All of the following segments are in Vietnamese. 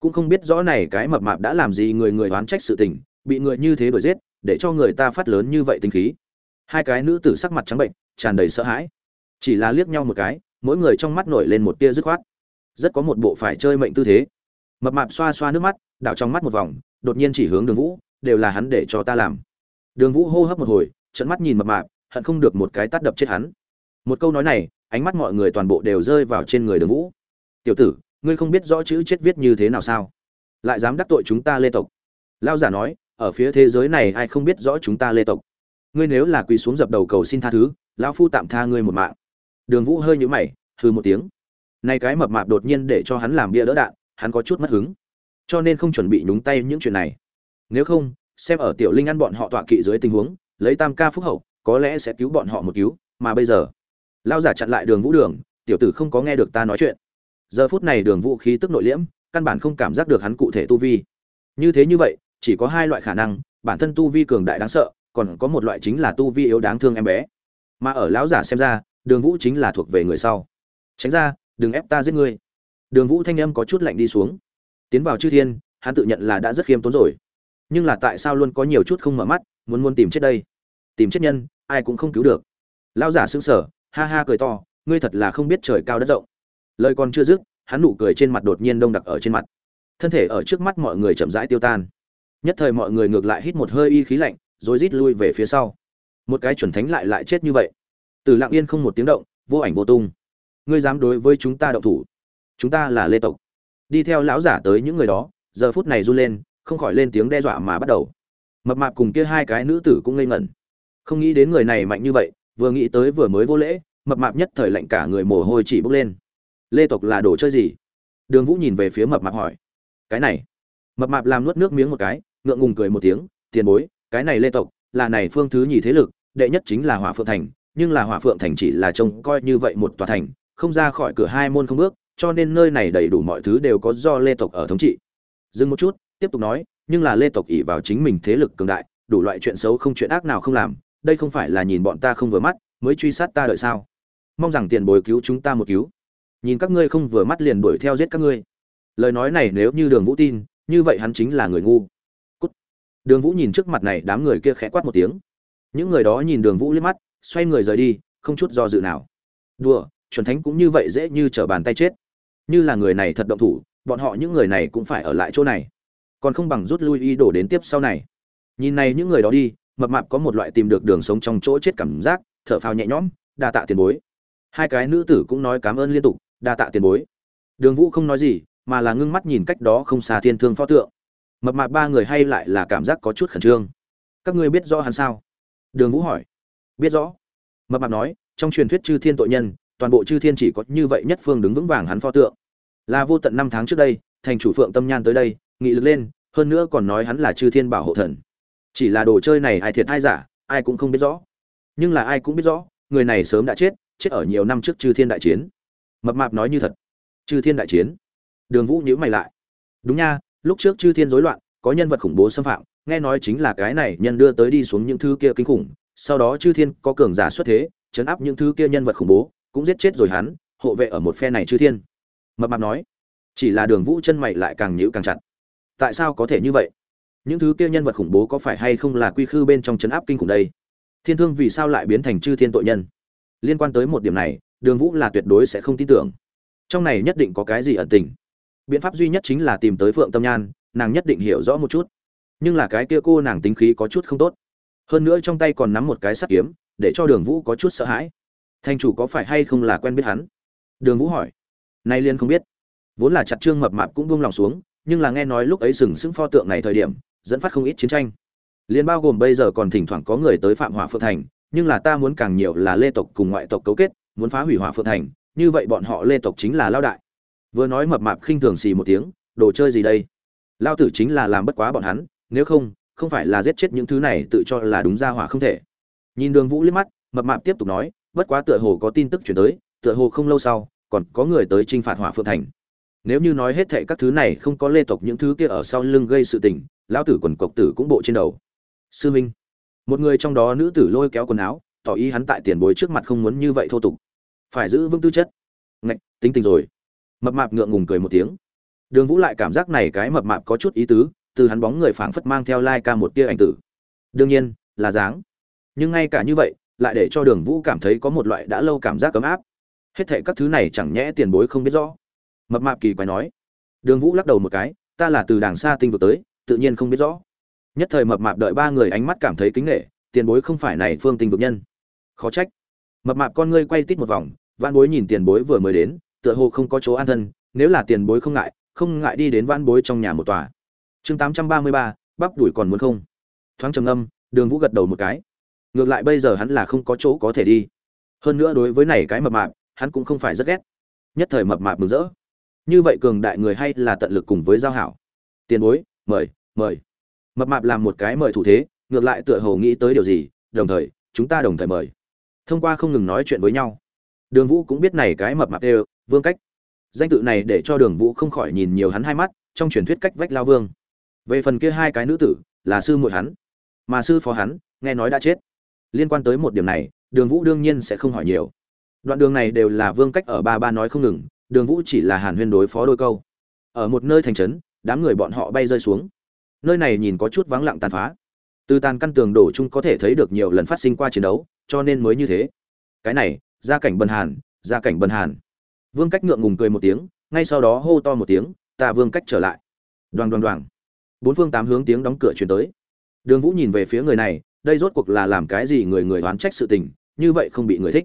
cũng không biết rõ này cái mập mạp đã làm gì người người oán trách sự tình, bị người như thế đuổi giết, để cho người ta phát lớn như vậy tinh khí. Hai cái nữ tử sắc mặt trắng bệnh, tràn đầy sợ hãi. Chỉ là liếc nhau một cái, mỗi người trong mắt nổi lên một tia dứt khoát. Rất có một bộ phải chơi mệnh tư thế. Mập mạp xoa xoa nước mắt, đảo trong mắt một vòng, đột nhiên chỉ hướng đường vũ, đều là hắn để cho ta làm. Đường vũ hô hấp một hồi trận mắt nhìn mập mạp, hận không được một cái tắt đập chết hắn. Một câu nói này, ánh mắt mọi người toàn bộ đều rơi vào trên người đường vũ. Tiểu tử ngươi không biết rõ chữ chết viết như thế nào sao? Lại dám đắc tội chúng ta lê tộc. Lao giả nói, ở phía thế giới này ai không biết rõ chúng ta lê tộc? Ngươi nếu là quỳ xuống dập đầu cầu xin tha thứ, lão phu tạm tha ngươi một mạng. Đường vũ hơi nhũ mày hư một tiếng. Nay cái mập mạp đột nhiên để cho hắn làm bia đỡ đạn, hắn có chút mất hứng. Cho nên không chuẩn bị nhúng tay những chuyện này. Nếu không, xem ở tiểu linh ăn bọn họ tọa kỵ dưới tình huống, lấy tam ca phúc hậu, có lẽ sẽ cứu bọn họ một cứu, mà bây giờ lao giả chặn lại đường vũ đường, tiểu tử không có nghe được ta nói chuyện giờ phút này đường vũ khí tức nội liễm, căn bản không cảm giác được hắn cụ thể tu vi. Như thế như vậy, chỉ có hai loại khả năng, bản thân tu vi cường đại đáng sợ, còn có một loại chính là tu vi yếu đáng thương em bé. Mà ở lão giả xem ra, đường vũ chính là thuộc về người sau. Tránh ra, đừng ép ta giết ngươi. Đường vũ thanh âm có chút lạnh đi xuống. Tiến vào chư thiên, hắn tự nhận là đã rất khiêm tốn rồi. Nhưng là tại sao luôn có nhiều chút không mở mắt, muốn muốn tìm chết đây? Tìm chết nhân, ai cũng không cứu được. Lão giả sững sở ha ha cười to, ngươi thật là không biết trời cao đất rộng. Lời còn chưa dứt hắn nụ cười trên mặt đột nhiên đông đặc ở trên mặt. Thân thể ở trước mắt mọi người chậm rãi tiêu tan. Nhất thời mọi người ngược lại hít một hơi y khí lạnh, rồi rít lui về phía sau. Một cái chuẩn thánh lại lại chết như vậy. Từ lặng yên không một tiếng động, vô ảnh vô tung. Ngươi dám đối với chúng ta động thủ. Chúng ta là lê tộc. Đi theo lão giả tới những người đó, giờ phút này run lên, không khỏi lên tiếng đe dọa mà bắt đầu. Mập mạp cùng kia hai cái nữ tử cũng ngây ngẩn. Không nghĩ đến người này mạnh như vậy, vừa nghĩ tới vừa mới vô lễ, mập mạp nhất thời lạnh cả người mồ hôi chỉ bốc lên lê tộc là đồ chơi gì? Đường vũ nhìn về phía mập mạp hỏi. Cái này. Mập mạp làm nuốt nước miếng một cái, ngượng ngùng cười một tiếng, tiền bối, cái này lê tộc, là này phương thứ nhì thế lực, đệ nhất chính là hỏa phượng thành, nhưng là hỏa phượng thành chỉ là trông coi như vậy một tòa thành, không ra khỏi cửa hai môn không bước, cho nên nơi này đầy đủ mọi thứ đều có do lê tộc ở thống trị. Dừng một chút, tiếp tục nói, nhưng là lê tộc ỉ vào chính mình thế lực cường đại, đủ loại chuyện xấu không chuyện ác nào không làm, đây không phải là nhìn bọn ta không vừa mắt, mới truy sát ta đợi sao? Mong rằng tiền bồi cứu chúng ta một cứu nhìn các ngươi không vừa mắt liền đuổi theo giết các ngươi. Lời nói này nếu như đường vũ tin, như vậy hắn chính là người ngu. Cút. đường vũ nhìn trước mặt này đám người kia khẽ quát một tiếng. Những người đó nhìn đường vũ liếc mắt, xoay người rời đi, không chút do dự nào. Đùa, chuẩn thánh cũng như vậy dễ như trở bàn tay chết. Như là người này thật động thủ, bọn họ những người này cũng phải ở lại chỗ này. Còn không bằng rút lui y đổ đến tiếp sau này. Nhìn này những người đó đi, mập mạp có một loại tìm được đường sống trong chỗ chết cảm giác, thở phào nhẹ nhõm, đa tạ tiền bối. Hai cái nữ tử cũng nói cảm ơn liên tục đa tạ tiền bối. Đường vũ không nói gì, mà là ngưng mắt nhìn cách đó không xa thiên thương pho tượng. Mập mạp ba người hay lại là cảm giác có chút khẩn trương. Các ngươi biết rõ hắn sao? Đường vũ hỏi. Biết rõ. Mập mạp nói, trong truyền thuyết chư thiên tội nhân, toàn bộ chư thiên chỉ có như vậy nhất phương đứng vững vàng hắn pho tượng. Là vô tận năm tháng trước đây, thành chủ phượng tâm nhan tới đây, nghị lực lên, hơn nữa còn nói hắn là chư thiên bảo hộ thần. Chỉ là đồ chơi này ai thiệt ai giả, ai cũng không biết rõ. Nhưng là ai cũng biết rõ, người này sớm đã chết chết ở nhiều năm trước chư thiên đại chiến mập mạp nói như thật. Chư thiên đại chiến. Đường vũ nhữ mày lại. Đúng nha, lúc trước chư thiên rối loạn, có nhân vật khủng bố xâm phạm, nghe nói chính là cái này nhân đưa tới đi xuống những thứ kia kinh khủng. Sau đó chư thiên có cường giả xuất thế, chấn áp những thứ kia nhân vật khủng bố, cũng giết chết rồi hắn, hộ vệ ở một phe này chư thiên. Mập mạp nói. Chỉ là đường vũ chân mày lại càng nhữ càng chặt. Tại sao có thể như vậy? Những thứ kia nhân vật khủng bố có phải hay không là quy khư bên trong chấn áp kinh khủng đây? Thiên thương vì sao lại biến thành chư thiên tội nhân? Liên quan tới một điểm này đường vũ là tuyệt đối sẽ không tin tưởng. Trong này nhất định có cái gì ẩn tình. Biện pháp duy nhất chính là tìm tới phượng tâm nhan, nàng nhất định hiểu rõ một chút. Nhưng là cái kia cô nàng tính khí có chút không tốt. Hơn nữa trong tay còn nắm một cái sắt kiếm, để cho đường vũ có chút sợ hãi. Thanh chủ có phải hay không là quen biết hắn? Đường vũ hỏi. Nay liên không biết. Vốn là chặt trương mập mạp cũng buông lòng xuống, nhưng là nghe nói lúc ấy sừng sững pho tượng này thời điểm, dẫn phát không ít chiến tranh. Liên bao gồm bây giờ còn thỉnh thoảng có người tới phạm hỏa phượng thành, nhưng là ta muốn càng nhiều là lê tộc cùng ngoại tộc cấu kết muốn phá hủy hỏa phượng thành, như vậy bọn họ lê tộc chính là lao đại. Vừa nói mập mạp khinh thường xì một tiếng, đồ chơi gì đây? Lao tử chính là làm bất quá bọn hắn, nếu không không phải là giết chết những thứ này tự cho là đúng ra hỏa không thể. Nhìn đường vũ liếc mắt, mập mạp tiếp tục nói, bất quá tựa hồ có tin tức chuyển tới, tựa hồ không lâu sau, còn có người tới t r i n h phạt hỏa phượng thành. Nếu như nói hết thệ các thứ này không có lê tộc những thứ kia ở sau lưng gây sự tình, lão tử quần cộc tử cũng bộ trên đầu. Sư minh, một người trong đó nữ tử lôi kéo quần áo, tỏ ý hắn tại tiền bối trước mặt không muốn như vậy thô tục phải giữ vững tư chất. Ngạch, tính tình rồi. Mập mạp ngượng ngùng cười một tiếng. Đường vũ lại cảm giác này cái mập mạp có chút ý tứ, từ hắn bóng người phảng phất mang theo lai ca một tia ảnh tử. Đương nhiên, là dáng. Nhưng ngay cả như vậy, lại để cho đường vũ cảm thấy có một loại đã lâu cảm giác ấm áp. Hết thệ các thứ này chẳng nhẽ tiền bối không biết rõ. Mập mạp kỳ quái nói. Đường vũ lắc đầu một cái, ta là từ đàng xa tinh vực tới, tự nhiên không biết rõ. Nhất thời mập mạp đợi ba người ánh mắt cảm thấy kính nghệ tiền bối không phải này phương tinh vực nhân. Khó trách. Mập mạp con ngươi quay tít một vòng văn bối nhìn tiền bối vừa mới đến tựa hồ không có chỗ an thân nếu là tiền bối không ngại không ngại đi đến văn bối trong nhà một tòa. Chương tám trăm ba mươi ba bắp đuổi còn muốn không? Thoáng trầm ngâm, đường vũ gật đầu một cái. Ngược lại bây giờ hắn là không có chỗ có thể đi. Hơn nữa đối với này cái mập mạp hắn cũng không phải rất ghét. Nhất thời mập mạp mừng rỡ. Như vậy cường đại người hay là tận lực cùng với giao hảo? Tiền bối mời mời. Mập mạp làm một cái mời thủ thế ngược lại tựa hồ nghĩ tới điều gì đồng thời chúng ta đồng thời mời. Thông qua không ngừng nói chuyện với nhau đường vũ cũng biết này cái mập mạp đều, vương cách. Danh tự này để cho đường vũ không khỏi nhìn nhiều hắn hai mắt, trong truyền thuyết cách vách lao vương. Về phần kia hai cái nữ tử, là sư muội hắn. Mà sư phó hắn, nghe nói đã chết. Liên quan tới một điểm này, đường vũ đương nhiên sẽ không hỏi nhiều. Đoạn đường này đều là vương cách ở ba ba nói không ngừng, đường vũ chỉ là hàn huyên đối phó đôi câu. Ở một nơi thành trấn, đám người bọn họ bay rơi xuống. Nơi này nhìn có chút vắng lặng tàn phá. Từ tàn căn tường đổ chung có thể thấy được nhiều lần phát sinh qua chiến đấu, cho nên mới như thế. Cái này gia cảnh bần hàn, gia cảnh bần hàn. Vương cách ngượng ngùng cười một tiếng, ngay sau đó hô to một tiếng, ta vương cách trở lại. Đoàn đoàn đoàn. Bốn phương tám hướng tiếng đóng cửa chuyển tới. Đường vũ nhìn về phía người này, đây rốt cuộc là làm cái gì người người oán trách sự tình, như vậy không bị người thích.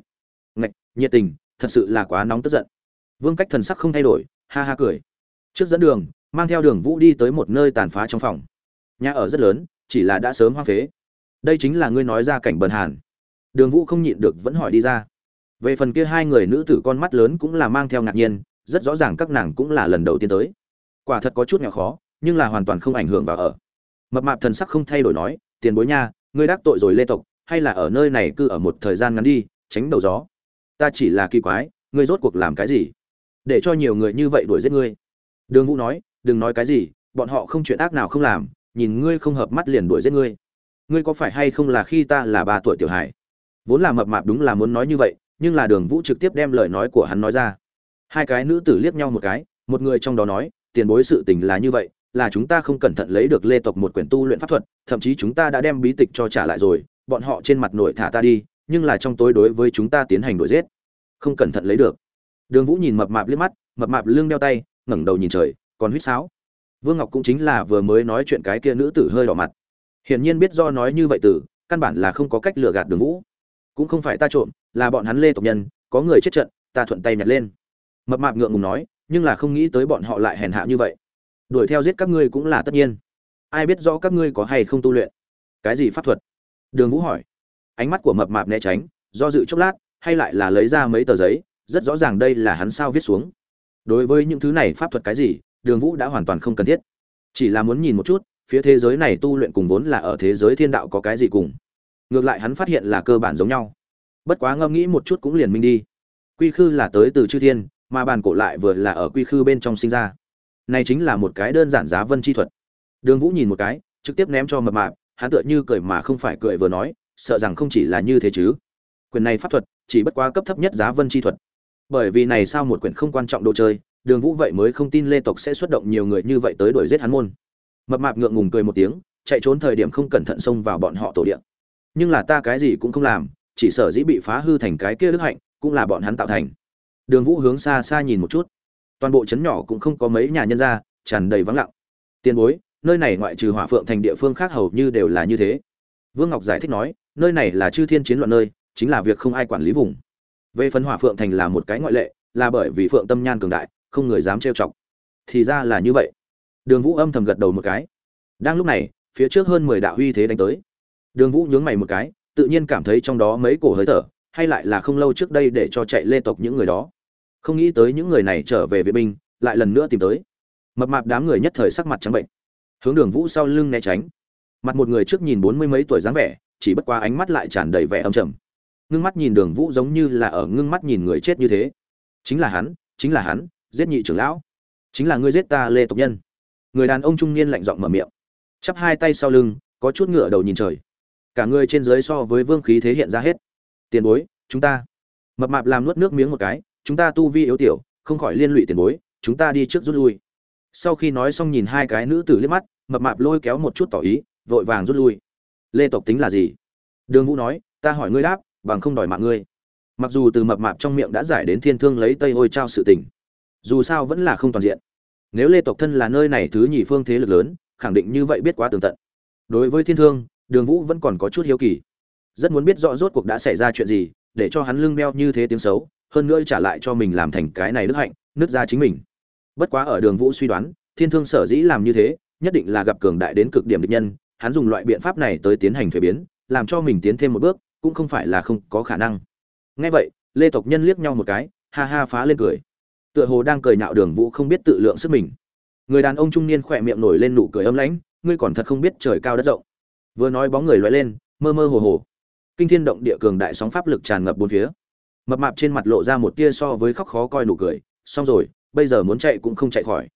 Ngạch, nhiệt tình, thật sự là quá nóng tức giận. Vương cách thần sắc không thay đổi, ha ha cười. Trước dẫn đường, mang theo đường vũ đi tới một nơi tàn phá trong phòng. Nhà ở rất lớn, chỉ là đã sớm hoang phế. Đây chính là ngươi nói ra cảnh bần hàn. Đường vũ không nhịn được vẫn hỏi đi ra về phần kia hai người nữ tử con mắt lớn cũng là mang theo ngạc nhiên, rất rõ ràng các nàng cũng là lần đầu tiên tới. Quả thật có chút nhỏ khó, nhưng là hoàn toàn không ảnh hưởng vào ở. Mập mạp thần sắc không thay đổi nói, tiền bối nha, ngươi đắc tội rồi lê tộc, hay là ở nơi này cư ở một thời gian ngắn đi, tránh đầu gió. Ta chỉ là kỳ quái, ngươi rốt cuộc làm cái gì? Để cho nhiều người như vậy đuổi giết ngươi. Đường vũ nói, đừng nói cái gì, bọn họ không chuyện ác nào không làm, nhìn ngươi không hợp mắt liền đuổi giết ngươi. Ngươi có phải hay không là khi ta là ba tuổi tiểu hải vốn là mập mạp đúng là muốn nói như vậy nhưng là đường vũ trực tiếp đem lời nói của hắn nói ra. Hai cái nữ tử liếc nhau một cái, một người trong đó nói, tiền bối sự tình là như vậy, là chúng ta không cẩn thận lấy được lê tộc một quyển tu luyện pháp thuật, thậm chí chúng ta đã đem bí tịch cho trả lại rồi, bọn họ trên mặt nổi thả ta đi, nhưng là trong tối đối với chúng ta tiến hành đuổi giết, không cẩn thận lấy được. Đường vũ nhìn mập mạp liếc mắt, mập mạp lưng đeo tay, ngẩng đầu nhìn trời, còn huýt sáo. Vương ngọc cũng chính là vừa mới nói chuyện cái kia nữ tử hơi đỏ mặt. Hiển nhiên biết do nói như vậy từ, căn bản là không có cách lừa gạt đường vũ cũng không phải ta trộm, là bọn hắn lê tộc nhân, có người chết trận, ta thuận tay nhặt lên. Mập mạp ngượng ngùng nói, nhưng là không nghĩ tới bọn họ lại hèn hạ như vậy. Đuổi theo giết các ngươi cũng là tất nhiên. Ai biết rõ các ngươi có hay không tu luyện? Cái gì pháp thuật? Đường vũ hỏi. Ánh mắt của mập mạp né tránh, do dự chốc lát, hay lại là lấy ra mấy tờ giấy, rất rõ ràng đây là hắn sao viết xuống. Đối với những thứ này pháp thuật cái gì, đường vũ đã hoàn toàn không cần thiết. Chỉ là muốn nhìn một chút, phía thế giới này tu luyện cùng vốn là ở thế giới thiên đạo có cái gì cùng ngược lại hắn phát hiện là cơ bản giống nhau. Bất quá ngẫm nghĩ một chút cũng liền minh đi. Quy khư là tới từ chư thiên, mà bàn cổ lại vừa là ở quy khư bên trong sinh ra. Này chính là một cái đơn giản giá vân chi thuật. Đường vũ nhìn một cái, trực tiếp ném cho mập mạp, hắn tựa như cười mà không phải cười vừa nói, sợ rằng không chỉ là như thế chứ. Quyền này pháp thuật, chỉ bất quá cấp thấp nhất giá vân chi thuật. Bởi vì này sao một quyển không quan trọng đồ chơi, đường vũ vậy mới không tin lê tộc sẽ xuất động nhiều người như vậy tới đuổi giết hắn môn. Mập mạp ngượng ngùng cười một tiếng, chạy trốn thời điểm không cẩn thận xông vào bọn họ tổ điện nhưng là ta cái gì cũng không làm, chỉ sở dĩ bị phá hư thành cái kia đức hạnh, cũng là bọn hắn tạo thành. Đường vũ hướng xa xa nhìn một chút. Toàn bộ trấn nhỏ cũng không có mấy nhà nhân gia, tràn đầy vắng lặng. Tiền bối, nơi này ngoại trừ hỏa phượng thành địa phương khác hầu như đều là như thế. Vương ngọc giải thích nói, nơi này là chư thiên chiến loạn nơi, chính là việc không ai quản lý vùng. Về phần hỏa phượng thành là một cái ngoại lệ, là bởi vì phượng tâm nhan cường đại, không người dám trêu chọc. Thì ra là như vậy. Đường vũ âm thầm gật đầu một cái. Đang lúc này, phía trước hơn mười đạo huy thế đánh tới đường vũ nhướng mày một cái, tự nhiên cảm thấy trong đó mấy cổ hơi thở, hay lại là không lâu trước đây để cho chạy lê tộc những người đó. Không nghĩ tới những người này trở về vệ binh, lại lần nữa tìm tới. Mập mạp đám người nhất thời sắc mặt trắng bệnh. Hướng đường vũ sau lưng né tránh. Mặt một người trước nhìn bốn mươi mấy tuổi dáng vẻ, chỉ bất qua ánh mắt lại tràn đầy vẻ âm trầm. Ngưng mắt nhìn đường vũ giống như là ở ngưng mắt nhìn người chết như thế. Chính là hắn, chính là hắn, giết nhị trưởng lão. Chính là ngươi giết ta lê tộc nhân. Người đàn ông trung niên lạnh giọng mở miệng. Chắp hai tay sau lưng, có chút ngựa đầu nhìn trời cả người trên dưới so với vương khí thế hiện ra hết. Tiền bối, chúng ta. Mập mạp làm nuốt nước miếng một cái, chúng ta tu vi yếu tiểu, không khỏi liên lụy tiền bối, chúng ta đi trước rút lui. Sau khi nói xong nhìn hai cái nữ tử liếc mắt, mập mạp lôi kéo một chút tỏ ý, vội vàng rút lui. Lê tộc tính là gì? Đường vũ nói, ta hỏi ngươi đáp, bằng không đòi mạng ngươi. Mặc dù từ mập mạp trong miệng đã giải đến thiên thương lấy tây ôi trao sự tình, dù sao vẫn là không toàn diện. Nếu lê tộc thân là nơi này thứ nhì phương thế lực lớn, khẳng định như vậy biết quá tường tận. Đối với thiên thương đường vũ vẫn còn có chút hiếu kỳ. Rất muốn biết rõ rốt cuộc đã xảy ra chuyện gì, để cho hắn lưng meo như thế tiếng xấu, hơn nữa trả lại cho mình làm thành cái này đức hạnh, nứt ra chính mình. Bất quá ở đường vũ suy đoán, thiên thương sở dĩ làm như thế, nhất định là gặp cường đại đến cực điểm địch nhân, hắn dùng loại biện pháp này tới tiến hành thuế biến, làm cho mình tiến thêm một bước, cũng không phải là không có khả năng. Ngay vậy, lê tộc nhân liếc nhau một cái, ha ha phá lên cười. Tựa hồ đang cười nhạo đường vũ không biết tự lượng sức mình. Người đàn ông trung niên khỏe miệng nổi lên nụ cười âm lãnh, ngươi còn thật không biết trời cao đất rộng vừa nói bóng người loay lên, mơ mơ hồ hồ. Kinh thiên động địa cường đại sóng pháp lực tràn ngập bốn phía. Mập mạp trên mặt lộ ra một tia so với khóc khó coi nụ cười, xong rồi, bây giờ muốn chạy cũng không chạy khỏi.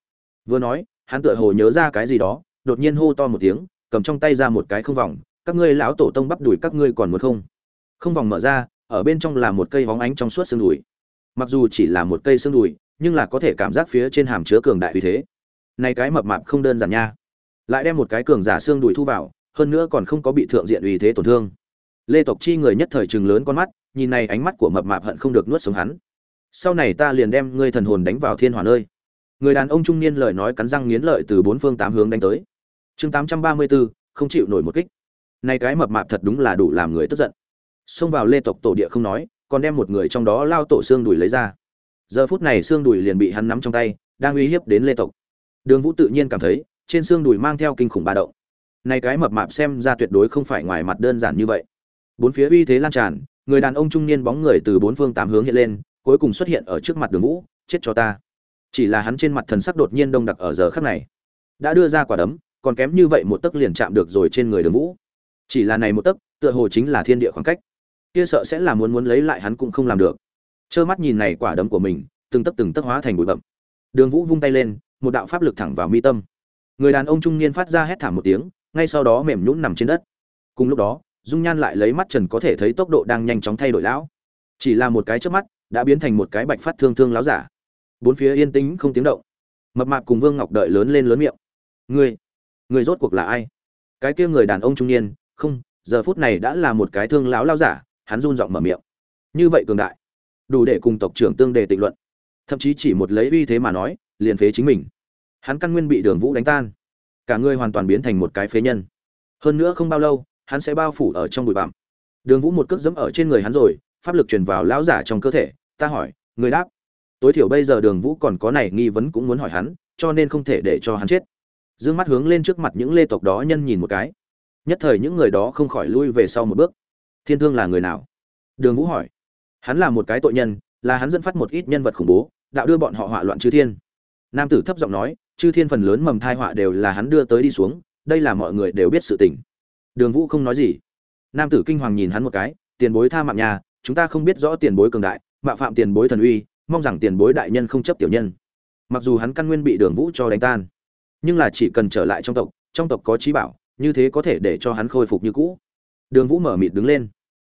Vừa nói, hắn tựa hồ nhớ ra cái gì đó, đột nhiên hô to một tiếng, cầm trong tay ra một cái không vòng, các ngươi lão tổ tông bắp đuổi các ngươi còn muốn không? Không vòng mở ra, ở bên trong là một cây hóng ánh trong suốt xương đùi. Mặc dù chỉ là một cây xương đùi, nhưng là có thể cảm giác phía trên hàm chứa cường đại uy thế. Này cái mập mạp không đơn giản nha. Lại đem một cái cường giả xương đùi thu vào hơn nữa còn không có bị thượng diện uy thế tổn thương. Lê tộc chi người nhất thời chừng lớn con mắt, nhìn này ánh mắt của mập mạp hận không được nuốt sống hắn. Sau này ta liền đem ngươi thần hồn đánh vào thiên hỏa nơi. Người đàn ông trung niên lời nói cắn răng nghiến lợi từ bốn phương tám hướng đánh tới. Chương tám trăm ba mươi bốn, không chịu nổi một kích. Này cái mập mạp thật đúng là đủ làm người tức giận. Xông vào lê tộc tổ địa không nói, còn đem một người trong đó lao tổ xương đùi lấy ra. Giờ phút này xương đùi liền bị hắn nắm trong tay, đang uy hiếp đến lê tộc. Đường vũ tự nhiên cảm thấy, trên xương đùi mang theo kinh khủng ba động này cái mập mạp xem ra tuyệt đối không phải ngoài mặt đơn giản như vậy. Bốn phía uy thế lan tràn, người đàn ông trung niên bóng người từ bốn phương tám hướng hiện lên, cuối cùng xuất hiện ở trước mặt đường vũ, chết cho ta. Chỉ là hắn trên mặt thần sắc đột nhiên đông đặc ở giờ khắc này. Đã đưa ra quả đấm, còn kém như vậy một tấc liền chạm được rồi trên người đường vũ. Chỉ là này một tấc, tựa hồ chính là thiên địa khoảng cách. Kia sợ sẽ là muốn muốn lấy lại hắn cũng không làm được. Trơ mắt nhìn này quả đấm của mình, từng tấc từng tấc hóa thành bụi bậm đường vũ vung tay lên, một đạo pháp lực thẳng vào mi tâm. Người đàn ông trung niên phát ra hét thảm một tiếng ngay sau đó mềm nhũn nằm trên đất. Cùng lúc đó, dung nhan lại lấy mắt trần có thể thấy tốc độ đang nhanh chóng thay đổi lão. Chỉ là một cái chớp mắt, đã biến thành một cái bạch phát thương thương láo giả. Bốn phía yên tĩnh không tiếng động. Mập mạp cùng vương ngọc đợi lớn lên lớn miệng. Ngươi ngươi rốt cuộc là ai? Cái kia người đàn ông trung niên, không, giờ phút này đã là một cái thương lão lao giả, hắn run giọng mở miệng. Như vậy cường đại, đủ để cùng tộc trưởng tương đề tịnh luận. Thậm chí chỉ một lấy uy thế mà nói, liền phế chính mình. Hắn căn nguyên bị đường vũ đánh tan cả người hoàn toàn biến thành một cái phế nhân. Hơn nữa không bao lâu, hắn sẽ bao phủ ở trong bụi bặm. Đường vũ một cước dẫm ở trên người hắn rồi, pháp lực truyền vào lão giả trong cơ thể, ta hỏi, người đáp. Tối thiểu bây giờ đường vũ còn có này nghi vấn cũng muốn hỏi hắn, cho nên không thể để cho hắn chết. D ư ơ n g mắt hướng lên trước mặt những lê tộc đó nhân nhìn một cái. Nhất thời những người đó không khỏi lui về sau một bước. Thiên thương là người nào? Đường vũ hỏi. Hắn là một cái tội nhân, là hắn dẫn phát một ít nhân vật khủng bố, đạo đưa bọn họ họa loạn chư thiên. Nam tử thấp giọng nói chư thiên phần lớn mầm thai họa đều là hắn đưa tới đi xuống, đây là mọi người đều biết sự tình. Đường vũ không nói gì. Nam tử kinh hoàng nhìn hắn một cái, tiền bối tha mạng nhà, chúng ta không biết rõ tiền bối cường đại, mạo phạm tiền bối thần uy, mong rằng tiền bối đại nhân không chấp tiểu nhân. Mặc dù hắn căn nguyên bị đường vũ cho đánh tan, nhưng là chỉ cần trở lại trong tộc trong tộc có trí bảo, như thế có thể để cho hắn khôi phục như cũ. Đường vũ mở mịt đứng lên.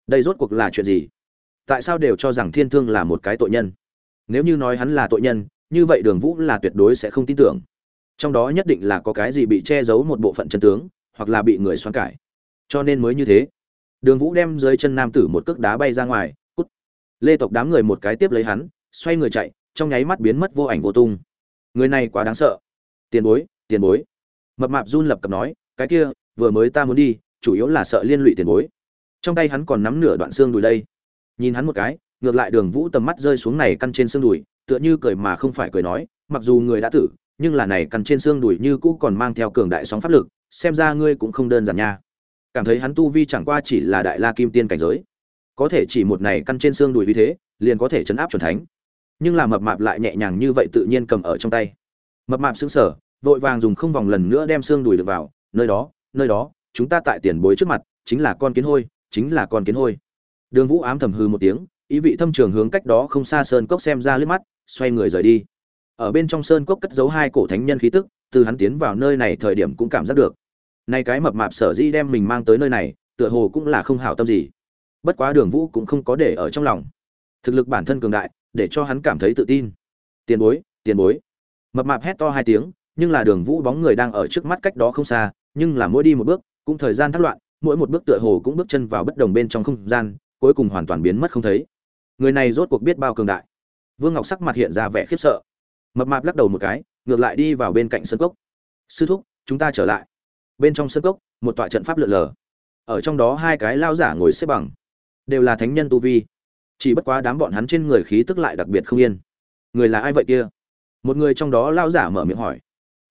Đây rốt cuộc là chuyện gì? Tại sao đều cho rằng thiên thương là một cái tội nhân? Nếu như nói hắn là tội nhân, như vậy đường vũ là tuyệt đối sẽ không tin tưởng trong đó nhất định là có cái gì bị che giấu một bộ phận chân tướng, hoặc là bị người xoắn cải. Cho nên mới như thế. Đường vũ đem dưới chân nam tử một cước đá bay ra ngoài, cút. Lê tộc đám người một cái tiếp lấy hắn, xoay người chạy, trong nháy mắt biến mất vô ảnh vô tung. Người này quá đáng sợ. Tiền bối tiền bối. Mập mạp run lập cập nói, cái kia, vừa mới ta muốn đi, chủ yếu là sợ liên lụy tiền bối. Trong tay hắn còn nắm nửa đoạn xương đùi đây. Nhìn hắn một cái, ngược lại đường vũ tầm mắt rơi xuống này căn trên xương đùi, tựa như cười mà không phải cười nói, mặc dù người đã tử nhưng là này căn trên xương đùi như cũ còn mang theo cường đại sóng pháp lực xem ra ngươi cũng không đơn giản nha. Cảm thấy hắn tu vi chẳng qua chỉ là đại la kim tiên cảnh giới. Có thể chỉ một này căn trên xương đùi như thế liền có thể chấn áp chuẩn thánh. Nhưng là mập mạp lại nhẹ nhàng như vậy tự nhiên cầm ở trong tay. Mập mạp sững sờ, vội vàng dùng không vòng lần nữa đem xương đùi được vào nơi đó nơi đó chúng ta tại tiền bối trước mặt chính là con kiến hôi chính là con kiến hôi. Đường vũ ám thầm hư một tiếng ý vị thâm trường hướng cách đó không xa sơn cốc xem ra liếc mắt xoay người rời đi ở bên trong sơn cốc cất giấu hai cổ thánh nhân khí tức, từ hắn tiến vào nơi này thời điểm cũng cảm giác được. Nay cái mập mạp sở di đem mình mang tới nơi này, tựa hồ cũng là không hảo tâm gì. Bất quá đường vũ cũng không có để ở trong lòng. Thực lực bản thân cường đại, để cho hắn cảm thấy tự tin. Tiền bối tiền bối. Mập mạp hét to hai tiếng, nhưng là đường vũ bóng người đang ở trước mắt cách đó không xa, nhưng là mỗi đi một bước, cũng thời gian thắt loạn, mỗi một bước tựa hồ cũng bước chân vào bất đồng bên trong không gian, cuối cùng hoàn toàn biến mất không thấy. Người này rốt cuộc biết bao cường đại. Vương ngọc sắc mặt hiện ra vẻ khiếp sợ mập mạp lắc đầu một cái, ngược lại đi vào bên cạnh sân cốc. Sư thúc, chúng ta trở lại. Bên trong sân cốc, một tọa trận pháp lượn lờ. Ở trong đó hai cái lao giả ngồi xếp bằng, đều là thánh nhân tu vi. Chỉ bất quá đám bọn hắn trên người khí tức lại đặc biệt không yên. Người là ai vậy kia? Một người trong đó lao giả mở miệng hỏi.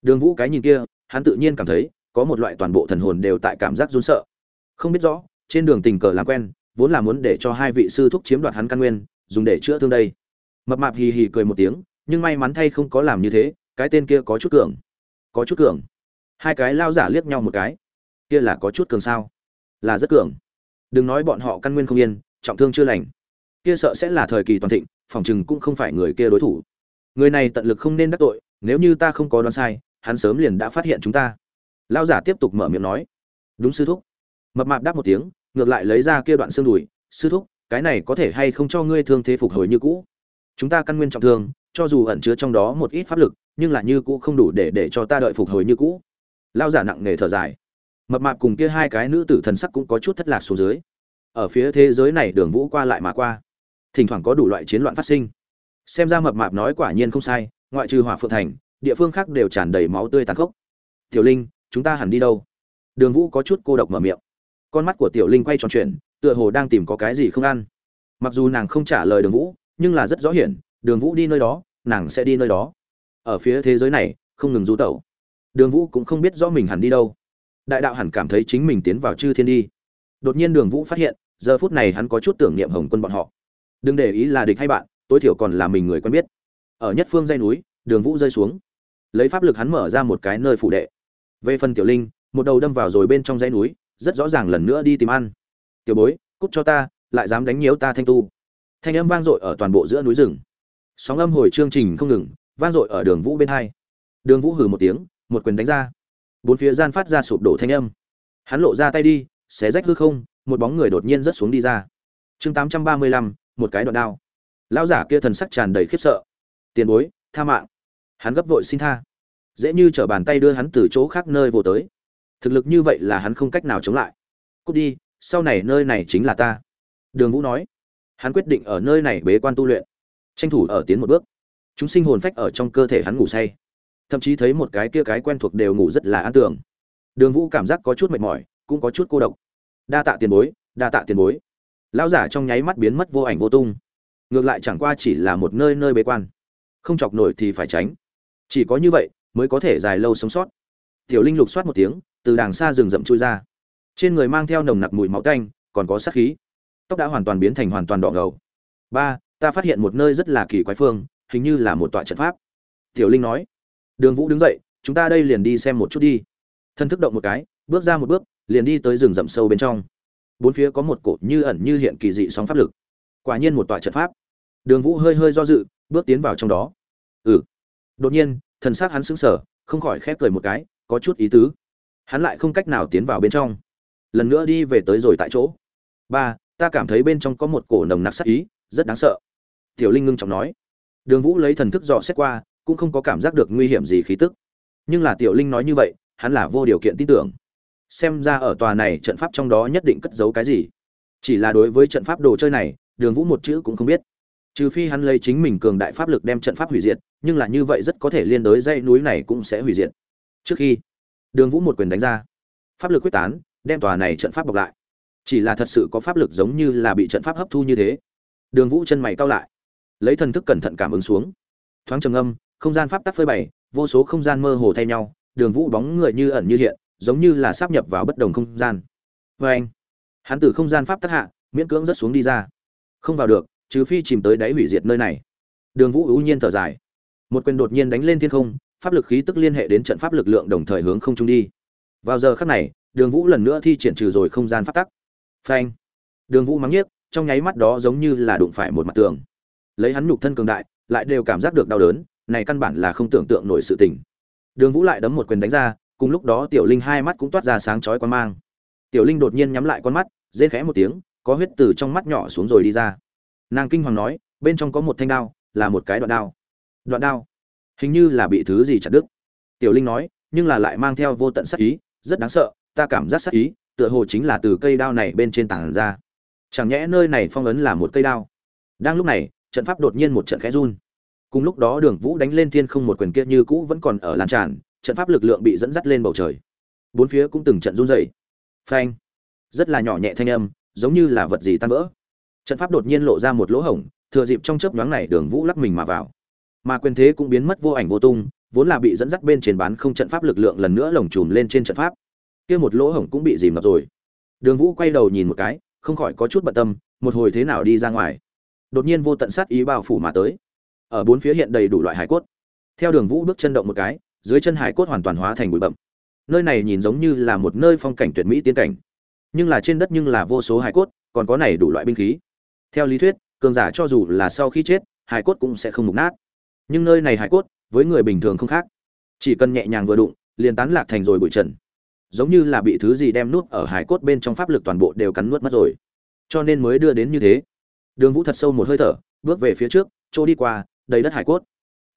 Đường vũ cái nhìn kia, hắn tự nhiên cảm thấy, có một loại toàn bộ thần hồn đều tại cảm giác run sợ. Không biết rõ, trên đường tình cờ làm quen, vốn là muốn để cho hai vị sư thúc chiếm đoạt hắn căn nguyên, dùng để chữa thương đây. Mập mạp hì hì cười một tiếng nhưng may mắn thay không có làm như thế, cái tên kia có chút cường. Có chút cường. Hai cái lao giả liếc nhau một cái. Kia là có chút cường sao? Là rất cường. Đừng nói bọn họ căn nguyên không yên, trọng thương chưa lành. Kia sợ sẽ là thời kỳ toàn thịnh, phòng chừng cũng không phải người kia đối thủ. Người này tận lực không nên đắc tội, nếu như ta không có đoán sai, hắn sớm liền đã phát hiện chúng ta. Lao giả tiếp tục mở miệng nói. Đúng sư thúc. Mập mạp đáp một tiếng, ngược lại lấy ra kia đoạn xương đùi. Sư thúc, cái này có thể hay không cho ngươi thương thế phục hồi như cũ? Chúng ta căn nguyên trọng thương cho dù ẩn chứa trong đó một ít pháp lực nhưng là như cũ không đủ để để cho ta đợi phục hồi như cũ. Lao giả nặng nề thở dài. Mập mạp cùng kia hai cái nữ tử thần sắc cũng có chút thất lạc xuống dưới. Ở phía thế giới này đường vũ qua lại mà qua thỉnh thoảng có đủ loại chiến loạn phát sinh. Xem ra mập mạp nói quả nhiên không sai ngoại trừ hỏa phượng thành địa phương khác đều tràn đầy máu tươi tàn khốc. Tiểu linh chúng ta hẳn đi đâu? Đường vũ có chút cô độc mở miệng. Con mắt của tiểu linh quay tròn chuyển, tựa hồ đang tìm có cái gì không ăn. Mặc dù nàng không trả lời đường vũ nhưng là rất rõ hiển đường vũ đi nơi đó, nàng sẽ đi nơi đó. Ở phía thế giới này, không ngừng rú tẩu. Đường vũ cũng không biết rõ mình hẳn đi đâu. Đại đạo hẳn cảm thấy chính mình tiến vào chư thiên đi. Đột nhiên đường vũ phát hiện, giờ phút này hắn có chút tưởng niệm hồng quân bọn họ. Đừng để ý là địch hay bạn, tối thiểu còn là mình người quen biết. Ở nhất phương dây núi, đường vũ rơi xuống. Lấy pháp lực hắn mở ra một cái nơi phủ đệ. Về phần tiểu linh, một đầu đâm vào rồi bên trong dãy núi, rất rõ ràng lần nữa đi tìm ăn. Tiểu bối, cút cho ta, lại dám đánh nhiễu ta thanh tu. Thanh âm vang dội ở toàn bộ giữa núi rừng sóng âm hồi chương trình không ngừng, vang dội ở đường vũ bên hai. Đường vũ hừ một tiếng, một quyền đánh ra. Bốn phía gian phát ra sụp đổ thanh âm. Hắn lộ ra tay đi, xé rách hư không, một bóng người đột nhiên rớt xuống đi ra. Chương tám trăm ba mươi lăm, một cái đoạn đao. Lão giả kia thần sắc tràn đầy khiếp sợ. Tiền bối, tha mạng. Hắn gấp vội xin tha. Dễ như t r ở bàn tay đưa hắn từ chỗ khác nơi vô tới. Thực lực như vậy là hắn không cách nào chống lại. Cút đi, sau này nơi này chính là ta. Đường vũ nói. Hắn quyết định ở nơi này bế quan tu luyện tranh thủ ở tiến một bước. Chúng sinh hồn phách ở trong cơ thể hắn ngủ say. Thậm chí thấy một cái kia cái quen thuộc đều ngủ rất là an tưởng đường vũ cảm giác có chút mệt mỏi, cũng có chút cô độc. Đa tạ tiền bối, đa tạ tiền bối. Lão giả trong nháy mắt biến mất vô ảnh vô tung. Ngược lại chẳng qua chỉ là một nơi nơi bế quan. Không chọc nổi thì phải tránh. Chỉ có như vậy mới có thể dài lâu sống sót. Tiểu linh lục soát một tiếng, từ đàng xa rừng rậm chui ra. Trên người mang theo nồng nặc mùi máu tanh, còn có sát khí. Tóc đã hoàn toàn biến thành hoàn toàn đỏ ngầu. Ba ta phát hiện một nơi rất là kỳ quái phương, hình như là một tọa trận pháp. Tiểu linh nói. Đường vũ đứng dậy, chúng ta đây liền đi xem một chút đi. Thân thức động một cái, bước ra một bước, liền đi tới rừng rậm sâu bên trong. Bốn phía có một cột như ẩn như hiện kỳ dị sóng pháp lực. Quả nhiên một tọa trận pháp. Đường vũ hơi hơi do dự, bước tiến vào trong đó. Ừ. Đột nhiên, thần s á c hắn sững sờ, không khỏi khép cười một cái, có chút ý tứ. Hắn lại không cách nào tiến vào bên trong. Lần nữa đi về tới rồi tại chỗ. Ba, ta cảm thấy bên trong có một cổ nồng nặc sắc ý, rất đáng sợ tiểu linh ngưng trọng nói. Đường vũ lấy thần thức dò xét qua, cũng không có cảm giác được nguy hiểm gì khí tức. Nhưng là tiểu linh nói như vậy, hắn là vô điều kiện tin tưởng. Xem ra ở tòa này trận pháp trong đó nhất định cất giấu cái gì. Chỉ là đối với trận pháp đồ chơi này, đường vũ một chữ cũng không biết. Trừ phi hắn lấy chính mình cường đại pháp lực đem trận pháp hủy diệt, nhưng là như vậy rất có thể liên đối dãy núi này cũng sẽ hủy diệt. Trước khi, đường vũ một quyền đánh ra. Pháp lực quyết tán, đem tòa này trận pháp bọc lại. Chỉ là thật sự có pháp lực giống như là bị trận pháp hấp thu như thế. Đường vũ chân mày cao lại lấy thần thức cẩn thận cảm ứng xuống. Thoáng trầm âm không gian pháp tắc phơi bày, vô số không gian mơ hồ thay nhau, đường vũ bóng người như ẩn như hiện, giống như là sáp nhập vào bất đồng không gian. Vê anh hắn từ không gian pháp tắc hạ, miễn cưỡng rất xuống đi ra. Không vào được, trừ phi chìm tới đáy hủy diệt nơi này. Đường vũ ưu nhiên thở dài. Một quyền đột nhiên đánh lên thiên không, pháp lực khí tức liên hệ đến trận pháp lực lượng đồng thời hướng không trung đi. Vào giờ khắc này, đường vũ lần nữa thi triển trừ rồi không gian pháp tắc. Phanh. Đường vũ mắng nhiếc, trong nháy mắt đó giống như là đụng phải một mặt tường lấy hắn nhục thân cường đại, lại đều cảm giác được đau đớn, này căn bản là không tưởng tượng nổi sự tình. Đường vũ lại đấm một quyền đánh ra, cùng lúc đó tiểu linh hai mắt cũng toát ra sáng chói quan mang. Tiểu linh đột nhiên nhắm lại con mắt, rên khẽ một tiếng, có huyết từ trong mắt nhỏ xuống rồi đi ra. Nàng kinh hoàng nói, bên trong có một thanh đao, là một cái đoạn đao. Đoạn đao? Hình như là bị thứ gì chặt đứt. Tiểu linh nói, nhưng là lại mang theo vô tận sát ý, rất đáng sợ, ta cảm giác sát ý, tựa hồ chính là từ cây đao này bên trên tảng ra. Chẳng nhẽ nơi này phong ấn là một cây đao? Đang lúc này trận pháp đột nhiên một trận khẽ run. Cùng lúc đó đường vũ đánh lên thiên không một quyền kia như cũ vẫn còn ở lan tràn, trận pháp lực lượng bị dẫn dắt lên bầu trời. Bốn phía cũng từng trận run dày phanh. Rất là nhỏ nhẹ thanh âm, giống như là vật gì tan vỡ. Trận pháp đột nhiên lộ ra một lỗ hổng, thừa dịp trong chớp nhoáng này đường vũ lắc mình mà vào. Mà quyền thế cũng biến mất vô ảnh vô tung, vốn là bị dẫn dắt bên trên bán không trận pháp lực lượng lần nữa lồng chùm lên trên trận pháp. Kia một lỗ hổng cũng bị dìm ngập rồi. Đường vũ quay đầu nhìn một cái, không khỏi có chút bận tâm, một hồi thế nào đi ra ngoài đột nhiên vô tận sát ý bao phủ mà tới. Ở bốn phía hiện đầy đủ loại hải cốt. Theo đường vũ bước chân động một cái, dưới chân hải cốt hoàn toàn hóa thành bụi bậm nơi này nhìn giống như là một nơi phong cảnh tuyệt mỹ tiên cảnh. Nhưng là trên đất nhưng là vô số hải cốt, còn có này đủ loại binh khí. Theo lý thuyết, cường giả cho dù là sau khi chết, hải cốt cũng sẽ không mục nát. Nhưng nơi này hải cốt, với người bình thường không khác. Chỉ cần nhẹ nhàng vừa đụng, liền tán lạc thành rồi bụi trần. Giống như là bị thứ gì đem nuốt ở hải cốt bên trong pháp lực toàn bộ đều cắn nuốt mất rồi. Cho nên mới đưa đến như thế đường vũ thật sâu một hơi thở, bước về phía trước, chỗ đi qua, đầy đất hải cốt.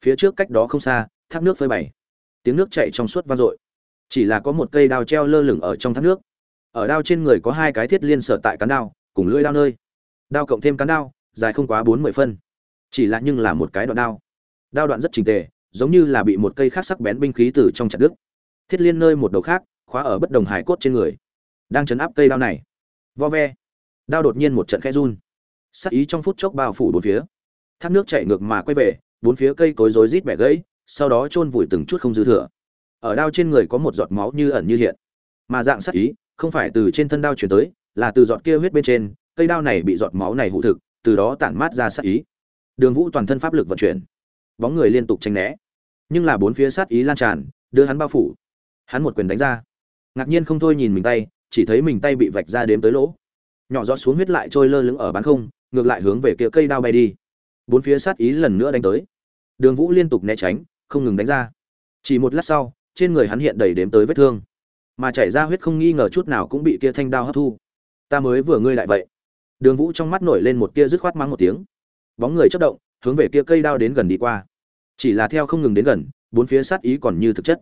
Phía trước cách đó không xa, thác nước phơi bày. Tiếng nước chảy trong suốt vang dội. Chỉ là có một cây đao treo lơ lửng ở trong thác nước. Ở đao trên người có hai cái thiết liên sở tại cán đao, cùng lưỡi đao nơi. Đao cộng thêm cán đao, dài không quá bốn mươi phân. Chỉ là nhưng là một cái đoạn đao. Đao đoạn rất chỉnh tề, giống như là bị một cây khác sắc bén binh khí từ trong chặt đứt. Thiết liên nơi một đầu khác, khóa ở bất đồng hải cốt trên người. Đang chấn áp cây đao này. Vo ve. Đao đột nhiên một trận khẽ run sắc ý trong phút chốc bao phủ bốn phía. Thác nước chạy ngược mà quay về, bốn phía cây cối rối rít bẻ gãy, sau đó chôn vùi từng chút không dư thừa. Ở đao trên người có một giọt máu như ẩn như hiện. Mà dạng sắc ý, không phải từ trên thân đao chuyển tới, là từ giọt kia huyết bên trên, cây đao này bị giọt máu này hụ thực, từ đó tản mát ra sát ý. Đường vũ toàn thân pháp lực vận chuyển. Bóng người liên tục tranh né. Nhưng là bốn phía sát ý lan tràn, đưa hắn bao phủ. Hắn một quyền đánh ra. Ngạc nhiên không thôi nhìn mình tay, chỉ thấy mình tay bị vạch ra đếm tới lỗ. Nhỏ giọt xuống huyết lại trôi lơ lửng ở bán không ngược lại hướng về kia cây đao bay đi. Bốn phía sát ý lần nữa đánh tới. Đường vũ liên tục né tránh, không ngừng đánh ra. Chỉ một lát sau, trên người hắn hiện đầy đếm tới vết thương. Mà chảy ra huyết không nghi ngờ chút nào cũng bị kia thanh đao hấp thu. Ta mới vừa ngươi lại vậy. Đường vũ trong mắt nổi lên một tia dứt khoát mắng một tiếng. Bóng người chất động, hướng về kia cây đao đến gần đi qua. Chỉ là theo không ngừng đến gần, bốn phía sát ý còn như thực chất.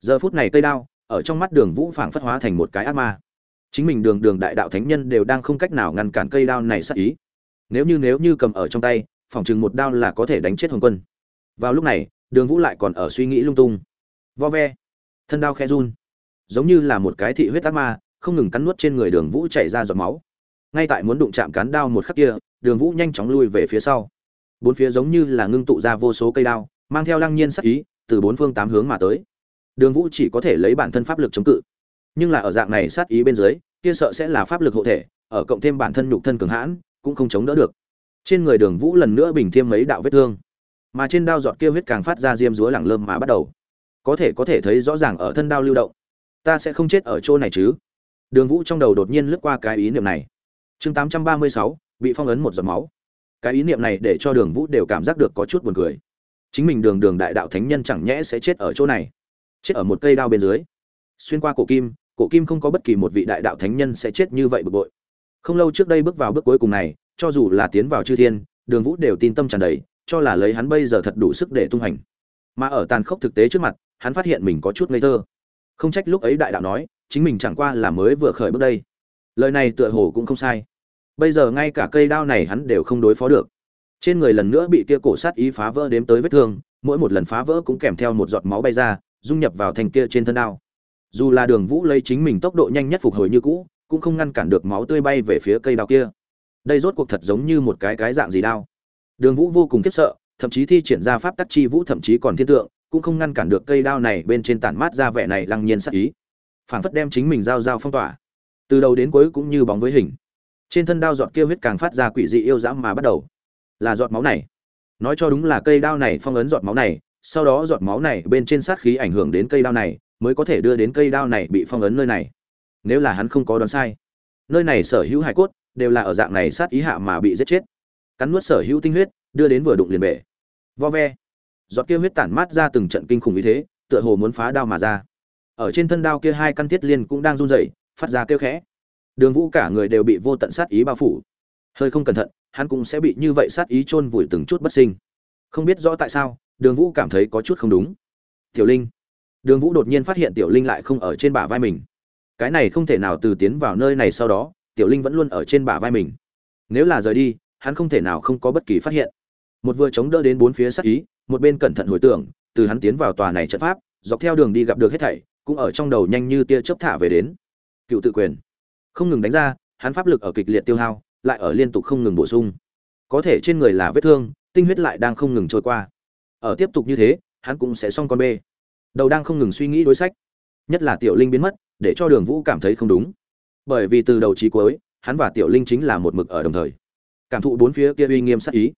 Giờ phút này cây đao, ở trong mắt đường vũ phảng phất hóa thành một cái ác ma. Chính mình đường đường đại đạo thánh nhân đều đang không cách nào ngăn cản cây đao này sát ý nếu như nếu như cầm ở trong tay, phỏng chừng một đao là có thể đánh chết hồng quân. Vào lúc này, đường vũ lại còn ở suy nghĩ lung tung. Vo ve. Thân đao khe run. Giống như là một cái thị huyết ác ma, không ngừng cắn nuốt trên người đường vũ chảy ra giọt máu. Ngay tại muốn đụng chạm cán đao một khắc kia, đường vũ nhanh chóng lui về phía sau. Bốn phía giống như là ngưng tụ ra vô số cây đao, mang theo lăng nhiên sắc ý, từ bốn phương tám hướng mà tới. Đường vũ chỉ có thể lấy bản thân pháp lực chống cự. Nhưng là ở dạng này sát ý bên dưới, kia sợ sẽ là pháp lực hộ thể, ở cộng thêm bản thân nhục thân cường hãn cũng không chống đỡ được. Trên người đường vũ lần nữa bình thêm mấy đạo vết thương. Mà trên đao giọt kia huyết càng phát ra diêm rúa lẳng lơm mà bắt đầu. Có thể có thể thấy rõ ràng ở thân đao lưu động. Ta sẽ không chết ở chỗ này chứ. Đường vũ trong đầu đột nhiên lướt qua cái ý niệm này. Chương tám trăm ba mươi sáu, bị phong ấn một giọt máu. Cái ý niệm này để cho đường vũ đều cảm giác được có chút buồn cười. Chính mình đường đường đại đạo thánh nhân chẳng nhẽ sẽ chết ở chỗ này. Chết ở một cây đao bên dưới. Xuyên qua cổ kim cổ kim không có bất kỳ một vị đại đạo thánh nhân sẽ chết như vậy bực bội không lâu trước đây bước vào bước cuối cùng này, cho dù là tiến vào chư thiên, đường vũ đều tin tâm tràn đầy, cho là lấy hắn bây giờ thật đủ sức để tung hành. Mà ở tàn khốc thực tế trước mặt, hắn phát hiện mình có chút ngây thơ. Không trách lúc ấy đại đạo nói, chính mình chẳng qua là mới vừa khởi bước đây. Lời này tựa hồ cũng không sai. Bây giờ ngay cả cây đao này hắn đều không đối phó được. Trên người lần nữa bị kia cổ sát ý phá vỡ đếm tới vết thương, mỗi một lần phá vỡ cũng kèm theo một giọt máu bay ra, dung nhập vào thành kia trên thân đao. Dù là đường vũ lấy chính mình tốc độ nhanh nhất phục hồi như cũ cũng không ngăn cản được máu tươi bay về phía cây đao kia. Đây rốt cuộc thật giống như một cái cái dạng gì đao. Đường vũ vô cùng khiếp sợ, thậm chí thi triển ra pháp tắc chi vũ thậm chí còn thiên tượng, cũng không ngăn cản được cây đao này bên trên tản mát ra vẻ này lăng nhiên sắc ý. Phảng phất đem chính mình giao giao phong tỏa. Từ đầu đến cuối cũng như bóng với hình. Trên thân đao giọt kia huyết càng phát ra quỷ dị yêu dã mà bắt đầu. Là giọt máu này. Nói cho đúng là cây đao này phong ấn giọt máu này, sau đó giọt máu này bên trên sát khí ảnh hưởng đến cây đao này, mới có thể đưa đến cây đao này bị phong ấn nơi này nếu là hắn không có đoán sai. Nơi này sở hữu hải cốt đều là ở dạng này sát ý hạ mà bị giết chết. Cắn nuốt sở hữu tinh huyết, đưa đến vừa đụng liền bể. Vo ve. Giọt kia huyết tản mát ra từng trận kinh khủng như thế, tựa hồ muốn phá đao mà ra. Ở trên thân đao kia hai căn thiết liên cũng đang run rẩy, phát ra kêu khẽ. Đường vũ cả người đều bị vô tận sát ý bao phủ. Hơi không cẩn thận, hắn cũng sẽ bị như vậy sát ý chôn vùi từng chút bất sinh. Không biết rõ tại sao, đường vũ cảm thấy có chút không đúng. Tiểu linh. Đường vũ đột nhiên phát hiện tiểu linh lại không ở trên bả vai mình cái này không thể nào từ tiến vào nơi này sau đó, tiểu linh vẫn luôn ở trên bả vai mình. Nếu là rời đi, hắn không thể nào không có bất kỳ phát hiện. Một vừa chống đỡ đến bốn phía sắc ý, một bên cẩn thận hồi tưởng, từ hắn tiến vào tòa này trận pháp, dọc theo đường đi gặp được hết thảy, cũng ở trong đầu nhanh như tia chớp thả về đến. Cựu tự quyền. Không ngừng đánh ra, hắn pháp lực ở kịch liệt tiêu hao, lại ở liên tục không ngừng bổ sung. Có thể trên người là vết thương, tinh huyết lại đang không ngừng trôi qua. Ở tiếp tục như thế, hắn cũng sẽ xong con bê. Đầu đang không ngừng suy nghĩ đối sách. Nhất là tiểu linh biến mất để cho đường vũ cảm thấy không đúng. Bởi vì từ đầu chí cuối, hắn và tiểu linh chính là một mực ở đồng thời. Cảm thụ bốn phía kia uy nghiêm sắc ý.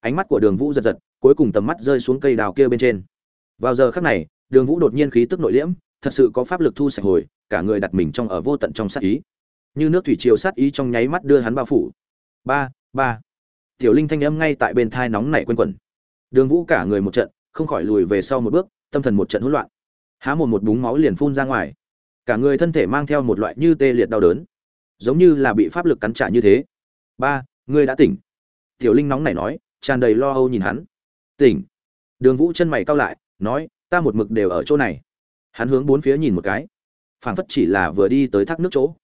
Ánh mắt của đường vũ giật giật, cuối cùng tầm mắt rơi xuống cây đào kia bên trên. Vào giờ khắc này, đường vũ đột nhiên khí tức nội liễm, thật sự có pháp lực thu sạch hồi, cả người đặt mình trong ở vô tận trong sát ý. Như nước thủy triều sát ý trong nháy mắt đưa hắn bao phủ. Ba ba. Tiểu linh thanh âm ngay tại bên thai nóng nảy quanh quẩn. Đường vũ cả người một trận, không khỏi lùi về sau một bước, tâm thần một trận hỗn loạn. Há một một búng máu liền phun ra ngoài cả người thân thể mang theo một loại như tê liệt đau đớn, giống như là bị pháp lực cắn trả như thế. Ba, ngươi đã tỉnh. Tiểu linh nóng này nói, tràn đầy lo âu nhìn hắn. Tỉnh. Đường vũ chân mày cau lại, nói, ta một mực đều ở chỗ này. Hắn hướng bốn phía nhìn một cái. Phảng phất chỉ là vừa đi tới thác nước chỗ.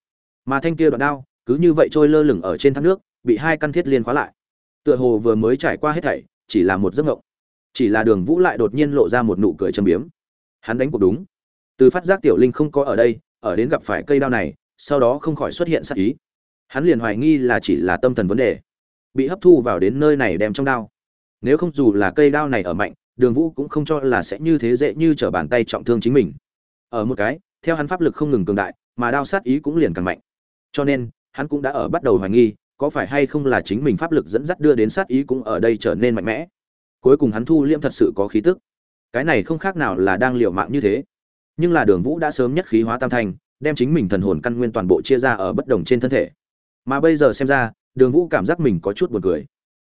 Mà thanh kia đoạn đao, cứ như vậy trôi lơ lửng ở trên thác nước, bị hai căn thiết liên khóa lại. Tựa hồ vừa mới trải qua hết thảy, chỉ là một giấc ngộng chỉ là đường vũ lại đột nhiên lộ ra một nụ cười châm biếm. Hắn đánh cuộc đúng từ phát giác tiểu linh không có ở đây, ở đến gặp phải cây đao này, sau đó không khỏi xuất hiện sát ý. Hắn liền hoài nghi là chỉ là tâm thần vấn đề, bị hấp thu vào đến nơi này đem trong đao. Nếu không dù là cây đao này ở mạnh, đường vũ cũng không cho là sẽ như thế dễ như t r ở bàn tay trọng thương chính mình. Ở một cái, theo hắn pháp lực không ngừng cường đại, mà đao sát ý cũng liền càng mạnh. Cho nên, hắn cũng đã ở bắt đầu hoài nghi, có phải hay không là chính mình pháp lực dẫn dắt đưa đến sát ý cũng ở đây trở nên mạnh mẽ. Cuối cùng hắn thu liễm thật sự có khí tức. Cái này không khác nào là đang liều mạng như thế nhưng là đường vũ đã sớm nhất khí hóa tam thanh, đem chính mình thần hồn căn nguyên toàn bộ chia ra ở bất đồng trên thân thể. Mà bây giờ xem ra, đường vũ cảm giác mình có chút buồn cười.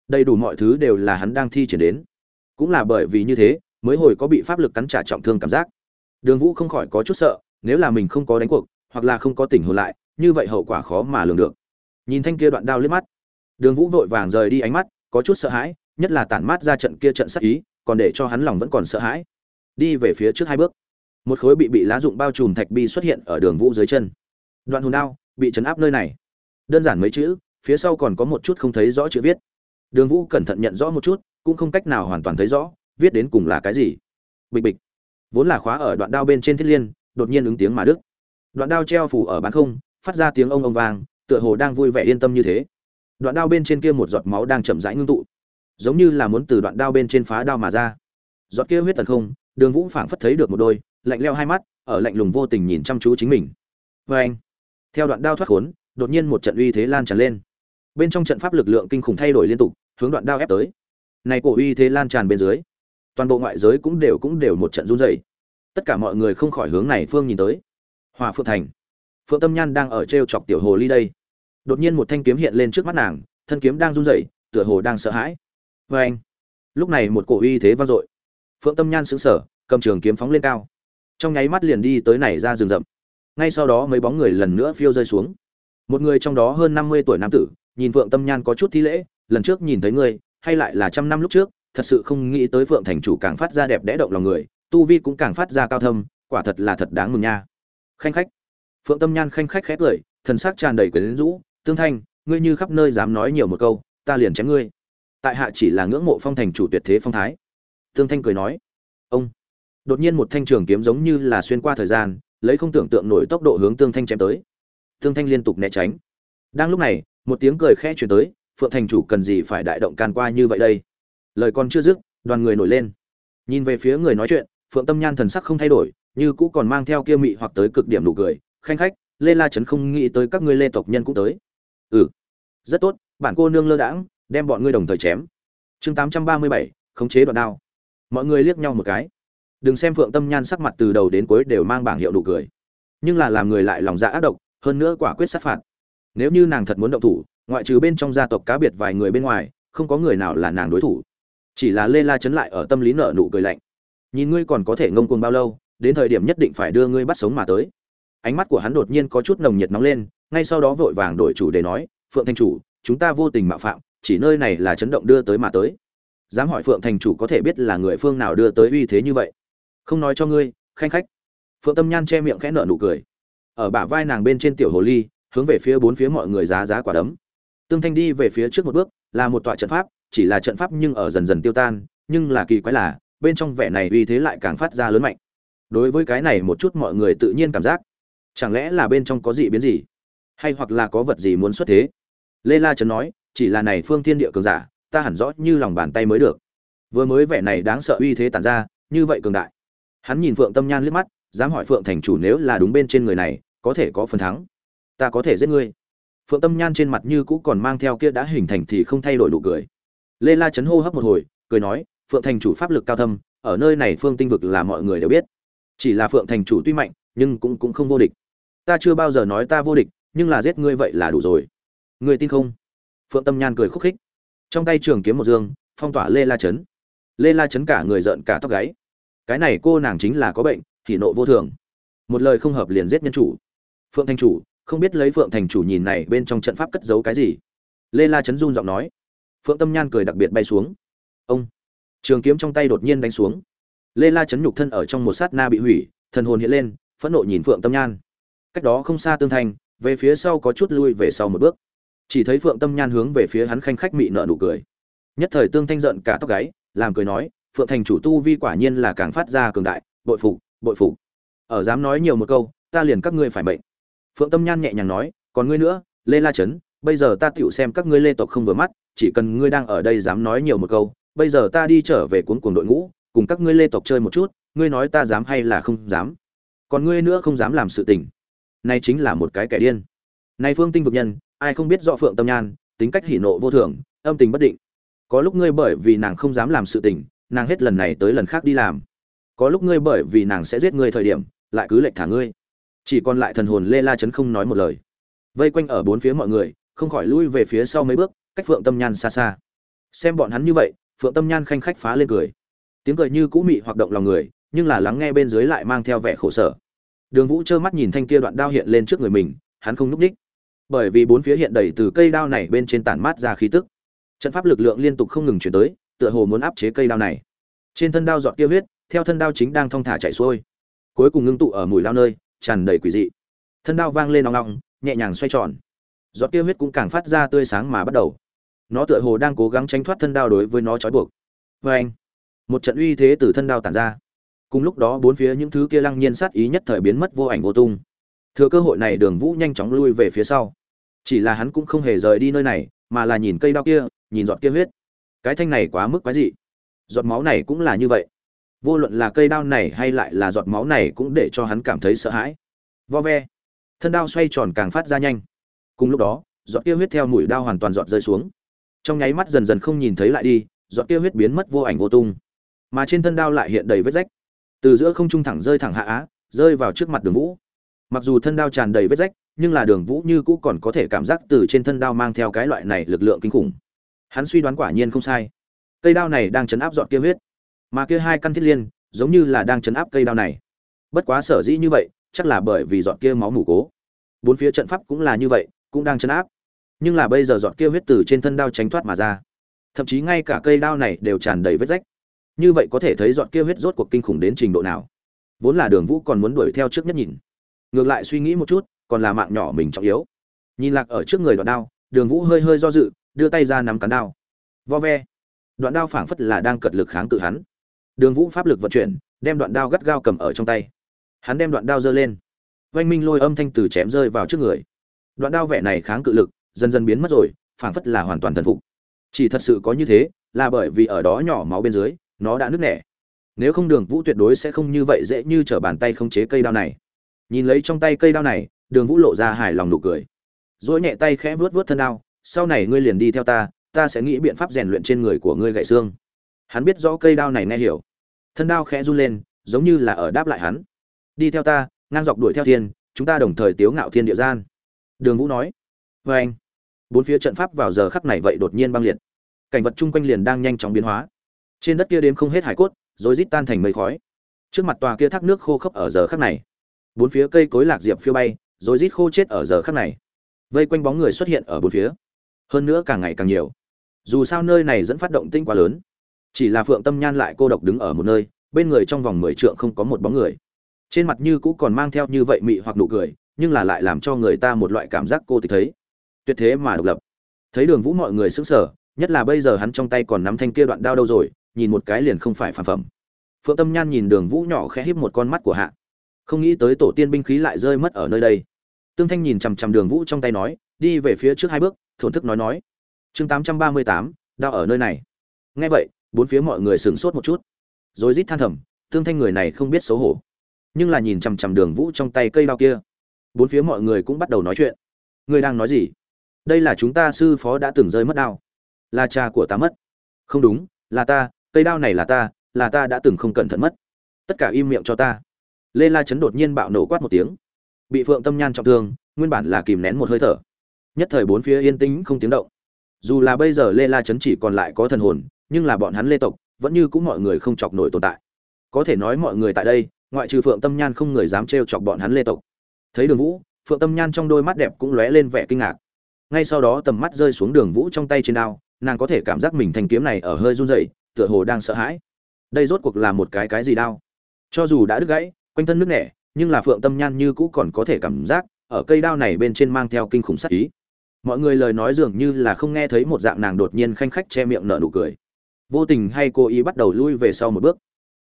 Đầy đủ mọi thứ đều là hắn đang thi triển đến. Cũng là bởi vì như thế, mới hồi có bị pháp lực cắn trả trọng thương cảm giác. Đường vũ không khỏi có chút sợ, nếu là mình không có đánh cuộc, hoặc là không có tỉnh hồn lại, như vậy hậu quả khó mà lường được. Nhìn thanh kia đoạn đao liếc mắt, đường vũ vội vàng rời đi ánh mắt, có chút sợ hãi, nhất là tản mát ra trận kia trận sắc ý, còn để cho hắn lòng vẫn còn sợ hãi. Đi về phía trước hai bước một khối bị bị lá dụng bao trùm thạch bi xuất hiện ở đường vũ dưới chân. Đoạn hồn đao bị chấn áp nơi này. Đơn giản mấy chữ, phía sau còn có một chút không thấy rõ chữ viết. Đường vũ cẩn thận nhận rõ một chút, cũng không cách nào hoàn toàn thấy rõ, viết đến cùng là cái gì. Bịch bịch. Vốn là khóa ở đoạn đao bên trên thiết liên, đột nhiên ứng tiếng mà đức đoạn đao treo phủ ở bán không, phát ra tiếng ông ông vang, tựa hồ đang vui vẻ yên tâm như thế. Đoạn đao bên trên kia một giọt máu đang chậm rãi ngưng tụ. Giống như là muốn từ đoạn đao bên trên phá đao mà ra. Giọt kia huyết tần không, đường vũ phảng phất thấy được một đôi lạnh leo hai mắt, ở lạnh lùng vô tình nhìn chăm chú chính mình. Vê anh, theo đoạn đao thoát khốn, đột nhiên một trận uy thế lan tràn lên. Bên trong trận pháp lực lượng kinh khủng thay đổi liên tục, hướng đoạn đao ép tới. Này cổ uy thế lan tràn bên dưới, toàn bộ ngoại giới cũng đều cũng đều một trận run rẩy. Tất cả mọi người không khỏi hướng này phương nhìn tới. Hòa phượng thành, phượng tâm nhan đang ở t r e o chọc tiểu hồ ly đây. Đột nhiên một thanh kiếm hiện lên trước mắt nàng, thân kiếm đang run rẩy, tựa hồ đang sợ hãi. Vê anh, lúc này một cổ uy thế vang dội. Phượng tâm nhan xứng sở cầm trường kiếm phóng lên cao trong nháy mắt liền đi tới này ra rừng rậm. Ngay sau đó mấy bóng người lần nữa phiêu rơi xuống. Một người trong đó hơn năm mươi tuổi nam tử, nhìn phượng tâm nhan có chút thi lễ, lần trước nhìn thấy ngươi, hay lại là trăm năm lúc trước, thật sự không nghĩ tới phượng thành chủ càng phát ra đẹp đẽ động lòng người, tu vi cũng càng phát ra cao thâm, quả thật là thật đáng mừng nha. Khanh khách. Phượng tâm nhan khanh khách khẽ cười, thần sắc tràn đầy quyến rũ, tương thanh, ngươi như khắp nơi dám nói nhiều một câu, ta liền chém ngươi. Tại hạ chỉ là ngưỡng mộ phong thành chủ tuyệt thế phong thái. Tương thanh cười nói, ông đột nhiên một thanh trường kiếm giống như là xuyên qua thời gian, lấy không tưởng tượng nổi tốc độ hướng tương thanh chém tới. Tương thanh liên tục né tránh. Đang lúc này, một tiếng cười khẽ chuyển tới, phượng thành chủ cần gì phải đại động can qua như vậy đây? Lời còn chưa dứt, đoàn người nổi lên. Nhìn về phía người nói chuyện, phượng tâm nhan thần sắc không thay đổi, như cũ còn mang theo kia mị hoặc tới cực điểm nụ cười, khanh khách, lê la trấn không nghĩ tới các ngươi lê tộc nhân cũng tới. Ừ rất tốt bản cô nương lơ đãng, đem bọn ngươi đồng thời chém. Chương tám trăm ba mươi bảy, khống chế đoạn đao. Mọi người liếc nhau một cái đừng xem phượng tâm nhan sắc mặt từ đầu đến cuối đều mang bảng hiệu nụ cười. Nhưng là làm người lại lòng dạ ác độc, hơn nữa quả quyết sát phạt. Nếu như nàng thật muốn động thủ, ngoại trừ bên trong gia tộc cá biệt vài người bên ngoài, không có người nào là nàng đối thủ. Chỉ là lê la chấn lại ở tâm lý nợ nụ cười lạnh. Nhìn ngươi còn có thể ngông cuồng bao lâu, đến thời điểm nhất định phải đưa ngươi bắt sống mà tới. Ánh mắt của hắn đột nhiên có chút nồng nhiệt nóng lên, ngay sau đó vội vàng đổi chủ để nói, phượng thanh chủ, chúng ta vô tình mạo phạm, chỉ nơi này là chấn động đưa tới mà tới. Dám hỏi phượng thành chủ có thể biết là người phương nào đưa tới uy thế như vậy? Không nói cho ngươi, khanh khách. Phượng tâm nhan che miệng khẽ nở nụ cười. Ở bả vai nàng bên trên tiểu hồ ly, hướng về phía bốn phía mọi người giá giá quả đấm. Tương thanh đi về phía trước một bước, là một tọa trận pháp, chỉ là trận pháp nhưng ở dần dần tiêu tan, nhưng là kỳ quái là, bên trong vẻ này uy thế lại càng phát ra lớn mạnh. Đối với cái này một chút mọi người tự nhiên cảm giác, chẳng lẽ là bên trong có gì biến gì? Hay hoặc là có vật gì muốn xuất thế? Lê la trấn nói, chỉ là này phương thiên địa cường giả, ta hẳn rõ như lòng bàn tay mới được. Vừa mới vẻ này đáng sợ uy thế tản ra, như vậy cường đại hắn nhìn phượng tâm nhan liếc mắt, dám hỏi phượng thành chủ nếu là đúng bên trên người này, có thể có phần thắng. Ta có thể giết ngươi. Phượng tâm nhan trên mặt như cũ còn mang theo kia đã hình thành thì không thay đổi nụ cười. Lê la chấn hô hấp một hồi, cười nói, phượng thành chủ pháp lực cao thâm, ở nơi này phương tinh vực là mọi người đều biết. Chỉ là phượng thành chủ tuy mạnh, nhưng cũng cũng không vô địch. Ta chưa bao giờ nói ta vô địch, nhưng là giết ngươi vậy là đủ rồi. Ngươi tin không? Phượng tâm nhan cười khúc khích. Trong tay trường kiếm một dương, phong tỏa lê la chấn. Lê la chấn cả người giận cả tóc gáy cái này cô nàng chính là có bệnh, thì nộ vô thường. Một lời không hợp liền giết nhân chủ. Phượng thành chủ, không biết lấy phượng thành chủ nhìn này bên trong trận pháp cất giấu cái gì? Lê la chấn run giọng nói. Phượng tâm nhan cười đặc biệt bay xuống. Ông. Trường kiếm trong tay đột nhiên đánh xuống. Lê la chấn nhục thân ở trong một sát na bị hủy, thần hồn hiện lên, phẫn nộ nhìn phượng tâm nhan. Cách đó không xa tương thành, về phía sau có chút lui về sau một bước. Chỉ thấy phượng tâm nhan hướng về phía hắn khanh khách mị nợ nụ cười. Nhất thời tương thanh giận cả tóc gáy, làm cười nói phượng thành chủ tu vi quả nhiên là càng phát ra cường đại, bội phục bội phục. Ở dám nói nhiều một câu, ta liền các ngươi phải bệnh phượng tâm nhan nhẹ nhàng nói, còn ngươi nữa, lê la trấn bây giờ ta tựu xem các ngươi lê tộc không vừa mắt, chỉ cần ngươi đang ở đây dám nói nhiều một câu, bây giờ ta đi trở về cuốn cuồng đội ngũ, cùng các ngươi lê tộc chơi một chút, ngươi nói ta dám hay là không dám? Còn ngươi nữa không dám làm sự tình. Nay chính là một cái kẻ điên. Nay phương tinh vực nhân, ai không biết rõ phượng tâm nhan, tính cách hỉ nộ vô thường, âm tình bất định. Có lúc ngươi bởi vì nàng không dám làm sự tình nàng hết lần này tới lần khác đi làm. Có lúc ngươi bởi vì nàng sẽ giết ngươi thời điểm, lại cứ lệnh thả ngươi. Chỉ còn lại thần hồn lê la chấn không nói một lời. Vây quanh ở bốn phía mọi người, không khỏi lui về phía sau mấy bước, cách phượng tâm nhan xa xa. Xem bọn hắn như vậy, phượng tâm nhan khanh khách phá lên cười. Tiếng cười như cũ mị hoặc động lòng người, nhưng là lắng nghe bên dưới lại mang theo vẻ khổ sở. Đường vũ trơ mắt nhìn thanh kia đoạn đao hiện lên trước người mình, hắn không núp ních bởi vì bốn phía hiện đầy từ cây đao này bên trên tản mát ra khí tức. Trận pháp lực lượng liên tục không ngừng chuyển tới tựa hồ muốn áp chế cây đao này. Trên thân đao giọt kia huyết, theo thân đao chính đang thong thả chạy xuôi. Cuối cùng ngưng tụ ở mùi lao nơi, tràn đầy quỷ dị. Thân đao vang lên nong nong nhẹ nhàng xoay tròn. Giọt kia huyết cũng càng phát ra tươi sáng mà bắt đầu. Nó tựa hồ đang cố gắng tránh thoát thân đao đối với nó trói buộc. Vê anh một trận uy thế từ thân đao tản ra. Cùng lúc đó, bốn phía những thứ kia lăng nhiên sát ý nhất thời biến mất vô ảnh vô tung. Thừa cơ hội này, đường vũ nhanh chóng lui về phía sau. Chỉ là hắn cũng không hề rời đi nơi này, mà là nhìn cây đao kia, nhìn giọt kia huyết cái thanh này quá mức quái dị. Giọt máu này cũng là như vậy. Vô luận là cây đao này hay lại là giọt máu này cũng để cho hắn cảm thấy sợ hãi. Vo ve. Thân đao xoay tròn càng phát ra nhanh. Cùng lúc đó, giọt kia huyết theo mũi đao hoàn toàn giọt rơi xuống. Trong nháy mắt dần dần không nhìn thấy lại đi, giọt kia huyết biến mất vô ảnh vô tung. Mà trên thân đao lại hiện đầy vết rách. Từ giữa không trung thẳng rơi thẳng hạ á, rơi vào trước mặt đường vũ. Mặc dù thân đao tràn đầy vết rách, nhưng là đường vũ như cũ còn có thể cảm giác từ trên thân đao mang theo cái loại này lực lượng kinh khủng hắn suy đoán quả nhiên không sai. Cây đao này đang chấn áp dọn kia huyết. Mà kia hai căn thiết liên, giống như là đang chấn áp cây đao này. Bất quá sở dĩ như vậy, chắc là bởi vì dọn kia máu mủ cố. Bốn phía trận pháp cũng là như vậy, cũng đang chấn áp. Nhưng là bây giờ dọn kia huyết từ trên thân đao tránh thoát mà ra. Thậm chí ngay cả cây đao này đều tràn đầy vết rách. Như vậy có thể thấy dọn kia huyết rốt cuộc kinh khủng đến trình độ nào. Vốn là đường vũ còn muốn đuổi theo trước nhất nhìn. Ngược lại suy nghĩ một chút, còn là mạng nhỏ mình trọng yếu. Nhìn lạc ở trước người đoạn đao, đường vũ hơi hơi do dự đưa tay ra nắm cán đao. Vo ve. Đoạn đao phảng phất là đang cật lực kháng cự hắn. Đường vũ pháp lực vận chuyển, đem đoạn đao gắt gao cầm ở trong tay. Hắn đem đoạn đao giơ lên. Oanh minh lôi âm thanh từ chém rơi vào trước người. Đoạn đao vẻ này kháng cự lực, dần dần biến mất rồi, phảng phất là hoàn toàn thần phục. Chỉ thật sự có như thế, là bởi vì ở đó nhỏ máu bên dưới, nó đã nứt nẻ. Nếu không đường vũ tuyệt đối sẽ không như vậy dễ như t r ở bàn tay không chế cây đao này. Nhìn lấy trong tay cây đao này, đường vũ lộ ra hài lòng nụ cười. Dỗi nhẹ tay khẽ vuốt vuốt thân đao sau này ngươi liền đi theo ta ta sẽ nghĩ biện pháp rèn luyện trên người của ngươi gậy xương. Hắn biết rõ cây đao này nghe hiểu. Thân đao khẽ run lên, giống như là ở đáp lại hắn. Đi theo ta, ngang dọc đuổi theo thiên, chúng ta đồng thời tiếu ngạo thiên địa gian. Đường vũ nói. Vê anh, bốn phía trận pháp vào giờ khắc này vậy đột nhiên băng liệt. Cảnh vật chung quanh liền đang nhanh chóng biến hóa. Trên đất kia đêm không hết hải cốt rồi rít tan thành mây khói. Trước mặt tòa kia thác nước khô khốc ở giờ khắc này. Bốn phía cây cối lạc diệp phiêu bay rồi rít khô chết ở giờ khắc này. Vây quanh bóng người xuất hiện ở bốn phía hơn nữa càng ngày càng nhiều. Dù sao nơi này dẫn phát động tinh quá lớn. Chỉ là phượng tâm nhan lại cô độc đứng ở một nơi, bên người trong vòng mười trượng không có một bóng người. Trên mặt như cũ còn mang theo như vậy mị hoặc nụ cười, nhưng là lại làm cho người ta một loại cảm giác cô tịch thấy. Tuyệt thế mà độc lập. Thấy đường vũ mọi người sững sờ, nhất là bây giờ hắn trong tay còn nắm thanh kia đoạn đao đâu rồi, nhìn một cái liền không phải phản phẩm. Phượng tâm nhan nhìn đường vũ nhỏ khẽ híp một con mắt của hạ. Không nghĩ tới tổ tiên binh khí lại rơi mất ở nơi đây. Tương thanh nhìn chằm chằm đường vũ trong tay nói, đi về phía trước hai bước thổn thức nói nói. Chương tám trăm ba mươi tám đao ở nơi này. Nghe vậy, bốn phía mọi người sửng sốt một chút. Rồi rít than thầm tương thanh người này không biết xấu hổ. Nhưng là nhìn chằm chằm đường vũ trong tay cây đao kia, bốn phía mọi người cũng bắt đầu nói chuyện. Ngươi đang nói gì? Đây là chúng ta sư phó đã từng rơi mất đao. Là cha của ta mất. Không đúng, là ta, cây đao này là ta là ta đã từng không cẩn thận mất. Tất cả im miệng cho ta. Lê la chấn đột nhiên bạo nổ quát một tiếng. Bị phượng tâm nhan trọng thương, nguyên bản là kìm nén một hơi thở nhất thời bốn phía yên tĩnh không tiếng động. Dù là bây giờ lê la chấn chỉ còn lại có thần hồn, nhưng là bọn hắn lê tộc, vẫn như cũng mọi người không chọc nổi tồn tại. Có thể nói mọi người tại đây, ngoại trừ phượng tâm nhan không người dám trêu chọc bọn hắn lê tộc. Thấy đường vũ, phượng tâm nhan trong đôi mắt đẹp cũng lóe lên vẻ kinh ngạc. Ngay sau đó tầm mắt rơi xuống đường vũ trong tay trên đao, nàng có thể cảm giác mình thanh kiếm này ở hơi run rẩy, tựa hồ đang sợ hãi. Đây rốt cuộc là một cái cái gì đao? Cho dù đã đứt gãy, quanh thân nước nẻ, nhưng là phượng tâm nhan như cũ còn có thể cảm giác, ở cây đao này bên trên mang theo kinh khủng sắc ý mọi người lời nói dường như là không nghe thấy một dạng nàng đột nhiên khanh khách che miệng nở nụ cười. Vô tình hay cố ý bắt đầu lui về sau một bước.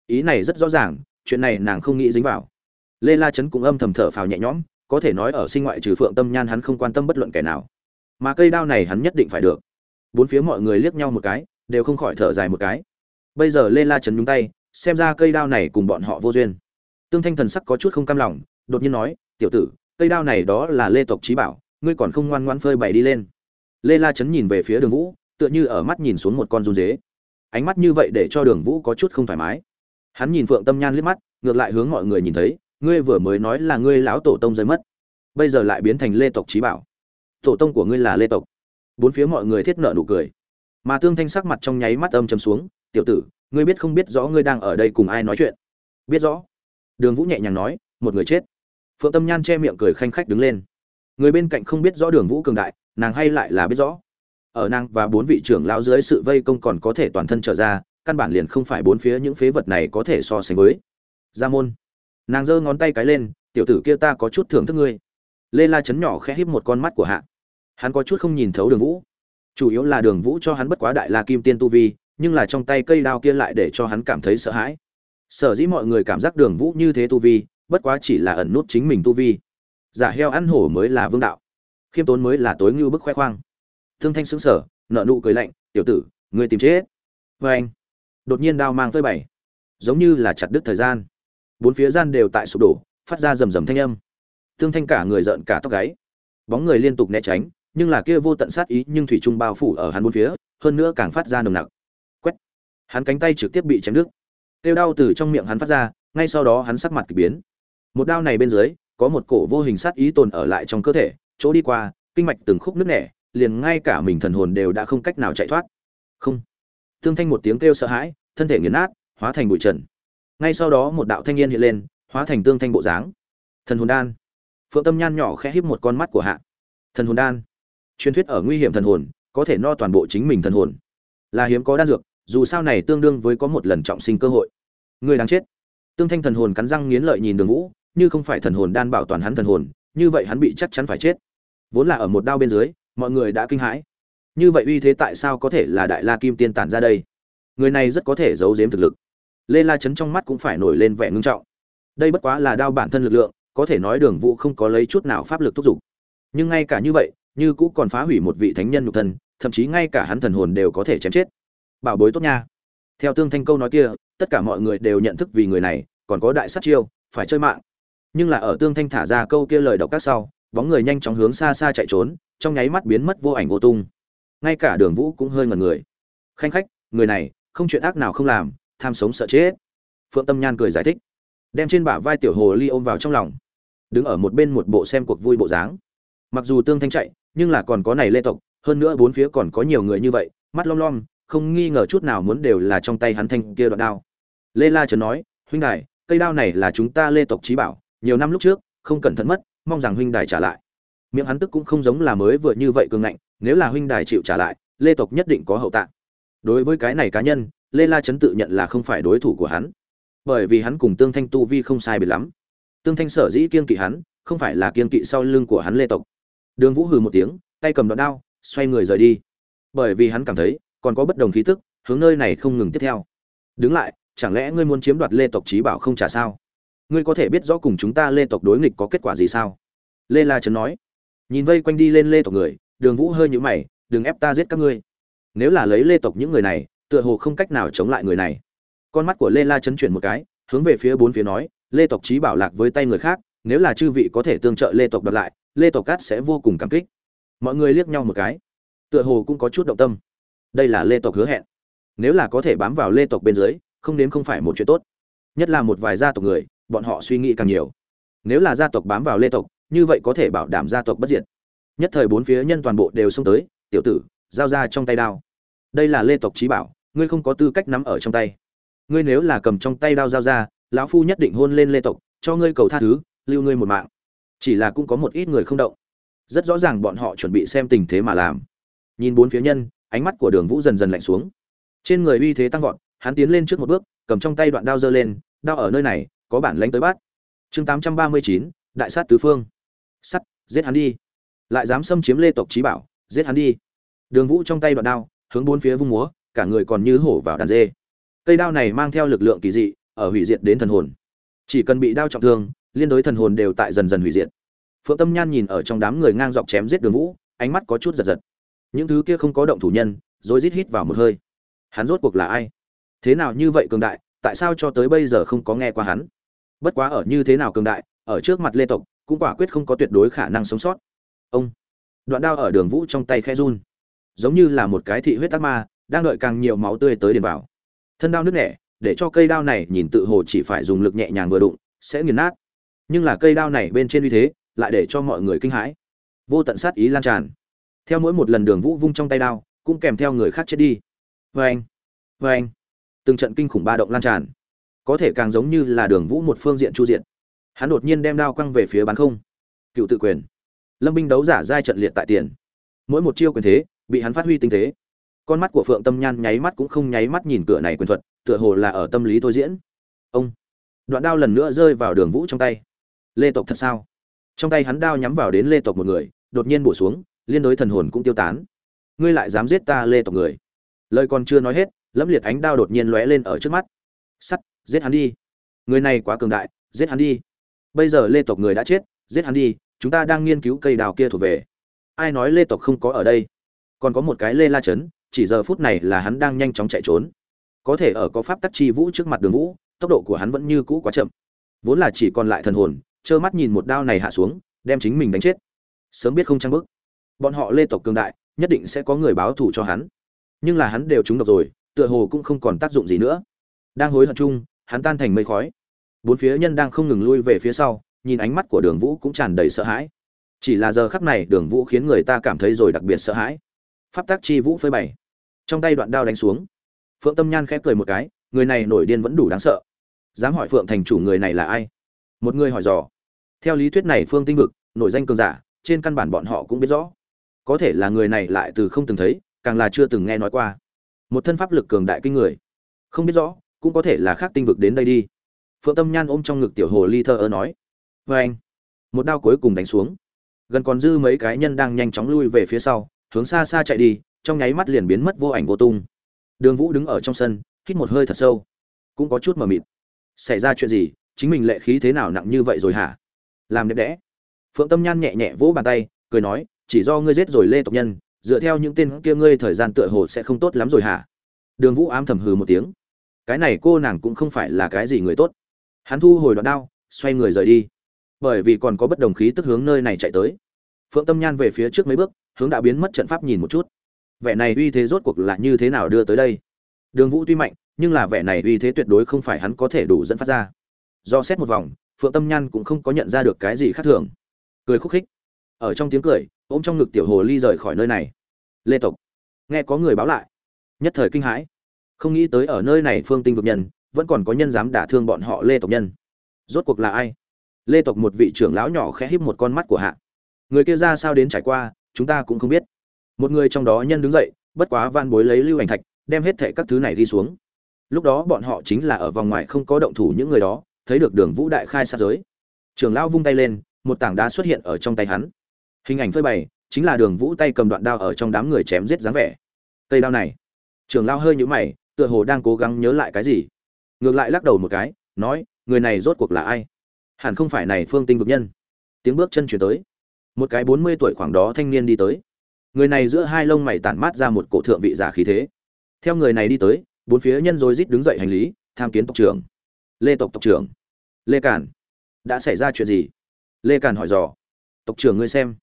Ý này rất rõ ràng, chuyện này nàng không nghĩ dính vào. Lê la chấn cũng âm thầm thở phào nhẹ nhõm, có thể nói ở sinh ngoại trừ phượng tâm nhan hắn không quan tâm bất luận kẻ nào. Mà cây đao này hắn nhất định phải được. Bốn phía mọi người liếc nhau một cái, đều không khỏi thở dài một cái. Bây giờ lê la chấn nhúng tay, xem ra cây đao này cùng bọn họ vô duyên. Tương thanh thần sắc có chút không cam lòng, đột nhiên nói, tiểu tử, cây đao này đó là lê tộc trí bảo ngươi còn không ngoan ngoãn phơi bày đi lên. Lê la chấn nhìn về phía đường vũ, tựa như ở mắt nhìn xuống một con run dế. Ánh mắt như vậy để cho đường vũ có chút không thoải mái. Hắn nhìn phượng tâm nhan liếc mắt, ngược lại hướng mọi người nhìn thấy, ngươi vừa mới nói là ngươi lão tổ tông rơi mất. Bây giờ lại biến thành lê tộc trí bảo. Tổ tông của ngươi là lê tộc. Bốn phía mọi người thiết nợ nụ cười. Mà tương thanh sắc mặt trong nháy mắt âm trầm xuống, tiểu tử, ngươi biết không biết rõ ngươi đang ở đây cùng ai nói chuyện? Biết rõ. Đường vũ nhẹ nhàng nói, một người chết. Phượng tâm nhan che miệng cười khanh khách đứng lên người bên cạnh không biết rõ đường vũ cường đại, nàng hay lại là biết rõ. Ở nàng và bốn vị trưởng lão dưới sự vây công còn có thể toàn thân trở ra, căn bản liền không phải bốn phía những phế vật này có thể so sánh với. Ra môn. Nàng giơ ngón tay cái lên, tiểu tử kia ta có chút thưởng thức ngươi. Lê la chấn nhỏ khẽ híp một con mắt của hạ. Hắn có chút không nhìn thấu đường vũ. Chủ yếu là đường vũ cho hắn bất quá đại la kim tiên tu vi, nhưng là trong tay cây đao kia lại để cho hắn cảm thấy sợ hãi. Sở dĩ mọi người cảm giác đường vũ như thế tu vi, bất quá chỉ là ẩn nút chính mình tu vi giả heo ăn hổ mới là vương đạo. Khiêm tốn mới là tối ngưu bức khoe khoang. Thương thanh xứng sở nợ nụ cười lạnh, tiểu tử người tìm chết. Vê anh, đột nhiên đao mang phơi bày. Giống như là chặt đứt thời gian. Bốn phía gian đều tại sụp đổ, phát ra rầm rầm thanh âm. Thương thanh cả người rợn cả tóc gáy. Bóng người liên tục né tránh, nhưng là kia vô tận sát ý nhưng thủy trung bao phủ ở hắn bốn phía, hơn nữa càng phát ra nồng nặc. Quét! Hắn cánh tay trực tiếp bị chém đứt. Tiêu đau từ trong miệng hắn phát ra, ngay sau đó hắn sắc mặt kỳ biến. Một đao này bên dưới có một cổ vô hình sát ý tồn ở lại trong cơ thể, chỗ đi qua, kinh mạch từng khúc nứt nẻ, liền ngay cả mình thần hồn đều đã không cách nào chạy thoát. Không. Tương thanh một tiếng kêu sợ hãi, thân thể nghiền nát, hóa thành bụi trần. Ngay sau đó một đạo thanh niên hiện lên, hóa thành tương thanh bộ dáng. Thần hồn đan. Phượng tâm nhan nhỏ khẽ híp một con mắt của hạ. Thần hồn đan. Truyền thuyết ở nguy hiểm thần hồn, có thể no toàn bộ chính mình thần hồn. Là hiếm có đan dược, dù sao này tương đương với có một lần trọng sinh cơ hội. Người đáng chết. Tương thanh thần hồn cắn răng nghiến lợi nhìn đường vũ như không phải thần hồn đan bảo toàn hắn thần hồn, như vậy hắn bị chắc chắn phải chết. Vốn là ở một đao bên dưới, mọi người đã kinh hãi. Như vậy uy thế tại sao có thể là đại la kim tiên tản ra đây? Người này rất có thể giấu giếm thực lực. Lê la chấn trong mắt cũng phải nổi lên vẻ ngưng trọng. Đây bất quá là đao bản thân lực lượng, có thể nói đường vũ không có lấy chút nào pháp lực thúc dục. nhưng ngay cả như vậy, như cũng còn phá hủy một vị thánh nhân nhục thân, thậm chí ngay cả hắn thần hồn đều có thể chém chết. Bảo bối tốt nha. Theo tương thanh câu nói kia, tất cả mọi người đều nhận thức vì người này, còn có đại sát chiêu, phải chơi mạng nhưng là ở tương thanh thả ra câu kia lời độc các sau, bóng người nhanh chóng hướng xa xa chạy trốn, trong nháy mắt biến mất vô ảnh vô tung. Ngay cả đường vũ cũng hơi ngần người. Khanh khách, người này, không chuyện ác nào không làm, tham sống sợ chết. Phượng tâm nhan cười giải thích. Đem trên bả vai tiểu hồ ly ôm vào trong lòng. Đứng ở một bên một bộ xem cuộc vui bộ dáng. Mặc dù tương thanh chạy, nhưng là còn có này lê tộc, hơn nữa bốn phía còn có nhiều người như vậy, mắt lom lom, không nghi ngờ chút nào muốn đều là trong tay hắn thanh kia đoạn đao. Lê la trấn nói, huynh đài, cây đao này là chúng ta lê tộc trí bảo nhiều năm lúc trước, không cẩn thận mất, mong rằng huynh đài trả lại. Miệng hắn tức cũng không giống là mới vừa như vậy cường ngạnh, nếu là huynh đài chịu trả lại, lê tộc nhất định có hậu tạ đối với cái này cá nhân, lê la chấn tự nhận là không phải đối thủ của hắn. Bởi vì hắn cùng tương thanh tu vi không sai biệt lắm. Tương thanh sở dĩ kiên kỵ hắn, không phải là kiên kỵ sau lưng của hắn lê tộc. Đường vũ hừ một tiếng, tay cầm đoạn đao, xoay người rời đi. Bởi vì hắn cảm thấy, còn có bất đồng khí tức, hướng nơi này không ngừng tiếp theo. Đứng lại, chẳng lẽ ngươi muốn chiếm đoạt lê tộc trí bảo không trả sao? Ngươi có thể biết rõ cùng chúng ta lê tộc đối nghịch có kết quả gì sao? Lê la trấn nói. Nhìn vây quanh đi lên lê tộc người, đường vũ hơi nhũ mày, đừng ép ta giết các ngươi. Nếu là lấy lê tộc những người này, tựa hồ không cách nào chống lại người này. Con mắt của lê la Trấn chuyển một cái, hướng về phía bốn phía nói, lê tộc trí bảo lạc với tay người khác, nếu là chư vị có thể tương trợ lê tộc đập lại, lê tộc cát sẽ vô cùng cảm kích. Mọi người liếc nhau một cái. Tựa hồ cũng có chút động tâm. Đây là lê tộc hứa hẹn. Nếu là có thể bám vào lê tộc bên dưới, không đến không phải một chuyện tốt. Nhất là một vài gia tộc người bọn họ suy nghĩ càng nhiều. Nếu là gia tộc bám vào lê tộc, như vậy có thể bảo đảm gia tộc bất diệt. Nhất thời bốn phía nhân toàn bộ đều xông tới, tiểu tử, giao ra trong tay đao. Đây là lê tộc trí bảo, ngươi không có tư cách nắm ở trong tay. Ngươi nếu là cầm trong tay đao giao ra, lão phu nhất định hôn lên lê tộc, cho ngươi cầu tha thứ, lưu ngươi một mạng. Chỉ là cũng có một ít người không động. Rất rõ ràng bọn họ chuẩn bị xem tình thế mà làm. Nhìn bốn phía nhân, ánh mắt của đường vũ dần dần lạnh xuống. Trên người uy thế tăng vọt, hắn tiến lên trước một bước, cầm trong tay đoạn đao giơ lên, đao ở nơi này có bản lãnh tới bắt. Chương tám trăm ba mươi chín, đại sát tứ phương. Sắt, giết hắn đi. Lại dám xâm chiếm lê tộc trí bảo, giết hắn đi. Đường vũ trong tay đoạn đao, hướng bốn phía vung múa, cả người còn như hổ vào đàn dê. Cây đao này mang theo lực lượng kỳ dị, ở hủy diệt đến thần hồn. Chỉ cần bị đao trọng thương, liên đối thần hồn đều tại dần dần hủy diệt. Phượng tâm nhan nhìn ở trong đám người ngang dọc chém giết đường vũ, ánh mắt có chút giật giật. Những thứ kia không có động thủ nhân, rồi rít hít vào một hơi. Hắn rốt cuộc là ai? Thế nào như vậy cường đại, tại sao cho tới bây giờ không có nghe qua hắn? Bất quá ở như thế nào cường đại, ở trước mặt lê tộc, cũng quả quyết không có tuyệt đối khả năng sống sót. Ông, đoạn đao ở đường vũ trong tay khe run. Giống như là một cái thị huyết tắc ma, đang đợi càng nhiều máu tươi tới điền vào. Thân đao nứt nẻ, để cho cây đao này nhìn tự hồ chỉ phải dùng lực nhẹ nhàng vừa đụng, sẽ nghiền nát. Nhưng là cây đao này bên trên uy thế, lại để cho mọi người kinh hãi. Vô tận sát ý lan tràn. Theo mỗi một lần đường vũ vung trong tay đao, cũng kèm theo người khác chết đi. Vê anh vê anh từng trận kinh khủng ba động lan tràn có thể càng giống như là đường vũ một phương diện chu diện. Hắn đột nhiên đem đao quăng về phía bán không. Cựu tự quyền. Lâm binh đấu giả giai trận liệt tại tiền. Mỗi một chiêu quyền thế, bị hắn phát huy tinh tế. Con mắt của phượng tâm nhan nháy mắt cũng không nháy mắt nhìn cửa này quyền thuật, tựa hồ là ở tâm lý thôi diễn. Ông. Đoạn đao lần nữa rơi vào đường vũ trong tay. Lê tộc thật sao? Trong tay hắn đao nhắm vào đến lê tộc một người, đột nhiên bổ xuống, liên đối thần hồn cũng tiêu tán. Ngươi lại dám giết ta lê tộc người. Lời còn chưa nói hết lẫm liệt ánh đao đột nhiên lóe lên ở trước mắt. Sắt giết hắn đi. Người này quá cường đại, giết hắn đi. Bây giờ lê tộc người đã chết, giết hắn đi, chúng ta đang nghiên cứu cây đào kia thuộc về. Ai nói lê tộc không có ở đây? Còn có một cái lê la chấn chỉ giờ phút này là hắn đang nhanh chóng chạy trốn. Có thể ở có pháp tắc chi vũ trước mặt đường vũ, tốc độ của hắn vẫn như cũ quá chậm. Vốn là chỉ còn lại thần hồn, trơ mắt nhìn một đao này hạ xuống, đem chính mình đánh chết. Sớm biết không trang bức bọn họ lê tộc cường đại, nhất định sẽ có người báo thù cho hắn. Nhưng là hắn đều trúng độc rồi, tựa hồ cũng không còn tác dụng gì nữa. Đang hối hận chung hắn tan thành mây khói. Bốn phía nhân đang không ngừng lui về phía sau, nhìn ánh mắt của đường vũ cũng tràn đầy sợ hãi. Chỉ là giờ khắc này, đường vũ khiến người ta cảm thấy rồi đặc biệt sợ hãi. Pháp tác chi vũ phơi bày. Trong tay đoạn đao đánh xuống. Phượng tâm nhan khẽ cười một cái, người này nổi điên vẫn đủ đáng sợ. Dám hỏi phượng thành chủ người này là ai? Một người hỏi dò. Theo lý thuyết này phương tinh vực, nổi danh cường giả, trên căn bản bọn họ cũng biết rõ. Có thể là người này lại từ không từng thấy, càng là chưa từng nghe nói qua. Một thân pháp lực cường đại kinh người. Không biết rõ cũng có thể là khác tinh vực đến đây đi. Phượng tâm nhan ôm trong ngực tiểu hồ ly thơ ơ nói vê anh. Một đao cuối cùng đánh xuống. Gần còn dư mấy cái nhân đang nhanh chóng lui về phía sau, hướng xa xa chạy đi, trong nháy mắt liền biến mất vô ảnh vô tung. Đường vũ đứng ở trong sân, hít một hơi thật sâu. Cũng có chút mờ mịt. Xảy ra chuyện gì? Chính mình lệ khí thế nào nặng như vậy rồi hả? Làm đẹp đẽ. Phượng tâm nhan nhẹ nhẹ vỗ bàn tay, cười nói, chỉ do ngươi giết rồi lê tộc nhân, dựa theo những tên kia ngươi thời gian tựa hồ sẽ không tốt lắm rồi hả? Đường vũ ám thầm hừ một tiếng cái này cô nàng cũng không phải là cái gì người tốt. Hắn thu hồi đoạn đao, xoay người rời đi. Bởi vì còn có bất đồng khí tức hướng nơi này chạy tới. Phượng tâm nhan về phía trước mấy bước, hướng đã biến mất trận pháp nhìn một chút. Vẻ này uy thế rốt cuộc là như thế nào đưa tới đây? Đường vũ tuy mạnh, nhưng là vẻ này uy thế tuyệt đối không phải hắn có thể đủ dẫn phát ra. Do xét một vòng, phượng tâm nhan cũng không có nhận ra được cái gì khác thường. Cười khúc khích. Ở trong tiếng cười, ôm trong ngực tiểu hồ ly rời khỏi nơi này. Lê tộc. Nghe có người báo lại. Nhất thời kinh hãi không nghĩ tới ở nơi này phương tinh vực nhân vẫn còn có nhân dám đả thương bọn họ lê tộc nhân. Rốt cuộc là ai? Lê tộc một vị trưởng lão nhỏ khẽ híp một con mắt của hạ. Người kia ra sao đến trải qua chúng ta cũng không biết. Một người trong đó nhân đứng dậy bất quá van bối lấy lưu ảnh thạch đem hết thệ các thứ này đi xuống. Lúc đó bọn họ chính là ở vòng ngoài không có động thủ những người đó thấy được đường vũ đại khai sát giới. Trường lão vung tay lên, một tảng đá xuất hiện ở trong tay hắn. Hình ảnh phơi bày, chính là Đường Vũ tay cầm đoạn đao ở trong đám người chém giết dáng vẻ. Cây đao này, Trường lão hơi nhũ mày, tựa hồ đang cố gắng nhớ lại cái gì. Ngược lại lắc đầu một cái, nói, người này rốt cuộc là ai? Hẳn không phải này Phương Tinh vực nhân. Tiếng bước chân chuyển tới. Một cái bốn mươi tuổi khoảng đó thanh niên đi tới. Người này giữa hai lông mày tản mát ra một cổ thượng vị giả khí thế. Theo người này đi tới, bốn phía nhân rồi rít đứng dậy hành lý, tham kiến tộc trưởng. Lê tộc tộc trưởng. Lê Cản đã xảy ra chuyện gì lê càn hỏi dò tộc trưởng ngươi xem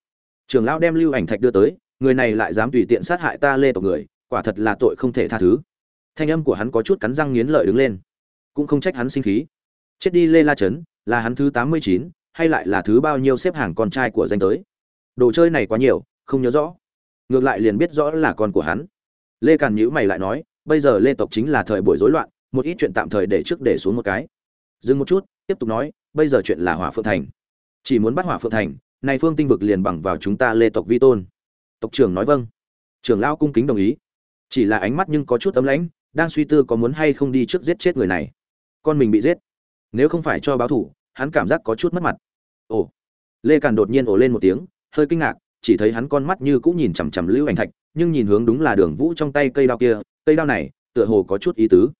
trưởng lão đem lưu ảnh thạch đưa tới người này lại dám tùy tiện sát hại ta lê tộc người quả thật là tội không thể tha thứ thanh âm của hắn có chút cắn răng nghiến lợi đứng lên. Cũng không trách hắn sinh khí. Chết đi lê la trấn, là hắn thứ tám mươi chín, hay lại là thứ bao nhiêu xếp hàng con trai của danh tới. Đồ chơi này quá nhiều, không nhớ rõ. Ngược lại liền biết rõ là con của hắn. Lê càn nhữ mày lại nói, bây giờ lê tộc chính là thời buổi rối loạn, một ít chuyện tạm thời để trước để xuống một cái. Dừng một chút, tiếp tục nói, bây giờ chuyện là hỏa phượng thành. Chỉ muốn bắt hỏa phượng thành, này phương tinh vực liền bằng vào chúng ta lê tộc vi tôn. Tộc trưởng nói vâng. Trưởng lao cung kính đồng ý. Chỉ là ánh mắt nhưng có chút ấm lãnh đang suy tư có muốn hay không đi trước giết chết người này. Con mình bị giết. Nếu không phải cho báo thủ, hắn cảm giác có chút mất mặt. Ồ. Lê càn đột nhiên ồ lên một tiếng, hơi kinh ngạc, chỉ thấy hắn con mắt như cũng nhìn chằm chằm lưu ảnh thạch, nhưng nhìn hướng đúng là đường vũ trong tay cây đao kia, cây đao này, tựa hồ có chút ý tứ.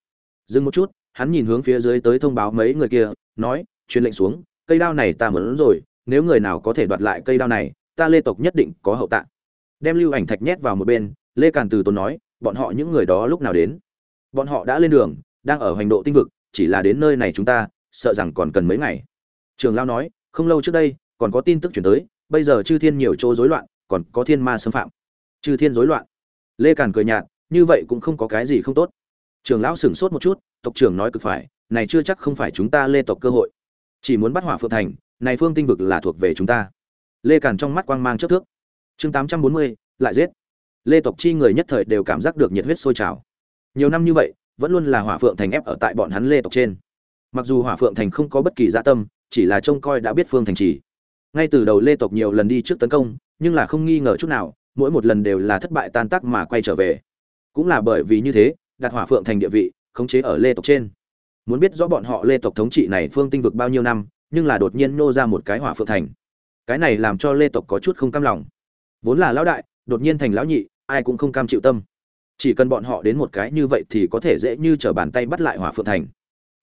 Dừng một chút, hắn nhìn hướng phía dưới tới thông báo mấy người kia, nói, truyền lệnh xuống, cây đao này ta muốn rồi, nếu người nào có thể đoạt lại cây đao này, ta lê tộc nhất định có hậu tạ. Đem lưu ảnh thạch nhét vào một bên, lê càn từ tốn nói, bọn họ những người đó lúc nào đến? Bọn họ đã lên đường, đang ở hành độ tinh vực, chỉ là đến nơi này chúng ta, sợ rằng còn cần mấy ngày. Trường lao nói, không lâu trước đây, còn có tin tức chuyển tới, bây giờ chư thiên nhiều chỗ rối loạn, còn có thiên ma xâm phạm. Chư thiên rối loạn. Lê càn cười nhạt, như vậy cũng không có cái gì không tốt. Trường lão sửng sốt một chút, tộc trưởng nói cực phải, này chưa chắc không phải chúng ta lê tộc cơ hội. Chỉ muốn bắt hỏa phượng thành, này phương tinh vực là thuộc về chúng ta. Lê càn trong mắt quang mang chất thước. Chương tám trăm bốn mươi, lại giết. Lê tộc chi người nhất thời đều cảm giác được nhiệt huyết sôi trào nhiều năm như vậy, vẫn luôn là hỏa phượng thành ép ở tại bọn hắn lê tộc trên. Mặc dù hỏa phượng thành không có bất kỳ dạ tâm, chỉ là trông coi đã biết phương thành trì. Ngay từ đầu lê tộc nhiều lần đi trước tấn công, nhưng là không nghi ngờ chút nào, mỗi một lần đều là thất bại tan tác mà quay trở về. Cũng là bởi vì như thế, đặt hỏa phượng thành địa vị, khống chế ở lê tộc trên. Muốn biết rõ bọn họ lê tộc thống trị này phương tinh vực bao nhiêu năm, nhưng là đột nhiên nô ra một cái hỏa phượng thành. Cái này làm cho lê tộc có chút không cam lòng. Vốn là lão đại, đột nhiên thành lão nhị, ai cũng không cam chịu tâm chỉ cần bọn họ đến một cái như vậy thì có thể dễ như t r ở bàn tay bắt lại hỏa phượng thành.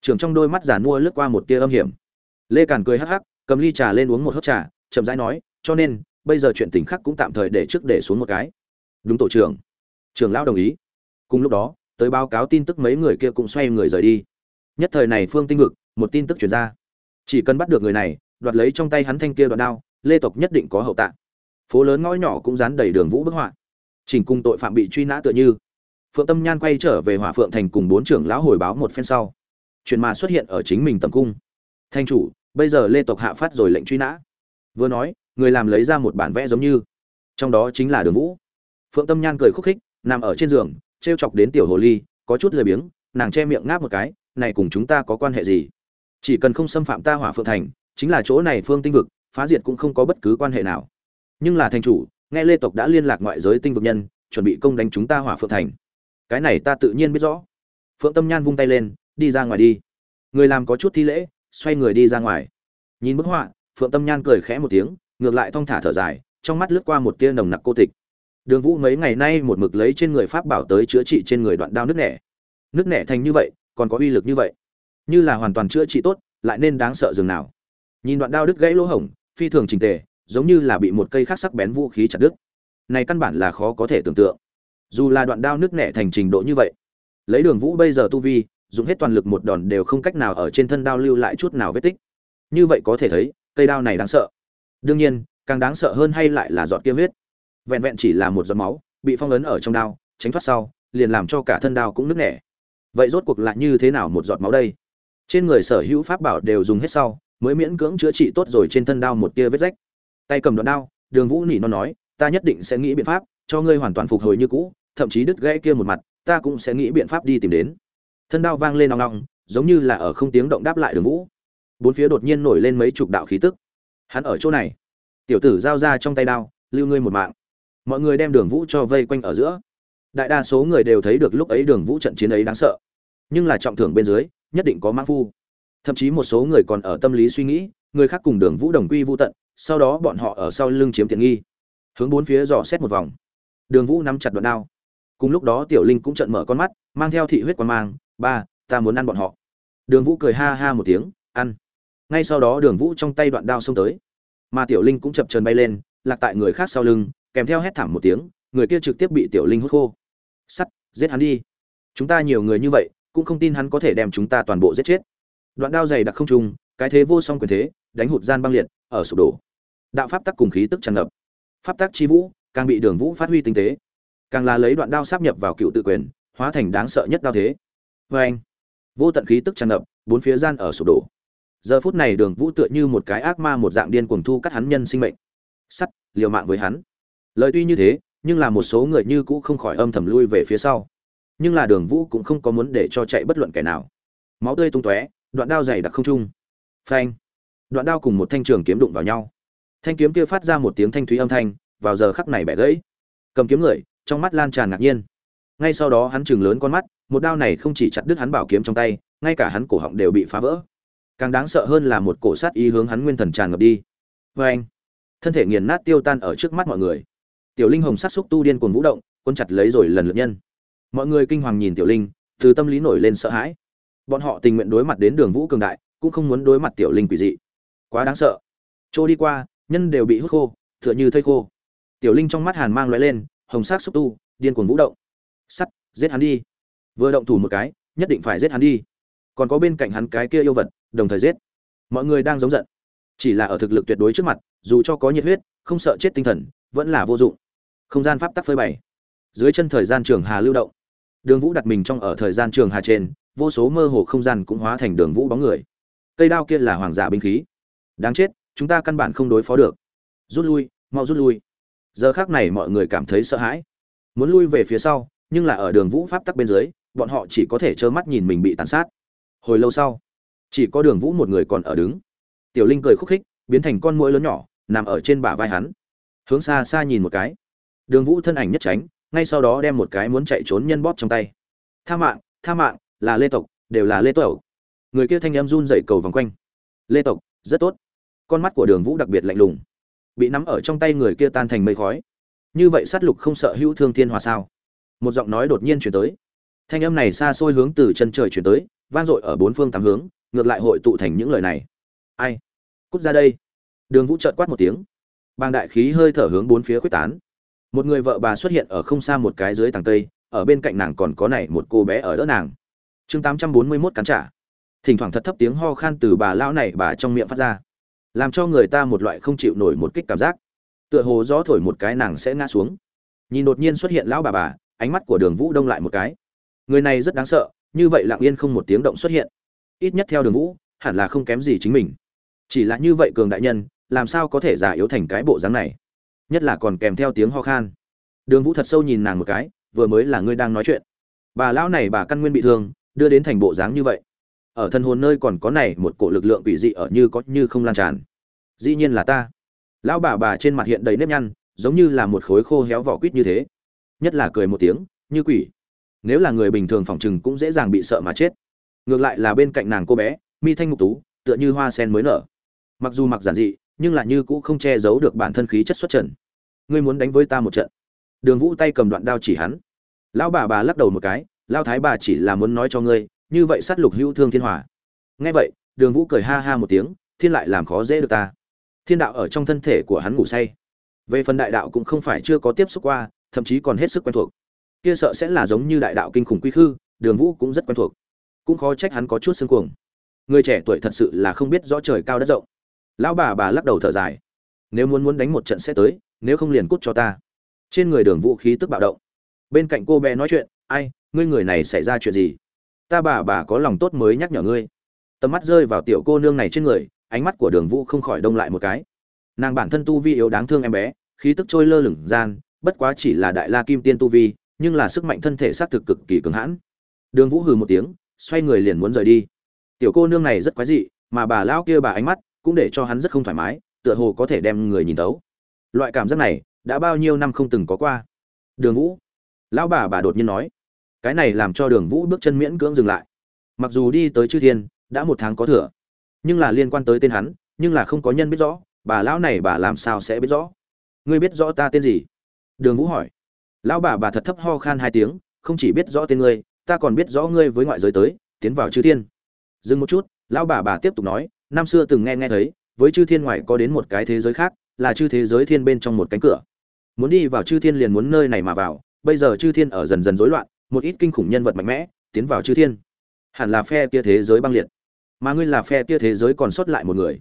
Trưởng trong đôi mắt giàn mua lướt qua một tia âm hiểm. Lê càn cười hắc hắc, cầm ly trà lên uống một hớp trà, chậm rãi nói, cho nên, bây giờ chuyện tình khắc cũng tạm thời để trước để xuống một cái. Đúng tổ trưởng. Trưởng lão đồng ý. Cùng lúc đó, tới báo cáo tin tức mấy người kia cũng xoay người rời đi. Nhất thời này phương tinh vực, một tin tức chuyển ra. Chỉ cần bắt được người này, đoạt lấy trong tay hắn thanh kia đoạn đao, lê tộc nhất định có hậu tạ. Phố lớn ngõ nhỏ cũng dán đầy đường vũ bức họa chỉnh cung tội phạm bị truy nã tựa như. Phượng tâm nhan quay trở về hỏa phượng thành cùng bốn trưởng lão hồi báo một phen sau. Chuyện mà xuất hiện ở chính mình tầm cung. Thanh chủ, bây giờ lê tộc hạ phát rồi lệnh truy nã. Vừa nói, người làm lấy ra một bản vẽ giống như. Trong đó chính là đường vũ. Phượng tâm nhan cười khúc khích, nằm ở trên giường t r e o chọc đến tiểu hồ ly, có chút lười biếng, nàng che miệng ngáp một cái, này cùng chúng ta có quan hệ gì? Chỉ cần không xâm phạm ta hỏa phượng thành, chính là chỗ này phương tinh vực, phá diệt cũng không có bất cứ quan hệ nào. Nhưng là thành chủ nghe lê tộc đã liên lạc ngoại giới tinh vực nhân, chuẩn bị công đánh chúng ta hỏa phượng thành. Cái này ta tự nhiên biết rõ. Phượng tâm nhan vung tay lên, đi ra ngoài đi. Người làm có chút thi lễ, xoay người đi ra ngoài. Nhìn bức họa, phượng tâm nhan cười khẽ một tiếng, ngược lại thong thả thở dài, trong mắt lướt qua một tia nồng nặc cô tịch. Đường vũ mấy ngày nay một mực lấy trên người pháp bảo tới chữa trị trên người đoạn đao nước nẻ. Nước nẻ thành như vậy, còn có uy lực như vậy. Như là hoàn toàn chữa trị tốt, lại nên đáng sợ dường nào. Nhìn đoạn đao đứt gãy lỗ hổng, phi thường trình tề giống như là bị một cây khác sắc bén vũ khí chặt đứt. Này căn bản là khó có thể tưởng tượng. Dù là đoạn đao nước nẻ thành trình độ như vậy, lấy đường vũ bây giờ tu vi, dùng hết toàn lực một đòn đều không cách nào ở trên thân đao lưu lại chút nào vết tích. Như vậy có thể thấy, cây đao này đáng sợ. Đương nhiên, càng đáng sợ hơn hay lại là giọt kia huyết. Vẹn vẹn chỉ là một giọt máu, bị phong ấn ở trong đao, tránh thoát sau, liền làm cho cả thân đao cũng nứt nẻ. Vậy rốt cuộc lại như thế nào một giọt máu đây? Trên người sở hữu pháp bảo đều dùng hết sau, mới miễn cưỡng chữa trị tốt rồi trên thân đao một tia vết rách tay cầm đoạn đao, đường vũ nỉ nó nói, ta nhất định sẽ nghĩ biện pháp cho ngươi hoàn toàn phục hồi như cũ, thậm chí đứt gãy kia một mặt, ta cũng sẽ nghĩ biện pháp đi tìm đến. Thân đao vang lên nòng nòng giống như là ở không tiếng động đáp lại đường vũ. Bốn phía đột nhiên nổi lên mấy chục đạo khí tức. Hắn ở chỗ này. Tiểu tử giao ra trong tay đao, lưu ngươi một mạng. Mọi người đem đường vũ cho vây quanh ở giữa. Đại đa số người đều thấy được lúc ấy đường vũ trận chiến ấy đáng sợ. Nhưng là trọng thưởng bên dưới, nhất định có mãn phu. Thậm chí một số người còn ở tâm lý suy nghĩ, người khác cùng đường vũ đồng quy vô tận sau đó bọn họ ở sau lưng chiếm tiện nghi. Hướng bốn phía dò xét một vòng. Đường vũ nắm chặt đoạn đao. Cùng lúc đó tiểu linh cũng trận mở con mắt, mang theo thị huyết quan mang, ba, ta muốn ăn bọn họ. Đường vũ cười ha ha một tiếng, ăn. Ngay sau đó đường vũ trong tay đoạn đao xông tới. Mà tiểu linh cũng chập trần bay lên, lạc tại người khác sau lưng, kèm theo hét thảm một tiếng, người kia trực tiếp bị tiểu linh hút khô. Sắt, giết hắn đi. Chúng ta nhiều người như vậy, cũng không tin hắn có thể đem chúng ta toàn bộ giết chết. Đoạn đao dày đặc không trung cái thế vô song quyền thế, đánh hụt gian băng liệt, ở sụp đổ đạo pháp tắc cùng khí tức tràn ngập. Pháp tắc chi vũ, càng bị đường vũ phát huy tinh tế. Càng là lấy đoạn đao sáp nhập vào cựu tự quyền, hóa thành đáng sợ nhất đao thế. Vê anh, vô tận khí tức tràn ngập, bốn phía gian ở sụp đổ. Giờ phút này đường vũ tựa như một cái ác ma một dạng điên cuồng thu cắt hắn nhân sinh mệnh. Sắt, liều mạng với hắn. Lời tuy như thế, nhưng là một số người như cũ không khỏi âm thầm lui về phía sau. Nhưng là đường vũ cũng không có muốn để cho chạy bất luận kẻ nào. Máu tươi tung tóe, đoạn đao dày đặc không trung. Phanh. Đoạn đao cùng một thanh trường kiếm đụng vào nhau thanh kiếm kia phát ra một tiếng thanh thúy âm thanh, vào giờ khắc này bẻ gãy. Cầm kiếm người, trong mắt lan tràn ngạc nhiên. Ngay sau đó hắn chừng lớn con mắt, một đao này không chỉ chặt đứt hắn bảo kiếm trong tay, ngay cả hắn cổ họng đều bị phá vỡ. Càng đáng sợ hơn là một cổ sát ý hướng hắn nguyên thần tràn ngập đi. Vê anh, thân thể nghiền nát tiêu tan ở trước mắt mọi người. Tiểu linh hồng sát xúc tu điên cuồng vũ động quân chặt lấy rồi lần lượt nhân. Mọi người kinh hoàng nhìn tiểu linh, từ tâm lý nổi lên sợ hãi. Bọn họ tình nguyện đối mặt đến đường vũ cường đại, cũng không muốn đối mặt tiểu linh quỷ dị. Quá đáng sợ. Trôi đi qua nhân đều bị hút khô, tựa như thây khô. Tiểu linh trong mắt hàn mang loại lên, hồng sắc xúc tu, điên cuồng vũ động. Sắt, giết hắn đi. Vừa động thủ một cái, nhất định phải giết hắn đi. Còn có bên cạnh hắn cái kia yêu vật, đồng thời giết. Mọi người đang giống giận. Chỉ là ở thực lực tuyệt đối trước mặt, dù cho có nhiệt huyết, không sợ chết tinh thần, vẫn là vô dụng. Không gian pháp tắc phơi bày. Dưới chân thời gian trường hà lưu động. Đường vũ đặt mình trong ở thời gian trường hà trên, vô số mơ hồ không gian cũng hóa thành đường vũ bóng người. Cây đao kia là hoàng giả binh khí. Đáng chết chúng ta căn bản không đối phó được. Rút lui, mau rút lui. Giờ khác này mọi người cảm thấy sợ hãi. Muốn lui về phía sau, nhưng là ở đường vũ pháp tắc bên dưới, bọn họ chỉ có thể trơ mắt nhìn mình bị tàn sát. Hồi lâu sau, chỉ có đường vũ một người còn ở đứng. Tiểu linh cười khúc khích, biến thành con mũi lớn nhỏ, nằm ở trên bả vai hắn. Hướng xa xa nhìn một cái. Đường vũ thân ảnh nhất tránh, ngay sau đó đem một cái muốn chạy trốn nhân bóp trong tay. Tha mạng tha mạng, là lê tộc, đều là lê tộc. Người kia thanh em run dậy cầu vòng quanh. Lê tộc, rất tốt con mắt của đường vũ đặc biệt lạnh lùng. Bị nắm ở trong tay người kia tan thành mây khói. Như vậy sát lục không sợ hữu thương thiên hòa sao? Một giọng nói đột nhiên chuyển tới. Thanh âm này xa xôi hướng từ chân trời chuyển tới, vang dội ở bốn phương tám hướng, ngược lại hội tụ thành những lời này. Ai? Cút ra đây. Đường vũ trợt quát một tiếng. Bang đại khí hơi thở hướng bốn phía quyết tán. Một người vợ bà xuất hiện ở không xa một cái dưới tàng cây, ở bên cạnh nàng còn có này một cô bé ở đỡ nàng. Chương tám trăm bốn mươi mốt cắn trả. Thỉnh thoảng thật thấp tiếng ho khan từ bà lão này bà trong miệng phát ra làm cho người ta một loại không chịu nổi một kích cảm giác. Tựa hồ gió thổi một cái nàng sẽ ngã xuống. Nhìn đột nhiên xuất hiện lão bà bà, ánh mắt của đường vũ đông lại một cái. Người này rất đáng sợ, như vậy lặng yên không một tiếng động xuất hiện. Ít nhất theo đường vũ, hẳn là không kém gì chính mình. Chỉ là như vậy cường đại nhân, làm sao có thể giả yếu thành cái bộ dáng này? Nhất là còn kèm theo tiếng ho khan. Đường vũ thật sâu nhìn nàng một cái, vừa mới là ngươi đang nói chuyện. Bà lão này bà căn nguyên bị thương, đưa đến thành bộ dáng như vậy ở thân hồn nơi còn có này một cổ lực lượng quỷ dị ở như có như không lan tràn. Dĩ nhiên là ta. Lão bà bà trên mặt hiện đầy nếp nhăn, giống như là một khối khô héo vỏ quýt như thế. Nhất là cười một tiếng, như quỷ. Nếu là người bình thường phòng chừng cũng dễ dàng bị sợ mà chết. Ngược lại là bên cạnh nàng cô bé, mi thanh ngục tú, tựa như hoa sen mới nở. Mặc dù mặc giản dị, nhưng là như cũ không che giấu được bản thân khí chất xuất trần. Ngươi muốn đánh với ta một trận. Đường vũ tay cầm đoạn đao chỉ hắn. Lão bà bà lắc đầu một cái lao thái bà chỉ là muốn nói cho ngươi như vậy sát lục hữu thương thiên hòa. Nghe vậy, đường vũ cười ha ha một tiếng, thiên lại làm khó dễ được ta. Thiên đạo ở trong thân thể của hắn ngủ say. Về phần đại đạo cũng không phải chưa có tiếp xúc qua, thậm chí còn hết sức quen thuộc. Kia sợ sẽ là giống như đại đạo kinh khủng quy khư, đường vũ cũng rất quen thuộc. Cũng khó trách hắn có chút xương cuồng. Người trẻ tuổi thật sự là không biết rõ trời cao đất rộng. Lão bà bà lắc đầu thở dài. Nếu muốn muốn đánh một trận sẽ tới, nếu không liền cút cho ta. Trên người đường vũ khí tức bạo động. Bên cạnh cô bé nói chuyện, ai, ngươi người này xảy ra chuyện gì? Ta bà bà có lòng tốt mới nhắc nhở ngươi. Tầm mắt rơi vào tiểu cô nương này trên người, ánh mắt của đường vũ không khỏi đông lại một cái. Nàng bản thân tu vi yếu đáng thương em bé, khí tức trôi lơ lửng gian, bất quá chỉ là đại la kim tiên tu vi, nhưng là sức mạnh thân thể xác thực cực kỳ cứng hãn. Đường vũ hừ một tiếng, xoay người liền muốn rời đi. Tiểu cô nương này rất quái dị, mà bà lão kia bà ánh mắt cũng để cho hắn rất không thoải mái, tựa hồ có thể đem người nhìn tấu loại cảm giác này, đã bao nhiêu năm không từng có qua. Đường vũ, lão bà bà đột nhiên nói cái này làm cho đường vũ bước chân miễn cưỡng dừng lại. Mặc dù đi tới chư thiên, đã một tháng có thừa, nhưng là liên quan tới tên hắn, nhưng là không có nhân biết rõ, bà lão này bà làm sao sẽ biết rõ? Ngươi biết rõ ta tên gì? Đường vũ hỏi. Lão bà bà thật thấp ho khan hai tiếng, không chỉ biết rõ tên ngươi, ta còn biết rõ ngươi với ngoại giới tới, tiến vào chư thiên. Dừng một chút, lão bà bà tiếp tục nói, năm xưa từng nghe nghe thấy, với chư thiên ngoài có đến một cái thế giới khác, là chư thế giới thiên bên trong một cánh cửa. Muốn đi vào chư thiên liền muốn nơi này mà vào, bây giờ chư thiên ở dần dần rối loạn một ít kinh khủng nhân vật mạnh mẽ tiến vào chư thiên. Hẳn là phe kia thế giới băng liệt. Mà ngươi là phe kia thế giới còn sót lại một người.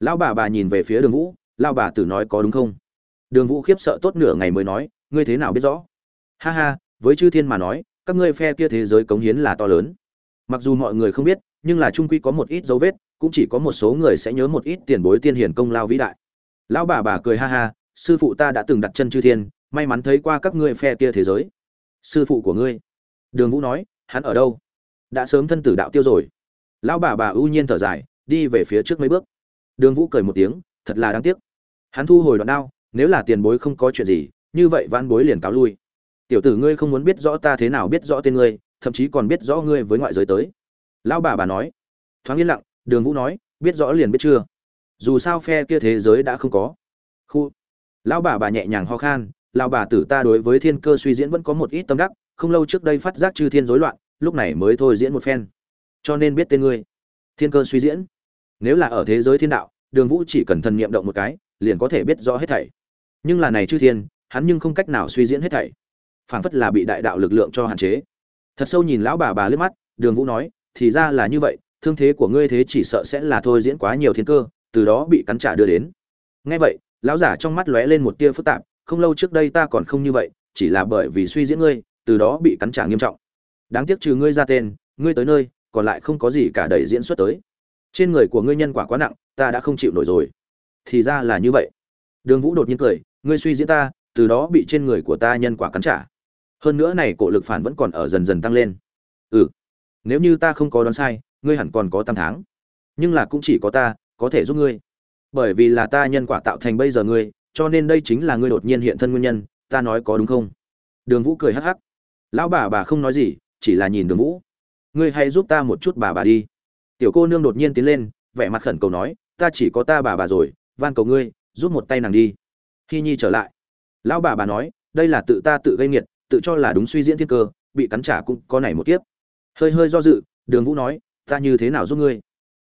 Lão bà bà nhìn về phía đường vũ, lão bà tử nói có đúng không? Đường vũ khiếp sợ tốt nửa ngày mới nói, ngươi thế nào biết rõ? Ha ha, với chư thiên mà nói, các ngươi phe kia thế giới cống hiến là to lớn. Mặc dù mọi người không biết, nhưng là trung quy có một ít dấu vết, cũng chỉ có một số người sẽ nhớ một ít tiền bối tiên hiển công lao vĩ đại. Lão bà bà cười ha ha, sư phụ ta đã từng đặt chân chư thiên, may mắn thấy qua các ngươi phe kia thế giới sư phụ của ngươi. Đường vũ nói, hắn ở đâu? Đã sớm thân tử đạo tiêu rồi. Lão bà bà ưu nhiên thở dài, đi về phía trước mấy bước. Đường vũ cười một tiếng, thật là đáng tiếc. Hắn thu hồi đoạn đao, nếu là tiền bối không có chuyện gì, như vậy van bối liền cáo lui. Tiểu tử ngươi không muốn biết rõ ta thế nào biết rõ tên ngươi, thậm chí còn biết rõ ngươi với ngoại giới tới. Lão bà bà nói. Thoáng yên lặng, đường vũ nói, biết rõ liền biết chưa? Dù sao phe kia thế giới đã không có. Khu. Lão bà bà nhẹ nhàng ho khan lão bà tử ta đối với thiên cơ suy diễn vẫn có một ít tâm đắc, không lâu trước đây phát giác chư thiên rối loạn, lúc này mới thôi diễn một phen. Cho nên biết tên ngươi. Thiên cơ suy diễn. Nếu là ở thế giới thiên đạo, đường vũ chỉ cần thần niệm động một cái, liền có thể biết rõ hết thảy. Nhưng là này chư thiên, hắn nhưng không cách nào suy diễn hết thảy. Phảng phất là bị đại đạo lực lượng cho hạn chế. Thật sâu nhìn lão bà bà liếc mắt, đường vũ nói, thì ra là như vậy, thương thế của ngươi thế chỉ sợ sẽ là thôi diễn quá nhiều thiên cơ, từ đó bị cắn trả đưa đến. Nghe vậy, lão giả trong mắt lóe lên một tia phức tạp không lâu trước đây ta còn không như vậy, chỉ là bởi vì suy diễn ngươi, từ đó bị cắn trả nghiêm trọng. Đáng tiếc trừ ngươi ra tên, ngươi tới nơi, còn lại không có gì cả đầy diễn xuất tới. Trên người của ngươi nhân quả quá nặng, ta đã không chịu nổi rồi. Thì ra là như vậy. Đường vũ đột nhiên cười, ngươi suy diễn ta, từ đó bị trên người của ta nhân quả cắn trả. Hơn nữa này cổ lực phản vẫn còn ở dần dần tăng lên. Ừ nếu như ta không có đoán sai, ngươi hẳn còn có tám tháng. Nhưng là cũng chỉ có ta, có thể giúp ngươi. Bởi vì là ta nhân quả tạo thành bây giờ ngươi cho nên đây chính là ngươi đột nhiên hiện thân nguyên nhân, ta nói có đúng không? Đường vũ cười hắc hắc. Lão bà bà không nói gì, chỉ là nhìn đường vũ. Ngươi hãy giúp ta một chút bà bà đi. Tiểu cô nương đột nhiên tiến lên, vẻ mặt khẩn cầu nói, ta chỉ có ta bà bà rồi, van cầu ngươi, giúp một tay nàng đi. Khi nhi trở lại. Lão bà bà nói, đây là tự ta tự gây nghiệt, tự cho là đúng suy diễn thiên cơ, bị cắn trả cũng có này một kiếp. Hơi hơi do dự, đường vũ nói, ta như thế nào giúp ngươi?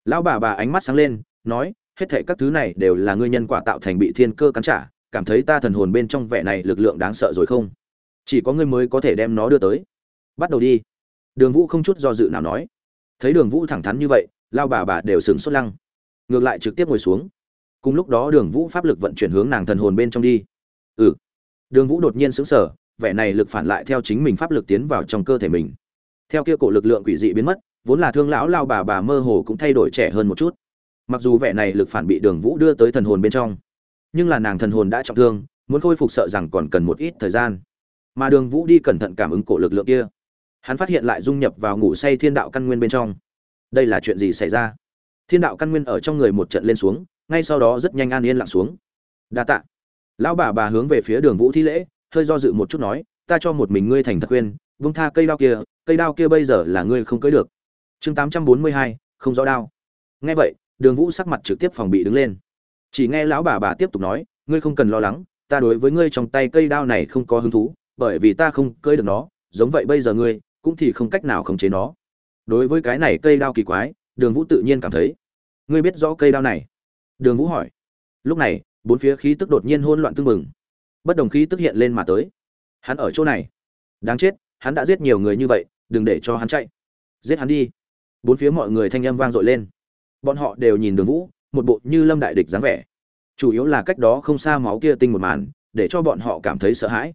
Lão bà bà ánh mắt sáng lên, nói hết thảy các thứ này đều là ngươi nhân quả tạo thành bị thiên cơ cắn trả, cảm thấy ta thần hồn bên trong vẻ này lực lượng đáng sợ rồi không? Chỉ có ngươi mới có thể đem nó đưa tới. Bắt đầu đi. Đường vũ không chút do dự nào nói. Thấy đường vũ thẳng thắn như vậy, lao bà bà đều sững sốt lăng. Ngược lại trực tiếp ngồi xuống. Cùng lúc đó đường vũ pháp lực vận chuyển hướng nàng thần hồn bên trong đi. Ừ. Đường vũ đột nhiên sững sờ, vẻ này lực phản lại theo chính mình pháp lực tiến vào trong cơ thể mình. Theo kia cổ lực lượng quỷ dị biến mất, vốn là thương lão lao bà bà mơ hồ cũng thay đổi trẻ hơn một chút mặc dù vẻ này lực phản bị đường vũ đưa tới thần hồn bên trong, nhưng là nàng thần hồn đã trọng thương, muốn khôi phục sợ rằng còn cần một ít thời gian. Mà đường vũ đi cẩn thận cảm ứng cổ lực lượng kia. Hắn phát hiện lại dung nhập vào ngủ say thiên đạo căn nguyên bên trong. Đây là chuyện gì xảy ra? Thiên đạo căn nguyên ở trong người một trận lên xuống, ngay sau đó rất nhanh an yên lặng xuống. Đa tạ. Lão bà bà hướng về phía đường vũ thi lễ, hơi do dự một chút nói, ta cho một mình ngươi thành thật khuyên, vung tha cây đao kia, cây đao kia bây giờ là ngươi không cưới được. Chương tám trăm bốn mươi hai, không rõ đao. Nghe vậy đường vũ sắc mặt trực tiếp phòng bị đứng lên. Chỉ nghe lão bà bà tiếp tục nói, ngươi không cần lo lắng, ta đối với ngươi trong tay cây đao này không có hứng thú, bởi vì ta không cơi được nó, giống vậy bây giờ ngươi cũng thì không cách nào khống chế nó. Đối với cái này cây đao kỳ quái, đường vũ tự nhiên cảm thấy, ngươi biết rõ cây đao này? Đường vũ hỏi. Lúc này, bốn phía khí tức đột nhiên hỗn loạn tương mừng bất đồng khí tức hiện lên mà tới. Hắn ở chỗ này. Đáng chết, hắn đã giết nhiều người như vậy, đừng để cho hắn chạy. Giết hắn đi. Bốn phía mọi người thanh âm vang dội lên bọn họ đều nhìn đường vũ, một bộ như lâm đại địch dáng vẻ. Chủ yếu là cách đó không xa máu kia tinh một màn, để cho bọn họ cảm thấy sợ hãi.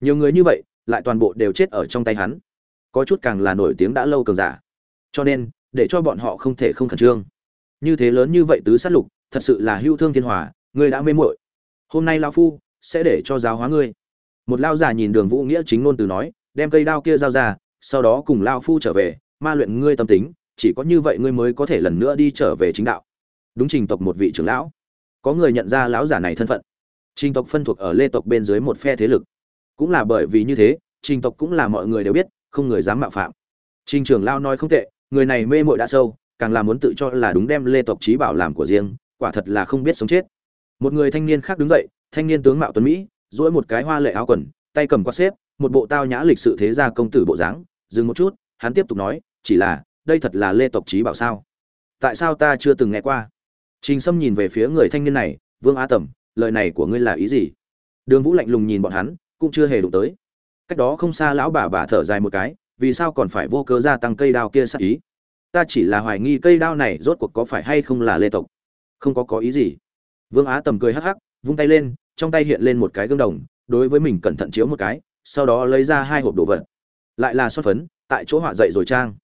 Nhiều người như vậy, lại toàn bộ đều chết ở trong tay hắn. Có chút càng là nổi tiếng đã lâu cường giả. Cho nên, để cho bọn họ không thể không khẩn trương. Như thế lớn như vậy tứ sát lục, thật sự là hưu thương thiên hòa, ngươi đã mê muội. Hôm nay lao phu sẽ để cho giáo hóa ngươi. Một lao giả nhìn đường vũ nghĩa chính ngôn từ nói, đem cây đao kia giao ra, sau đó cùng lao phu trở về, ma luyện ngươi tâm tính chỉ có như vậy ngươi mới có thể lần nữa đi trở về chính đạo. Đúng trình tộc một vị trưởng lão. Có người nhận ra lão giả này thân phận. Trình tộc phân thuộc ở lê tộc bên dưới một phe thế lực. Cũng là bởi vì như thế, trình tộc cũng là mọi người đều biết, không người dám mạo phạm. Trình trưởng lão nói không tệ, người này mê mội đã sâu, càng là muốn tự cho là đúng đem lê tộc trí bảo làm của riêng, quả thật là không biết sống chết. Một người thanh niên khác đứng dậy, thanh niên tướng mạo tuấn mỹ, duỗi một cái hoa lệ áo quần, tay cầm quạt xếp, một bộ tao nhã lịch sự thế gia công tử bộ dáng, dừng một chút, hắn tiếp tục nói, chỉ là đây thật là lê tộc trí bảo sao? Tại sao ta chưa từng nghe qua? Trình sâm nhìn về phía người thanh niên này, vương á tầm, lời này của ngươi là ý gì? Đường vũ lạnh lùng nhìn bọn hắn, cũng chưa hề đụng tới. Cách đó không xa lão bà bà thở dài một cái, vì sao còn phải vô cớ gia tăng cây đao kia sát ý? Ta chỉ là hoài nghi cây đao này rốt cuộc có phải hay không là lê tộc. Không có có ý gì? Vương á tầm cười hắc hắc, vung tay lên, trong tay hiện lên một cái gương đồng, đối với mình cẩn thận chiếu một cái, sau đó lấy ra hai hộp đồ vật. Lại là xuất phấn, tại chỗ họa dậy rồi trang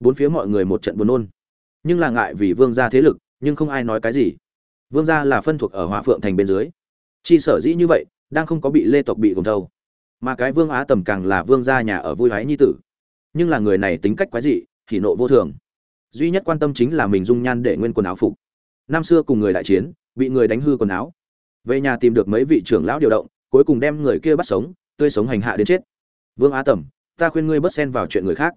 bốn phía mọi người một trận buồn nôn. Nhưng là ngại vì vương gia thế lực, nhưng không ai nói cái gì. Vương gia là phân thuộc ở hỏa phượng thành bên dưới. Chi sở dĩ như vậy, đang không có bị lê tộc bị gồm thâu mà cái vương á tầm càng là vương gia nhà ở vui hái nhi tử. Nhưng là người này tính cách quái dị thì nộ vô thường. Duy nhất quan tâm chính là mình dung nhan để nguyên quần áo phục. Năm xưa cùng người đại chiến, bị người đánh hư quần áo. Về nhà tìm được mấy vị trưởng lão điều động, cuối cùng đem người kia bắt sống, tươi sống hành hạ đến chết. Vương á tầm, ta khuyên ngươi bớt xen vào chuyện người khác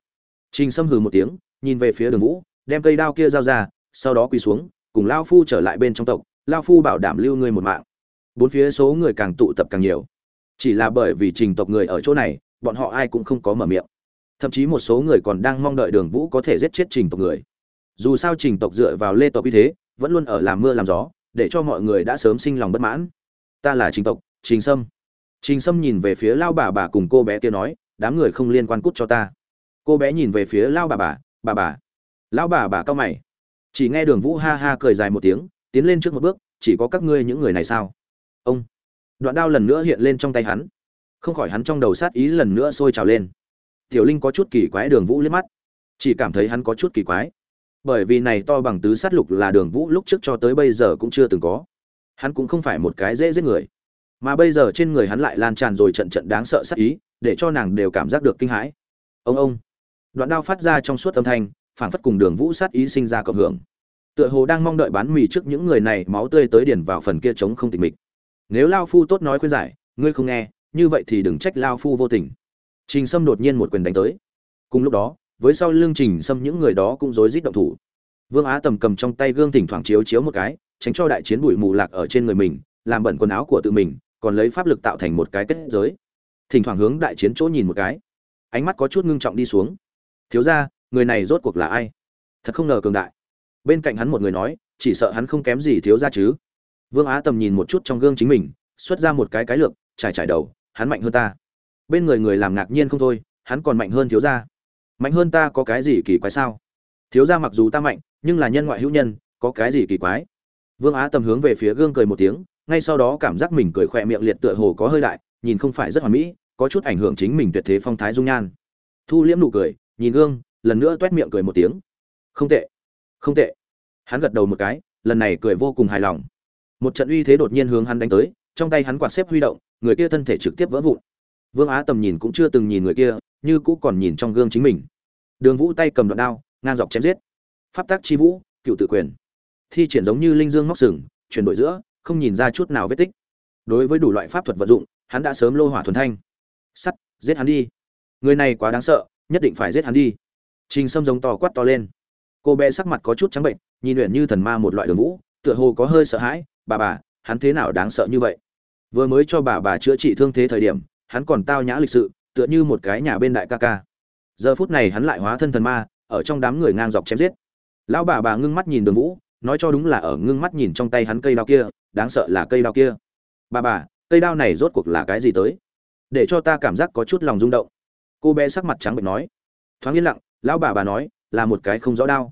trình sâm hừ một tiếng, nhìn về phía đường vũ, đem cây đao kia giao ra, sau đó quỳ xuống, cùng Lão phu trở lại bên trong tộc Lão phu bảo đảm lưu ngươi một mạng. Bốn phía số người càng tụ tập càng nhiều. Chỉ là bởi vì trình tộc người ở chỗ này, bọn họ ai cũng không có mở miệng. Thậm chí một số người còn đang mong đợi đường vũ có thể giết chết trình tộc người. Dù sao trình tộc dựa vào lê tộc như thế, vẫn luôn ở làm mưa làm gió, để cho mọi người đã sớm sinh lòng bất mãn. Ta là trình tộc, trình sâm. Trình sâm nhìn về phía lao bà bà cùng cô bé kia nói, đám người không liên quan cút cho ta cô bé nhìn về phía lao bà bà bà bà. Lão bà bà cao mày. Chỉ nghe đường vũ ha ha cười dài một tiếng, tiến lên trước một bước, chỉ có các ngươi những người này sao? Ông. Đoạn đao lần nữa hiện lên trong tay hắn. Không khỏi hắn trong đầu sát ý lần nữa sôi trào lên. Tiểu linh có chút kỳ quái đường vũ liếc mắt. Chỉ cảm thấy hắn có chút kỳ quái. Bởi vì này to bằng tứ sát lục là đường vũ lúc trước cho tới bây giờ cũng chưa từng có. Hắn cũng không phải một cái dễ giết người. Mà bây giờ trên người hắn lại lan tràn rồi trận trận đáng sợ sát ý, để cho nàng đều cảm giác được kinh hãi. Ông ông đoạn đao phát ra trong suốt âm thanh, phảng phất cùng đường vũ sát ý sinh ra cộng hưởng. Tựa hồ đang mong đợi bán mì trước những người này máu tươi tới điển vào phần kia chống không tịch mịch. Nếu lao phu tốt nói khuyên giải, ngươi không nghe, như vậy thì đừng trách lao phu vô tình. Trình sâm đột nhiên một quyền đánh tới. Cùng lúc đó, với sau lưng trình sâm những người đó cũng rối rít động thủ. Vương á tầm cầm trong tay gương thỉnh thoảng chiếu chiếu một cái, tránh cho đại chiến bụi mù lạc ở trên người mình, làm bẩn quần áo của tự mình, còn lấy pháp lực tạo thành một cái kết giới. Thỉnh thoảng hướng đại chiến chỗ nhìn một cái. Ánh mắt có chút ngưng trọng đi xuống thiếu ra, người này rốt cuộc là ai? Thật không ngờ cường đại. Bên cạnh hắn một người nói, chỉ sợ hắn không kém gì thiếu ra chứ. Vương á tầm nhìn một chút trong gương chính mình, xuất ra một cái cái lược, trải trải đầu, hắn mạnh hơn ta. Bên người người làm ngạc nhiên không thôi, hắn còn mạnh hơn thiếu gia mạnh hơn ta có cái gì kỳ quái sao? Thiếu gia mặc dù ta mạnh, nhưng là nhân ngoại hữu nhân, có cái gì kỳ quái? Vương á tầm hướng về phía gương cười một tiếng, ngay sau đó cảm giác mình cười khỏe miệng liệt tựa hồ có hơi đại, nhìn không phải rất hoàn mỹ, có chút ảnh hưởng chính mình tuyệt thế phong thái dung nhan. Thu liễm nụ cười nhìn gương, lần nữa toét miệng cười một tiếng. Không tệ không tệ. Hắn gật đầu một cái, lần này cười vô cùng hài lòng. Một trận uy thế đột nhiên hướng hắn đánh tới, trong tay hắn quạt xếp huy động, người kia thân thể trực tiếp vỡ vụn. Vương á tầm nhìn cũng chưa từng nhìn người kia, như cũ còn nhìn trong gương chính mình. Đường vũ tay cầm đoạn đao, ngang dọc chém giết. Pháp tác chi vũ, cựu tự quyền. Thi triển giống như linh dương móc sừng, chuyển đổi giữa, không nhìn ra chút nào vết tích. Đối với đủ loại pháp thuật vận dụng, hắn đã sớm lô hỏa thuần thanh. Sắt, giết hắn đi. Người này quá đáng sợ nhất định phải giết hắn đi. Trình sâm giống to quát to lên. Cô bé sắc mặt có chút trắng bệnh, nhìn luyện như thần ma một loại đường vũ, tựa hồ có hơi sợ hãi, bà bà, hắn thế nào đáng sợ như vậy? Vừa mới cho bà bà chữa trị thương thế thời điểm, hắn còn tao nhã lịch sự, tựa như một cái nhà bên đại ca ca. Giờ phút này hắn lại hóa thân thần ma, ở trong đám người ngang dọc chém giết. Lão bà bà ngưng mắt nhìn đường vũ, nói cho đúng là ở ngưng mắt nhìn trong tay hắn cây đao kia, đáng sợ là cây đao kia. Bà bà, cây đao này rốt cuộc là cái gì tới? Để cho ta cảm giác có chút lòng rung động cô bé sắc mặt trắng bệnh nói. Thoáng yên lặng, lão bà bà nói, là một cái không rõ đao.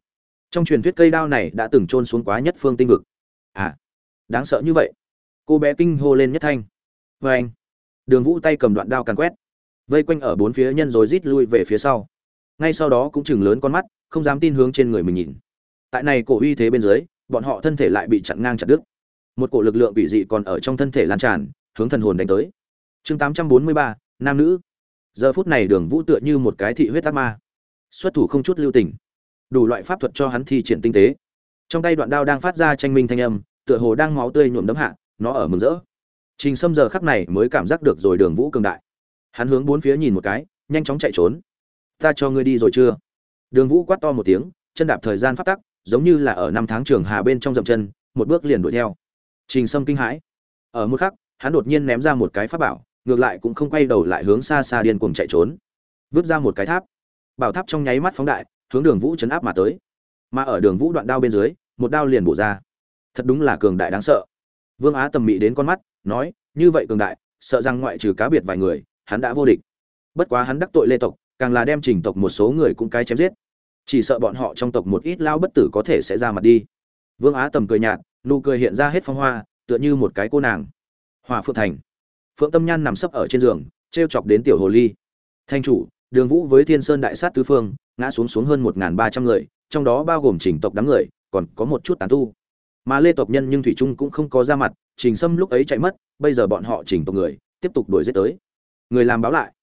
Trong truyền thuyết cây đao này đã từng trôn xuống quá nhất phương tinh vực. À đáng sợ như vậy. Cô bé kinh hô lên nhất thanh. Vê anh, đường vũ tay cầm đoạn đao càn quét. Vây quanh ở bốn phía nhân rồi rít lui về phía sau. Ngay sau đó cũng chừng lớn con mắt, không dám tin hướng trên người mình nhìn. Tại này cổ uy thế bên dưới, bọn họ thân thể lại bị chặn ngang chặt đứt. Một cổ lực lượng bị dị còn ở trong thân thể lan tràn, hướng thần hồn đánh tới. Chương tám trăm bốn mươi ba, nam nữ giờ phút này đường vũ tựa như một cái thị huyết ác ma. Xuất thủ không chút lưu tình. Đủ loại pháp thuật cho hắn thi triển tinh tế. Trong tay đoạn đao đang phát ra tranh minh thanh âm, tựa hồ đang máu tươi nhuộm đấm hạ, nó ở mừng rỡ. Trình sâm giờ khắc này mới cảm giác được rồi đường vũ cường đại. Hắn hướng bốn phía nhìn một cái, nhanh chóng chạy trốn. Ta cho ngươi đi rồi chưa? Đường vũ quát to một tiếng, chân đạp thời gian phát tắc, giống như là ở năm tháng trường hà bên trong dậm chân, một bước liền đuổi theo. Trình sâm kinh hãi. Ở một khắc, hắn đột nhiên ném ra một cái pháp bảo ngược lại cũng không quay đầu lại hướng xa xa điên cuồng chạy trốn. Vứt ra một cái tháp. Bảo tháp trong nháy mắt phóng đại, hướng đường vũ chấn áp mà tới. Mà ở đường vũ đoạn đao bên dưới, một đao liền bổ ra. Thật đúng là cường đại đáng sợ. Vương á tầm mị đến con mắt, nói, như vậy cường đại, sợ rằng ngoại trừ cá biệt vài người, hắn đã vô địch. Bất quá hắn đắc tội lê tộc, càng là đem trình tộc một số người cũng cái chém giết. Chỉ sợ bọn họ trong tộc một ít lao bất tử có thể sẽ ra mặt đi. Vương á tầm cười nhạt, nụ cười hiện ra hết phong hoa, tựa như một cái cô nàng. Hòa phượng thành phượng tâm nhan nằm sấp ở trên giường t r e o chọc đến tiểu hồ ly. Thanh chủ, đường vũ với thiên sơn đại sát tứ phương, ngã xuống xuống hơn một ba trăm người, trong đó bao gồm trình tộc đám người, còn có một chút tán tu. Mà lê tộc nhân nhưng thủy trung cũng không có ra mặt, trình sâm lúc ấy chạy mất, bây giờ bọn họ trình tộc người, tiếp tục đuổi giết tới. Người làm báo lại.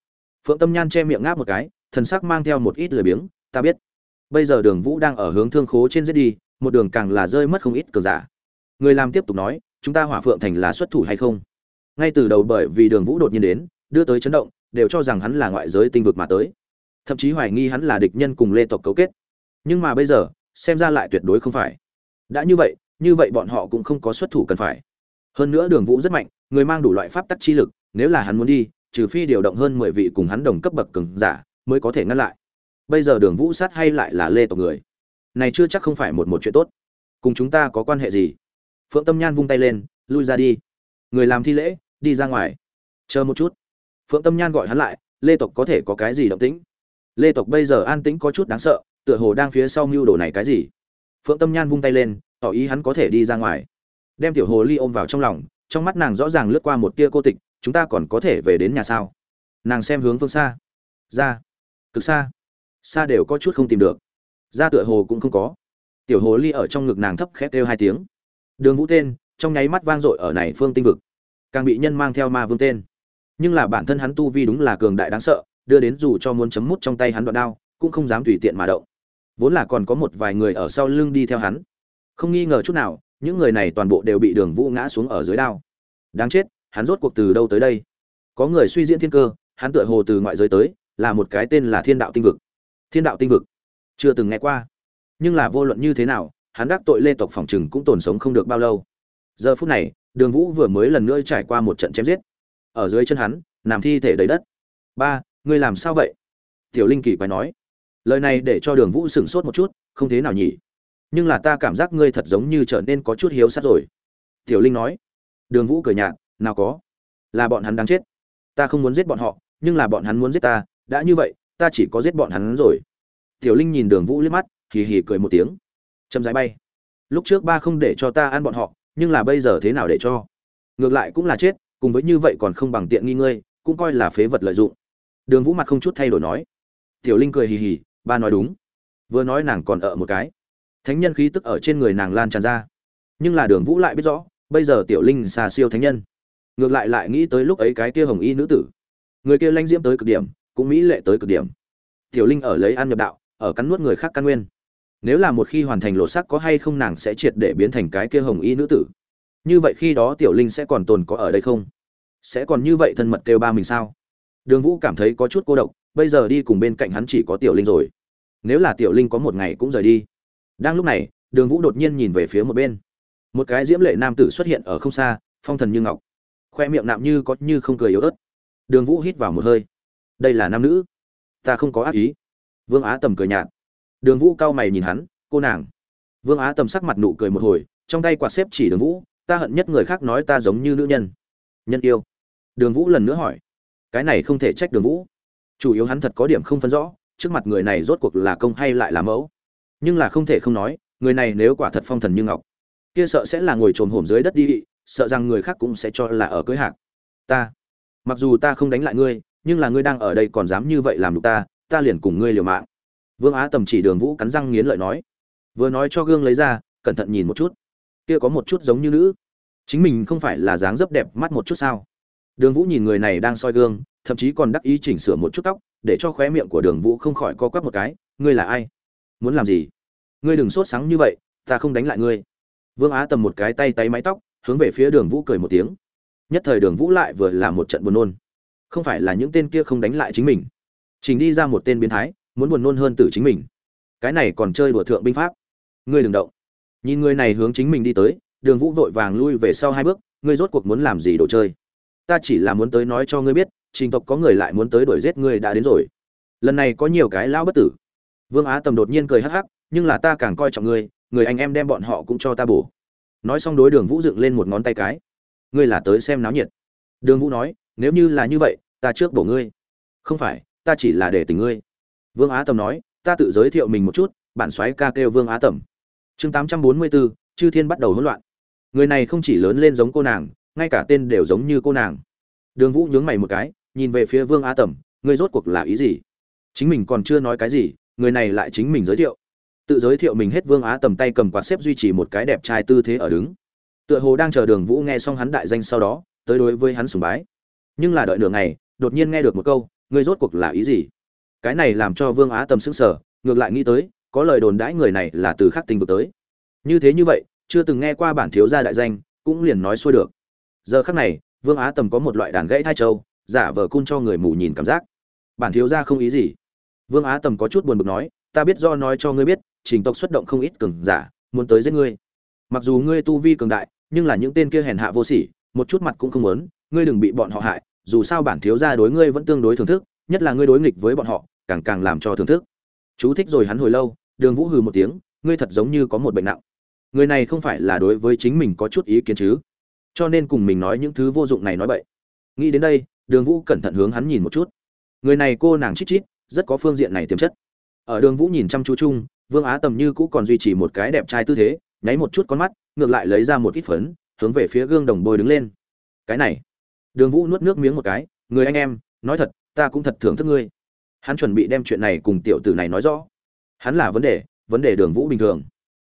Phượng tâm nhan che miệng ngáp một cái, thần sắc mang theo một ít lười biếng, ta biết. Bây giờ đường vũ đang ở hướng thương khố trên giết đi, một đường càng là rơi mất không ít cờ giả. Người làm tiếp tục nói, chúng ta hỏa phượng thành là xuất thủ hay không? Ngay từ đầu bởi vì đường vũ đột nhiên đến, đưa tới chấn động, đều cho rằng hắn là ngoại giới tinh vực mà tới. Thậm chí hoài nghi hắn là địch nhân cùng lê tộc cấu kết. Nhưng mà bây giờ, xem ra lại tuyệt đối không phải. Đã như vậy như vậy bọn họ cũng không có xuất thủ cần phải. Hơn nữa đường vũ rất mạnh, người mang đủ loại pháp tắc chi lực, nếu là hắn muốn đi, trừ phi điều động hơn mười vị cùng hắn đồng cấp bậc cường giả, mới có thể ngăn lại. Bây giờ đường vũ sát hay lại là lê tộc người? Này chưa chắc không phải một một chuyện tốt. Cùng chúng ta có quan hệ gì? Phượng tâm nhan vung tay lên, lui ra đi. Người làm thi lễ đi ra ngoài. Chờ một chút. Phượng tâm nhan gọi hắn lại, lê tộc có thể có cái gì động tĩnh? Lê tộc bây giờ an tĩnh có chút đáng sợ, tựa hồ đang phía sau mưu đồ này cái gì? Phượng tâm nhan vung tay lên, tỏ ý hắn có thể đi ra ngoài. Đem tiểu hồ ly ôm vào trong lòng, trong mắt nàng rõ ràng lướt qua một tia cô tịch, chúng ta còn có thể về đến nhà sao? Nàng xem hướng phương xa. Ra. Cực xa. Xa đều có chút không tìm được. Ra tựa hồ cũng không có. Tiểu hồ ly ở trong ngực nàng thấp khét kêu hai tiếng. Đường vũ tên, trong nháy mắt vang dội ở này phương tinh vực càng bị nhân mang theo ma vương tên. Nhưng là bản thân hắn tu vi đúng là cường đại đáng sợ, đưa đến dù cho muốn chấm mút trong tay hắn đoạn đao, cũng không dám tùy tiện mà động. Vốn là còn có một vài người ở sau lưng đi theo hắn. Không nghi ngờ chút nào, những người này toàn bộ đều bị đường vũ ngã xuống ở dưới đao. Đáng chết, hắn rốt cuộc từ đâu tới đây? Có người suy diễn thiên cơ, hắn tựa hồ từ ngoại giới tới, là một cái tên là thiên đạo tinh vực. Thiên đạo tinh vực? Chưa từng nghe qua. Nhưng là vô luận như thế nào, hắn đắc tội lê tộc phòng trừng cũng tồn sống không được bao lâu. Giờ phút này đường vũ vừa mới lần nữa trải qua một trận chém giết. Ở dưới chân hắn, nằm thi thể đầy đất. Ba, ngươi làm sao vậy? Tiểu linh kỳ quái nói. Lời này để cho đường vũ sửng sốt một chút, không thế nào nhỉ? Nhưng là ta cảm giác ngươi thật giống như trở nên có chút hiếu sát rồi. Tiểu linh nói. Đường vũ cười nhạt, nào có. Là bọn hắn đáng chết. Ta không muốn giết bọn họ, nhưng là bọn hắn muốn giết ta. Đã như vậy, ta chỉ có giết bọn hắn rồi. Tiểu linh nhìn đường vũ liếc mắt, hì hì cười một tiếng. Châm rãi bay. Lúc trước ba không để cho ta ăn bọn họ nhưng là bây giờ thế nào để cho? Ngược lại cũng là chết, cùng với như vậy còn không bằng tiện nghi ngươi, cũng coi là phế vật lợi dụng. Đường vũ mặt không chút thay đổi nói. Tiểu linh cười hì hì, ba nói đúng. Vừa nói nàng còn ở một cái. Thánh nhân khí tức ở trên người nàng lan tràn ra. Nhưng là đường vũ lại biết rõ, bây giờ tiểu linh xà siêu thánh nhân. Ngược lại lại nghĩ tới lúc ấy cái kia hồng y nữ tử. Người kia lanh diễm tới cực điểm, cũng mỹ lệ tới cực điểm. Tiểu linh ở lấy ăn nhập đạo, ở cắn nuốt người khác căn nguyên nếu là một khi hoàn thành lộ sắc có hay không nàng sẽ triệt để biến thành cái kia hồng y nữ tử. Như vậy khi đó tiểu linh sẽ còn tồn có ở đây không? Sẽ còn như vậy thân mật kêu ba mình sao? Đường vũ cảm thấy có chút cô độc, bây giờ đi cùng bên cạnh hắn chỉ có tiểu linh rồi. Nếu là tiểu linh có một ngày cũng rời đi. Đang lúc này, đường vũ đột nhiên nhìn về phía một bên. Một cái diễm lệ nam tử xuất hiện ở không xa, phong thần như ngọc. Khoe miệng nạm như có như không cười yếu ớt. Đường vũ hít vào một hơi. Đây là nam nữ. Ta không có ác ý. Vương á tầm cười nhạt đường vũ cao mày nhìn hắn, cô nàng. Vương á tầm sắc mặt nụ cười một hồi, trong tay quạt xếp chỉ đường vũ, ta hận nhất người khác nói ta giống như nữ nhân. Nhân yêu? Đường vũ lần nữa hỏi. Cái này không thể trách đường vũ. Chủ yếu hắn thật có điểm không phân rõ, trước mặt người này rốt cuộc là công hay lại là mẫu. Nhưng là không thể không nói, người này nếu quả thật phong thần như ngọc, kia sợ sẽ là ngồi trồm hổm dưới đất đi, sợ rằng người khác cũng sẽ cho là ở cưới hạc. Ta, mặc dù ta không đánh lại ngươi, nhưng là ngươi đang ở đây còn dám như vậy làm được ta ta liền cùng ngươi liều mạng vương á tầm chỉ đường vũ cắn răng nghiến lợi nói. Vừa nói cho gương lấy ra, cẩn thận nhìn một chút. Kia có một chút giống như nữ. Chính mình không phải là dáng dấp đẹp mắt một chút sao? Đường vũ nhìn người này đang soi gương, thậm chí còn đắc ý chỉnh sửa một chút tóc, để cho khóe miệng của đường vũ không khỏi co quắp một cái. Ngươi là ai? Muốn làm gì? Ngươi đừng sốt sáng như vậy, ta không đánh lại ngươi. Vương á tầm một cái tay tay mái tóc, hướng về phía đường vũ cười một tiếng. Nhất thời đường vũ lại vừa là một trận buồn nôn. Không phải là những tên kia không đánh lại chính mình. Trình đi ra một tên biến thái muốn buồn nôn hơn tử chính mình. Cái này còn chơi đùa thượng binh pháp. Ngươi đừng động. Nhìn người này hướng chính mình đi tới, đường vũ vội vàng lui về sau hai bước, ngươi rốt cuộc muốn làm gì đồ chơi? Ta chỉ là muốn tới nói cho ngươi biết, trình tộc có người lại muốn tới đuổi giết ngươi đã đến rồi. Lần này có nhiều cái lão bất tử. Vương á tầm đột nhiên cười hắc hắc, nhưng là ta càng coi trọng ngươi, người anh em đem bọn họ cũng cho ta bổ. Nói xong đối đường vũ dựng lên một ngón tay cái. Ngươi là tới xem náo nhiệt. Đường vũ nói, nếu như là như vậy, ta trước bổ ngươi. Không phải, ta chỉ là để tình ngươi vương á tầm nói, ta tự giới thiệu mình một chút, bản xoáy ca kêu vương á tầm. Chương tám trăm bốn mươi bốn chư thiên bắt đầu hỗn loạn. Người này không chỉ lớn lên giống cô nàng, ngay cả tên đều giống như cô nàng. Đường vũ nhướng mày một cái, nhìn về phía vương á tầm, ngươi rốt cuộc là ý gì? Chính mình còn chưa nói cái gì, người này lại chính mình giới thiệu. Tự giới thiệu mình hết, vương á tầm tay cầm quạt xếp duy trì một cái đẹp trai tư thế ở đứng. Tựa hồ đang chờ đường vũ nghe xong hắn đại danh sau đó, tới đối với hắn sùng bái. Nhưng là đợi nửa ngày, đột nhiên nghe được một câu, ngươi rốt cuộc là ý gì? Cái này làm cho vương á tầm sững sờ, ngược lại nghĩ tới, có lời đồn đãi người này là từ khắc tinh vực tới. Như thế như vậy, chưa từng nghe qua bản thiếu gia đại danh, cũng liền nói xuôi được. Giờ khắc này, vương á tầm có một loại đàn gãy thai châu, giả vờ cun cho người mù nhìn cảm giác. Bản thiếu gia không ý gì. Vương á tầm có chút buồn bực nói, ta biết do nói cho ngươi biết, trình tộc xuất động không ít cường giả, muốn tới giết ngươi. Mặc dù ngươi tu vi cường đại, nhưng là những tên kia hèn hạ vô sỉ, một chút mặt cũng không muốn, ngươi đừng bị bọn họ hại, dù sao bản thiếu gia đối ngươi vẫn tương đối thưởng thức, nhất là ngươi đối nghịch với bọn họ càng càng làm cho thưởng thức. Chú thích rồi hắn hồi lâu, đường vũ hừ một tiếng, ngươi thật giống như có một bệnh nặng. Người này không phải là đối với chính mình có chút ý kiến chứ? Cho nên cùng mình nói những thứ vô dụng này nói bậy. Nghĩ đến đây, đường vũ cẩn thận hướng hắn nhìn một chút. Người này cô nàng chít chít, rất có phương diện này tiềm chất. Ở đường vũ nhìn chăm chú chung, vương á tầm như cũ còn duy trì một cái đẹp trai tư thế, nháy một chút con mắt, ngược lại lấy ra một ít phấn, hướng về phía gương đồng bôi đứng lên. Cái này. Đường vũ nuốt nước miếng một cái, người anh em, nói thật, ta cũng thật thưởng thức ngươi hắn chuẩn bị đem chuyện này cùng tiểu tử này nói rõ. Hắn là vấn đề vấn đề đường vũ bình thường.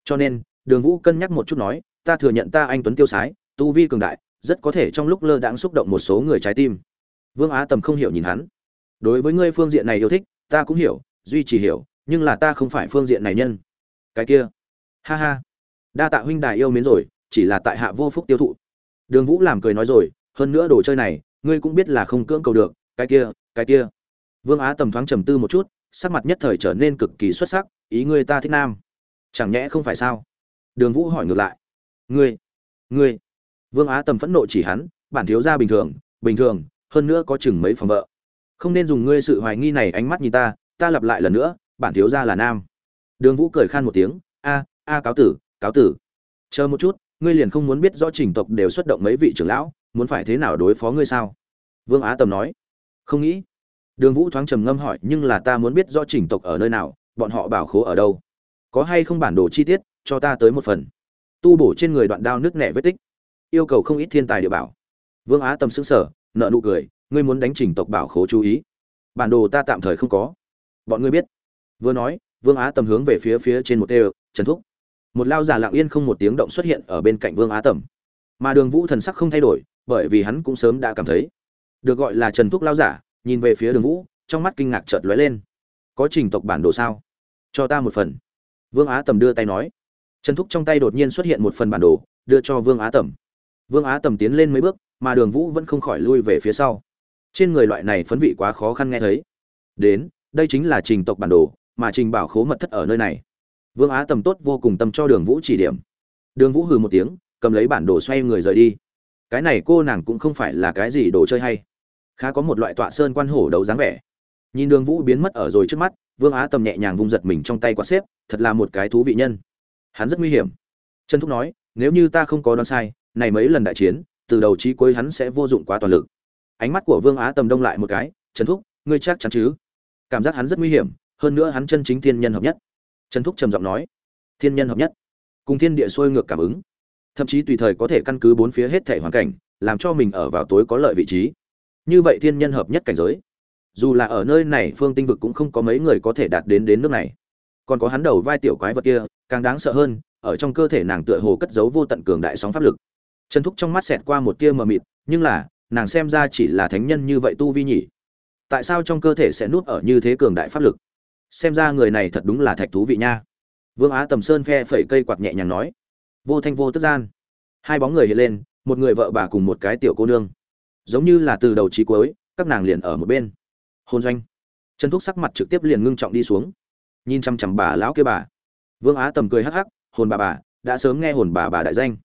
Cho nên, đường vũ cân nhắc một chút nói, ta thừa nhận ta anh tuấn tiêu sái, tu vi cường đại, rất có thể trong lúc lơ đãng xúc động một số người trái tim. Vương á tầm không hiểu nhìn hắn. Đối với ngươi phương diện này yêu thích, ta cũng hiểu, duy trì hiểu, nhưng là ta không phải phương diện này nhân. Cái kia. Ha ha. Đa tạ huynh đài yêu mến rồi, chỉ là tại hạ vô phúc tiêu thụ. Đường vũ làm cười nói rồi, hơn nữa đồ chơi này, ngươi cũng biết là không cưỡng cầu được, cái kia cái kia vương á tầm thoáng trầm tư một chút, sắc mặt nhất thời trở nên cực kỳ xuất sắc, ý ngươi ta thích nam. Chẳng nhẽ không phải sao? Đường vũ hỏi ngược lại. Ngươi ngươi. Vương á tầm phẫn nộ chỉ hắn, bản thiếu gia bình thường bình thường, hơn nữa có chừng mấy phòng vợ. Không nên dùng ngươi sự hoài nghi này ánh mắt nhìn ta ta lặp lại lần nữa, bản thiếu gia là nam. Đường vũ cười khan một tiếng, a a cáo tử cáo tử. Chờ một chút, ngươi liền không muốn biết rõ trình tộc đều xuất động mấy vị trưởng lão, muốn phải thế nào đối phó ngươi sao? Vương á tầm nói. Không nghĩ đường vũ thoáng trầm ngâm hỏi nhưng là ta muốn biết rõ chỉnh tộc ở nơi nào bọn họ bảo khố ở đâu? Có hay không bản đồ chi tiết cho ta tới một phần. Tu bổ trên người đoạn đao nước nẻ vết tích. Yêu cầu không ít thiên tài địa bảo. Vương á tầm sững sờ, nợ nụ cười ngươi muốn đánh chỉnh tộc bảo khố chú ý. Bản đồ ta tạm thời không có. Bọn ngươi biết. Vừa nói vương á tầm hướng về phía phía trên một đều trần thúc. Một lao giả lặng yên không một tiếng động xuất hiện ở bên cạnh vương á tầm. Mà đường vũ thần sắc không thay đổi bởi vì hắn cũng sớm đã cảm thấy được gọi là trần thúc lao giả nhìn về phía đường vũ, trong mắt kinh ngạc chợt lóe lên. Có trình tộc bản đồ sao? Cho ta một phần. Vương á tầm đưa tay nói. Trần thúc trong tay đột nhiên xuất hiện một phần bản đồ, đưa cho vương á tầm. Vương á tầm tiến lên mấy bước, mà đường vũ vẫn không khỏi lui về phía sau. Trên người loại này phấn vị quá khó khăn nghe thấy. Đến, đây chính là trình tộc bản đồ, mà trình bảo khố mật thất ở nơi này. Vương á tầm tốt vô cùng tâm cho đường vũ chỉ điểm. Đường vũ hừ một tiếng, cầm lấy bản đồ xoay người rời đi. Cái này cô nàng cũng không phải là cái gì đồ chơi hay khá có một loại tọa sơn quan hổ đấu dáng vẻ. Nhìn đường vũ biến mất ở rồi trước mắt, vương á tầm nhẹ nhàng vung giật mình trong tay quạt xếp, thật là một cái thú vị nhân. Hắn rất nguy hiểm. Trần thúc nói, nếu như ta không có đoán sai, này mấy lần đại chiến, từ đầu chí cuối hắn sẽ vô dụng quá toàn lực. Ánh mắt của vương á tầm đông lại một cái, trần thúc, ngươi chắc chắn chứ? Cảm giác hắn rất nguy hiểm, hơn nữa hắn chân chính thiên nhân hợp nhất. Trần thúc trầm giọng nói, thiên nhân hợp nhất. Cùng thiên địa sôi ngược cảm ứng. Thậm chí tùy thời có thể căn cứ bốn phía hết thể hoàn cảnh, làm cho mình ở vào tối có lợi vị trí như vậy thiên nhân hợp nhất cảnh giới. Dù là ở nơi này phương tinh vực cũng không có mấy người có thể đạt đến đến nước này. Còn có hắn đầu vai tiểu quái vật kia, càng đáng sợ hơn, ở trong cơ thể nàng tựa hồ cất giấu vô tận cường đại sóng pháp lực. Trần thúc trong mắt xẹt qua một tia mờ mịt, nhưng là, nàng xem ra chỉ là thánh nhân như vậy tu vi nhỉ? Tại sao trong cơ thể sẽ nuốt ở như thế cường đại pháp lực? Xem ra người này thật đúng là thạch thú vị nha. Vương á tầm sơn phe phẩy cây quạt nhẹ nhàng nói. Vô thanh vô tức gian. Hai bóng người hiện lên, một người vợ bà cùng một cái tiểu cô nương giống như là từ đầu chí cuối, các nàng liền ở một bên. Hôn doanh. Trần thúc sắc mặt trực tiếp liền ngưng trọng đi xuống. Nhìn chăm chăm bà lão kia bà. Vương á tầm cười hắc hắc, hồn bà bà, đã sớm nghe hồn bà bà đại danh.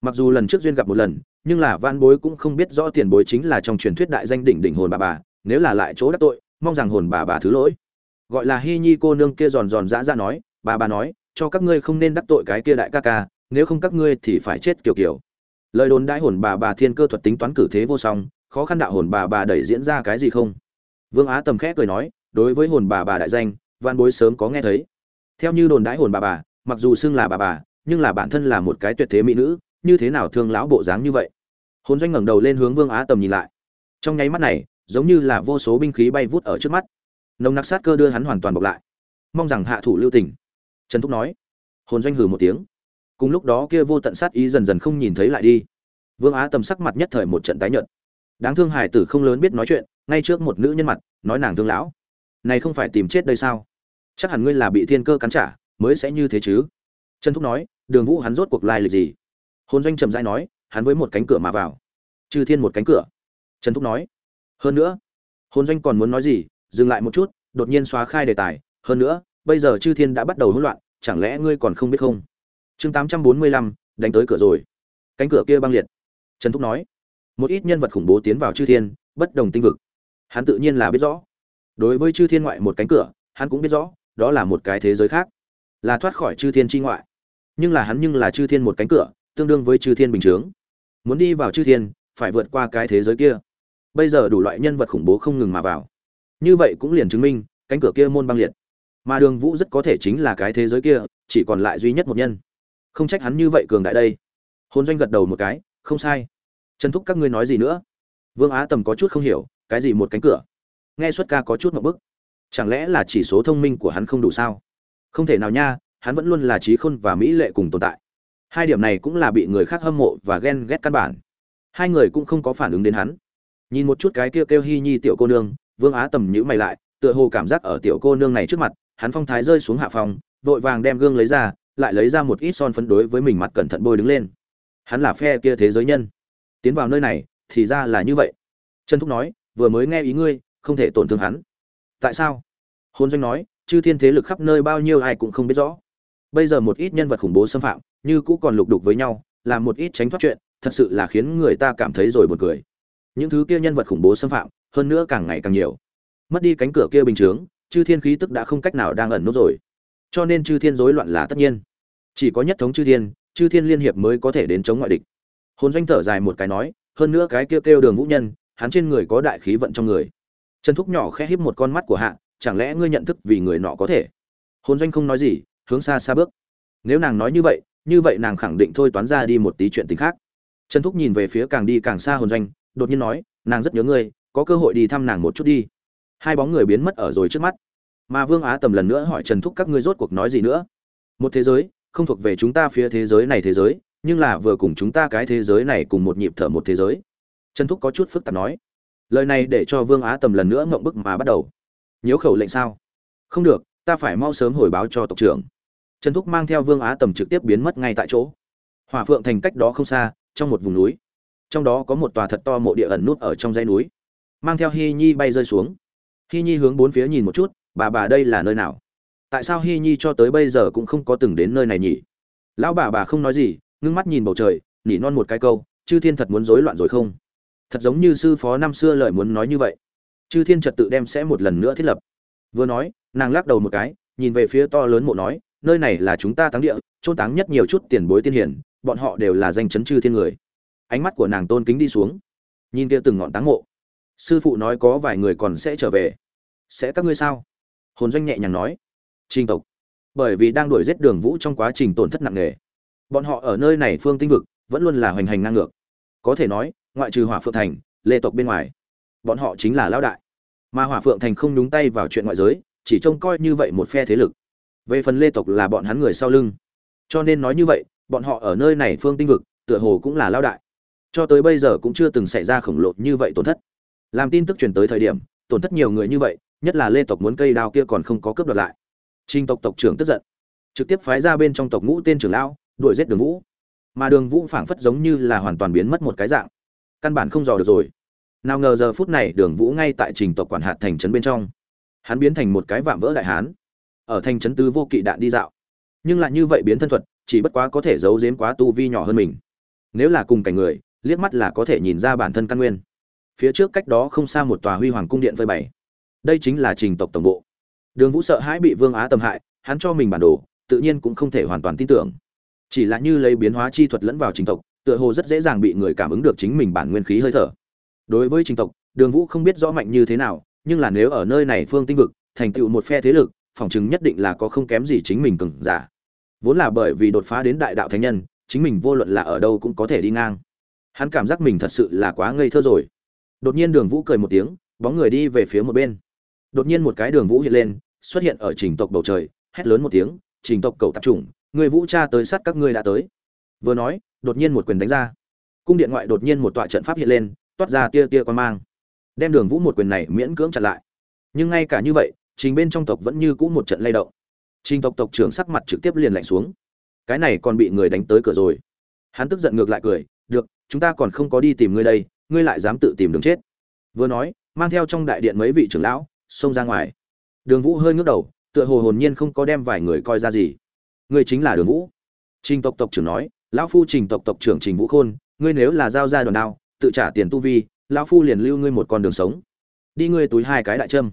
Mặc dù lần trước duyên gặp một lần, nhưng là van bối cũng không biết rõ tiền bối chính là trong truyền thuyết đại danh đỉnh đỉnh hồn bà bà, nếu là lại chỗ đắc tội, mong rằng hồn bà bà thứ lỗi. Gọi là hy nhi cô nương kia giòn giòn dã ra nói, bà bà nói, cho các ngươi không nên đắc tội cái kia đại ca ca, nếu không các ngươi thì phải chết kiểu kiểu lời đồn đại hồn bà bà thiên cơ thuật tính toán cử thế vô song, khó khăn đạo hồn bà bà đẩy diễn ra cái gì không? Vương á tầm khẽ cười nói, đối với hồn bà bà đại danh văn bối sớm có nghe thấy. Theo như đồn đãi hồn bà bà, mặc dù xưng là bà bà, nhưng là bản thân là một cái tuyệt thế mỹ nữ, như thế nào thương lão bộ dáng như vậy? Hồn doanh ngẩng đầu lên hướng vương á tầm nhìn lại. Trong nháy mắt này, giống như là vô số binh khí bay vút ở trước mắt. Nồng nặc sát cơ đưa hắn hoàn toàn bọc lại. Mong rằng hạ thủ lưu tình. Trần thúc nói. Hồn doanh hừ một tiếng cùng lúc đó kia vô tận sát ý dần dần không nhìn thấy lại đi. Vương á tầm sắc mặt nhất thời một trận tái nhợt. Đáng thương hải tử không lớn biết nói chuyện, ngay trước một nữ nhân mặt, nói nàng thương lão. Này không phải tìm chết đây sao? Chắc hẳn ngươi là bị thiên cơ cắn trả, mới sẽ như thế chứ? Trần thúc nói, đường vũ hắn rốt cuộc lai lịch gì? Hôn doanh trầm dai nói, hắn với một cánh cửa mà vào. Chư thiên một cánh cửa. Trần thúc nói, hơn nữa hôn doanh còn muốn nói gì? Dừng lại một chút, đột nhiên xóa khai đề tài. Hơn nữa, bây giờ chư thiên đã bắt đầu hỗn loạn, chẳng lẽ ngươi còn không biết không? Chương tám trăm bốn mươi lăm, đánh tới cửa rồi. Cánh cửa kia băng liệt. Trần thúc nói, một ít nhân vật khủng bố tiến vào chư thiên, bất đồng tinh vực. Hắn tự nhiên là biết rõ. Đối với chư thiên ngoại một cánh cửa, hắn cũng biết rõ, đó là một cái thế giới khác. Là thoát khỏi chư thiên chi ngoại. Nhưng là hắn nhưng là chư thiên một cánh cửa, tương đương với chư thiên bình chướng. Muốn đi vào chư thiên, phải vượt qua cái thế giới kia. Bây giờ đủ loại nhân vật khủng bố không ngừng mà vào. Như vậy cũng liền chứng minh, cánh cửa kia môn băng liệt. Mà đường vũ rất có thể chính là cái thế giới kia, chỉ còn lại duy nhất một nhân không trách hắn như vậy cường đại đây. Hôn doanh gật đầu một cái không sai. Trần thúc các ngươi nói gì nữa? Vương á tầm có chút không hiểu cái gì một cánh cửa? Nghe xuất ca có chút một bức. Chẳng lẽ là chỉ số thông minh của hắn không đủ sao? Không thể nào nha hắn vẫn luôn là trí khôn và mỹ lệ cùng tồn tại. Hai điểm này cũng là bị người khác hâm mộ và ghen ghét căn bản. Hai người cũng không có phản ứng đến hắn. Nhìn một chút cái kia kêu, kêu hy nhi tiểu cô nương vương á tầm nhữ mày lại tựa hồ cảm giác ở tiểu cô nương này trước mặt hắn phong thái rơi xuống hạ phòng vội vàng đem gương lấy ra lại lấy ra một ít son phấn đối với mình mặt cẩn thận bôi đứng lên. Hắn là phe kia thế giới nhân. Tiến vào nơi này, thì ra là như vậy. Trần thúc nói, vừa mới nghe ý ngươi, không thể tổn thương hắn. Tại sao? Hôn doanh nói, chư thiên thế lực khắp nơi bao nhiêu ai cũng không biết rõ. Bây giờ một ít nhân vật khủng bố xâm phạm, như cũ còn lục đục với nhau, làm một ít tránh thoát chuyện, thật sự là khiến người ta cảm thấy rồi buồn cười. Những thứ kia nhân vật khủng bố xâm phạm, hơn nữa càng ngày càng nhiều. Mất đi cánh cửa kia bình chướng, chư thiên khí tức đã không cách nào đang ẩn nút rồi cho nên chư thiên rối loạn là tất nhiên. Chỉ có nhất thống chư thiên chư thiên liên hiệp mới có thể đến chống ngoại địch. Hồn doanh thở dài một cái nói hơn nữa cái kia kêu, kêu đường vũ nhân hắn trên người có đại khí vận trong người. Trần thúc nhỏ khẽ híp một con mắt của hạ chẳng lẽ ngươi nhận thức vì người nọ có thể? Hồn doanh không nói gì hướng xa xa bước. Nếu nàng nói như vậy như vậy nàng khẳng định thôi toán ra đi một tí chuyện tình khác. Trần thúc nhìn về phía càng đi càng xa hồn doanh đột nhiên nói nàng rất nhớ ngươi có cơ hội đi thăm nàng một chút đi. Hai bóng người biến mất ở rồi trước mắt mà vương á tầm lần nữa hỏi trần thúc các ngươi rốt cuộc nói gì nữa? Một thế giới, không thuộc về chúng ta phía thế giới này thế giới, nhưng là vừa cùng chúng ta cái thế giới này cùng một nhịp thở một thế giới. Trần thúc có chút phức tạp nói. Lời này để cho vương á tầm lần nữa ngậm bức mà bắt đầu. Nhớ khẩu lệnh sao? Không được, ta phải mau sớm hồi báo cho tộc trưởng. Trần thúc mang theo vương á tầm trực tiếp biến mất ngay tại chỗ. Hỏa phượng thành cách đó không xa, trong một vùng núi. Trong đó có một tòa thật to mộ địa ẩn nút ở trong dãy núi. Mang theo hy nhi bay rơi xuống. Hy nhi hướng bốn phía nhìn một chút bà bà đây là nơi nào? Tại sao hy nhi cho tới bây giờ cũng không có từng đến nơi này nhỉ? Lão bà bà không nói gì, ngưng mắt nhìn bầu trời, nỉ non một cái câu, chư thiên thật muốn rối loạn rồi không? Thật giống như sư phó năm xưa lời muốn nói như vậy. Chư thiên trật tự đem sẽ một lần nữa thiết lập. Vừa nói, nàng lắc đầu một cái, nhìn về phía to lớn mộ nói, nơi này là chúng ta táng địa trôn táng nhất nhiều chút tiền bối tiên hiển bọn họ đều là danh chấn chư thiên người. Ánh mắt của nàng tôn kính đi xuống. Nhìn kia từng ngọn táng mộ. Sư phụ nói có vài người còn sẽ trở về. Sẽ các ngươi sao? Hồn doanh nhẹ nhàng nói trinh tộc, bởi vì đang đuổi giết đường vũ trong quá trình tổn thất nặng nề, bọn họ ở nơi này phương tinh vực vẫn luôn là hoành hành ngang ngược. Có thể nói, ngoại trừ hỏa phượng thành, lê tộc bên ngoài, bọn họ chính là lão đại. Mà hỏa phượng thành không nhúng tay vào chuyện ngoại giới, chỉ trông coi như vậy một phe thế lực. Về phần lê tộc là bọn hắn người sau lưng. Cho nên nói như vậy, bọn họ ở nơi này phương tinh vực, tựa hồ cũng là lão đại. Cho tới bây giờ cũng chưa từng xảy ra khổng lồ như vậy tổn thất. Làm tin tức truyền tới thời điểm tổn thất nhiều người như vậy, nhất là lê tộc muốn cây đao kia còn không có cướp đoạt lại. Trinh tộc tộc trưởng tức giận, trực tiếp phái ra bên trong tộc ngũ tên trưởng lão, đuổi giết đường vũ. Mà đường vũ phảng phất giống như là hoàn toàn biến mất một cái dạng, căn bản không dò được rồi. Nào ngờ giờ phút này đường vũ ngay tại trình tộc quản hạt thành trấn bên trong. Hắn biến thành một cái vạm vỡ đại hán, ở thành trấn tứ vô kỵ đạn đi dạo. Nhưng lại như vậy biến thân thuật, chỉ bất quá có thể giấu giếm quá tu vi nhỏ hơn mình. Nếu là cùng cảnh người, liếc mắt là có thể nhìn ra bản thân căn nguyên phía trước cách đó không xa một tòa huy hoàng cung điện phơi bày. Đây chính là trình tộc tổng bộ. Đường vũ sợ hãi bị vương á tầm hại, hắn cho mình bản đồ, tự nhiên cũng không thể hoàn toàn tin tưởng. Chỉ là như lấy biến hóa chi thuật lẫn vào trình tộc, tựa hồ rất dễ dàng bị người cảm ứng được chính mình bản nguyên khí hơi thở. Đối với trình tộc, đường vũ không biết rõ mạnh như thế nào, nhưng là nếu ở nơi này phương tinh vực, thành tựu một phe thế lực phỏng chứng nhất định là có không kém gì chính mình cừng giả. Vốn là bởi vì đột phá đến đại đạo thánh nhân, chính mình vô luận là ở đâu cũng có thể đi ngang. Hắn cảm giác mình thật sự là quá ngây thơ rồi đột nhiên đường vũ cười một tiếng, bóng người đi về phía một bên. Đột nhiên một cái đường vũ hiện lên, xuất hiện ở trình tộc bầu trời, hét lớn một tiếng, trình tộc cầu tạp chủng, người vũ cha tới sát các ngươi đã tới. Vừa nói, đột nhiên một quyền đánh ra. Cung điện ngoại đột nhiên một tọa trận pháp hiện lên, toát ra tia tia quan mang. Đem đường vũ một quyền này miễn cưỡng chặn lại. Nhưng ngay cả như vậy, trình bên trong tộc vẫn như cũ một trận lay động. Trình tộc tộc trưởng sắc mặt trực tiếp liền lạnh xuống. Cái này còn bị người đánh tới cửa rồi. Hắn tức giận ngược lại cười, được, chúng ta còn không có đi tìm ngươi đây ngươi lại dám tự tìm đường chết. Vừa nói, mang theo trong đại điện mấy vị trưởng lão, xông ra ngoài. Đường vũ hơi ngước đầu, tựa hồ hồn nhiên không có đem vài người coi ra gì. Ngươi chính là đường vũ. Trình tộc tộc trưởng nói, lão phu trình tộc tộc trưởng trình vũ khôn, ngươi nếu là giao ra đòn đao, tự trả tiền tu vi, lão phu liền lưu ngươi một con đường sống. Đi ngươi túi hai cái đại trâm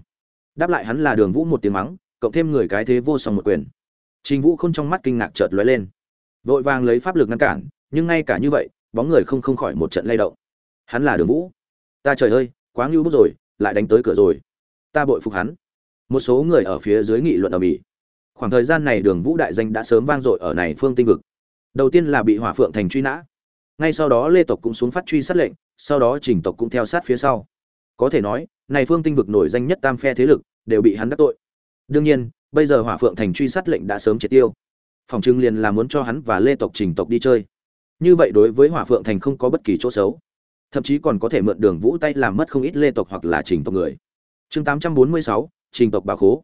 đáp lại hắn là đường vũ một tiếng mắng, cộng thêm người cái thế vô song một quyền. Trình vũ khôn trong mắt kinh ngạc chợt lóe lên. Vội vàng lấy pháp lực ngăn cản, nhưng ngay cả như vậy, bóng người không không khỏi một trận lay động hắn là đường vũ. Ta trời ơi, quá ngưu bức rồi, lại đánh tới cửa rồi. Ta bội phục hắn. Một số người ở phía dưới nghị luận ở mỹ. Khoảng thời gian này đường vũ đại danh đã sớm vang dội ở này phương tinh vực. Đầu tiên là bị hỏa phượng thành truy nã. Ngay sau đó lê tộc cũng xuống phát truy sát lệnh, sau đó trình tộc cũng theo sát phía sau. Có thể nói, này phương tinh vực nổi danh nhất tam phe thế lực đều bị hắn đắc tội. Đương nhiên, bây giờ hỏa phượng thành truy sát lệnh đã sớm triệt tiêu. Phòng trưng liền là muốn cho hắn và lê tộc trình tộc đi chơi. Như vậy đối với hỏa phượng thành không có bất kỳ chỗ xấu thậm chí còn có thể mượn đường vũ tay làm mất không ít lê tộc hoặc là trình tộc người. Chương tám trăm bốn mươi sáu, trình tộc bà khố.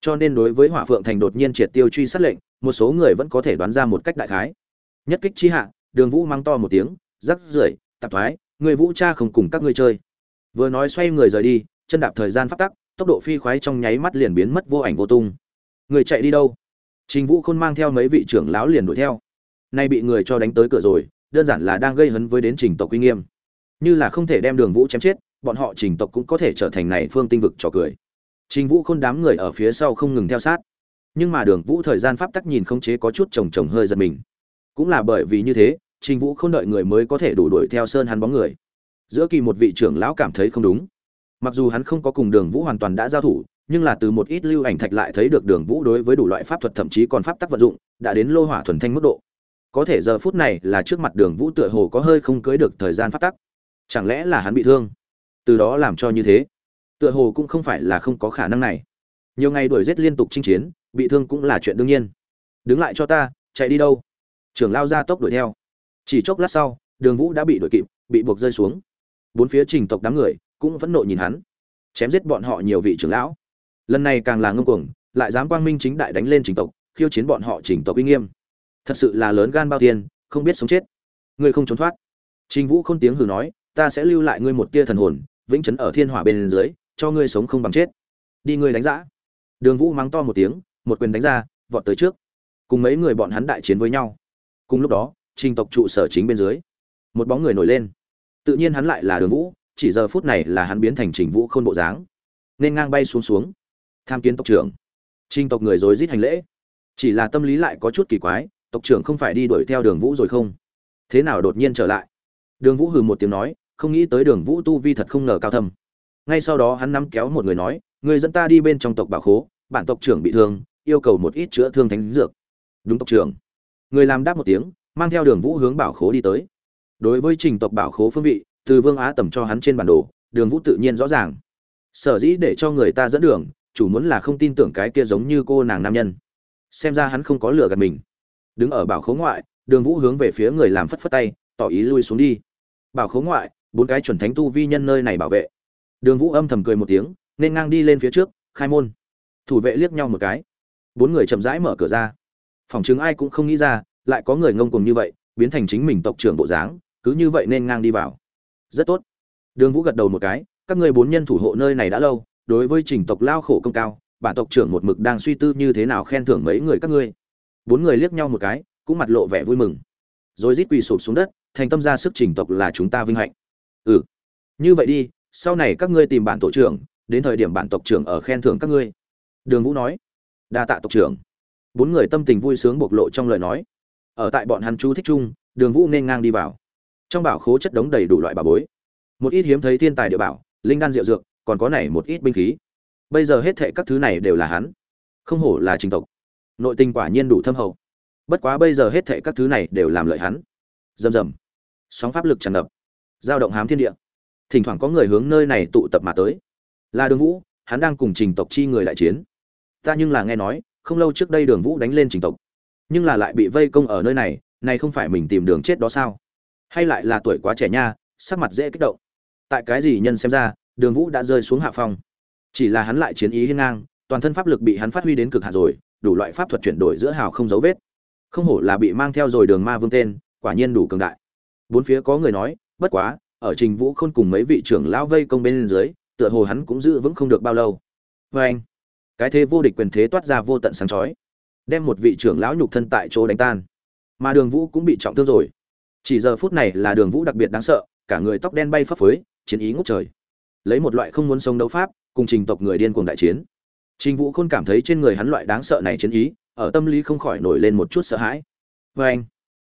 Cho nên đối với hỏa phượng thành đột nhiên triệt tiêu truy sát lệnh, một số người vẫn có thể đoán ra một cách đại khái. Nhất kích chi hạ, đường vũ mang to một tiếng, rắc rưởi, tạp thoái, người vũ cha không cùng các ngươi chơi. Vừa nói xoay người rời đi, chân đạp thời gian phát tắc, tốc độ phi khoái trong nháy mắt liền biến mất vô ảnh vô tung. Người chạy đi đâu? Trình vũ khôn mang theo mấy vị trưởng lão liền đuổi theo. Nay bị người cho đánh tới cửa rồi, đơn giản là đang gây hấn với đến trình tộc uy nghiêm như là không thể đem đường vũ chém chết, bọn họ trình tộc cũng có thể trở thành này phương tinh vực trò cười. Trình vũ khôn đám người ở phía sau không ngừng theo sát. Nhưng mà đường vũ thời gian pháp tắc nhìn không chế có chút trồng trồng hơi giật mình. Cũng là bởi vì như thế, trình vũ không đợi người mới có thể đủ đuổi theo sơn hắn bóng người. Giữa kỳ một vị trưởng lão cảm thấy không đúng. Mặc dù hắn không có cùng đường vũ hoàn toàn đã giao thủ, nhưng là từ một ít lưu ảnh thạch lại thấy được đường vũ đối với đủ loại pháp thuật thậm chí còn pháp tắc vận dụng, đã đến lô hỏa thuần thanh mức độ. Có thể giờ phút này là trước mặt đường vũ tựa hồ có hơi không cưới được thời gian pháp tắc chẳng lẽ là hắn bị thương? Từ đó làm cho như thế, tựa hồ cũng không phải là không có khả năng này. Nhiều ngày đuổi giết liên tục chinh chiến, bị thương cũng là chuyện đương nhiên. Đứng lại cho ta, chạy đi đâu? Trưởng lao ra tốc đuổi theo. Chỉ chốc lát sau, đường vũ đã bị đuổi kịp, bị buộc rơi xuống. Bốn phía trình tộc đám người cũng vẫn nộ nhìn hắn, chém giết bọn họ nhiều vị trưởng lão. Lần này càng là ngông cuồng, lại dám quang minh chính đại đánh lên trình tộc, khiêu chiến bọn họ trình tộc uy nghiêm. Thật sự là lớn gan bao tiền, không biết sống chết. Ngươi không trốn thoát. Trình vũ không tiếng hừ nói ta sẽ lưu lại ngươi một tia thần hồn, vĩnh chấn ở thiên hỏa bên dưới, cho ngươi sống không bằng chết. Đi ngươi đánh giã. Đường vũ mắng to một tiếng, một quyền đánh ra, vọt tới trước. Cùng mấy người bọn hắn đại chiến với nhau. Cùng lúc đó, trình tộc trụ sở chính bên dưới, một bóng người nổi lên. Tự nhiên hắn lại là đường vũ, chỉ giờ phút này là hắn biến thành trình vũ khôn bộ dáng. Nên ngang bay xuống xuống. Tham kiến tộc trưởng. Trình tộc người rồi rít hành lễ. Chỉ là tâm lý lại có chút kỳ quái, tộc trưởng không phải đi đuổi theo đường vũ rồi không? Thế nào đột nhiên trở lại? Đường vũ hừ một tiếng nói không nghĩ tới đường vũ tu vi thật không ngờ cao thâm. Ngay sau đó hắn nắm kéo một người nói, người dẫn ta đi bên trong tộc bảo khố, bản tộc trưởng bị thương, yêu cầu một ít chữa thương thánh dược. Đúng tộc trưởng. Người làm đáp một tiếng, mang theo đường vũ hướng bảo khố đi tới. Đối với trình tộc bảo khố phương vị, từ vương á tầm cho hắn trên bản đồ, đường vũ tự nhiên rõ ràng. Sở dĩ để cho người ta dẫn đường, chủ muốn là không tin tưởng cái kia giống như cô nàng nam nhân. Xem ra hắn không có lửa gạt mình. Đứng ở bảo khố ngoại, đường vũ hướng về phía người làm phất phất tay, tỏ ý lui xuống đi. Bảo khố ngoại bốn cái chuẩn thánh tu vi nhân nơi này bảo vệ. Đường vũ âm thầm cười một tiếng, nên ngang đi lên phía trước, khai môn. Thủ vệ liếc nhau một cái. Bốn người chậm rãi mở cửa ra. Phòng chứng ai cũng không nghĩ ra, lại có người ngông cuồng như vậy, biến thành chính mình tộc trưởng bộ dáng, cứ như vậy nên ngang đi vào. Rất tốt. Đường vũ gật đầu một cái, các ngươi bốn nhân thủ hộ nơi này đã lâu, đối với trình tộc lao khổ công cao, bản tộc trưởng một mực đang suy tư như thế nào khen thưởng mấy người các ngươi. Bốn người liếc nhau một cái, cũng mặt lộ vẻ vui mừng. Rồi rít quỳ sụp xuống đất, thành tâm ra sức trình tộc là chúng ta vinh hạnh ừ. Như vậy đi, sau này các ngươi tìm bản tổ trưởng, đến thời điểm bản tộc trưởng ở khen thưởng các ngươi. Đường vũ nói. Đa tạ tộc trưởng. Bốn người tâm tình vui sướng bộc lộ trong lời nói. Ở tại bọn hắn chú thích chung, đường vũ nên ngang đi vào. Trong bảo khố chất đống đầy đủ loại bà bối. Một ít hiếm thấy thiên tài địa bảo, linh đan rượu dược, còn có này một ít binh khí. Bây giờ hết thệ các thứ này đều là hắn. Không hổ là trình tộc. Nội tình quả nhiên đủ thâm hậu. Bất quá bây giờ hết thệ các thứ này đều làm lợi hắn. Rầm rầm. Sóng pháp lực tràn ngập giao động hám thiên địa. Thỉnh thoảng có người hướng nơi này tụ tập mà tới. Là đường vũ, hắn đang cùng trình tộc chi người đại chiến. Ta nhưng là nghe nói, không lâu trước đây đường vũ đánh lên trình tộc. Nhưng là lại bị vây công ở nơi này này không phải mình tìm đường chết đó sao? Hay lại là tuổi quá trẻ nha, sắc mặt dễ kích động. Tại cái gì nhân xem ra, đường vũ đã rơi xuống hạ phong. Chỉ là hắn lại chiến ý hiên ngang, toàn thân pháp lực bị hắn phát huy đến cực hạn rồi, đủ loại pháp thuật chuyển đổi giữa hào không dấu vết. Không hổ là bị mang theo rồi đường ma vương tên, quả nhiên đủ cường đại. Bốn phía có người nói bất quá, ở trình vũ khôn cùng mấy vị trưởng lão vây công bên dưới, tựa hồ hắn cũng giữ vững không được bao lâu. Vê anh, cái thế vô địch quyền thế toát ra vô tận sáng chói, đem một vị trưởng lão nhục thân tại chỗ đánh tan. Mà đường vũ cũng bị trọng thương rồi. Chỉ giờ phút này là đường vũ đặc biệt đáng sợ, cả người tóc đen bay phấp phới, chiến ý ngốc trời. Lấy một loại không muốn sống đấu pháp, cùng trình tộc người điên cuồng đại chiến. Trình vũ khôn cảm thấy trên người hắn loại đáng sợ này chiến ý, ở tâm lý không khỏi nổi lên một chút sợ hãi. Vê anh,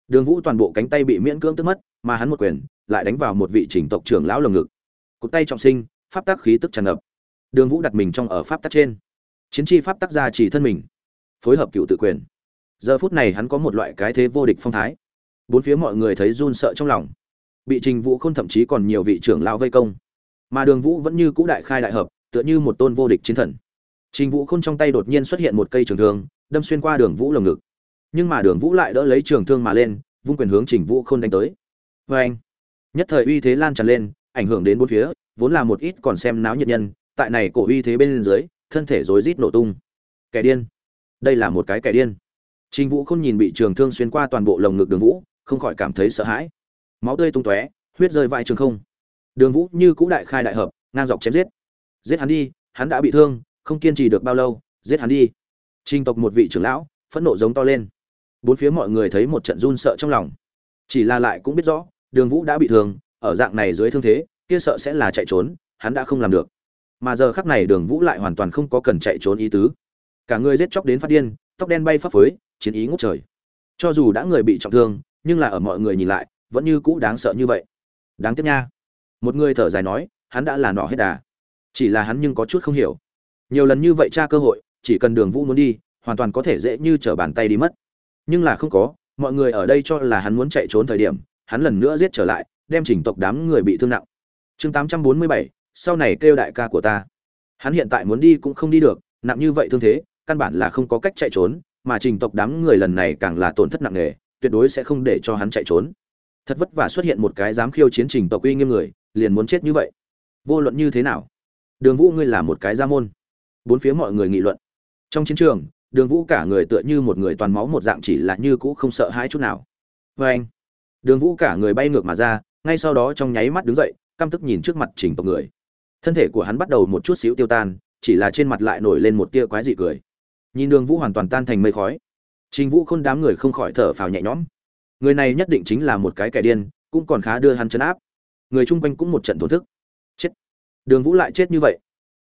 đường vũ toàn bộ cánh tay bị miễn cưỡng tức mất, mà hắn một quyền lại đánh vào một vị trình tộc trưởng lão lồng ngực. Cụt tay trọng sinh, pháp tác khí tức tràn ngập. Đường vũ đặt mình trong ở pháp tắc trên. Chiến chi pháp tác ra chỉ thân mình. Phối hợp cựu tự quyền. Giờ phút này hắn có một loại cái thế vô địch phong thái. Bốn phía mọi người thấy run sợ trong lòng. Bị trình vũ không thậm chí còn nhiều vị trưởng lao vây công. Mà đường vũ vẫn như cũ đại khai đại hợp, tựa như một tôn vô địch chiến thần. Trình vũ khôn trong tay đột nhiên xuất hiện một cây trường thương, đâm xuyên qua đường vũ lồng ngực. Nhưng mà đường vũ lại đỡ lấy trường thương mà lên, vung quyền hướng trình vũ khôn đánh tới. Vê anh nhất thời uy thế lan tràn lên, ảnh hưởng đến bốn phía, vốn là một ít còn xem náo nhiệt nhân, tại này cổ uy thế bên dưới, thân thể rối rít nổ tung. Kẻ điên. Đây là một cái kẻ điên. Trình vũ không nhìn bị trường thương xuyên qua toàn bộ lồng ngực đường vũ, không khỏi cảm thấy sợ hãi. Máu tươi tung tóe, huyết rơi vãi trường không. Đường vũ như cũ đại khai đại hợp, ngang dọc chém giết. Giết hắn đi, hắn đã bị thương, không kiên trì được bao lâu, giết hắn đi. Trình tộc một vị trưởng lão, phẫn nộ giống to lên. Bốn phía mọi người thấy một trận run sợ trong lòng. Chỉ là lại cũng biết rõ đường vũ đã bị thương, ở dạng này dưới thương thế, kia sợ sẽ là chạy trốn, hắn đã không làm được. Mà giờ khắc này đường vũ lại hoàn toàn không có cần chạy trốn ý tứ. Cả người giết chóc đến phát điên, tóc đen bay phấp phới, chiến ý ngút trời. Cho dù đã người bị trọng thương, nhưng là ở mọi người nhìn lại, vẫn như cũ đáng sợ như vậy. Đáng tiếc nha. Một người thở dài nói, hắn đã là nọ hết đà. Chỉ là hắn nhưng có chút không hiểu. Nhiều lần như vậy tra cơ hội, chỉ cần đường vũ muốn đi, hoàn toàn có thể dễ như trở bàn tay đi mất. Nhưng là không có, mọi người ở đây cho là hắn muốn chạy trốn thời điểm hắn lần nữa giết trở lại, đem chỉnh tộc đám người bị thương nặng. Chương tám trăm bốn mươi bảy, sau này kêu đại ca của ta. Hắn hiện tại muốn đi cũng không đi được, nặng như vậy thương thế, căn bản là không có cách chạy trốn, mà trình tộc đám người lần này càng là tổn thất nặng nề, tuyệt đối sẽ không để cho hắn chạy trốn. Thật vất vả xuất hiện một cái dám khiêu chiến trình tộc uy nghiêm người, liền muốn chết như vậy. Vô luận như thế nào? Đường vũ ngươi là một cái gia môn. Bốn phía mọi người nghị luận. Trong chiến trường, đường vũ cả người tựa như một người toàn máu một dạng chỉ là như cũ không sợ hãi chút nào. Và anh đường vũ cả người bay ngược mà ra, ngay sau đó trong nháy mắt đứng dậy, căm tức nhìn trước mặt trình tộc người. Thân thể của hắn bắt đầu một chút xíu tiêu tan, chỉ là trên mặt lại nổi lên một tia quái dị cười. Nhìn đường vũ hoàn toàn tan thành mây khói. Trình vũ khôn đám người không khỏi thở phào nhẹ nhõm. Người này nhất định chính là một cái kẻ điên, cũng còn khá đưa hắn chấn áp. Người chung quanh cũng một trận tổn thức. Chết. Đường vũ lại chết như vậy.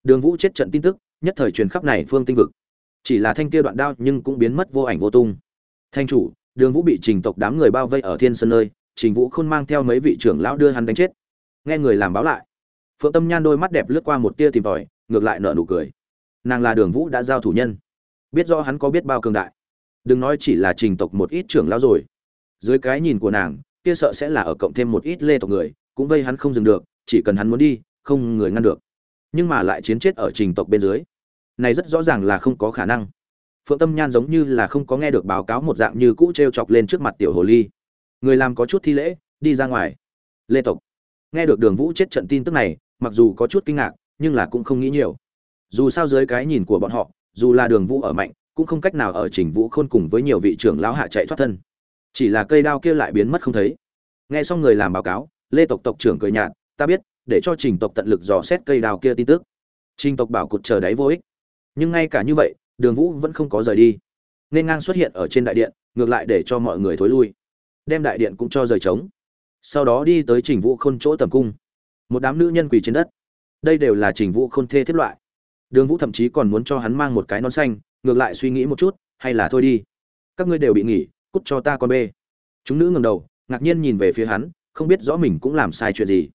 Đường vũ chết trận tin tức, nhất thời truyền khắp này phương tinh vực. Chỉ là thanh kia đoạn đao nhưng cũng biến mất vô ảnh vô tung. Thanh chủ đường vũ bị trình tộc đám người bao vây ở thiên sơn nơi, trình vũ khôn mang theo mấy vị trưởng lão đưa hắn đánh chết. Nghe người làm báo lại, phượng tâm nhan đôi mắt đẹp lướt qua một tia tìm tòi, ngược lại nở nụ cười. Nàng là đường vũ đã giao thủ nhân. Biết rõ hắn có biết bao cường đại. Đừng nói chỉ là trình tộc một ít trưởng lão rồi. Dưới cái nhìn của nàng, kia sợ sẽ là ở cộng thêm một ít lê tộc người, cũng vây hắn không dừng được, chỉ cần hắn muốn đi, không người ngăn được. Nhưng mà lại chiến chết ở trình tộc bên dưới. Này rất rõ ràng là không có khả năng phượng tâm nhan giống như là không có nghe được báo cáo một dạng như cũ t r e o chọc lên trước mặt tiểu hồ ly. Người làm có chút thi lễ, đi ra ngoài. Lê tộc. Nghe được đường vũ chết trận tin tức này, mặc dù có chút kinh ngạc, nhưng là cũng không nghĩ nhiều. Dù sao dưới cái nhìn của bọn họ, dù là đường vũ ở mạnh, cũng không cách nào ở trình vũ khôn cùng với nhiều vị trưởng lão hạ chạy thoát thân. Chỉ là cây đao kia lại biến mất không thấy. Nghe xong người làm báo cáo, lê tộc tộc trưởng cười nhạt, ta biết, để cho trình tộc tận lực dò xét cây đao kia tin tức. Trình tộc bảo cụt chờ đáy vô ích. Nhưng ngay cả như vậy đường vũ vẫn không có rời đi. Nên ngang xuất hiện ở trên đại điện, ngược lại để cho mọi người thối lui. Đem đại điện cũng cho rời trống. Sau đó đi tới trình vũ khôn chỗ tầm cung. Một đám nữ nhân quỳ trên đất. Đây đều là trình vũ khôn thê thiết loại. Đường vũ thậm chí còn muốn cho hắn mang một cái nón xanh, ngược lại suy nghĩ một chút, hay là thôi đi. Các ngươi đều bị nghỉ, cút cho ta con bê. Chúng nữ ngầm đầu, ngạc nhiên nhìn về phía hắn, không biết rõ mình cũng làm sai chuyện gì.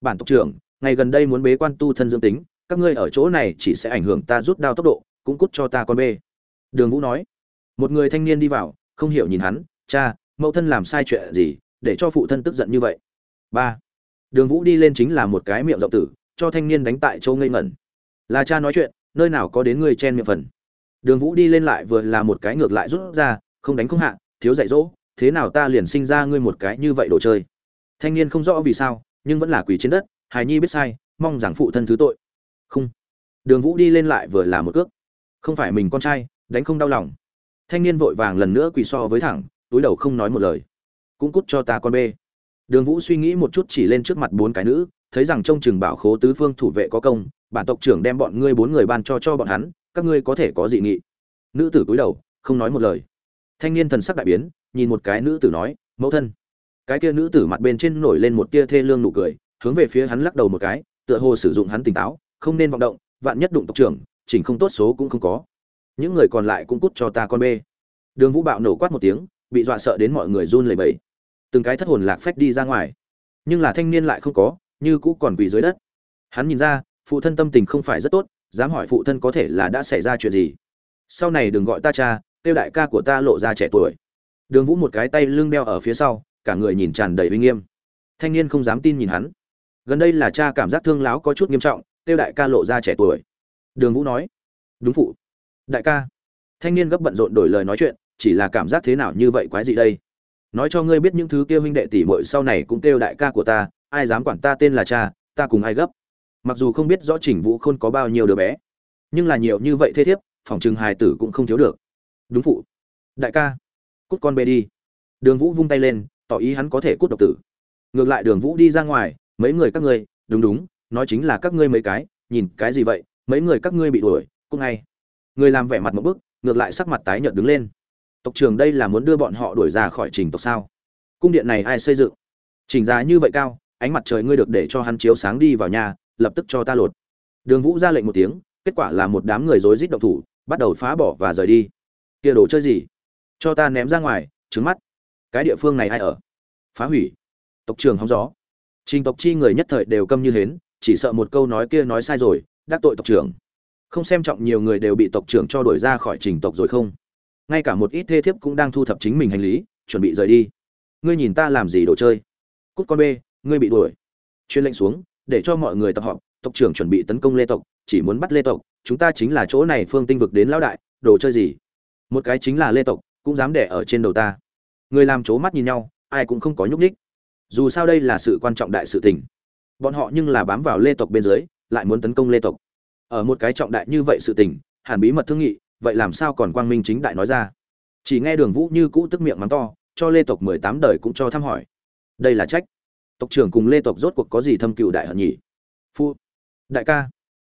Bản tộc trưởng, ngày gần đây muốn bế quan tu thân dương tính, các ngươi ở chỗ này chỉ sẽ ảnh hưởng ta rút đao tốc độ cũng cút cho ta con bê. Đường vũ nói. Một người thanh niên đi vào, không hiểu nhìn hắn, cha, mẫu thân làm sai chuyện gì để cho phụ thân tức giận như vậy? Ba. Đường vũ đi lên chính là một cái miệng rộng tử, cho thanh niên đánh tại châu ngây ngẩn. Là cha nói chuyện, nơi nào có đến người chen miệng phần? Đường vũ đi lên lại vừa là một cái ngược lại rút ra, không đánh không hạ, thiếu dạy dỗ, thế nào ta liền sinh ra ngươi một cái như vậy đồ chơi? Thanh niên không rõ vì sao, nhưng vẫn là quỳ trên đất, hài nhi biết sai, mong rằng phụ thân thứ tội. Không. Đường vũ đi lên lại vừa là một cước không phải mình con trai, đánh không đau lòng. Thanh niên vội vàng lần nữa quỳ so với thẳng, túi đầu không nói một lời. Cũng cút cho ta con bê. Đường vũ suy nghĩ một chút chỉ lên trước mặt bốn cái nữ, thấy rằng trong trường bảo khố tứ phương thủ vệ có công, bản tộc trưởng đem bọn ngươi bốn người ban cho cho bọn hắn, các ngươi có thể có dị nghị. Nữ tử cúi đầu, không nói một lời. Thanh niên thần sắc đại biến, nhìn một cái nữ tử nói, mẫu thân. Cái kia nữ tử mặt bên trên nổi lên một tia thê lương nụ cười, hướng về phía hắn lắc đầu một cái, tựa hồ sử dụng hắn tỉnh táo, không nên vọng động, vạn nhất đụng tộc trưởng chỉnh không tốt số cũng không có. Những người còn lại cũng cút cho ta con bê. Đường vũ bạo nổ quát một tiếng, bị dọa sợ đến mọi người run lẩy bẩy. Từng cái thất hồn lạc phách đi ra ngoài. Nhưng là thanh niên lại không có, như cũ còn quỳ dưới đất. Hắn nhìn ra, phụ thân tâm tình không phải rất tốt, dám hỏi phụ thân có thể là đã xảy ra chuyện gì. Sau này đừng gọi ta cha, tiêu đại ca của ta lộ ra trẻ tuổi. Đường vũ một cái tay lưng đeo ở phía sau, cả người nhìn tràn đầy uy nghiêm. Thanh niên không dám tin nhìn hắn. Gần đây là cha cảm giác thương láo có chút nghiêm trọng, tiêu đại ca lộ ra trẻ tuổi đường vũ nói, đúng phụ. Đại ca. Thanh niên gấp bận rộn đổi lời nói chuyện, chỉ là cảm giác thế nào như vậy quái gì đây? Nói cho ngươi biết những thứ kia huynh đệ tỷ muội sau này cũng kêu đại ca của ta, ai dám quản ta tên là cha, ta cùng ai gấp? Mặc dù không biết rõ trình vũ khôn có bao nhiêu đứa bé, nhưng là nhiều như vậy thế thiếp, phòng chừng hài tử cũng không thiếu được. Đúng phụ. Đại ca, cút con bê đi. Đường vũ vung tay lên, tỏ ý hắn có thể cút độc tử. Ngược lại đường vũ đi ra ngoài, mấy người các ngươi, đúng đúng, nói chính là các ngươi mấy cái, nhìn cái gì vậy mấy người các ngươi bị đuổi, cũng ngay. Người làm vẻ mặt một bức, ngược lại sắc mặt tái nhợt đứng lên. Tộc trưởng đây là muốn đưa bọn họ đuổi ra khỏi trình tộc sao? Cung điện này ai xây dựng? Trình ra như vậy cao, ánh mặt trời ngươi được để cho hắn chiếu sáng đi vào nhà, lập tức cho ta lột. Đường vũ ra lệnh một tiếng, kết quả là một đám người rối rít động thủ, bắt đầu phá bỏ và rời đi. Kia đồ chơi gì? Cho ta ném ra ngoài, trứng mắt. Cái địa phương này ai ở? Phá hủy. Tộc trưởng hóng gió. Trình tộc chi người nhất thời đều câm như hến, chỉ sợ một câu nói kia nói sai rồi đắc tội tộc trưởng. Không xem trọng nhiều người đều bị tộc trưởng cho đuổi ra khỏi trình tộc rồi không? Ngay cả một ít thê thiếp cũng đang thu thập chính mình hành lý, chuẩn bị rời đi. Ngươi nhìn ta làm gì đồ chơi? Cút con bê, ngươi bị đuổi. Chuyên lệnh xuống, để cho mọi người tập họp, tộc trưởng chuẩn bị tấn công lê tộc, chỉ muốn bắt lê tộc. Chúng ta chính là chỗ này phương tinh vực đến lão đại, đồ chơi gì? Một cái chính là lê tộc, cũng dám đẻ ở trên đầu ta. Người làm c mắt nhìn nhau, ai cũng không có nhúc nhích. Dù sao đây là sự quan trọng đại sự tình. Bọn họ nhưng là bám vào lê tộc bên dưới lại muốn tấn công lê tộc. Ở một cái trọng đại như vậy sự tình, hàn bí mật thương nghị, vậy làm sao còn quang minh chính đại nói ra? Chỉ nghe đường vũ như cũ tức miệng mắng to, cho lê tộc mười tám đời cũng cho thăm hỏi. Đây là trách. Tộc trưởng cùng lê tộc rốt cuộc có gì thâm cựu đại hận nhỉ? Phu, đại ca.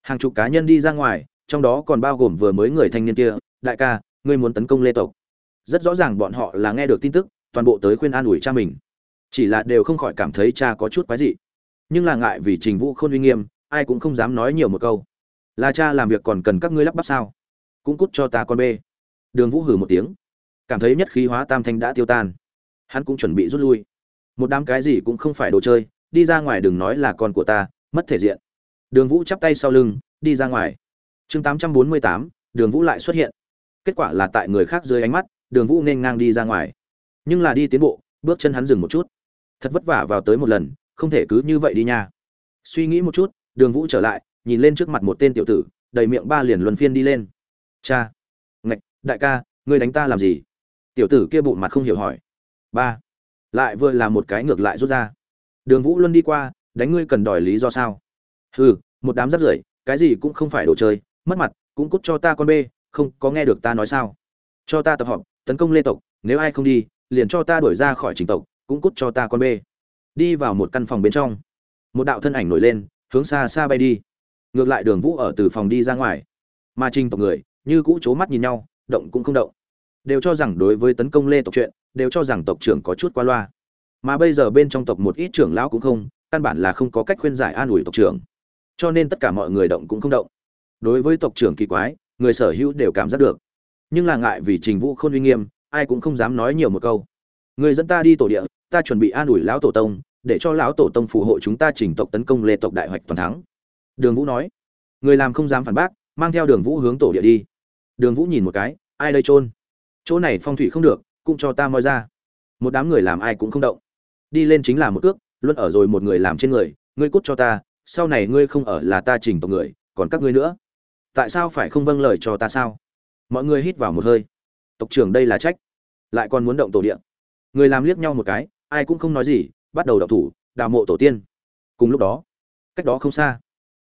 Hàng chục cá nhân đi ra ngoài, trong đó còn bao gồm vừa mới người thanh niên kia. Đại ca, ngươi muốn tấn công lê tộc. Rất rõ ràng bọn họ là nghe được tin tức, toàn bộ tới khuyên an ủi cha mình. Chỉ là đều không khỏi cảm thấy cha có chút quái dị. Nhưng là ngại vì trình vũ khôn uy nghiêm ai cũng không dám nói nhiều một câu. Là cha làm việc còn cần các ngươi lắp bắp sao? Cũng cút cho ta con bê. Đường vũ hử một tiếng. Cảm thấy nhất khí hóa tam thanh đã tiêu tan. Hắn cũng chuẩn bị rút lui. Một đám cái gì cũng không phải đồ chơi, đi ra ngoài đừng nói là con của ta, mất thể diện. Đường vũ chắp tay sau lưng, đi ra ngoài. Chương tám trăm bốn mươi tám, đường vũ lại xuất hiện. Kết quả là tại người khác dưới ánh mắt, đường vũ nên ngang đi ra ngoài. Nhưng là đi tiến bộ, bước chân hắn dừng một chút. Thật vất vả vào tới một lần, không thể cứ như vậy đi nha. Suy nghĩ một chút đường vũ trở lại, nhìn lên trước mặt một tên tiểu tử, đầy miệng ba liền luân phiên đi lên. Cha, ngạch, đại ca, ngươi đánh ta làm gì? Tiểu tử kia bụng mặt không hiểu hỏi. Ba, lại vừa là một cái ngược lại rút ra. Đường vũ luân đi qua, đánh ngươi cần đòi lý do sao? Hừ, một đám rắt rưởi, cái gì cũng không phải đồ chơi, mất mặt, cũng cút cho ta con bê, không có nghe được ta nói sao? Cho ta tập họp, tấn công lê tộc, nếu ai không đi, liền cho ta đuổi ra khỏi trình tộc, cũng cút cho ta con bê. Đi vào một căn phòng bên trong, một đạo thân ảnh nổi lên hướng xa xa bay đi. Ngược lại đường vũ ở từ phòng đi ra ngoài. Mà trình tộc người, như cũ c mắt nhìn nhau, động cũng không động. Đều cho rằng đối với tấn công lê tộc chuyện, đều cho rằng tộc trưởng có chút qua loa. Mà bây giờ bên trong tộc một ít trưởng lão cũng không, căn bản là không có cách khuyên giải an ủi tộc trưởng. Cho nên tất cả mọi người động cũng không động. Đối với tộc trưởng kỳ quái, người sở hữu đều cảm giác được. Nhưng là ngại vì trình vũ không uy nghiêm, ai cũng không dám nói nhiều một câu. Người dẫn ta đi tổ địa, ta chuẩn bị an ủi lão tổ tông để cho lão tổ tông phù hộ chúng ta chỉnh tộc tấn công lê tộc đại hoạch toàn thắng. Đường vũ nói, người làm không dám phản bác, mang theo đường vũ hướng tổ địa đi. Đường vũ nhìn một cái, ai đây trôn chỗ này phong thủy không được, cũng cho ta moi ra. Một đám người làm ai cũng không động. Đi lên chính là một ước luôn ở rồi một người làm trên người, ngươi cút cho ta, sau này ngươi không ở là ta chỉnh tộc người, còn các ngươi nữa. Tại sao phải không vâng lời cho ta sao? Mọi người hít vào một hơi. Tộc trưởng đây là trách, lại còn muốn động tổ địa. Người làm liếc nhau một cái, ai cũng không nói gì bắt đầu đọc thủ, đào mộ tổ tiên. Cùng lúc đó, cách đó không xa,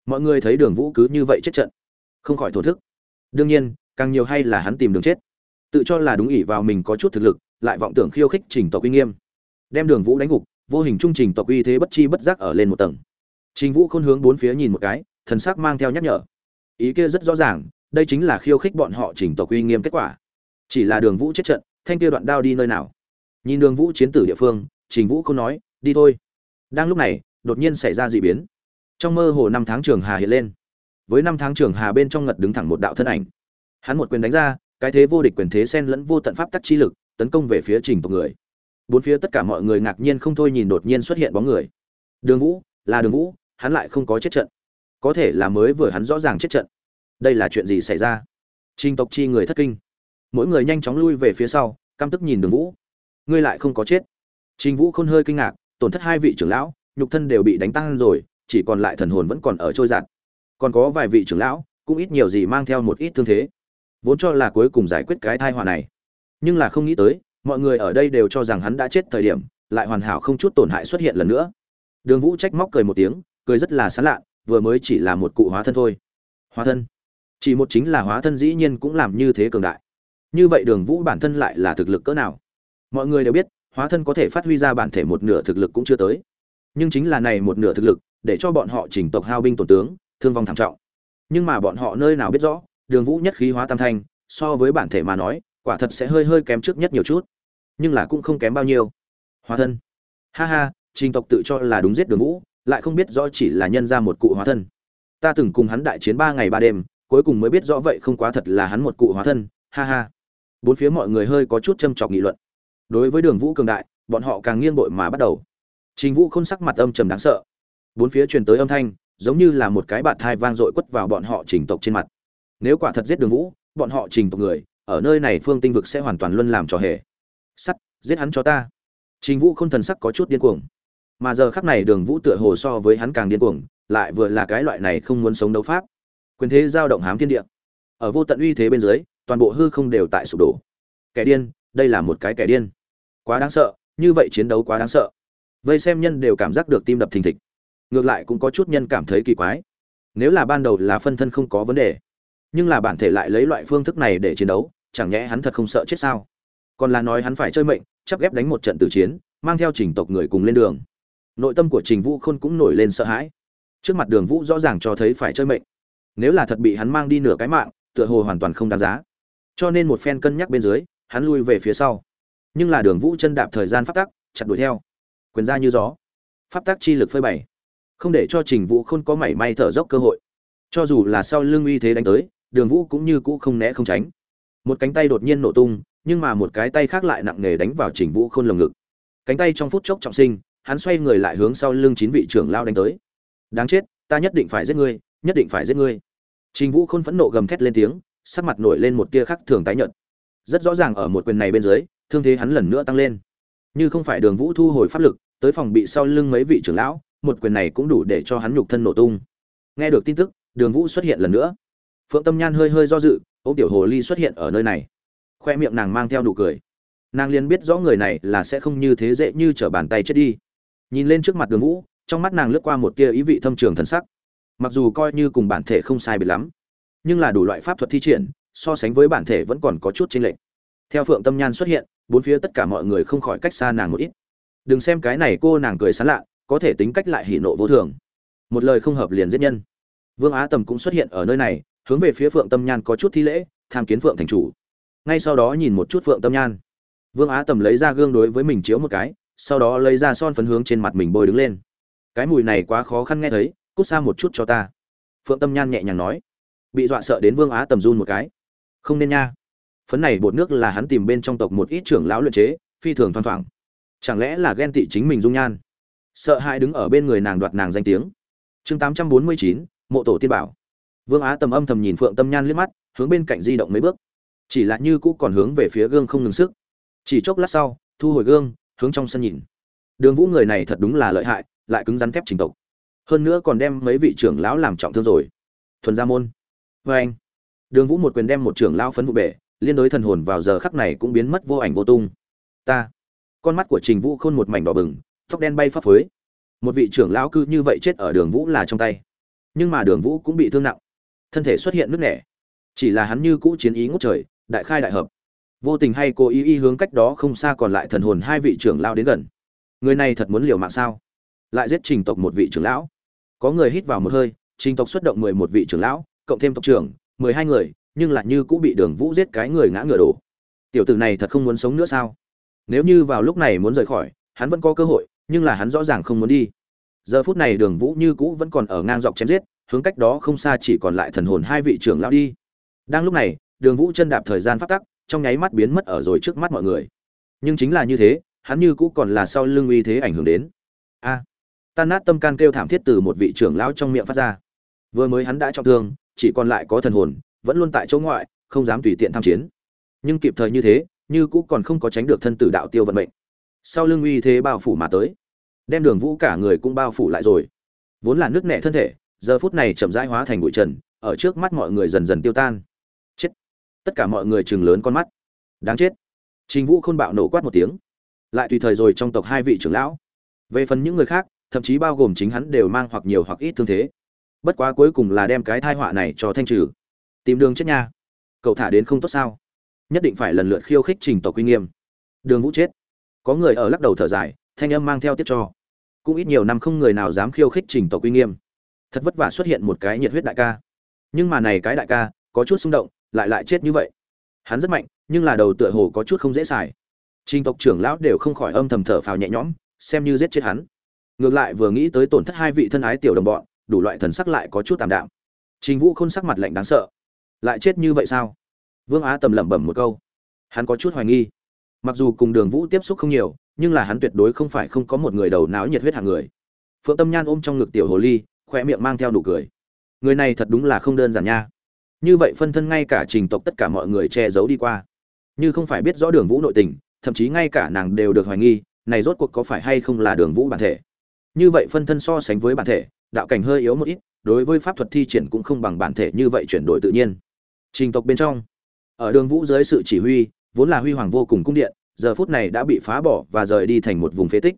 mọi người thấy đường vũ cứ như vậy chết trận, không khỏi thổ thức. Đương nhiên, càng nhiều hay là hắn tìm đường chết. Tự cho là đúng ỉ vào mình có chút thực lực, lại vọng tưởng khiêu khích trình tộc uy nghiêm. Đem đường vũ đánh gục, vô hình trung trình tộc uy thế bất chi bất giác ở lên một tầng. Trình vũ khôn hướng bốn phía nhìn một cái, thần sắc mang theo nhắc nhở. Ý kia rất rõ ràng, đây chính là khiêu khích bọn họ trình tộc uy nghiêm kết quả. Chỉ là đường vũ chết trận, thanh kia đoạn đao đi nơi nào? Nhìn đường vũ chiến tử địa phương, trình vũ không nói đi thôi. Đang lúc này, đột nhiên xảy ra d ị biến. Trong mơ hồ năm tháng trường hà hiện lên. Với năm tháng trường hà bên trong ngật đứng thẳng một đạo thân ảnh. Hắn một quyền đánh ra, cái thế vô địch quyền thế sen lẫn vô tận pháp tắc chi lực, tấn công về phía trình tộc người. Bốn phía tất cả mọi người ngạc nhiên không thôi nhìn đột nhiên xuất hiện bóng người. Đường vũ, là đường vũ, hắn lại không có chết trận. Có thể là mới vừa hắn rõ ràng chết trận. Đây là chuyện gì xảy ra? Trình tộc chi người thất kinh. Mỗi người nhanh chóng lui về phía sau, căm tức nhìn đường vũ. Ngươi lại không có chết. Trình vũ khôn hơi kinh ngạc tổn thất hai vị trưởng lão, nhục thân đều bị đánh tăng rồi, chỉ còn lại thần hồn vẫn còn ở trôi giạt. Còn có vài vị trưởng lão, cũng ít nhiều gì mang theo một ít thương thế. Vốn cho là cuối cùng giải quyết cái thai họa này. Nhưng là không nghĩ tới, mọi người ở đây đều cho rằng hắn đã chết thời điểm, lại hoàn hảo không chút tổn hại xuất hiện lần nữa. Đường vũ trách móc cười một tiếng, cười rất là sán lạ, vừa mới chỉ là một cụ hóa thân thôi. Hóa thân? Chỉ một chính là hóa thân dĩ nhiên cũng làm như thế cường đại. Như vậy đường vũ bản thân lại là thực lực cỡ nào? Mọi người đều biết hóa thân có thể phát huy ra bản thể một nửa thực lực cũng chưa tới. Nhưng chính là này một nửa thực lực, để cho bọn họ chỉnh tộc hao binh tổn tướng, thương vong thảm trọng. Nhưng mà bọn họ nơi nào biết rõ, đường vũ nhất khí hóa tam thanh, so với bản thể mà nói, quả thật sẽ hơi hơi kém trước nhất nhiều chút. Nhưng là cũng không kém bao nhiêu. Hóa thân. Ha ha trình tộc tự cho là đúng giết đường vũ, lại không biết rõ chỉ là nhân ra một cụ hóa thân. Ta từng cùng hắn đại chiến ba ngày ba đêm, cuối cùng mới biết rõ vậy không quá thật là hắn một cụ hóa thân. Ha ha. Bốn phía mọi người hơi có chút châm chọc nghị luận đối với đường vũ cường đại, bọn họ càng nghiêng bội mà bắt đầu. Trình vũ khôn sắc mặt âm trầm đáng sợ. Bốn phía truyền tới âm thanh, giống như là một cái bạt thai vang dội quất vào bọn họ trình tộc trên mặt. Nếu quả thật giết đường vũ, bọn họ trình tộc người, ở nơi này phương tinh vực sẽ hoàn toàn luân làm trò hề. Sắt, giết hắn cho ta. Trình vũ không thần sắc có chút điên cuồng. Mà giờ khắc này đường vũ tựa hồ so với hắn càng điên cuồng, lại vừa là cái loại này không muốn sống đấu pháp. Quyền thế giao động hám thiên địa. Ở vô tận uy thế bên dưới, toàn bộ hư không đều tại sụp đổ. Kẻ điên, đây là một cái kẻ điên quá đáng sợ, như vậy chiến đấu quá đáng sợ. Vây xem nhân đều cảm giác được tim đập thình thịch. Ngược lại cũng có chút nhân cảm thấy kỳ quái. Nếu là ban đầu là phân thân không có vấn đề, nhưng là bản thể lại lấy loại phương thức này để chiến đấu, chẳng nhẽ hắn thật không sợ chết sao? Còn là nói hắn phải chơi mệnh chắc ghép đánh một trận tử chiến, mang theo trình tộc người cùng lên đường. Nội tâm của trình vũ khôn cũng nổi lên sợ hãi. Trước mặt đường vũ rõ ràng cho thấy phải chơi mệnh. Nếu là thật bị hắn mang đi nửa cái mạng, tựa hồ hoàn toàn không đáng giá. Cho nên một phen cân nhắc bên dưới, hắn lui về phía sau nhưng là đường vũ chân đạp thời gian phát tắc, chặt đuổi theo. Quyền ra như gió. Pháp tắc chi lực phơi bày. Không để cho trình vũ không có mảy may thở dốc cơ hội. Cho dù là sau lưng uy thế đánh tới, đường vũ cũng như cũ không né không tránh. Một cánh tay đột nhiên nổ tung, nhưng mà một cái tay khác lại nặng nề đánh vào trình vũ khôn lồng ngực. Cánh tay trong phút chốc trọng sinh, hắn xoay người lại hướng sau lưng chín vị trưởng lao đánh tới. Đáng chết, ta nhất định phải giết ngươi, nhất định phải giết ngươi. Trình vũ khôn phẫn nộ gầm thét lên tiếng, sắc mặt nổi lên một tia khắc thường tái nhợt rất rõ ràng ở một quyền này bên dưới, thương thế hắn lần nữa tăng lên. Như không phải đường vũ thu hồi pháp lực, tới phòng bị sau lưng mấy vị trưởng lão, một quyền này cũng đủ để cho hắn nhục thân nổ tung. Nghe được tin tức, đường vũ xuất hiện lần nữa. Phượng tâm nhan hơi hơi do dự ô tiểu hồ ly xuất hiện ở nơi này. Khoe miệng nàng mang theo nụ cười. Nàng liền biết rõ người này là sẽ không như thế dễ như t r ở bàn tay chết đi. Nhìn lên trước mặt đường vũ, trong mắt nàng lướt qua một tia ý vị thâm trường thần sắc. Mặc dù coi như cùng bản thể không sai biệt lắm, nhưng là đủ loại pháp thuật thi triển so sánh với bản thể vẫn còn có chút chênh lệch. Theo phượng tâm nhan xuất hiện, bốn phía tất cả mọi người không khỏi cách xa nàng một ít. Đừng xem cái này cô nàng cười sán lạ, có thể tính cách lại hỉ nộ vô thường. Một lời không hợp liền giết nhân. Vương á tầm cũng xuất hiện ở nơi này, hướng về phía phượng tâm nhan có chút thi lễ, tham kiến phượng thành chủ. Ngay sau đó nhìn một chút phượng tâm nhan. Vương á tầm lấy ra gương đối với mình chiếu một cái, sau đó lấy ra son phấn hướng trên mặt mình bôi đứng lên. Cái mùi này quá khó khăn nghe thấy, cút xa một chút cho ta. Phượng tâm nhan nhẹ nhàng nói. Bị dọa sợ đến vương á tầm run một cái không nên nha. Phấn này bột nước là hắn tìm bên trong tộc một ít trưởng lão luyện chế, phi thường thoang thoảng. Chẳng lẽ là ghen tị chính mình dung nhan? Sợ hãi đứng ở bên người nàng đoạt nàng danh tiếng. Chương tám trăm bốn mươi chín, mộ tổ tiên bảo. Vương á tầm âm thầm nhìn phượng tâm nhan liếc mắt, hướng bên cạnh di động mấy bước. Chỉ là như cũ còn hướng về phía gương không ngừng sức. Chỉ chốc lát sau, thu hồi gương, hướng trong sân nhìn. Đường vũ người này thật đúng là lợi hại, lại cứng rắn thép trình tộc. Hơn nữa còn đem mấy vị trưởng lão làm trọng thương rồi. Thuần gia môn. Vê anh đường vũ một quyền đem một trưởng lão phấn vụ bể, liên đối thần hồn vào giờ khắc này cũng biến mất vô ảnh vô tung. Ta. Con mắt của trình vũ khôn một mảnh đỏ bừng, tóc đen bay phấp phới. Một vị trưởng lão cư như vậy chết ở đường vũ là trong tay. Nhưng mà đường vũ cũng bị thương nặng. Thân thể xuất hiện nứt nẻ. Chỉ là hắn như cũ chiến ý ngút trời, đại khai đại hợp. Vô tình hay cố ý y hướng cách đó không xa còn lại thần hồn hai vị trưởng lão đến gần. Người này thật muốn liều mạng sao? Lại giết trình tộc một vị trưởng lão. Có người hít vào một hơi, trình tộc xuất động mười một vị trưởng lão, cộng thêm tộc trưởng mười hai người, nhưng lại như cũng bị đường vũ giết cái người ngã ngựa đổ. Tiểu tử này thật không muốn sống nữa sao? Nếu như vào lúc này muốn rời khỏi, hắn vẫn có cơ hội, nhưng là hắn rõ ràng không muốn đi. Giờ phút này đường vũ như cũ vẫn còn ở ngang dọc chém giết, hướng cách đó không xa chỉ còn lại thần hồn hai vị trưởng lão đi. Đang lúc này, đường vũ chân đạp thời gian phát tắc, trong nháy mắt biến mất ở rồi trước mắt mọi người. Nhưng chính là như thế, hắn như cũ còn là sau lưng uy thế ảnh hưởng đến. A! Tan nát tâm can kêu thảm thiết từ một vị trưởng lão trong miệng phát ra. Vừa mới hắn đã trọng thương chỉ còn lại có thần hồn, vẫn luôn tại chỗ ngoại, không dám tùy tiện tham chiến. Nhưng kịp thời như thế, như cũ còn không có tránh được thân tử đạo tiêu vận mệnh. Sau lưng uy thế bao phủ mà tới, đem đường vũ cả người cũng bao phủ lại rồi. Vốn là nước nẹ thân thể, giờ phút này chậm rãi hóa thành bụi trần, ở trước mắt mọi người dần dần tiêu tan. Chết! Tất cả mọi người chừng lớn con mắt. Đáng chết! Trình vũ khôn bạo nổ quát một tiếng. Lại tùy thời rồi trong tộc hai vị trưởng lão. Về phần những người khác, thậm chí bao gồm chính hắn đều mang hoặc nhiều hoặc ít thương thế bất quá cuối cùng là đem cái thai họa này cho thanh trừ. Tìm đường chết nha. Cậu thả đến không tốt sao? Nhất định phải lần lượt khiêu khích trình tộc quy nghiêm. Đường vũ chết. Có người ở lắc đầu thở dài, thanh âm mang theo tiết cho. Cũng ít nhiều năm không người nào dám khiêu khích trình tộc quy nghiêm. Thật vất vả xuất hiện một cái nhiệt huyết đại ca. Nhưng mà này cái đại ca, có chút xung động, lại lại chết như vậy. Hắn rất mạnh, nhưng là đầu tựa hồ có chút không dễ xài. Trình tộc trưởng lão đều không khỏi âm thầm thở phào nhẹ nhõm, xem như giết chết hắn. Ngược lại vừa nghĩ tới tổn thất hai vị thân ái tiểu đồng bọn đủ loại thần sắc lại có chút tạm đạm. Trình vũ khôn sắc mặt lạnh đáng sợ. Lại chết như vậy sao? Vương á tầm lẩm bẩm một câu. Hắn có chút hoài nghi. Mặc dù cùng đường vũ tiếp xúc không nhiều, nhưng là hắn tuyệt đối không phải không có một người đầu não nhiệt huyết hàng người. Phượng tâm nhan ôm trong ngực tiểu hồ ly khoe miệng mang theo nụ cười. Người này thật đúng là không đơn giản nha. Như vậy phân thân ngay cả trình tộc tất cả mọi người che giấu đi qua. Như không phải biết rõ đường vũ nội tình, thậm chí ngay cả nàng đều được hoài nghi, này rốt cuộc có phải hay không là đường vũ bản thể. Như vậy phân thân so sánh với bản thể đạo cảnh hơi yếu một ít, đối với pháp thuật thi triển cũng không bằng bản thể như vậy chuyển đổi tự nhiên. Trình tộc bên trong, ở đường vũ dưới sự chỉ huy, vốn là huy hoàng vô cùng cung điện, giờ phút này đã bị phá bỏ và rời đi thành một vùng phế tích.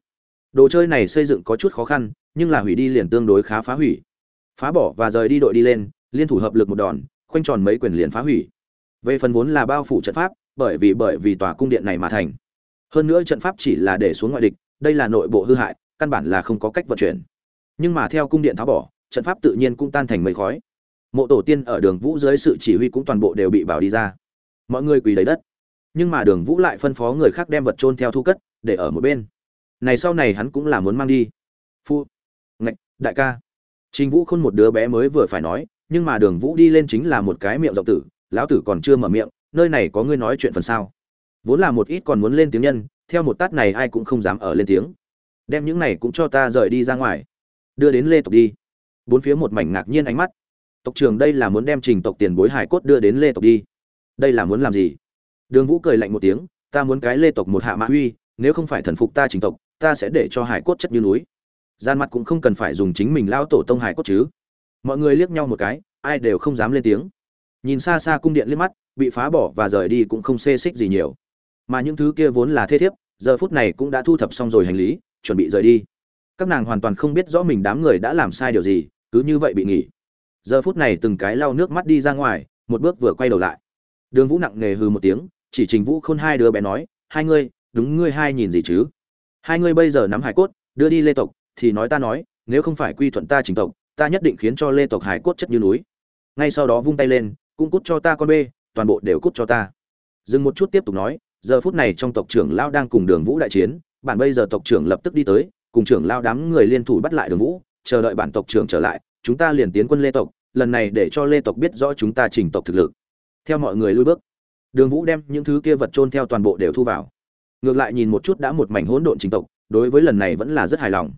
Đồ chơi này xây dựng có chút khó khăn, nhưng là hủy đi liền tương đối khá phá hủy. Phá bỏ và rời đi đội đi lên, liên thủ hợp lực một đòn, khoanh tròn mấy quyền liền phá hủy. Về phần vốn là bao phủ trận pháp, bởi vì bởi vì tòa cung điện này mà thành. Hơn nữa trận pháp chỉ là để xuống ngoại địch, đây là nội bộ hư hại, căn bản là không có cách vận chuyển nhưng mà theo cung điện tháo bỏ, trận pháp tự nhiên cũng tan thành mây khói. Mộ tổ tiên ở đường vũ dưới sự chỉ huy cũng toàn bộ đều bị bảo đi ra. Mọi người quỳ lấy đất. Nhưng mà đường vũ lại phân phó người khác đem vật trôn theo thu cất, để ở một bên. Này sau này hắn cũng là muốn mang đi. Phu, ngạch, đại ca. Trình vũ khôn một đứa bé mới vừa phải nói, nhưng mà đường vũ đi lên chính là một cái miệng rộng tử, lão tử còn chưa mở miệng, nơi này có ngươi nói chuyện phần sao vốn là một ít còn muốn lên tiếng nhân, theo một tát này ai cũng không dám ở lên tiếng. Đem những này cũng cho ta rời đi ra ngoài đưa đến lê tộc đi. Bốn phía một mảnh ngạc nhiên ánh mắt. Tộc trường đây là muốn đem trình tộc tiền bối hải cốt đưa đến lê tộc đi. Đây là muốn làm gì? Đường vũ cười lạnh một tiếng, ta muốn cái lê tộc một hạ mã uy, nếu không phải thần phục ta trình tộc, ta sẽ để cho hải cốt chất như núi. Gian mặt cũng không cần phải dùng chính mình lao tổ tông hải cốt chứ. Mọi người liếc nhau một cái, ai đều không dám lên tiếng. Nhìn xa xa cung điện liếc mắt, bị phá bỏ và rời đi cũng không xê xích gì nhiều. Mà những thứ kia vốn là thế thiếp, giờ phút này cũng đã thu thập xong rồi hành lý, chuẩn bị rời đi các nàng hoàn toàn không biết rõ mình đám người đã làm sai điều gì, cứ như vậy bị nghỉ. Giờ phút này từng cái lau nước mắt đi ra ngoài, một bước vừa quay đầu lại. Đường vũ nặng nề hừ một tiếng, chỉ trình vũ khôn hai đứa bé nói, hai ngươi, đúng ngươi hai nhìn gì chứ? Hai ngươi bây giờ nắm hải cốt, đưa đi lê tộc, thì nói ta nói, nếu không phải quy thuận ta trình tộc, ta nhất định khiến cho lê tộc hải cốt chất như núi. Ngay sau đó vung tay lên, cũng cút cho ta con bê, toàn bộ đều cút cho ta. Dừng một chút tiếp tục nói, giờ phút này trong tộc trưởng lao đang cùng đường vũ đại chiến bản bây giờ tộc trưởng lập tức đi tới cùng trưởng lao đám người liên thủ bắt lại đường vũ, chờ đợi bản tộc trưởng trở lại, chúng ta liền tiến quân lê tộc, lần này để cho lê tộc biết rõ chúng ta trình tộc thực lực. Theo mọi người lui bước, đường vũ đem những thứ kia vật trôn theo toàn bộ đều thu vào. Ngược lại nhìn một chút đã một mảnh hỗn độn trình tộc, đối với lần này vẫn là rất hài lòng.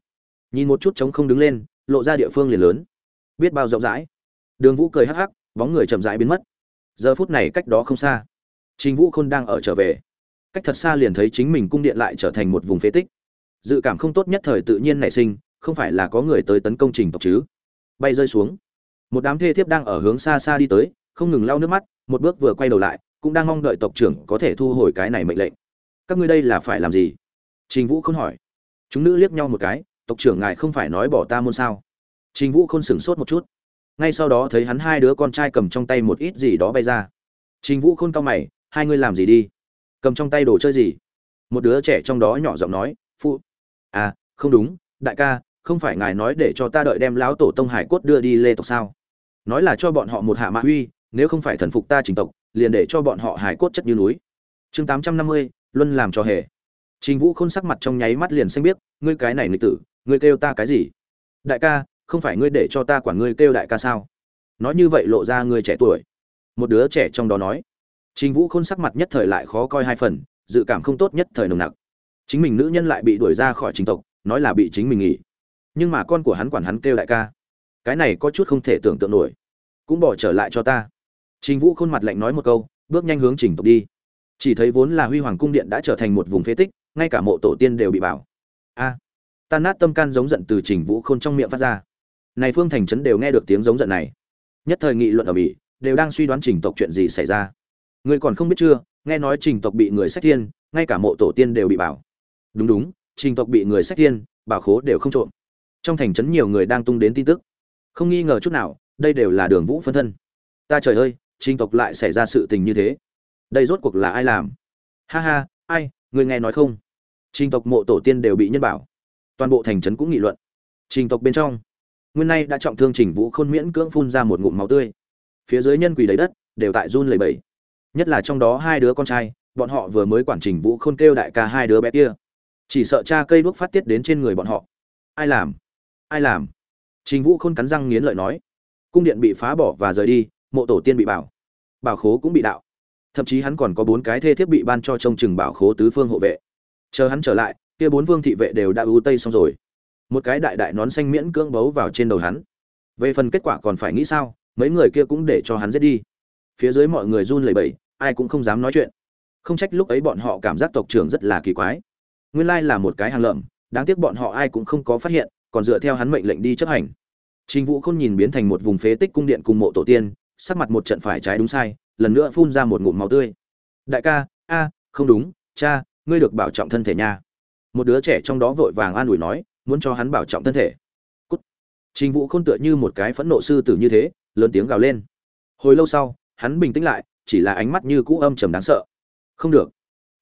Nhìn một chút trống không đứng lên, lộ ra địa phương liền lớn. Biết bao rộng rãi. Đường vũ cười hắc hắc, bóng người chậm rãi biến mất. Giờ phút này cách đó không xa, trình vũ khôn đang ở trở về. Cách thật xa liền thấy chính mình cung điện lại trở thành một vùng phế tích dự cảm không tốt nhất thời tự nhiên nảy sinh, không phải là có người tới tấn công trình tộc chứ. Bay rơi xuống. Một đám thê thiếp đang ở hướng xa xa đi tới, không ngừng lau nước mắt, một bước vừa quay đầu lại, cũng đang mong đợi tộc trưởng có thể thu hồi cái này mệnh lệnh. Các ngươi đây là phải làm gì? Trình vũ khôn hỏi. Chúng nữ liếc nhau một cái, tộc trưởng ngài không phải nói bỏ ta môn sao? Trình vũ khôn sửng sốt một chút. Ngay sau đó thấy hắn hai đứa con trai cầm trong tay một ít gì đó bay ra. Trình vũ khôn cao mày, hai ngươi làm gì đi? Cầm trong tay đồ chơi gì? Một đứa trẻ trong đó nhỏ giọng nói, phụ à không đúng, đại ca, không phải ngài nói để cho ta đợi đem lão tổ tông hải cốt đưa đi lê tộc sao? Nói là cho bọn họ một hạ mạ huy nếu không phải thần phục ta trình tộc, liền để cho bọn họ hải cốt chất như núi. Chương tám trăm năm mươi, luân làm cho hề. Trình vũ khôn sắc mặt trong nháy mắt liền xanh biết ngươi cái này nghịch tử, ngươi kêu ta cái gì? Đại ca, không phải ngươi để cho ta quản ngươi kêu đại ca sao? Nói như vậy lộ ra ngươi trẻ tuổi. Một đứa trẻ trong đó nói. Trình vũ khôn sắc mặt nhất thời lại khó coi hai phần, dự cảm không tốt nhất thời nồng nặc chính mình nữ nhân lại bị đuổi ra khỏi chính tộc, nói là bị chính mình nghỉ. Nhưng mà con của hắn quản hắn kêu đại ca. Cái này có chút không thể tưởng tượng nổi. Cũng bỏ trở lại cho ta. Trình vũ khôn mặt lạnh nói một câu, bước nhanh hướng trình tộc đi. Chỉ thấy vốn là huy hoàng cung điện đã trở thành một vùng phế tích, ngay cả mộ tổ tiên đều bị bảo. A. À, Tan nát tâm can giống giận từ trình vũ khôn trong miệng phát ra. Này phương thành trấn đều nghe được tiếng giống giận này. Nhất thời nghị luận ở bỉ đều đang suy đoán trình tộc chuyện gì xảy ra. Người còn không biết chưa, nghe nói trình tộc bị người sách thiên, ngay cả mộ tổ tiên đều bị bảo đúng đúng, trình tộc bị người sách thiên, bảo khố đều không trộm. Trong thành trấn nhiều người đang tung đến tin tức. Không nghi ngờ chút nào, đây đều là đường vũ phân thân. Ta trời ơi, trình tộc lại xảy ra sự tình như thế. Đây rốt cuộc là ai làm? Ha ha, ai, người nghe nói không? Trình tộc mộ tổ tiên đều bị nhân bảo. Toàn bộ thành trấn cũng nghị luận. Trình tộc bên trong, nguyên nay đã trọng thương trình vũ khôn miễn cưỡng phun ra một ngụm máu tươi. Phía dưới nhân quỳ đầy đất, đều tại run lầy bẩy. Nhất là trong đó hai đứa con trai, bọn họ vừa mới quản trình vũ khôn kêu đại ca hai đứa bé kia chỉ sợ cha cây đuốc phát tiết đến trên người bọn họ. Ai làm? Ai làm? Trình vũ khôn cắn răng nghiến lợi nói. Cung điện bị phá bỏ và rời đi, mộ tổ tiên bị bảo. Bảo khố cũng bị đạo. Thậm chí hắn còn có bốn cái thê thiết bị ban cho trông chừng bảo khố tứ phương hộ vệ. Chờ hắn trở lại, kia bốn vương thị vệ đều đã ưu tây xong rồi. Một cái đại đại nón xanh miễn cưỡng bấu vào trên đầu hắn. Về phần kết quả còn phải nghĩ sao, mấy người kia cũng để cho hắn giết đi. Phía dưới mọi người run lẩy bẩy, ai cũng không dám nói chuyện. Không trách lúc ấy bọn họ cảm giác tộc trưởng rất là kỳ quái nguyên lai là một cái hàng lợm, đáng tiếc bọn họ ai cũng không có phát hiện, còn dựa theo hắn mệnh lệnh đi chấp hành. Trình vũ không nhìn biến thành một vùng phế tích cung điện cùng mộ tổ tiên, sắc mặt một trận phải trái đúng sai, lần nữa phun ra một ngụm máu tươi. Đại ca, a, không đúng, cha, ngươi được bảo trọng thân thể nha. Một đứa trẻ trong đó vội vàng an ủi nói, muốn cho hắn bảo trọng thân thể. Cút. trình vũ khôn tựa như một cái phẫn nộ sư tử như thế, lớn tiếng gào lên. Hồi lâu sau, hắn bình tĩnh lại, chỉ là ánh mắt như cũ âm trầm đáng sợ. Không được,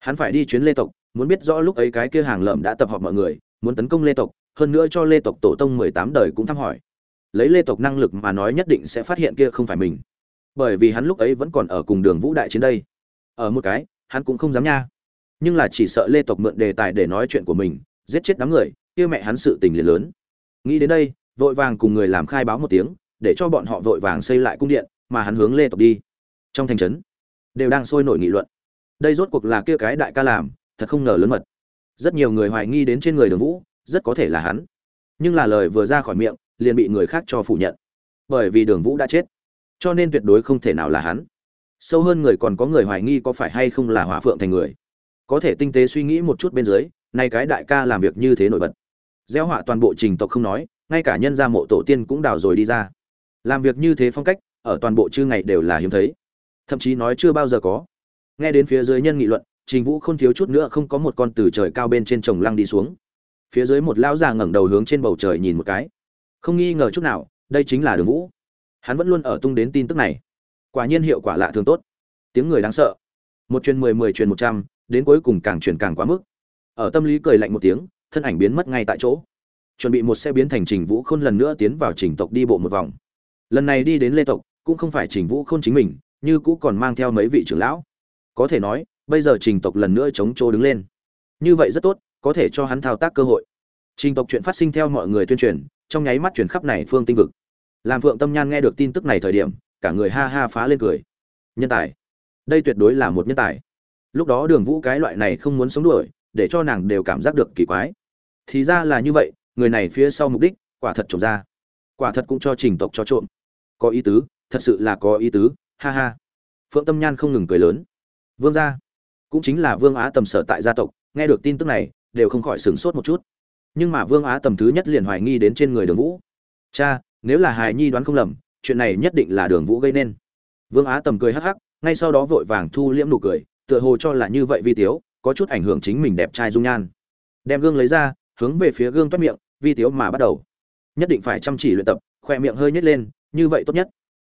hắn phải đi chuyến lê tộc muốn biết rõ lúc ấy cái kia hàng lợm đã tập hợp mọi người, muốn tấn công lê tộc, hơn nữa cho lê tộc tổ tông mười tám đời cũng thăm hỏi. Lấy lê tộc năng lực mà nói nhất định sẽ phát hiện kia không phải mình. Bởi vì hắn lúc ấy vẫn còn ở cùng đường vũ đại chiến đây. Ở một cái, hắn cũng không dám nha. Nhưng là chỉ sợ lê tộc mượn đề tài để nói chuyện của mình, giết chết đám người, kia mẹ hắn sự tình liền lớn. Nghĩ đến đây, vội vàng cùng người làm khai báo một tiếng, để cho bọn họ vội vàng xây lại cung điện, mà hắn hướng lê tộc đi. Trong thành trấn, đều đang sôi nổi nghị luận. Đây rốt cuộc là kia cái đại ca làm thật không ngờ lớn mật. Rất nhiều người hoài nghi đến trên người đường vũ, rất có thể là hắn. Nhưng là lời vừa ra khỏi miệng, liền bị người khác cho phủ nhận. Bởi vì đường vũ đã chết, cho nên tuyệt đối không thể nào là hắn. Sâu hơn người còn có người hoài nghi có phải hay không là hỏa phượng thành người. Có thể tinh tế suy nghĩ một chút bên dưới, nay cái đại ca làm việc như thế nổi bật. Gieo họa toàn bộ trình tộc không nói, ngay cả nhân gia mộ tổ tiên cũng đào rồi đi ra. Làm việc như thế phong cách, ở toàn bộ chư ngày đều là hiếm thấy. Thậm chí nói chưa bao giờ có. Nghe đến phía dưới nhân nghị luận trình vũ không thiếu chút nữa không có một con từ trời cao bên trên trồng lăng đi xuống. Phía dưới một lão già ngẩng đầu hướng trên bầu trời nhìn một cái. Không nghi ngờ chút nào, đây chính là đường vũ. Hắn vẫn luôn ở tung đến tin tức này. Quả nhiên hiệu quả lạ thường tốt. Tiếng người đáng sợ. Một truyền mười mười truyền một trăm, đến cuối cùng càng truyền càng quá mức. Ở tâm lý cười lạnh một tiếng, thân ảnh biến mất ngay tại chỗ. Chuẩn bị một xe biến thành trình vũ khôn lần nữa tiến vào trình tộc đi bộ một vòng. Lần này đi đến lê tộc, cũng không phải trình vũ khôn chính mình, như cũ còn mang theo mấy vị trưởng lão. Có thể nói bây giờ trình tộc lần nữa chống chỗ đứng lên. Như vậy rất tốt, có thể cho hắn thao tác cơ hội. Trình tộc chuyện phát sinh theo mọi người tuyên truyền, trong nháy mắt chuyển khắp này phương tinh vực. Làm phượng tâm nhan nghe được tin tức này thời điểm, cả người ha ha phá lên cười. Nhân tài. Đây tuyệt đối là một nhân tài. Lúc đó đường vũ cái loại này không muốn sống đuổi, để cho nàng đều cảm giác được kỳ quái. Thì ra là như vậy, người này phía sau mục đích, quả thật trộm ra. Quả thật cũng cho trình tộc cho trộm. Có ý tứ, thật sự là có ý tứ, ha ha. Phượng tâm nhan không ngừng cười lớn. Vương gia cũng chính là vương á tầm sở tại gia tộc, nghe được tin tức này, đều không khỏi sửng sốt một chút. Nhưng mà vương á tầm thứ nhất liền hoài nghi đến trên người đường vũ. Cha, nếu là hài nhi đoán không lầm, chuyện này nhất định là đường vũ gây nên. Vương á tầm cười hắc hắc, ngay sau đó vội vàng thu liễm nụ cười, tựa hồ cho là như vậy vi tiếu, có chút ảnh hưởng chính mình đẹp trai dung nhan. Đem gương lấy ra, hướng về phía gương toát miệng, vi tiếu mà bắt đầu. Nhất định phải chăm chỉ luyện tập, khoe miệng hơi nhét lên, như vậy tốt nhất.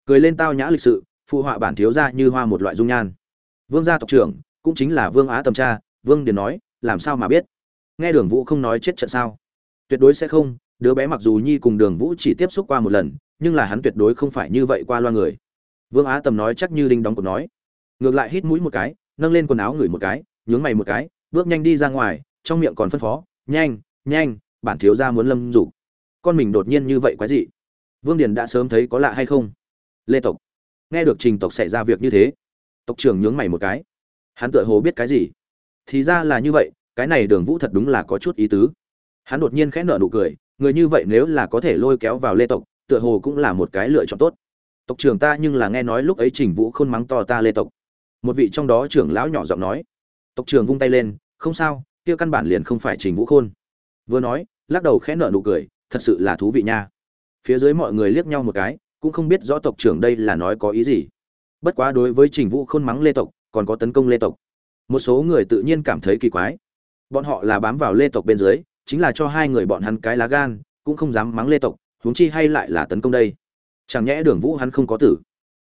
Cười lên tao nhã lịch sự, phụ họa bản thiếu ra như hoa một loại dung nhan. Vương gia tộc trưởng cũng chính là vương á tầm tra vương điền nói, làm sao mà biết? Nghe đường vũ không nói chết trận sao? Tuyệt đối sẽ không, đứa bé mặc dù nhi cùng đường vũ chỉ tiếp xúc qua một lần, nhưng là hắn tuyệt đối không phải như vậy qua loa người. Vương á tầm nói chắc như đinh đóng cột nói. Ngược lại hít mũi một cái, nâng lên quần áo ngửi một cái, nhướng mày một cái, bước nhanh đi ra ngoài, trong miệng còn phân phó, nhanh nhanh, bản thiếu gia muốn lâm dục. Con mình đột nhiên như vậy quái dị. Vương điền đã sớm thấy có lạ hay không? Lê tộc. Nghe được trình tộc xảy ra việc như thế, tộc trưởng nhướng mày một cái hắn tựa hồ biết cái gì. Thì ra là như vậy, cái này đường vũ thật đúng là có chút ý tứ. Hắn đột nhiên khẽ nở nụ cười, người như vậy nếu là có thể lôi kéo vào lê tộc, tựa hồ cũng là một cái lựa chọn tốt. Tộc trưởng ta nhưng là nghe nói lúc ấy trình vũ khôn mắng to ta lê tộc. Một vị trong đó trưởng lão nhỏ giọng nói. Tộc trưởng vung tay lên, không sao, kia căn bản liền không phải trình vũ khôn. Vừa nói, lắc đầu khẽ nở nụ cười, thật sự là thú vị nha. Phía dưới mọi người liếc nhau một cái, cũng không biết rõ tộc trưởng đây là nói có ý gì. Bất quá đối với trình vũ khôn mắng lê tộc còn có tấn công lê tộc. Một số người tự nhiên cảm thấy kỳ quái. Bọn họ là bám vào lê tộc bên dưới, chính là cho hai người bọn hắn cái lá gan, cũng không dám mắng lê tộc, huống chi hay lại là tấn công đây. Chẳng nhẽ đường vũ hắn không có tử.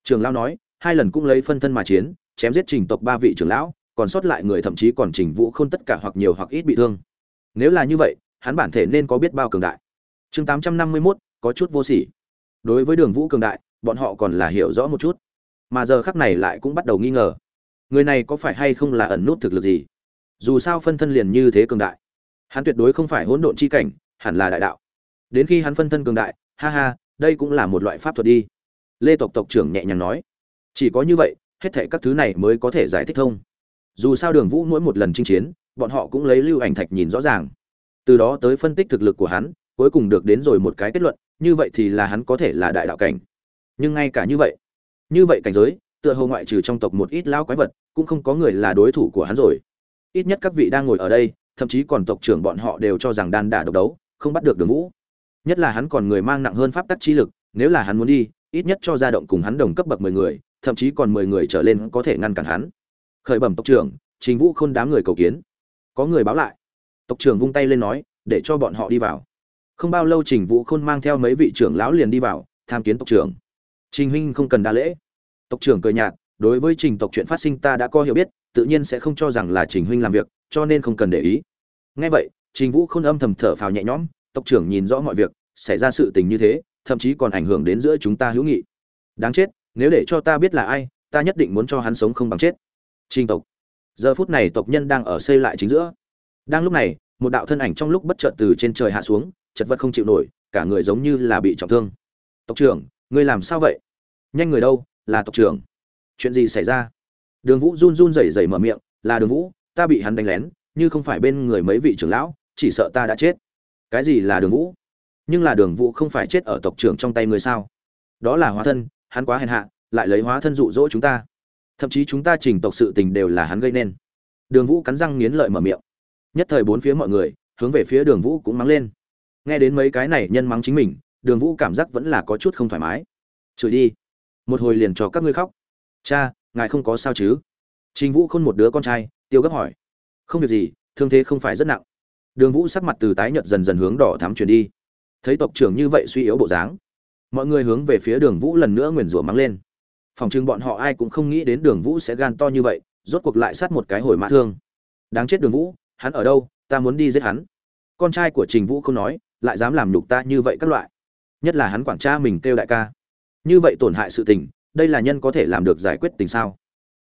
Trường lão nói, hai lần cũng lấy phân thân mà chiến, chém giết trình tộc ba vị trưởng lão, còn sót lại người thậm chí còn trình vũ không tất cả hoặc nhiều hoặc ít bị thương. Nếu là như vậy, hắn bản thể nên có biết bao cường đại. Chương tám trăm năm mươi mốt, có chút vô sỉ. Đối với đường vũ cường đại, bọn họ còn là hiểu rõ một chút. Mà giờ khắc này lại cũng bắt đầu nghi ngờ người này có phải hay không là ẩn nút thực lực gì? Dù sao phân thân liền như thế cường đại. Hắn tuyệt đối không phải hỗn độn chi cảnh, hẳn là đại đạo. Đến khi hắn phân thân cường đại, ha ha, đây cũng là một loại pháp thuật đi. Lê tộc tộc trưởng nhẹ nhàng nói. Chỉ có như vậy, hết thảy các thứ này mới có thể giải thích thông. Dù sao đường vũ mỗi một lần chinh chiến, bọn họ cũng lấy lưu ảnh thạch nhìn rõ ràng. Từ đó tới phân tích thực lực của hắn, cuối cùng được đến rồi một cái kết luận, như vậy thì là hắn có thể là đại đạo cảnh. Nhưng ngay cả như vậy như vậy cảnh giới tựa hồ ngoại trừ trong tộc một ít lão quái vật, cũng không có người là đối thủ của hắn rồi. Ít nhất các vị đang ngồi ở đây, thậm chí còn tộc trưởng bọn họ đều cho rằng đan đả độc đấu, không bắt được đường vũ. Nhất là hắn còn người mang nặng hơn pháp tắc chi lực, nếu là hắn muốn đi, ít nhất cho ra động cùng hắn đồng cấp bậc mười người, thậm chí còn mười người trở lên có thể ngăn cản hắn. Khởi bẩm tộc trưởng, trình vũ khôn đám người cầu kiến. Có người báo lại. Tộc trưởng vung tay lên nói, để cho bọn họ đi vào. Không bao lâu trình vũ khôn mang theo mấy vị trưởng lão liền đi vào, tham kiến tộc trưởng. Trình huynh không cần đa lễ tộc trưởng cười nhạt, đối với trình tộc chuyện phát sinh ta đã có hiểu biết, tự nhiên sẽ không cho rằng là trình huynh làm việc, cho nên không cần để ý. Ngay vậy, trình vũ khôn âm thầm thở phào nhẹ nhõm, tộc trưởng nhìn rõ mọi việc, xảy ra sự tình như thế, thậm chí còn ảnh hưởng đến giữa chúng ta hữu nghị. Đáng chết, nếu để cho ta biết là ai, ta nhất định muốn cho hắn sống không bằng chết. Trình tộc. Giờ phút này tộc nhân đang ở xây lại chính giữa. Đang lúc này, một đạo thân ảnh trong lúc bất chợt từ trên trời hạ xuống, chật vật không chịu nổi, cả người giống như là bị trọng thương. Tộc trưởng, ngươi làm sao vậy? Nhanh người đâu là tộc trưởng. Chuyện gì xảy ra? Đường vũ run run rẩy rẩy mở miệng, là đường vũ, ta bị hắn đánh lén, như không phải bên người mấy vị trưởng lão, chỉ sợ ta đã chết. Cái gì là đường vũ? Nhưng là đường vũ không phải chết ở tộc trưởng trong tay người sao? Đó là hóa thân, hắn quá hèn hạ, lại lấy hóa thân dụ dỗ chúng ta. Thậm chí chúng ta trình tộc sự tình đều là hắn gây nên. Đường vũ cắn răng nghiến lợi mở miệng. Nhất thời bốn phía mọi người, hướng về phía đường vũ cũng mắng lên. Nghe đến mấy cái này nhân mắng chính mình, đường vũ cảm giác vẫn là có chút không thoải mái. Chửi đi một hồi liền cho các ngươi khóc. Cha, ngài không có sao chứ? Trình vũ khôn một đứa con trai, tiêu gấp hỏi. Không việc gì, thương thế không phải rất nặng. Đường vũ sắc mặt từ tái nhợt dần dần hướng đỏ thắm chuyển đi. Thấy tộc trưởng như vậy suy yếu bộ dáng, mọi người hướng về phía đường vũ lần nữa nguyền rủa mắng lên. Phòng chừng bọn họ ai cũng không nghĩ đến đường vũ sẽ gan to như vậy, rốt cuộc lại sát một cái hồi mã thương. Đáng chết đường vũ, hắn ở đâu, ta muốn đi giết hắn. Con trai của trình vũ không nói, lại dám làm nhục ta như vậy các loại. Nhất là hắn quản cha mình kêu đại ca như vậy tổn hại sự tình, đây là nhân có thể làm được giải quyết tình sao?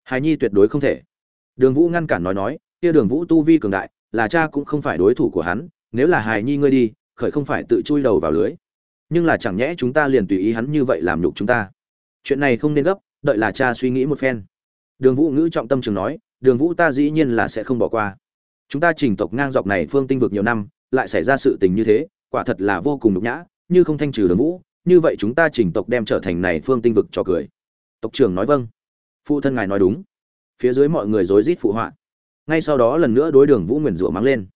Hài nhi tuyệt đối không thể. Đường vũ ngăn cản nói nói, kia đường vũ tu vi cường đại, là cha cũng không phải đối thủ của hắn, nếu là hài nhi ngươi đi, khởi không phải tự chui đầu vào lưới. Nhưng là chẳng nhẽ chúng ta liền tùy ý hắn như vậy làm nhục chúng ta. Chuyện này không nên gấp, đợi là cha suy nghĩ một phen. Đường vũ ngữ trọng tâm trường nói, đường vũ ta dĩ nhiên là sẽ không bỏ qua. Chúng ta trình tộc ngang dọc này phương tinh vực nhiều năm, lại xảy ra sự tình như thế, quả thật là vô cùng nhục nhã, như không thanh trừ đường vũ như vậy chúng ta chỉnh tộc đem trở thành này phương tinh vực cho cười. Tộc trưởng nói vâng. Phụ thân ngài nói đúng. Phía dưới mọi người rối rít phụ họa. Ngay sau đó lần nữa đối đường vũ nguyền rủa mắng lên.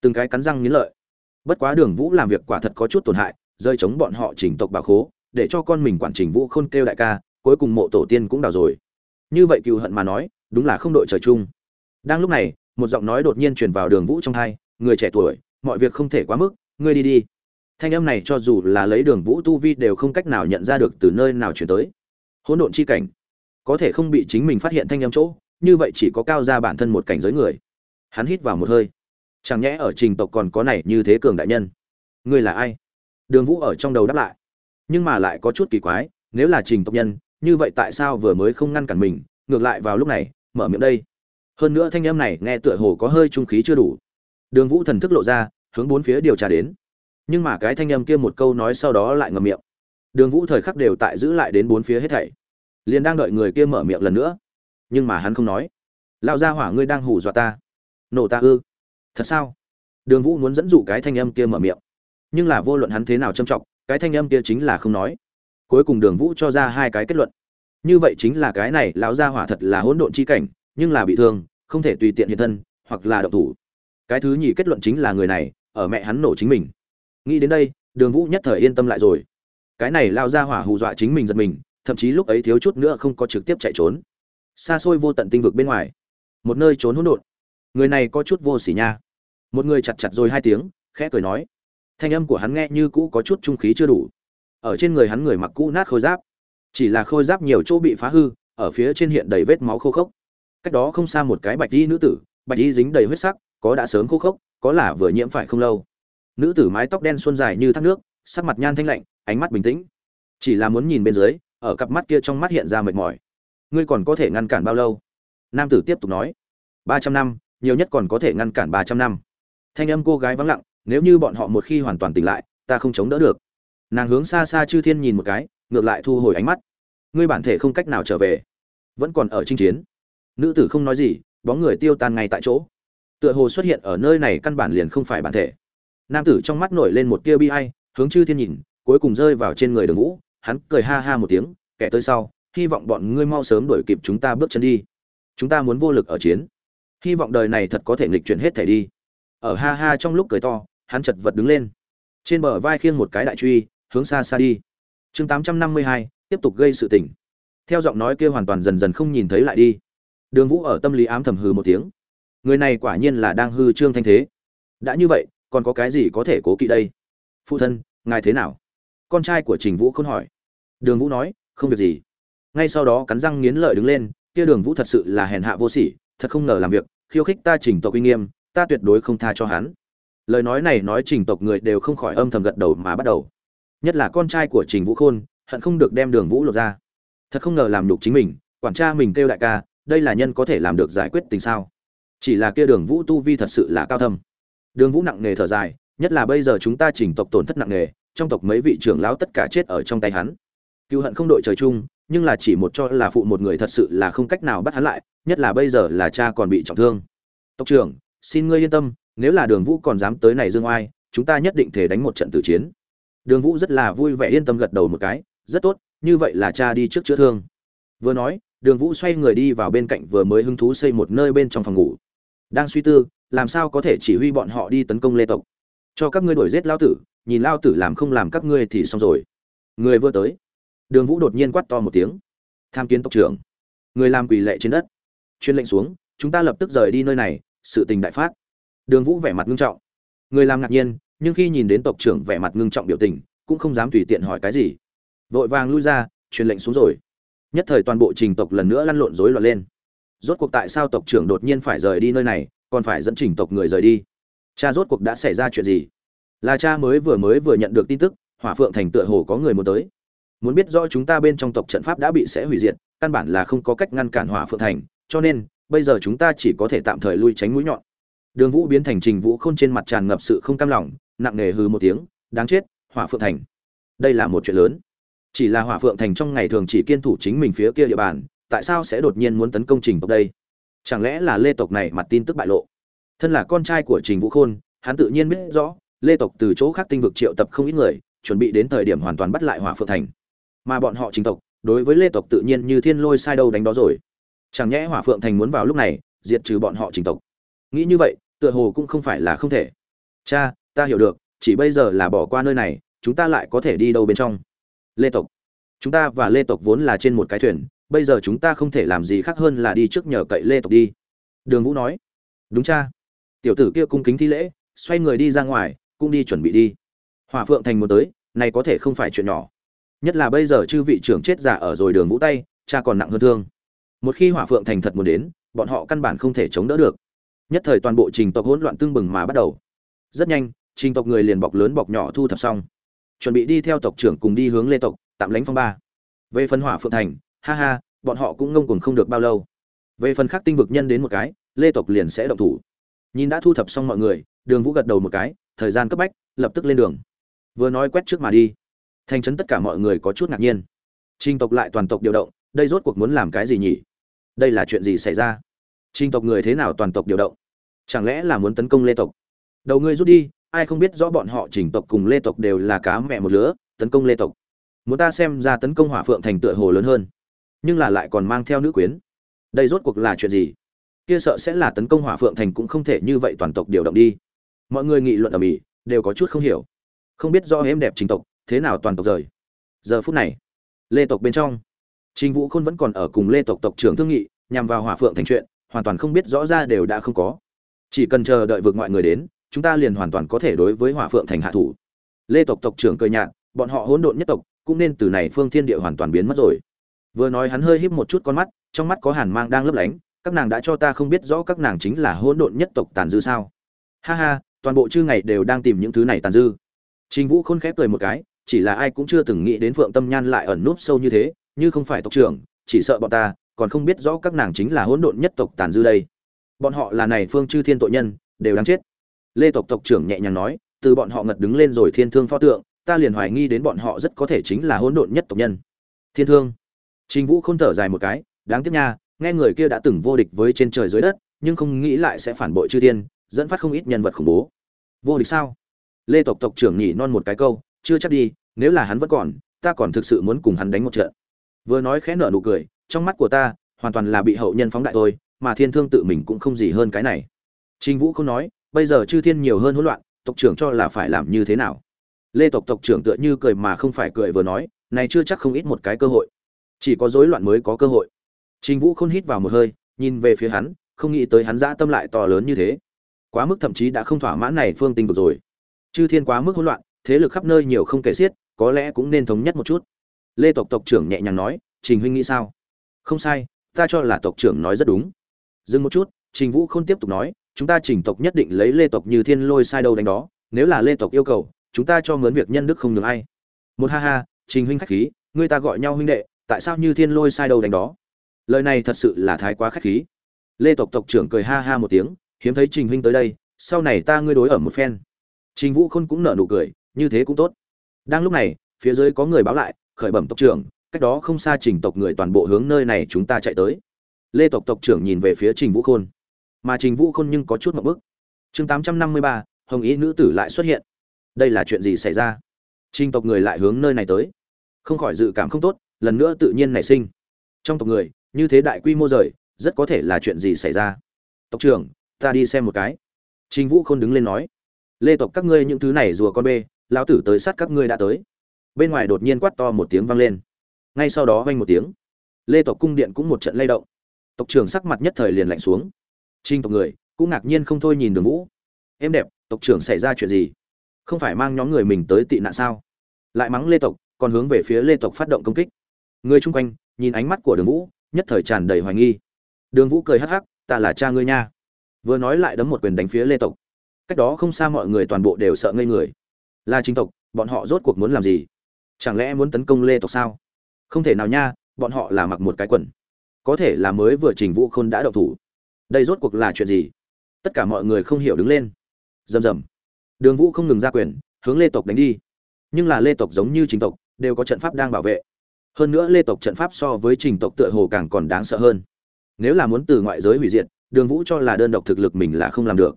Từng cái cắn răng nghiến lợi. Bất quá đường vũ làm việc quả thật có chút tổn hại, rơi chống bọn họ chỉnh tộc bà khố, để cho con mình quản trình vũ khôn kêu đại ca, cuối cùng mộ tổ tiên cũng đào rồi. Như vậy cựu hận mà nói, đúng là không đội trời chung. Đang lúc này, một giọng nói đột nhiên truyền vào đường vũ trong hai, người trẻ tuổi, mọi việc không thể quá mức, ngươi đi đi thanh âm này cho dù là lấy đường vũ tu vi đều không cách nào nhận ra được từ nơi nào chuyển tới. Hỗn độn chi cảnh. Có thể không bị chính mình phát hiện thanh âm chỗ, như vậy chỉ có cao ra bản thân một cảnh giới người. Hắn hít vào một hơi. Chẳng nhẽ ở trình tộc còn có này như thế cường đại nhân? Ngươi là ai? Đường vũ ở trong đầu đáp lại. Nhưng mà lại có chút kỳ quái, nếu là trình tộc nhân, như vậy tại sao vừa mới không ngăn cản mình? Ngược lại vào lúc này, mở miệng đây. Hơn nữa thanh âm này nghe tựa hồ có hơi trung khí chưa đủ. Đường vũ thần thức lộ ra, hướng bốn phía điều tra đến nhưng mà cái thanh âm kia một câu nói sau đó lại ngậm miệng. Đường vũ thời khắc đều tại giữ lại đến bốn phía hết thảy. Liền đang đợi người kia mở miệng lần nữa. Nhưng mà hắn không nói. Lão gia hỏa ngươi đang hù dọa ta. Nổ ta ư? Thật sao? Đường vũ muốn dẫn dụ cái thanh âm kia mở miệng. Nhưng là vô luận hắn thế nào trâm trọng, cái thanh âm kia chính là không nói. Cuối cùng đường vũ cho ra hai cái kết luận. Như vậy chính là cái này, lão gia hỏa thật là hỗn độn chi cảnh, nhưng là bị thương, không thể tùy tiện hiện thân, hoặc là động thủ. Cái thứ nhì kết luận chính là người này, ở mẹ hắn nổ chính mình nghĩ đến đây, đường vũ nhất thời yên tâm lại rồi. Cái này lao ra hỏa hù dọa chính mình giật mình, thậm chí lúc ấy thiếu chút nữa không có trực tiếp chạy trốn. Xa xôi vô tận tinh vực bên ngoài. Một nơi trốn hỗn độn. Người này có chút vô sỉ nha. Một người chặt chặt rồi hai tiếng, khẽ cười nói. Thanh âm của hắn nghe như cũ có chút trung khí chưa đủ. Ở trên người hắn người mặc cũ nát khôi giáp. Chỉ là khôi giáp nhiều chỗ bị phá hư, ở phía trên hiện đầy vết máu khô khốc. Cách đó không xa một cái bạch y nữ tử, bạch y dính đầy huyết sắc, có đã sớm khô khốc, có là vừa nhiễm phải không lâu nữ tử mái tóc đen xuân dài như thác nước, sắc mặt nhan thanh lạnh, ánh mắt bình tĩnh. Chỉ là muốn nhìn bên dưới, ở cặp mắt kia trong mắt hiện ra mệt mỏi. Ngươi còn có thể ngăn cản bao lâu? Nam tử tiếp tục nói. Ba trăm năm, nhiều nhất còn có thể ngăn cản ba trăm năm. Thanh âm cô gái vắng lặng, nếu như bọn họ một khi hoàn toàn tỉnh lại, ta không chống đỡ được. Nàng hướng xa xa chư thiên nhìn một cái, ngược lại thu hồi ánh mắt. Ngươi bản thể không cách nào trở về. Vẫn còn ở chinh chiến. Nữ tử không nói gì, bóng người tiêu tan ngay tại chỗ. Tựa hồ xuất hiện ở nơi này căn bản liền không phải bản thể nam tử trong mắt nổi lên một tia bi ai, hướng chư thiên nhìn, cuối cùng rơi vào trên người đường vũ, hắn cười ha ha một tiếng, kẻ tới sau, hy vọng bọn ngươi mau sớm đuổi kịp chúng ta bước chân đi. Chúng ta muốn vô lực ở chiến. Hy vọng đời này thật có thể nghịch chuyển hết thể đi. Ở ha ha trong lúc cười to, hắn chật vật đứng lên. Trên bờ vai khiêng một cái đại truy, hướng xa xa đi. Chương tám trăm năm mươi hai, tiếp tục gây sự tỉnh theo giọng nói kia hoàn toàn dần dần không nhìn thấy lại đi. Đường vũ ở tâm lý ám thầm hừ một tiếng. Người này quả nhiên là đang hư trương thanh thế. Đã như vậy còn có cái gì có thể cố kỵ đây? Phụ thân, ngài thế nào? Con trai của trình vũ khôn hỏi. Đường vũ nói, không việc gì. Ngay sau đó cắn răng nghiến lợi đứng lên, kia đường vũ thật sự là hèn hạ vô sỉ, thật không ngờ làm việc, khiêu khích ta trình tộc uy nghiêm, ta tuyệt đối không tha cho hắn. Lời nói này nói trình tộc người đều không khỏi âm thầm gật đầu mà bắt đầu. Nhất là con trai của trình vũ khôn, hận không được đem đường vũ lột ra. Thật không ngờ làm nhục chính mình, quản cha mình kêu đại ca, đây là nhân có thể làm được giải quyết tình sao? Chỉ là kia đường vũ tu vi thật sự là cao thâm đường vũ nặng nề thở dài, nhất là bây giờ chúng ta chỉnh tộc tổn thất nặng nề, trong tộc mấy vị trưởng lão tất cả chết ở trong tay hắn. Cựu hận không đội trời chung, nhưng là chỉ một cho là phụ một người thật sự là không cách nào bắt hắn lại, nhất là bây giờ là cha còn bị trọng thương. Tộc trưởng, xin ngươi yên tâm, nếu là đường vũ còn dám tới này dương oai, chúng ta nhất định thể đánh một trận tử chiến. Đường vũ rất là vui vẻ yên tâm gật đầu một cái, rất tốt, như vậy là cha đi trước chữa thương. Vừa nói, đường vũ xoay người đi vào bên cạnh vừa mới hứng thú xây một nơi bên trong phòng ngủ. Đang suy tư làm sao có thể chỉ huy bọn họ đi tấn công lê tộc? Cho các ngươi đuổi giết lao tử, nhìn lao tử làm không làm các ngươi thì xong rồi. Người vừa tới, đường vũ đột nhiên quát to một tiếng. Tham kiến tộc trưởng. Người làm quỳ lệ trên đất. Chuyên lệnh xuống, chúng ta lập tức rời đi nơi này, sự tình đại phát. Đường vũ vẻ mặt ngưng trọng. Người làm ngạc nhiên, nhưng khi nhìn đến tộc trưởng vẻ mặt ngưng trọng biểu tình, cũng không dám tùy tiện hỏi cái gì. Vội vàng lui ra truyền lệnh xuống rồi. Nhất thời toàn bộ trình tộc lần nữa lăn lộn rối loạn lên. Rốt cuộc tại sao tộc trưởng đột nhiên phải rời đi nơi này còn phải dẫn trình tộc người rời đi. Cha rốt cuộc đã xảy ra chuyện gì? Là cha mới vừa mới vừa nhận được tin tức, hỏa phượng thành tựa hồ có người muốn tới. Muốn biết rõ chúng ta bên trong tộc trận pháp đã bị sẽ hủy diệt, căn bản là không có cách ngăn cản hỏa phượng thành, cho nên, bây giờ chúng ta chỉ có thể tạm thời lui tránh mũi nhọn. Đường vũ biến thành trình vũ khôn trên mặt tràn ngập sự không cam lòng, nặng nề hừ một tiếng, đáng chết, hỏa phượng thành. Đây là một chuyện lớn. Chỉ là hỏa phượng thành trong ngày thường chỉ kiên thủ chính mình phía kia địa bàn, tại sao sẽ đột nhiên muốn tấn công trình tộc đây? Chẳng lẽ là lê tộc này mặt tin tức bại lộ? Thân là con trai của trình vũ khôn, hắn tự nhiên biết rõ, lê tộc từ chỗ khác tinh vực triệu tập không ít người, chuẩn bị đến thời điểm hoàn toàn bắt lại hỏa phượng thành. Mà bọn họ trình tộc, đối với lê tộc tự nhiên như thiên lôi sai đâu đánh đó rồi. Chẳng nhẽ hỏa phượng thành muốn vào lúc này, diệt trừ bọn họ trình tộc? Nghĩ như vậy, tựa hồ cũng không phải là không thể. Cha, ta hiểu được, chỉ bây giờ là bỏ qua nơi này, chúng ta lại có thể đi đâu bên trong? Lê tộc. Chúng ta và lê tộc vốn là trên một cái thuyền bây giờ chúng ta không thể làm gì khác hơn là đi trước nhờ cậy lê tộc đi. Đường vũ nói. Đúng cha. Tiểu tử kia cung kính thi lễ, xoay người đi ra ngoài, cũng đi chuẩn bị đi. Hỏa phượng thành một tới, này có thể không phải chuyện nhỏ. Nhất là bây giờ chư vị trưởng chết giả ở rồi đường vũ tay, cha còn nặng hơn thương. Một khi hỏa phượng thành thật muốn đến, bọn họ căn bản không thể chống đỡ được. Nhất thời toàn bộ trình tộc hỗn loạn tương bừng mà bắt đầu. Rất nhanh, trình tộc người liền bọc lớn bọc nhỏ thu thập xong. Chuẩn bị đi theo tộc trưởng cùng đi hướng lê tộc, tạm lánh phong ba. Về phân hỏa phượng thành ha ha, bọn họ cũng ngông cuồng không được bao lâu. Về phần khác tinh vực nhân đến một cái, lê tộc liền sẽ động thủ. Nhìn đã thu thập xong mọi người, đường vũ gật đầu một cái, thời gian cấp bách, lập tức lên đường. Vừa nói quét trước mà đi. Thành trấn tất cả mọi người có chút ngạc nhiên. Trình tộc lại toàn tộc điều động, đây rốt cuộc muốn làm cái gì nhỉ? Đây là chuyện gì xảy ra? Trình tộc người thế nào toàn tộc điều động? Chẳng lẽ là muốn tấn công lê tộc? Đầu ngươi rút đi, ai không biết rõ bọn họ chỉnh tộc cùng lê tộc đều là cá mẹ một lứa, tấn công lê tộc. Muốn ta xem ra tấn công hỏa phượng thành tựa hồ lớn hơn nhưng là lại còn mang theo nữ quyến. Đây rốt cuộc là chuyện gì? Kia sợ sẽ là tấn công hỏa phượng thành cũng không thể như vậy toàn tộc điều động đi. Mọi người nghị luận ở mỹ, đều có chút không hiểu. Không biết do em đẹp trình tộc, thế nào toàn tộc rời. Giờ phút này, lê tộc bên trong, trình vũ khôn vẫn còn ở cùng lê tộc tộc trưởng thương nghị, nhằm vào hỏa phượng thành chuyện, hoàn toàn không biết rõ ra đều đã không có. Chỉ cần chờ đợi vượt ngoại người đến, chúng ta liền hoàn toàn có thể đối với hỏa phượng thành hạ thủ. Lê tộc tộc trưởng cười nhạt, bọn họ hỗn độn nhất tộc, cũng nên từ này phương thiên địa hoàn toàn biến mất rồi vừa nói hắn hơi híp một chút con mắt, trong mắt có hàn mang đang lấp lánh, các nàng đã cho ta không biết rõ các nàng chính là hỗn độn nhất tộc tàn dư sao. Ha ha, toàn bộ chư ngày đều đang tìm những thứ này tàn dư. Trình vũ khôn khép cười một cái, chỉ là ai cũng chưa từng nghĩ đến phượng tâm nhan lại ẩn núp sâu như thế, như không phải tộc trưởng, chỉ sợ bọn ta, còn không biết rõ các nàng chính là hỗn độn nhất tộc tàn dư đây. Bọn họ là này phương chư thiên tội nhân, đều đáng chết. Lê tộc tộc trưởng nhẹ nhàng nói, từ bọn họ ngật đứng lên rồi thiên thương pho tượng, ta liền hoài nghi đến bọn họ rất có thể chính là hỗn độn nhất tộc nhân. Thiên thương trình vũ khôn thở dài một cái, đáng tiếc nha, nghe người kia đã từng vô địch với trên trời dưới đất, nhưng không nghĩ lại sẽ phản bội chư thiên, dẫn phát không ít nhân vật khủng bố. Vô địch sao? Lê tộc tộc trưởng nhỉ non một cái câu, chưa chắc đi, nếu là hắn vẫn còn, ta còn thực sự muốn cùng hắn đánh một trận. Vừa nói khẽ nở nụ cười, trong mắt của ta, hoàn toàn là bị hậu nhân phóng đại thôi, mà thiên thương tự mình cũng không gì hơn cái này. Trình vũ không nói, bây giờ chư thiên nhiều hơn hỗn loạn, tộc trưởng cho là phải làm như thế nào? Lê tộc tộc trưởng tựa như cười mà không phải cười vừa nói, này chưa chắc không ít một cái cơ hội chỉ có rối loạn mới có cơ hội. Trình vũ không hít vào một hơi, nhìn về phía hắn, không nghĩ tới hắn dã tâm lại to lớn như thế. Quá mức thậm chí đã không thỏa mãn này phương tinh vực rồi. Chư thiên quá mức hỗn loạn, thế lực khắp nơi nhiều không kể xiết, có lẽ cũng nên thống nhất một chút. Lê tộc tộc trưởng nhẹ nhàng nói, trình huynh nghĩ sao? Không sai, ta cho là tộc trưởng nói rất đúng. Dừng một chút, trình vũ không tiếp tục nói, chúng ta trình tộc nhất định lấy lê tộc như thiên lôi sai đâu đánh đó, nếu là lê tộc yêu cầu, chúng ta cho mướn việc nhân đức không ngừng ai. Một ha ha, trình huynh khách khí người ta gọi nhau huynh đệ tại sao như thiên lôi sai đâu đánh đó? Lời này thật sự là thái quá khách khí. Lê tộc tộc trưởng cười ha ha một tiếng, hiếm thấy trình huynh tới đây, sau này ta ngươi đối ở một phen. Trình vũ khôn cũng nở nụ cười, như thế cũng tốt. Đang lúc này, phía dưới có người báo lại, khởi bẩm tộc trưởng, cách đó không xa trình tộc người toàn bộ hướng nơi này chúng ta chạy tới. Lê tộc tộc trưởng nhìn về phía trình vũ khôn. Mà trình vũ khôn nhưng có chút một bức. Chương tám trăm năm mươi ba, hồng ý nữ tử lại xuất hiện. Đây là chuyện gì xảy ra? Trình tộc người lại hướng nơi này tới. Không khỏi dự cảm không tốt lần nữa tự nhiên nảy sinh. Trong tộc người, như thế đại quy mô rời, rất có thể là chuyện gì xảy ra? Tộc trưởng, ta đi xem một cái. Trình vũ khôn đứng lên nói. Lê tộc các ngươi những thứ này rùa con bê, lão tử tới sát các ngươi đã tới. Bên ngoài đột nhiên quát to một tiếng vang lên. Ngay sau đó vang một tiếng. Lê tộc cung điện cũng một trận lay động. Tộc trưởng sắc mặt nhất thời liền lạnh xuống. Trinh tộc người, cũng ngạc nhiên không thôi nhìn đường vũ. Em đẹp, tộc trưởng xảy ra chuyện gì? Không phải mang nhóm người mình tới tị nạn sao? Lại mắng lê tộc, còn hướng về phía lê tộc phát động công kích người chung quanh, nhìn ánh mắt của đường vũ, nhất thời tràn đầy hoài nghi. Đường vũ cười hắc hắc, ta là cha ngươi nha. Vừa nói lại đấm một quyền đánh phía lê tộc. Cách đó không xa mọi người toàn bộ đều sợ ngây người. Là chính tộc, bọn họ rốt cuộc muốn làm gì? Chẳng lẽ muốn tấn công lê tộc sao? Không thể nào nha, bọn họ là mặc một cái quần. Có thể là mới vừa trình vũ khôn đã đậu thủ. Đây rốt cuộc là chuyện gì? Tất cả mọi người không hiểu đứng lên. Rầm rầm. Đường vũ không ngừng ra quyền, hướng lê tộc đánh đi. Nhưng là lê tộc giống như Chính tộc, đều có trận pháp đang bảo vệ hơn nữa lê tộc trận pháp so với trình tộc tựa hồ càng còn đáng sợ hơn. Nếu là muốn từ ngoại giới hủy diệt, đường vũ cho là đơn độc thực lực mình là không làm được.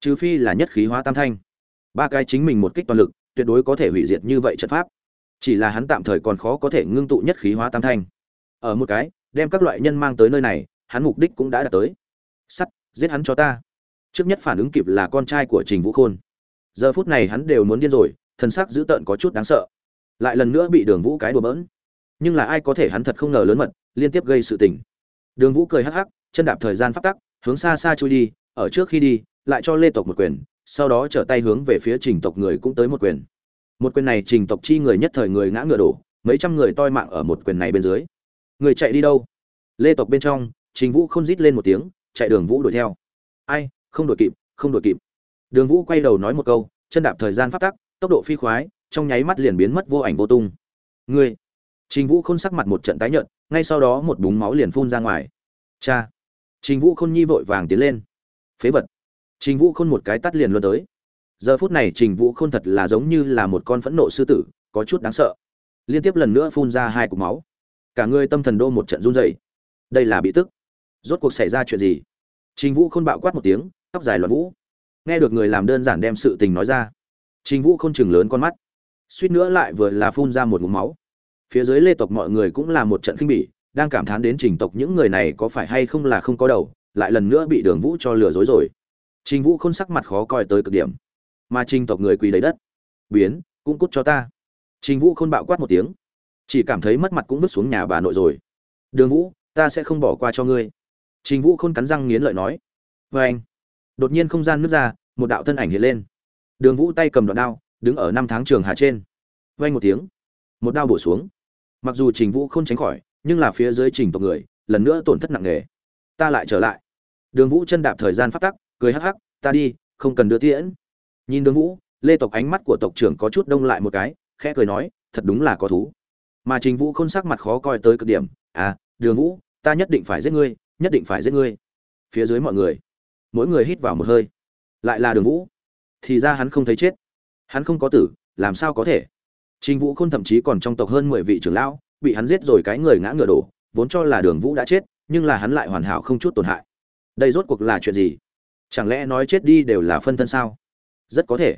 Trừ phi là nhất khí hóa tam thanh. Ba cái chính mình một kích toàn lực, tuyệt đối có thể hủy diệt như vậy trận pháp. Chỉ là hắn tạm thời còn khó có thể ngưng tụ nhất khí hóa tam thanh. Ở một cái, đem các loại nhân mang tới nơi này, hắn mục đích cũng đã đạt tới. Sắt, giết hắn cho ta. Trước nhất phản ứng kịp là con trai của trình vũ khôn. Giờ phút này hắn đều muốn điên rồi thân xác dữ tợn có chút đáng sợ. Lại lần nữa bị đường vũ cái đùa bỡn nhưng là ai có thể hắn thật không ngờ lớn mật, liên tiếp gây sự tình. Đường vũ cười hắc hắc, chân đạp thời gian phát tắc, hướng xa xa chui đi, ở trước khi đi, lại cho lê tộc một quyền, sau đó trở tay hướng về phía trình tộc người cũng tới một quyền. Một quyền này trình tộc chi người nhất thời người ngã ngựa đổ, mấy trăm người toi mạng ở một quyền này bên dưới. Người chạy đi đâu? Lê tộc bên trong, trình vũ không rít lên một tiếng, chạy đường vũ đuổi theo. Ai, không đuổi kịp, không đuổi kịp. Đường vũ quay đầu nói một câu, chân đạp thời gian phát tắc, tốc độ phi khoái, trong nháy mắt liền biến mất vô ảnh vô tung. Ngươi trình vũ khôn sắc mặt một trận tái nhợt, ngay sau đó một búng máu liền phun ra ngoài. Cha! Trình vũ khôn nhi vội vàng tiến lên. Phế vật! Trình vũ khôn một cái tắt liền luôn tới. Giờ phút này trình vũ khôn thật là giống như là một con phẫn nộ sư tử, có chút đáng sợ. Liên tiếp lần nữa phun ra hai cục máu. Cả người tâm thần đô một trận run rẩy. Đây là bị tức. Rốt cuộc xảy ra chuyện gì? Trình vũ khôn bạo quát một tiếng, tóc dài loạn vũ. Nghe được người làm đơn giản đem sự tình nói ra, trình vũ khôn chừng lớn con mắt. Suýt nữa lại vừa là phun ra một ngụm máu phía dưới lê tộc mọi người cũng là một trận khinh bỉ, đang cảm thán đến trình tộc những người này có phải hay không là không có đầu, lại lần nữa bị đường vũ cho lừa dối rồi. Trình vũ khôn sắc mặt khó coi tới cực điểm. Mà trình tộc người quỳ đầy đất. Biến, cũng cút cho ta. Trình vũ khôn bạo quát một tiếng. Chỉ cảm thấy mất mặt cũng vứt xuống nhà bà nội rồi. Đường vũ, ta sẽ không bỏ qua cho ngươi. Trình vũ khôn cắn răng nghiến lợi nói. Vê anh, đột nhiên không gian nứt ra, một đạo thân ảnh hiện lên. Đường vũ tay cầm đoạn đao, đứng ở năm tháng trường hà trên. Vê anh một tiếng. Một đao bổ xuống mặc dù trình vũ không tránh khỏi, nhưng là phía dưới trình tộc người, lần nữa tổn thất nặng nề. Ta lại trở lại. Đường vũ chân đạp thời gian phát tắc, cười hắc hắc, ta đi, không cần đưa tiễn. Nhìn đường vũ, lê tộc ánh mắt của tộc trưởng có chút đông lại một cái, khẽ cười nói, thật đúng là có thú. Mà trình vũ khôn sắc mặt khó coi tới cực điểm à đường vũ, ta nhất định phải giết ngươi, nhất định phải giết ngươi. Phía dưới mọi người, mỗi người hít vào một hơi. Lại là đường vũ. Thì ra hắn không thấy chết. Hắn không có tử, làm sao có thể? Trình vũ khôn thậm chí còn trong tộc hơn mười vị trưởng lão, bị hắn giết rồi cái người ngã ngựa đổ, vốn cho là đường vũ đã chết, nhưng là hắn lại hoàn hảo không chút tổn hại. Đây rốt cuộc là chuyện gì? Chẳng lẽ nói chết đi đều là phân thân sao? Rất có thể.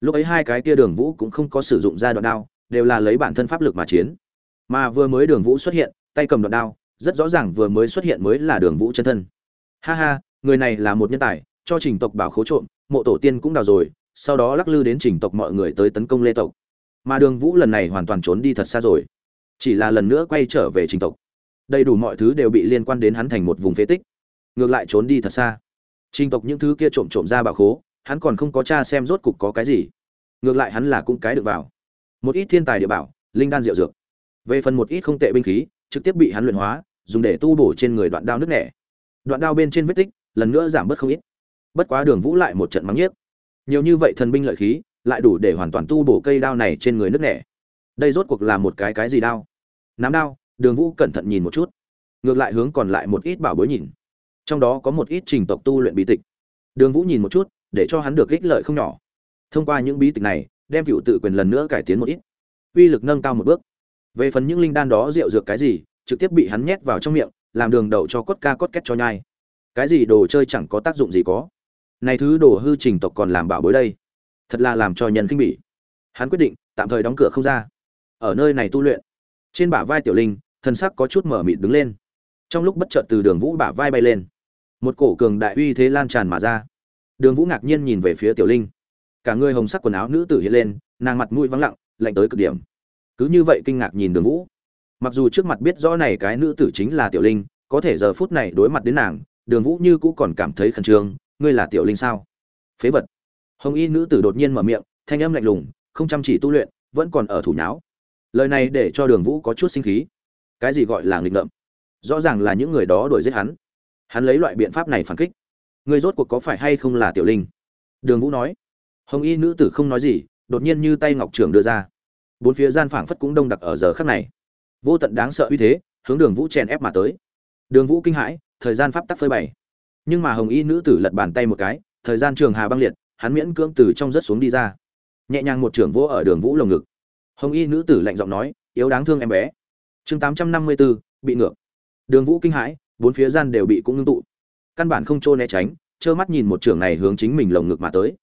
Lúc ấy hai cái kia đường vũ cũng không có sử dụng ra đoạn đao, đều là lấy bản thân pháp lực mà chiến. Mà vừa mới đường vũ xuất hiện, tay cầm đoạn đao, rất rõ ràng vừa mới xuất hiện mới là đường vũ chân thân. Ha ha, người này là một nhân tài, cho trình tộc bảo khố trộm, mộ tổ tiên cũng đào rồi, sau đó lắc lư đến trình tộc mọi người tới tấn công lê tộc mà đường vũ lần này hoàn toàn trốn đi thật xa rồi. Chỉ là lần nữa quay trở về trình tộc. Đầy đủ mọi thứ đều bị liên quan đến hắn thành một vùng phế tích. Ngược lại trốn đi thật xa. Trình tộc những thứ kia trộm trộm ra bảo khố, hắn còn không có cha xem rốt cục có cái gì. Ngược lại hắn là cũng cái được vào. Một ít thiên tài địa bảo, linh đan diệu dược. Về phần một ít không tệ binh khí, trực tiếp bị hắn luyện hóa, dùng để tu bổ trên người đoạn đao nước nẻ. Đoạn đao bên trên vết tích, lần nữa giảm bớt không ít. Bất quá đường vũ lại một trận mắng nhiếc. Nhiều như vậy thần binh lợi khí lại đủ để hoàn toàn tu bổ cây đao này trên người nước nẻ. Đây rốt cuộc là một cái cái gì đao? Nắm đao, đường vũ cẩn thận nhìn một chút. Ngược lại hướng còn lại một ít bảo bối nhìn. Trong đó có một ít trình tộc tu luyện bí tịch. Đường vũ nhìn một chút, để cho hắn được ích lợi không nhỏ. Thông qua những bí tịch này, đem cựu tự quyền lần nữa cải tiến một ít. Uy lực nâng cao một bước. Về phần những linh đan đó rượu dược cái gì, trực tiếp bị hắn nhét vào trong miệng, làm đường đậu cho cốt ca cốt két cho nhai. Cái gì đồ chơi chẳng có tác dụng gì có. Này thứ đồ hư trình tộc còn làm bảo bối đây thật là làm cho nhân kinh bỉ. Hắn quyết định, tạm thời đóng cửa không ra. Ở nơi này tu luyện, trên bả vai tiểu linh thần sắc có chút mở mịt đứng lên. Trong lúc bất chợt từ đường vũ bả vai bay lên, một cổ cường đại uy thế lan tràn mà ra. Đường vũ ngạc nhiên nhìn về phía tiểu linh. Cả người hồng sắc quần áo nữ tử hiện lên, nàng mặt mũi vắng lặng, lạnh tới cực điểm. Cứ như vậy kinh ngạc nhìn đường vũ. Mặc dù trước mặt biết rõ này cái nữ tử chính là tiểu linh, có thể giờ phút này đối mặt đến nàng, đường vũ như cũ còn cảm thấy khẩn trương, ngươi là tiểu linh sao? Phế vật hồng y nữ tử đột nhiên mở miệng, thanh âm lạnh lùng, không chăm chỉ tu luyện, vẫn còn ở thủ nháo. Lời này để cho đường vũ có chút sinh khí. Cái gì gọi là nghịch ngợm? Rõ ràng là những người đó đuổi giết hắn. Hắn lấy loại biện pháp này phản kích. Người rốt cuộc có phải hay không là tiểu linh? Đường vũ nói. Hồng y nữ tử không nói gì, đột nhiên như tay ngọc trưởng đưa ra. Bốn phía gian phảng phất cũng đông đặc ở giờ khắc này. Vô tận đáng sợ uy thế, hướng đường vũ chèn ép mà tới. Đường vũ kinh hãi, thời gian pháp tắc phơi bày. Nhưng mà hồng y nữ tử lật bàn tay một cái, thời gian trường hà băng liệt hắn miễn cưỡng từ trong rất xuống đi ra. Nhẹ nhàng một trưởng vỗ ở đường vũ lồng ngực. Hồng y nữ tử lạnh giọng nói, yếu đáng thương em bé. Chương tám trăm năm mươi bốn bị ngược. Đường vũ kinh hãi, bốn phía gian đều bị cũng ngưng tụ. Căn bản không trô né tránh, trơ mắt nhìn một trưởng này hướng chính mình lồng ngực mà tới.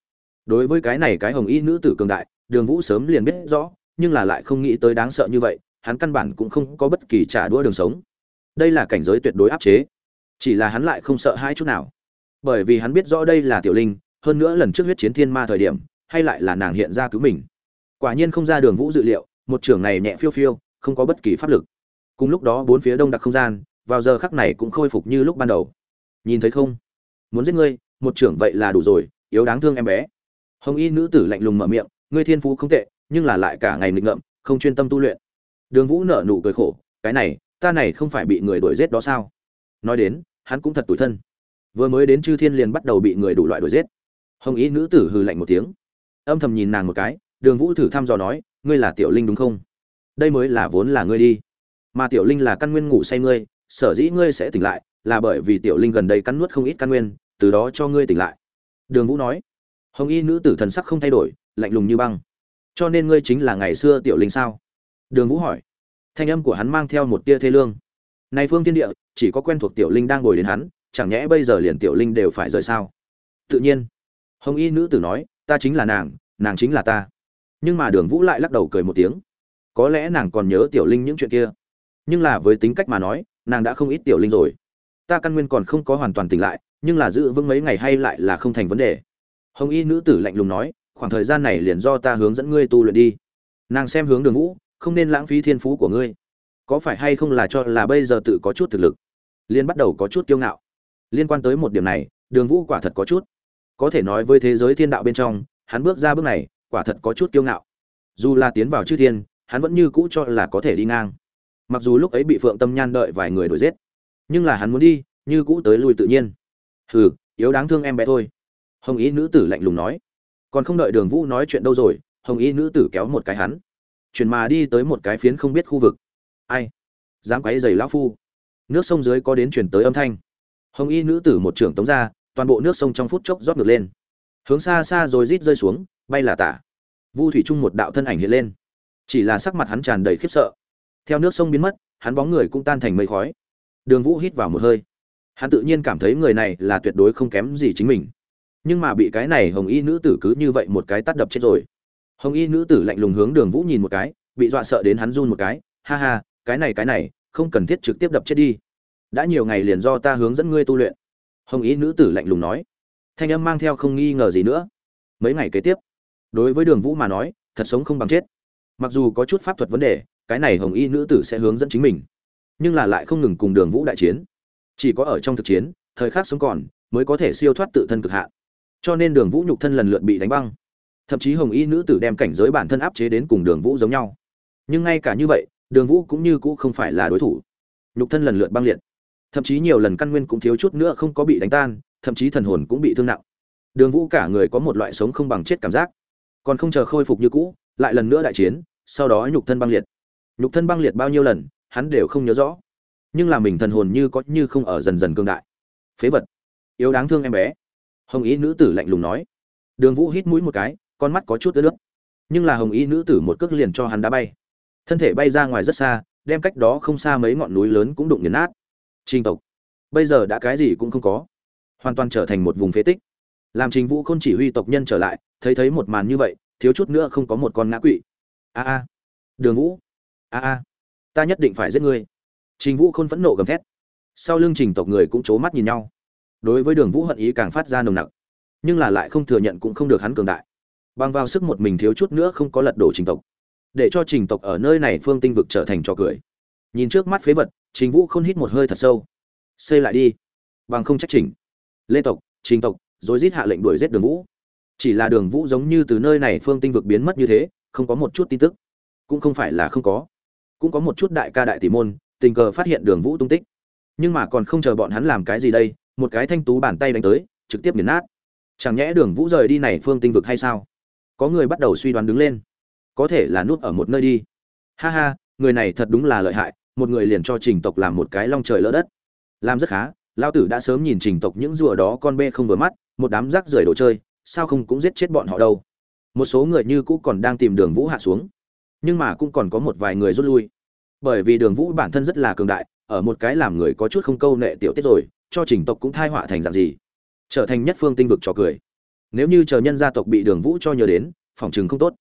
Đối với cái này cái hồng y nữ tử cường đại, đường vũ sớm liền biết rõ, nhưng là lại không nghĩ tới đáng sợ như vậy, hắn căn bản cũng không có bất kỳ trả đũa đường sống. Đây là cảnh giới tuyệt đối áp chế. Chỉ là hắn lại không sợ hai chút nào. Bởi vì hắn biết rõ đây là tiểu linh hơn nữa lần trước huyết chiến thiên ma thời điểm, hay lại là nàng hiện ra cứu mình. Quả nhiên không ra đường vũ dự liệu, một trưởng này nhẹ phiêu phiêu, không có bất kỳ pháp lực. Cùng lúc đó bốn phía đông đặc không gian, vào giờ khắc này cũng khôi phục như lúc ban đầu. Nhìn thấy không? Muốn giết ngươi, một trưởng vậy là đủ rồi, yếu đáng thương em bé. Hồng y nữ tử lạnh lùng mở miệng, ngươi thiên phú không tệ, nhưng là lại cả ngày nghịch ngợm, không chuyên tâm tu luyện. Đường vũ nở nụ cười khổ, cái này, ta này không phải bị người đuổi giết đó sao? Nói đến, hắn cũng thật tủi thân. Vừa mới đến chư thiên liền bắt đầu bị người đủ loại đuổi giết hồng y nữ tử hừ lạnh một tiếng. Âm thầm nhìn nàng một cái, đường vũ thử thăm dò nói, ngươi là tiểu linh đúng không? Đây mới là vốn là ngươi đi. Mà tiểu linh là căn nguyên ngủ say ngươi, sở dĩ ngươi sẽ tỉnh lại, là bởi vì tiểu linh gần đây cắn nuốt không ít căn nguyên, từ đó cho ngươi tỉnh lại. Đường vũ nói. Hồng y nữ tử thần sắc không thay đổi, lạnh lùng như băng. Cho nên ngươi chính là ngày xưa tiểu linh sao? Đường vũ hỏi. Thanh âm của hắn mang theo một tia thê lương. Này phương tiên địa, chỉ có quen thuộc tiểu linh đang ngồi đến hắn, chẳng nhẽ bây giờ liền tiểu linh đều phải rời sao? Tự nhiên hồng y nữ tử nói, ta chính là nàng nàng chính là ta. Nhưng mà đường vũ lại lắc đầu cười một tiếng. Có lẽ nàng còn nhớ tiểu linh những chuyện kia. Nhưng là với tính cách mà nói, nàng đã không ít tiểu linh rồi. Ta căn nguyên còn không có hoàn toàn tỉnh lại, nhưng là giữ vững mấy ngày hay lại là không thành vấn đề. Hồng y nữ tử lạnh lùng nói, khoảng thời gian này liền do ta hướng dẫn ngươi tu luyện đi. Nàng xem hướng đường vũ, không nên lãng phí thiên phú của ngươi. Có phải hay không là cho là bây giờ tự có chút thực lực? Liên bắt đầu có chút kiêu ngạo. Liên quan tới một điểm này, đường vũ quả thật có chút có thể nói với thế giới thiên đạo bên trong, hắn bước ra bước này, quả thật có chút kiêu ngạo. Dù là tiến vào chư thiên, hắn vẫn như cũ cho là có thể đi ngang. Mặc dù lúc ấy bị phượng tâm nhan đợi vài người đuổi giết, nhưng là hắn muốn đi, như cũ tới lui tự nhiên. Hừ, yếu đáng thương em bé thôi. Hồng ý nữ tử lạnh lùng nói. Còn không đợi đường vũ nói chuyện đâu rồi, hồng y nữ tử kéo một cái hắn. Chuyển mà đi tới một cái phiến không biết khu vực. Ai? Dám quấy giày lão phu. Nước sông dưới có đến chuyển tới âm thanh. Hồng y nữ tử một trưởng tống ra toàn bộ nước sông trong phút chốc rót ngược lên. Hướng xa xa rồi rít rơi xuống, bay là tả. Vu thủy trung một đạo thân ảnh hiện lên. Chỉ là sắc mặt hắn tràn đầy khiếp sợ. Theo nước sông biến mất, hắn bóng người cũng tan thành mây khói. Đường vũ hít vào một hơi. Hắn tự nhiên cảm thấy người này là tuyệt đối không kém gì chính mình. Nhưng mà bị cái này hồng y nữ tử cứ như vậy một cái tắt đập chết rồi. Hồng y nữ tử lạnh lùng hướng đường vũ nhìn một cái, bị dọa sợ đến hắn run một cái. Ha ha, cái này cái này, không cần thiết trực tiếp đập chết đi. Đã nhiều ngày liền do ta hướng dẫn ngươi tu luyện hồng y nữ tử lạnh lùng nói. Thanh âm mang theo không nghi ngờ gì nữa. Mấy ngày kế tiếp, đối với đường vũ mà nói, thật sống không bằng chết. Mặc dù có chút pháp thuật vấn đề, cái này hồng y nữ tử sẽ hướng dẫn chính mình. Nhưng là lại không ngừng cùng đường vũ đại chiến. Chỉ có ở trong thực chiến, thời khắc sống còn, mới có thể siêu thoát tự thân cực hạn. Cho nên đường vũ nhục thân lần lượt bị đánh băng. Thậm chí hồng y nữ tử đem cảnh giới bản thân áp chế đến cùng đường vũ giống nhau. Nhưng ngay cả như vậy, đường vũ cũng như cũ không phải là đối thủ. Nhục thân lần lượt băng liệt thậm chí nhiều lần căn nguyên cũng thiếu chút nữa không có bị đánh tan, thậm chí thần hồn cũng bị thương nặng. Đường vũ cả người có một loại sống không bằng chết cảm giác. Còn không chờ khôi phục như cũ, lại lần nữa đại chiến, sau đó nhục thân băng liệt. Nhục thân băng liệt bao nhiêu lần, hắn đều không nhớ rõ. Nhưng là mình thần hồn như có như không ở dần dần cương đại. Phế vật. Yếu đáng thương em bé. Hồng ý nữ tử lạnh lùng nói. Đường vũ hít mũi một cái, con mắt có chút ướt nước nhưng là hồng ý nữ tử một cước liền cho hắn đá bay. Thân thể bay ra ngoài rất xa, đem cách đó không xa mấy ngọn núi lớn cũng đụng nhấn nát trình tộc. Bây giờ đã cái gì cũng không có. Hoàn toàn trở thành một vùng phế tích. Làm trình vũ Khôn chỉ huy tộc nhân trở lại, thấy thấy một màn như vậy, thiếu chút nữa không có một con ngã quỵ. A a. Đường vũ. A a. Ta nhất định phải giết ngươi. Trình vũ Khôn phẫn nộ gầm thét. Sau lưng trình tộc người cũng c mắt nhìn nhau. Đối với đường vũ hận ý càng phát ra nồng nặc. Nhưng là lại không thừa nhận cũng không được hắn cường đại. Bằng vào sức một mình thiếu chút nữa không có lật đổ trình tộc. Để cho trình tộc ở nơi này phương tinh vực trở thành trò cười nhìn trước mắt phế vật, trình vũ không hít một hơi thật sâu. Xây lại đi. Bằng không trách chỉnh. lê tộc, trình tộc, rồi giết hạ lệnh đuổi giết đường vũ. Chỉ là đường vũ giống như từ nơi này phương tinh vực biến mất như thế, không có một chút tin tức. Cũng không phải là không có. Cũng có một chút đại ca đại tỷ môn, tình cờ phát hiện đường vũ tung tích. Nhưng mà còn không chờ bọn hắn làm cái gì đây, một cái thanh tú bàn tay đánh tới, trực tiếp nghiền nát. Chẳng nhẽ đường vũ rời đi này phương tinh vực hay sao? Có người bắt đầu suy đoán đứng lên. Có thể là nuốt ở một nơi đi. Ha ha, người này thật đúng là lợi hại một người liền cho trình tộc làm một cái long trời lỡ đất. Làm rất khá, lao tử đã sớm nhìn trình tộc những rùa đó con bê không vừa mắt, một đám rác rưởi đồ chơi, sao không cũng giết chết bọn họ đâu. Một số người như cũ còn đang tìm đường vũ hạ xuống, nhưng mà cũng còn có một vài người rút lui. Bởi vì đường vũ bản thân rất là cường đại, ở một cái làm người có chút không câu nệ tiểu tiết rồi, cho trình tộc cũng thai họa thành dạng gì. Trở thành nhất phương tinh vực trò cười. Nếu như chờ nhân gia tộc bị đường vũ cho nhớ đến, phòng chừng không tốt.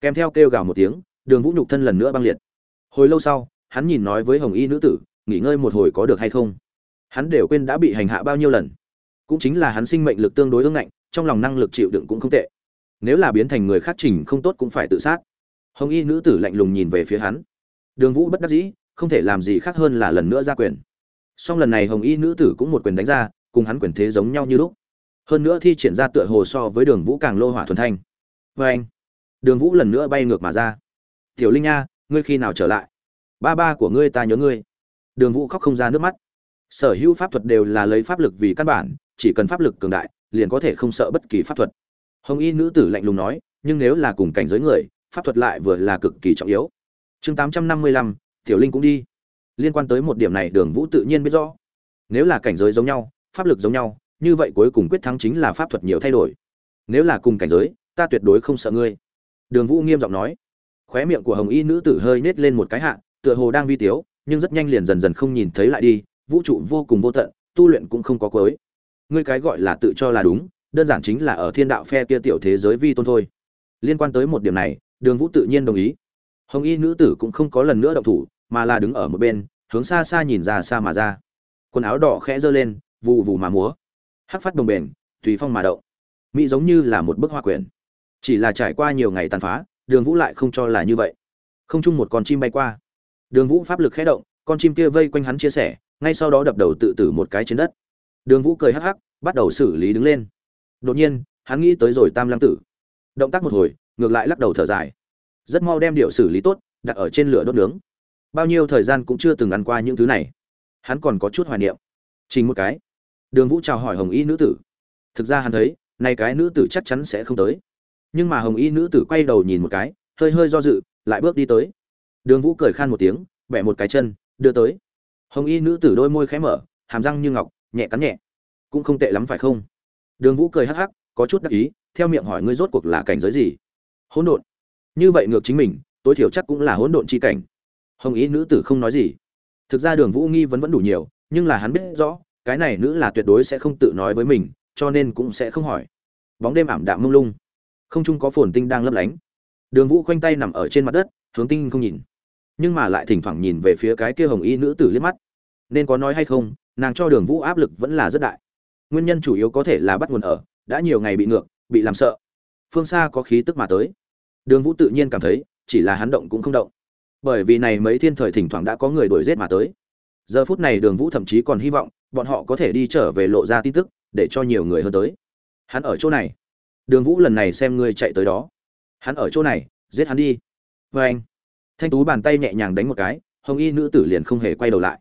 Kèm theo kêu gào một tiếng, đường vũ nhục thân lần nữa băng liệt. Hồi lâu sau hắn nhìn nói với hồng y nữ tử, nghỉ ngơi một hồi có được hay không? Hắn đều quên đã bị hành hạ bao nhiêu lần. Cũng chính là hắn sinh mệnh lực tương đối ương ngạnh, trong lòng năng lực chịu đựng cũng không tệ. Nếu là biến thành người khác trình không tốt cũng phải tự sát. Hồng y nữ tử lạnh lùng nhìn về phía hắn. Đường vũ bất đắc dĩ, không thể làm gì khác hơn là lần nữa ra quyền. Song lần này hồng y nữ tử cũng một quyền đánh ra, cùng hắn quyền thế giống nhau như lúc. Hơn nữa thi triển ra tựa hồ so với đường vũ càng lô hỏa thuần thanh. Vê anh đường vũ lần nữa bay ngược mà ra. Tiểu linh nha, ngươi khi nào trở lại? Ba ba của ngươi ta nhớ ngươi. Đường vũ khóc không ra nước mắt. Sở hữu pháp thuật đều là lấy pháp lực vì căn bản, chỉ cần pháp lực cường đại, liền có thể không sợ bất kỳ pháp thuật. Hồng y nữ tử lạnh lùng nói, nhưng nếu là cùng cảnh giới người, pháp thuật lại vừa là cực kỳ trọng yếu. Chương tám trăm năm mươi lăm, tiểu linh cũng đi. Liên quan tới một điểm này đường vũ tự nhiên biết rõ. Nếu là cảnh giới giống nhau, pháp lực giống nhau, như vậy cuối cùng quyết thắng chính là pháp thuật nhiều thay đổi. Nếu là cùng cảnh giới, ta tuyệt đối không sợ ngươi. Đường vũ nghiêm giọng nói. Khóe miệng của hồng y nữ tử hơi nết lên một cái hạ tựa hồ đang vi tiếu, nhưng rất nhanh liền dần dần không nhìn thấy lại đi, vũ trụ vô cùng vô tận, tu luyện cũng không có cuối. Ngươi cái gọi là tự cho là đúng, đơn giản chính là ở thiên đạo phe kia tiểu thế giới vi tôn thôi. Liên quan tới một điểm này, đường vũ tự nhiên đồng ý. Hồng y nữ tử cũng không có lần nữa động thủ, mà là đứng ở một bên, hướng xa xa nhìn ra xa mà ra. Quần áo đỏ khẽ giơ lên, vù vù mà múa. Hắc phát đồng bền, tùy phong mà đậu mỹ giống như là một bức hoa quyển. Chỉ là trải qua nhiều ngày tàn phá, đường vũ lại không cho là như vậy. Không chung một con chim bay qua đường vũ pháp lực khẽ động, con chim kia vây quanh hắn chia sẻ, ngay sau đó đập đầu tự tử một cái trên đất. Đường vũ cười hắc hắc, bắt đầu xử lý đứng lên. Đột nhiên, hắn nghĩ tới rồi tam lăng tử. Động tác một hồi, ngược lại lắc đầu thở dài. Rất mau đem điệu xử lý tốt, đặt ở trên lửa đốt nướng. Bao nhiêu thời gian cũng chưa từng ăn qua những thứ này. Hắn còn có chút hoài niệm. Trình một cái. Đường vũ chào hỏi hồng y nữ tử. Thực ra hắn thấy, nay cái nữ tử chắc chắn sẽ không tới. Nhưng mà hồng y nữ tử quay đầu nhìn một cái, hơi hơi do dự, lại bước đi tới đường vũ cười khan một tiếng, bẻ một cái chân, đưa tới. Hồng y nữ tử đôi môi khẽ mở, hàm răng như ngọc, nhẹ cắn nhẹ. Cũng không tệ lắm phải không? Đường vũ cười hắc hắc, có chút đắc ý, theo miệng hỏi ngươi rốt cuộc là cảnh giới gì? Hỗn độn. Như vậy ngược chính mình, tối thiểu chắc cũng là hỗn độn chi cảnh. Hồng Y nữ tử không nói gì. Thực ra đường vũ nghi vấn vẫn đủ nhiều, nhưng là hắn biết rõ, cái này nữ là tuyệt đối sẽ không tự nói với mình, cho nên cũng sẽ không hỏi. Bóng đêm ảm đạm mông lung. Không trung có phồn tinh đang lấp lánh. Đường vũ khoanh tay nằm ở trên mặt đất, hướng tinh không nhìn nhưng mà lại thỉnh thoảng nhìn về phía cái kia hồng y nữ tử liếc mắt. Nên có nói hay không, nàng cho đường vũ áp lực vẫn là rất đại. Nguyên nhân chủ yếu có thể là bắt nguồn ở, đã nhiều ngày bị ngược, bị làm sợ. Phương xa có khí tức mà tới. Đường vũ tự nhiên cảm thấy, chỉ là hắn động cũng không động. Bởi vì này mấy thiên thời thỉnh thoảng đã có người đuổi giết mà tới. Giờ phút này đường vũ thậm chí còn hy vọng, bọn họ có thể đi trở về lộ ra tin tức, để cho nhiều người hơn tới. Hắn ở chỗ này. Đường vũ lần này xem ngươi chạy tới đó. Hắn ở chỗ này, giết hắn đi. Vê anh thanh tú bàn tay nhẹ nhàng đánh một cái, hồng y nữ tử liền không hề quay đầu lại.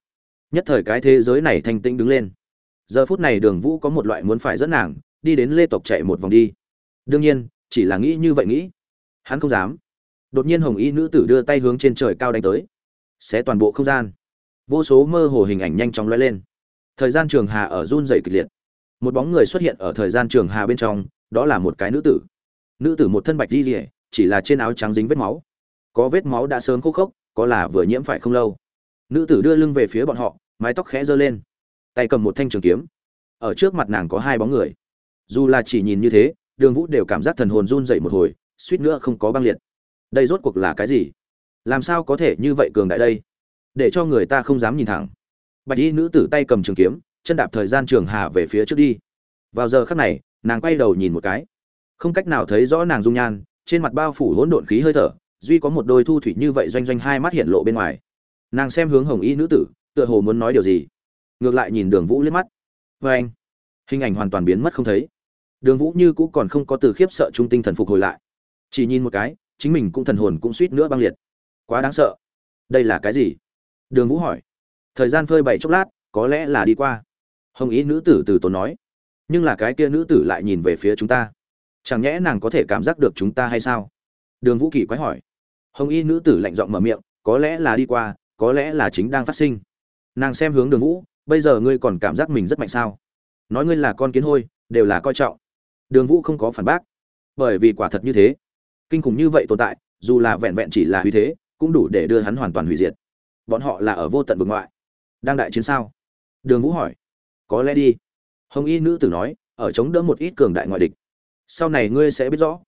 Nhất thời cái thế giới này thanh tĩnh đứng lên. Giờ phút này đường vũ có một loại muốn phải dẫn nàng, đi đến lê tộc chạy một vòng đi. Đương nhiên, chỉ là nghĩ như vậy nghĩ. Hắn không dám. Đột nhiên hồng y nữ tử đưa tay hướng trên trời cao đánh tới. Xé toàn bộ không gian. Vô số mơ hồ hình ảnh nhanh chóng lóe lên. Thời gian trường hà ở run dày kịch liệt. Một bóng người xuất hiện ở thời gian trường hà bên trong, đó là một cái nữ tử. Nữ tử một thân bạch di rỉa chỉ là trên áo trắng dính vết máu có vết máu đã sớm khô khốc, có là vừa nhiễm phải không lâu. Nữ tử đưa lưng về phía bọn họ, mái tóc khẽ giơ lên. Tay cầm một thanh trường kiếm. Ở trước mặt nàng có hai bóng người. Dù là chỉ nhìn như thế, đường vũ đều cảm giác thần hồn run dậy một hồi, suýt nữa không có băng liệt. Đây rốt cuộc là cái gì? Làm sao có thể như vậy cường đại đây? Để cho người ta không dám nhìn thẳng. Bạch y nữ tử tay cầm trường kiếm, chân đạp thời gian trường hà về phía trước đi. Vào giờ khắc này, nàng quay đầu nhìn một cái. Không cách nào thấy rõ nàng dung nhan, trên mặt bao phủ hỗn độn khí hơi thở duy có một đôi thu thủy như vậy doanh doanh hai mắt hiện lộ bên ngoài. Nàng xem hướng hồng y nữ tử, tựa hồ muốn nói điều gì. Ngược lại nhìn đường vũ liếc mắt. Vê anh, hình ảnh hoàn toàn biến mất không thấy. Đường vũ như cũ còn không có từ khiếp sợ trung tinh thần phục hồi lại. Chỉ nhìn một cái, chính mình cũng thần hồn cũng suýt nữa băng liệt. Quá đáng sợ. Đây là cái gì? Đường vũ hỏi. Thời gian phơi bày chốc lát, có lẽ là đi qua. Hồng ý nữ tử từ tốn nói. Nhưng là cái kia nữ tử lại nhìn về phía chúng ta. Chẳng nhẽ nàng có thể cảm giác được chúng ta hay sao? Đường vũ kỳ quái hỏi hồng y nữ tử lạnh giọng mở miệng, có lẽ là đi qua, có lẽ là chính đang phát sinh. Nàng xem hướng đường vũ, bây giờ ngươi còn cảm giác mình rất mạnh sao? Nói ngươi là con kiến hôi, đều là coi trọng. Đường vũ không có phản bác, bởi vì quả thật như thế. Kinh khủng như vậy tồn tại, dù là vẹn vẹn chỉ là huy thế, cũng đủ để đưa hắn hoàn toàn hủy diệt. Bọn họ là ở vô tận vực ngoại. Đang đại chiến sao? Đường vũ hỏi. Có lẽ đi. Hồng y nữ tử nói, ở chống đỡ một ít cường đại ngoại địch. Sau này ngươi sẽ biết rõ.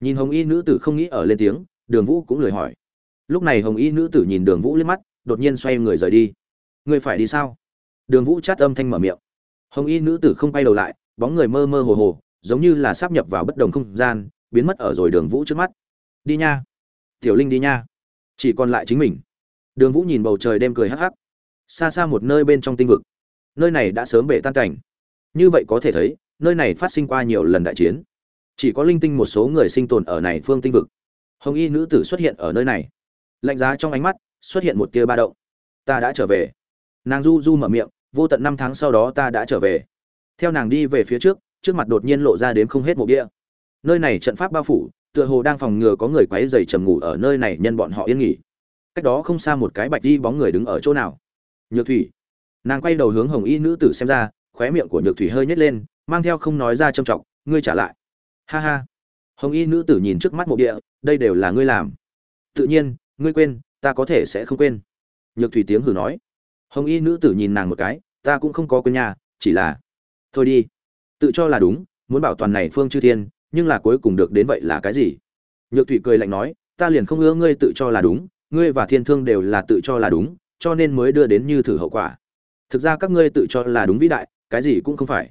Nhìn hồng y nữ tử không nghĩ ở lên tiếng đường vũ cũng lười hỏi. Lúc này hồng y nữ tử nhìn đường vũ liếc mắt, đột nhiên xoay người rời đi. Người phải đi sao? Đường vũ chát âm thanh mở miệng. Hồng y nữ tử không quay đầu lại, bóng người mơ mơ hồ hồ, giống như là sắp nhập vào bất đồng không gian, biến mất ở rồi đường vũ trước mắt. Đi nha, tiểu linh đi nha, chỉ còn lại chính mình. Đường vũ nhìn bầu trời đêm cười hắc hắc. Xa xa một nơi bên trong tinh vực, nơi này đã sớm bể tan cảnh. Như vậy có thể thấy, nơi này phát sinh qua nhiều lần đại chiến. Chỉ có linh tinh một số người sinh tồn ở này phương tinh vực hồng y nữ tử xuất hiện ở nơi này. Lạnh giá trong ánh mắt, xuất hiện một tia ba động. Ta đã trở về. Nàng du du mở miệng, vô tận năm tháng sau đó ta đã trở về. Theo nàng đi về phía trước trước mặt đột nhiên lộ ra đến không hết mộ bia. Nơi này trận pháp bao phủ, tựa hồ đang phòng ngừa có người quấy dày trầm ngủ ở nơi này, nhân bọn họ yên nghỉ. Cách đó không xa một cái bạch đi bóng người đứng ở chỗ nào. Nhược thủy. Nàng quay đầu hướng hồng y nữ tử xem ra, khóe miệng của nhược thủy hơi nhếch lên, mang theo không nói ra trầm trọng, ngươi trả lại. Ha ha hồng y nữ tử nhìn trước mắt mộ địa, đây đều là ngươi làm. Tự nhiên, ngươi quên, ta có thể sẽ không quên. Nhược thủy tiếng hử nói. Hồng y nữ tử nhìn nàng một cái, ta cũng không có quên nhà chỉ là, thôi đi. Tự cho là đúng, muốn bảo toàn này phương chư thiên, nhưng là cuối cùng được đến vậy là cái gì? Nhược thủy cười lạnh nói, ta liền không ưa ngươi tự cho là đúng, ngươi và thiên thương đều là tự cho là đúng, cho nên mới đưa đến như thử hậu quả. Thực ra các ngươi tự cho là đúng vĩ đại, cái gì cũng không phải.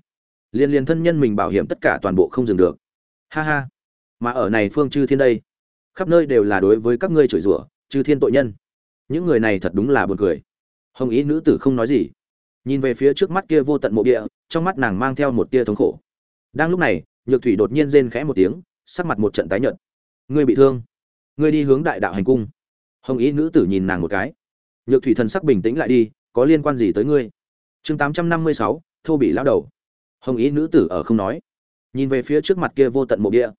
Liên liên thân nhân mình bảo hiểm tất cả toàn bộ không dừng được. Ha ha mà ở này phương chư thiên đây, khắp nơi đều là đối với các ngươi chửi rủa, chư thiên tội nhân. Những người này thật đúng là buồn cười. Hồng ý nữ tử không nói gì. Nhìn về phía trước mắt kia vô tận mộ địa, trong mắt nàng mang theo một tia thống khổ. Đang lúc này, nhược thủy đột nhiên rên khẽ một tiếng, sắc mặt một trận tái nhợt. Ngươi bị thương. Ngươi đi hướng đại đạo hành cung. Hồng ý nữ tử nhìn nàng một cái. Nhược thủy thần sắc bình tĩnh lại đi, có liên quan gì tới ngươi? Chương tám trăm năm mươi sáu, thô bị lão đầu. Hồng ý nữ tử ở không nói. Nhìn về phía trước mặt kia vô tận mộ địa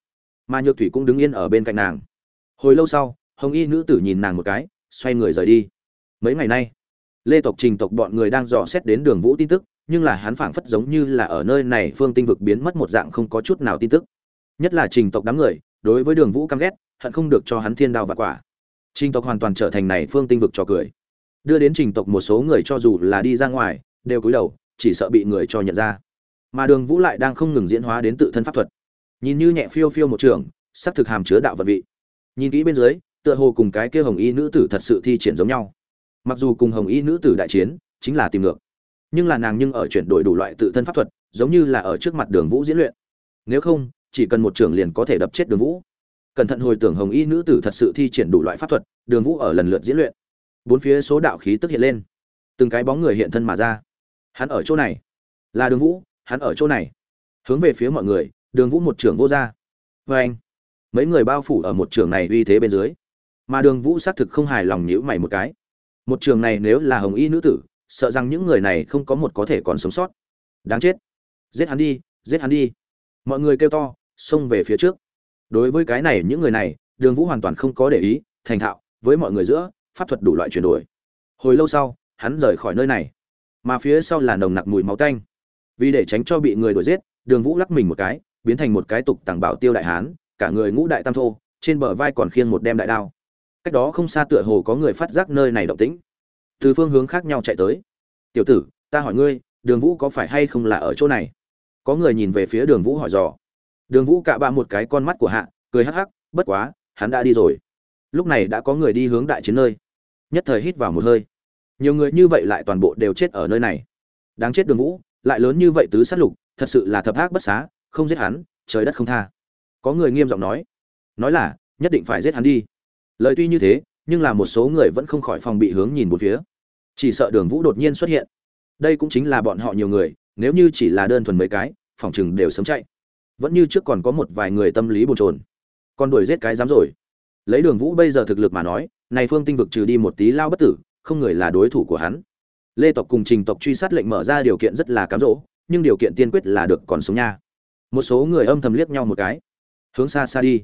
mà nhược thủy cũng đứng yên ở bên cạnh nàng. Hồi lâu sau, hồng y nữ tử nhìn nàng một cái, xoay người rời đi. Mấy ngày nay, lê tộc, trình tộc bọn người đang dò xét đến đường vũ tin tức, nhưng là hắn phảng phất giống như là ở nơi này phương tinh vực biến mất một dạng không có chút nào tin tức. Nhất là trình tộc đám người, đối với đường vũ căm ghét, hận không được cho hắn thiên đao và quả. Trình tộc hoàn toàn trở thành này phương tinh vực cho cười. Đưa đến trình tộc một số người cho dù là đi ra ngoài, đều cúi đầu, chỉ sợ bị người cho nhận ra. Mà đường vũ lại đang không ngừng diễn hóa đến tự thân pháp thuật nhìn như nhẹ phiêu phiêu một trường, sắc thực hàm chứa đạo vật vị. Nhìn kỹ bên dưới, tựa hồ cùng cái kia hồng y nữ tử thật sự thi triển giống nhau. Mặc dù cùng hồng y nữ tử đại chiến, chính là tìm ngược. Nhưng là nàng nhưng ở chuyển đổi đủ loại tự thân pháp thuật, giống như là ở trước mặt đường vũ diễn luyện. Nếu không, chỉ cần một trưởng liền có thể đập chết đường vũ. Cẩn thận hồi tưởng hồng y nữ tử thật sự thi triển đủ loại pháp thuật, đường vũ ở lần lượt diễn luyện. Bốn phía số đạo khí tức hiện lên. Từng cái bóng người hiện thân mà ra. Hắn ở chỗ này. Là đường vũ, hắn ở chỗ này. Hướng về phía mọi người đường vũ một trưởng vô r vê anh, mấy người bao phủ ở một trường này uy thế bên dưới, mà đường vũ xác thực không hài lòng nhữ mày một cái. Một trường này nếu là hồng y nữ tử, sợ rằng những người này không có một có thể còn sống sót. Đáng chết. Giết hắn đi, giết hắn đi. Mọi người kêu to, xông về phía trước. Đối với cái này, những người này, đường vũ hoàn toàn không có để ý, thành thạo, với mọi người giữa, pháp thuật đủ loại chuyển đổi. Hồi lâu sau, hắn rời khỏi nơi này. Mà phía sau là nồng nặc mùi máu tanh. Vì để tránh cho bị người đuổi giết, đường vũ lắc mình một cái biến thành một cái tục tàng bảo tiêu đại hán, cả người ngũ đại tam thô, trên bờ vai còn khiêng một đem đại đao. Cách đó không xa tựa hồ có người phát giác nơi này động tĩnh. Từ phương hướng khác nhau chạy tới. Tiểu tử, ta hỏi ngươi, đường vũ có phải hay không là ở chỗ này? Có người nhìn về phía đường vũ hỏi dò. Đường vũ cạ bạ một cái con mắt của hạ, cười hắc hắc, bất quá, hắn đã đi rồi. Lúc này đã có người đi hướng đại chiến nơi. Nhất thời hít vào một hơi. Nhiều người như vậy lại toàn bộ đều chết ở nơi này. Đáng chết đường vũ, lại lớn như vậy tứ sát lục, thật sự là thập ác bất xá không giết hắn, trời đất không tha. Có người nghiêm giọng nói nói là, nhất định phải giết hắn đi. Lời tuy như thế, nhưng là một số người vẫn không khỏi phòng bị hướng nhìn một phía. Chỉ sợ đường vũ đột nhiên xuất hiện. Đây cũng chính là bọn họ nhiều người, nếu như chỉ là đơn thuần mấy cái, phòng chừng đều sớm chạy. Vẫn như trước còn có một vài người tâm lý bồn chồn. Còn đuổi giết cái dám rồi. Lấy đường vũ bây giờ thực lực mà nói, này phương tinh vực trừ đi một tí lao bất tử, không người là đối thủ của hắn. Lê tộc cùng trình tộc truy sát lệnh mở ra điều kiện rất là cám dỗ, nhưng điều kiện tiên quyết là được còn sống nha một số người âm thầm liếc nhau một cái. Hướng xa xa đi.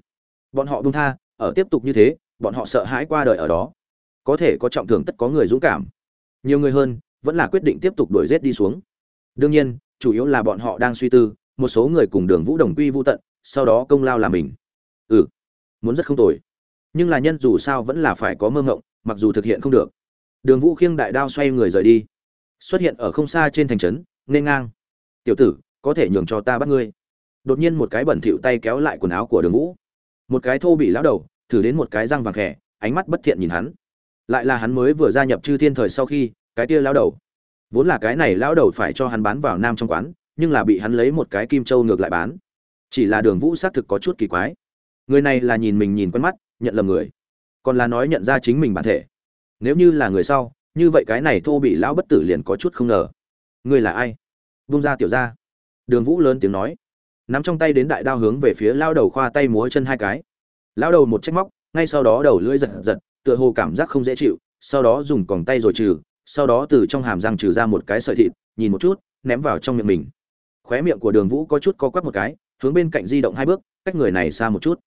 Bọn họ bung tha, ở tiếp tục như thế, bọn họ sợ hãi qua đời ở đó. Có thể có trọng thưởng tất có người dũng cảm. Nhiều người hơn, vẫn là quyết định tiếp tục đuổi giết đi xuống. Đương nhiên, chủ yếu là bọn họ đang suy tư, một số người cùng đường vũ đồng quy vô tận, sau đó công lao là mình. Ừ muốn rất không tồi. Nhưng là nhân dù sao vẫn là phải có mơ ngộng mặc dù thực hiện không được. Đường vũ khiêng đại đao xoay người rời đi. Xuất hiện ở không xa trên thành trấn, nên ngang. Tiểu tử, có thể nhường cho ta bắt ngươi đột nhiên một cái bẩn thỉu tay kéo lại quần áo của đường vũ một cái thô bị lão đầu, thử đến một cái răng vàng khẽ ánh mắt bất thiện nhìn hắn. Lại là hắn mới vừa gia nhập chư thiên thời sau khi, cái kia lão đầu. Vốn là cái này lão đầu phải cho hắn bán vào nam trong quán, nhưng là bị hắn lấy một cái kim châu ngược lại bán. Chỉ là đường vũ xác thực có chút kỳ quái. Người này là nhìn mình nhìn quen mắt, nhận lầm người. Còn là nói nhận ra chính mình bản thể. Nếu như là người sau, như vậy cái này thô bị lão bất tử liền có chút không ngờ. Người là ai? Vung ra tiểu ra đường vũ lớn tiếng nói nắm trong tay đến đại đao hướng về phía lao đầu khoa tay múa chân hai cái. Lao đầu một trách móc, ngay sau đó đầu lưỡi giật giật, tựa hồ cảm giác không dễ chịu, sau đó dùng còng tay rồi trừ, sau đó từ trong hàm răng trừ ra một cái sợi thịt, nhìn một chút, ném vào trong miệng mình. Khóe miệng của đường vũ có chút co quắp một cái, hướng bên cạnh di động hai bước, cách người này xa một chút.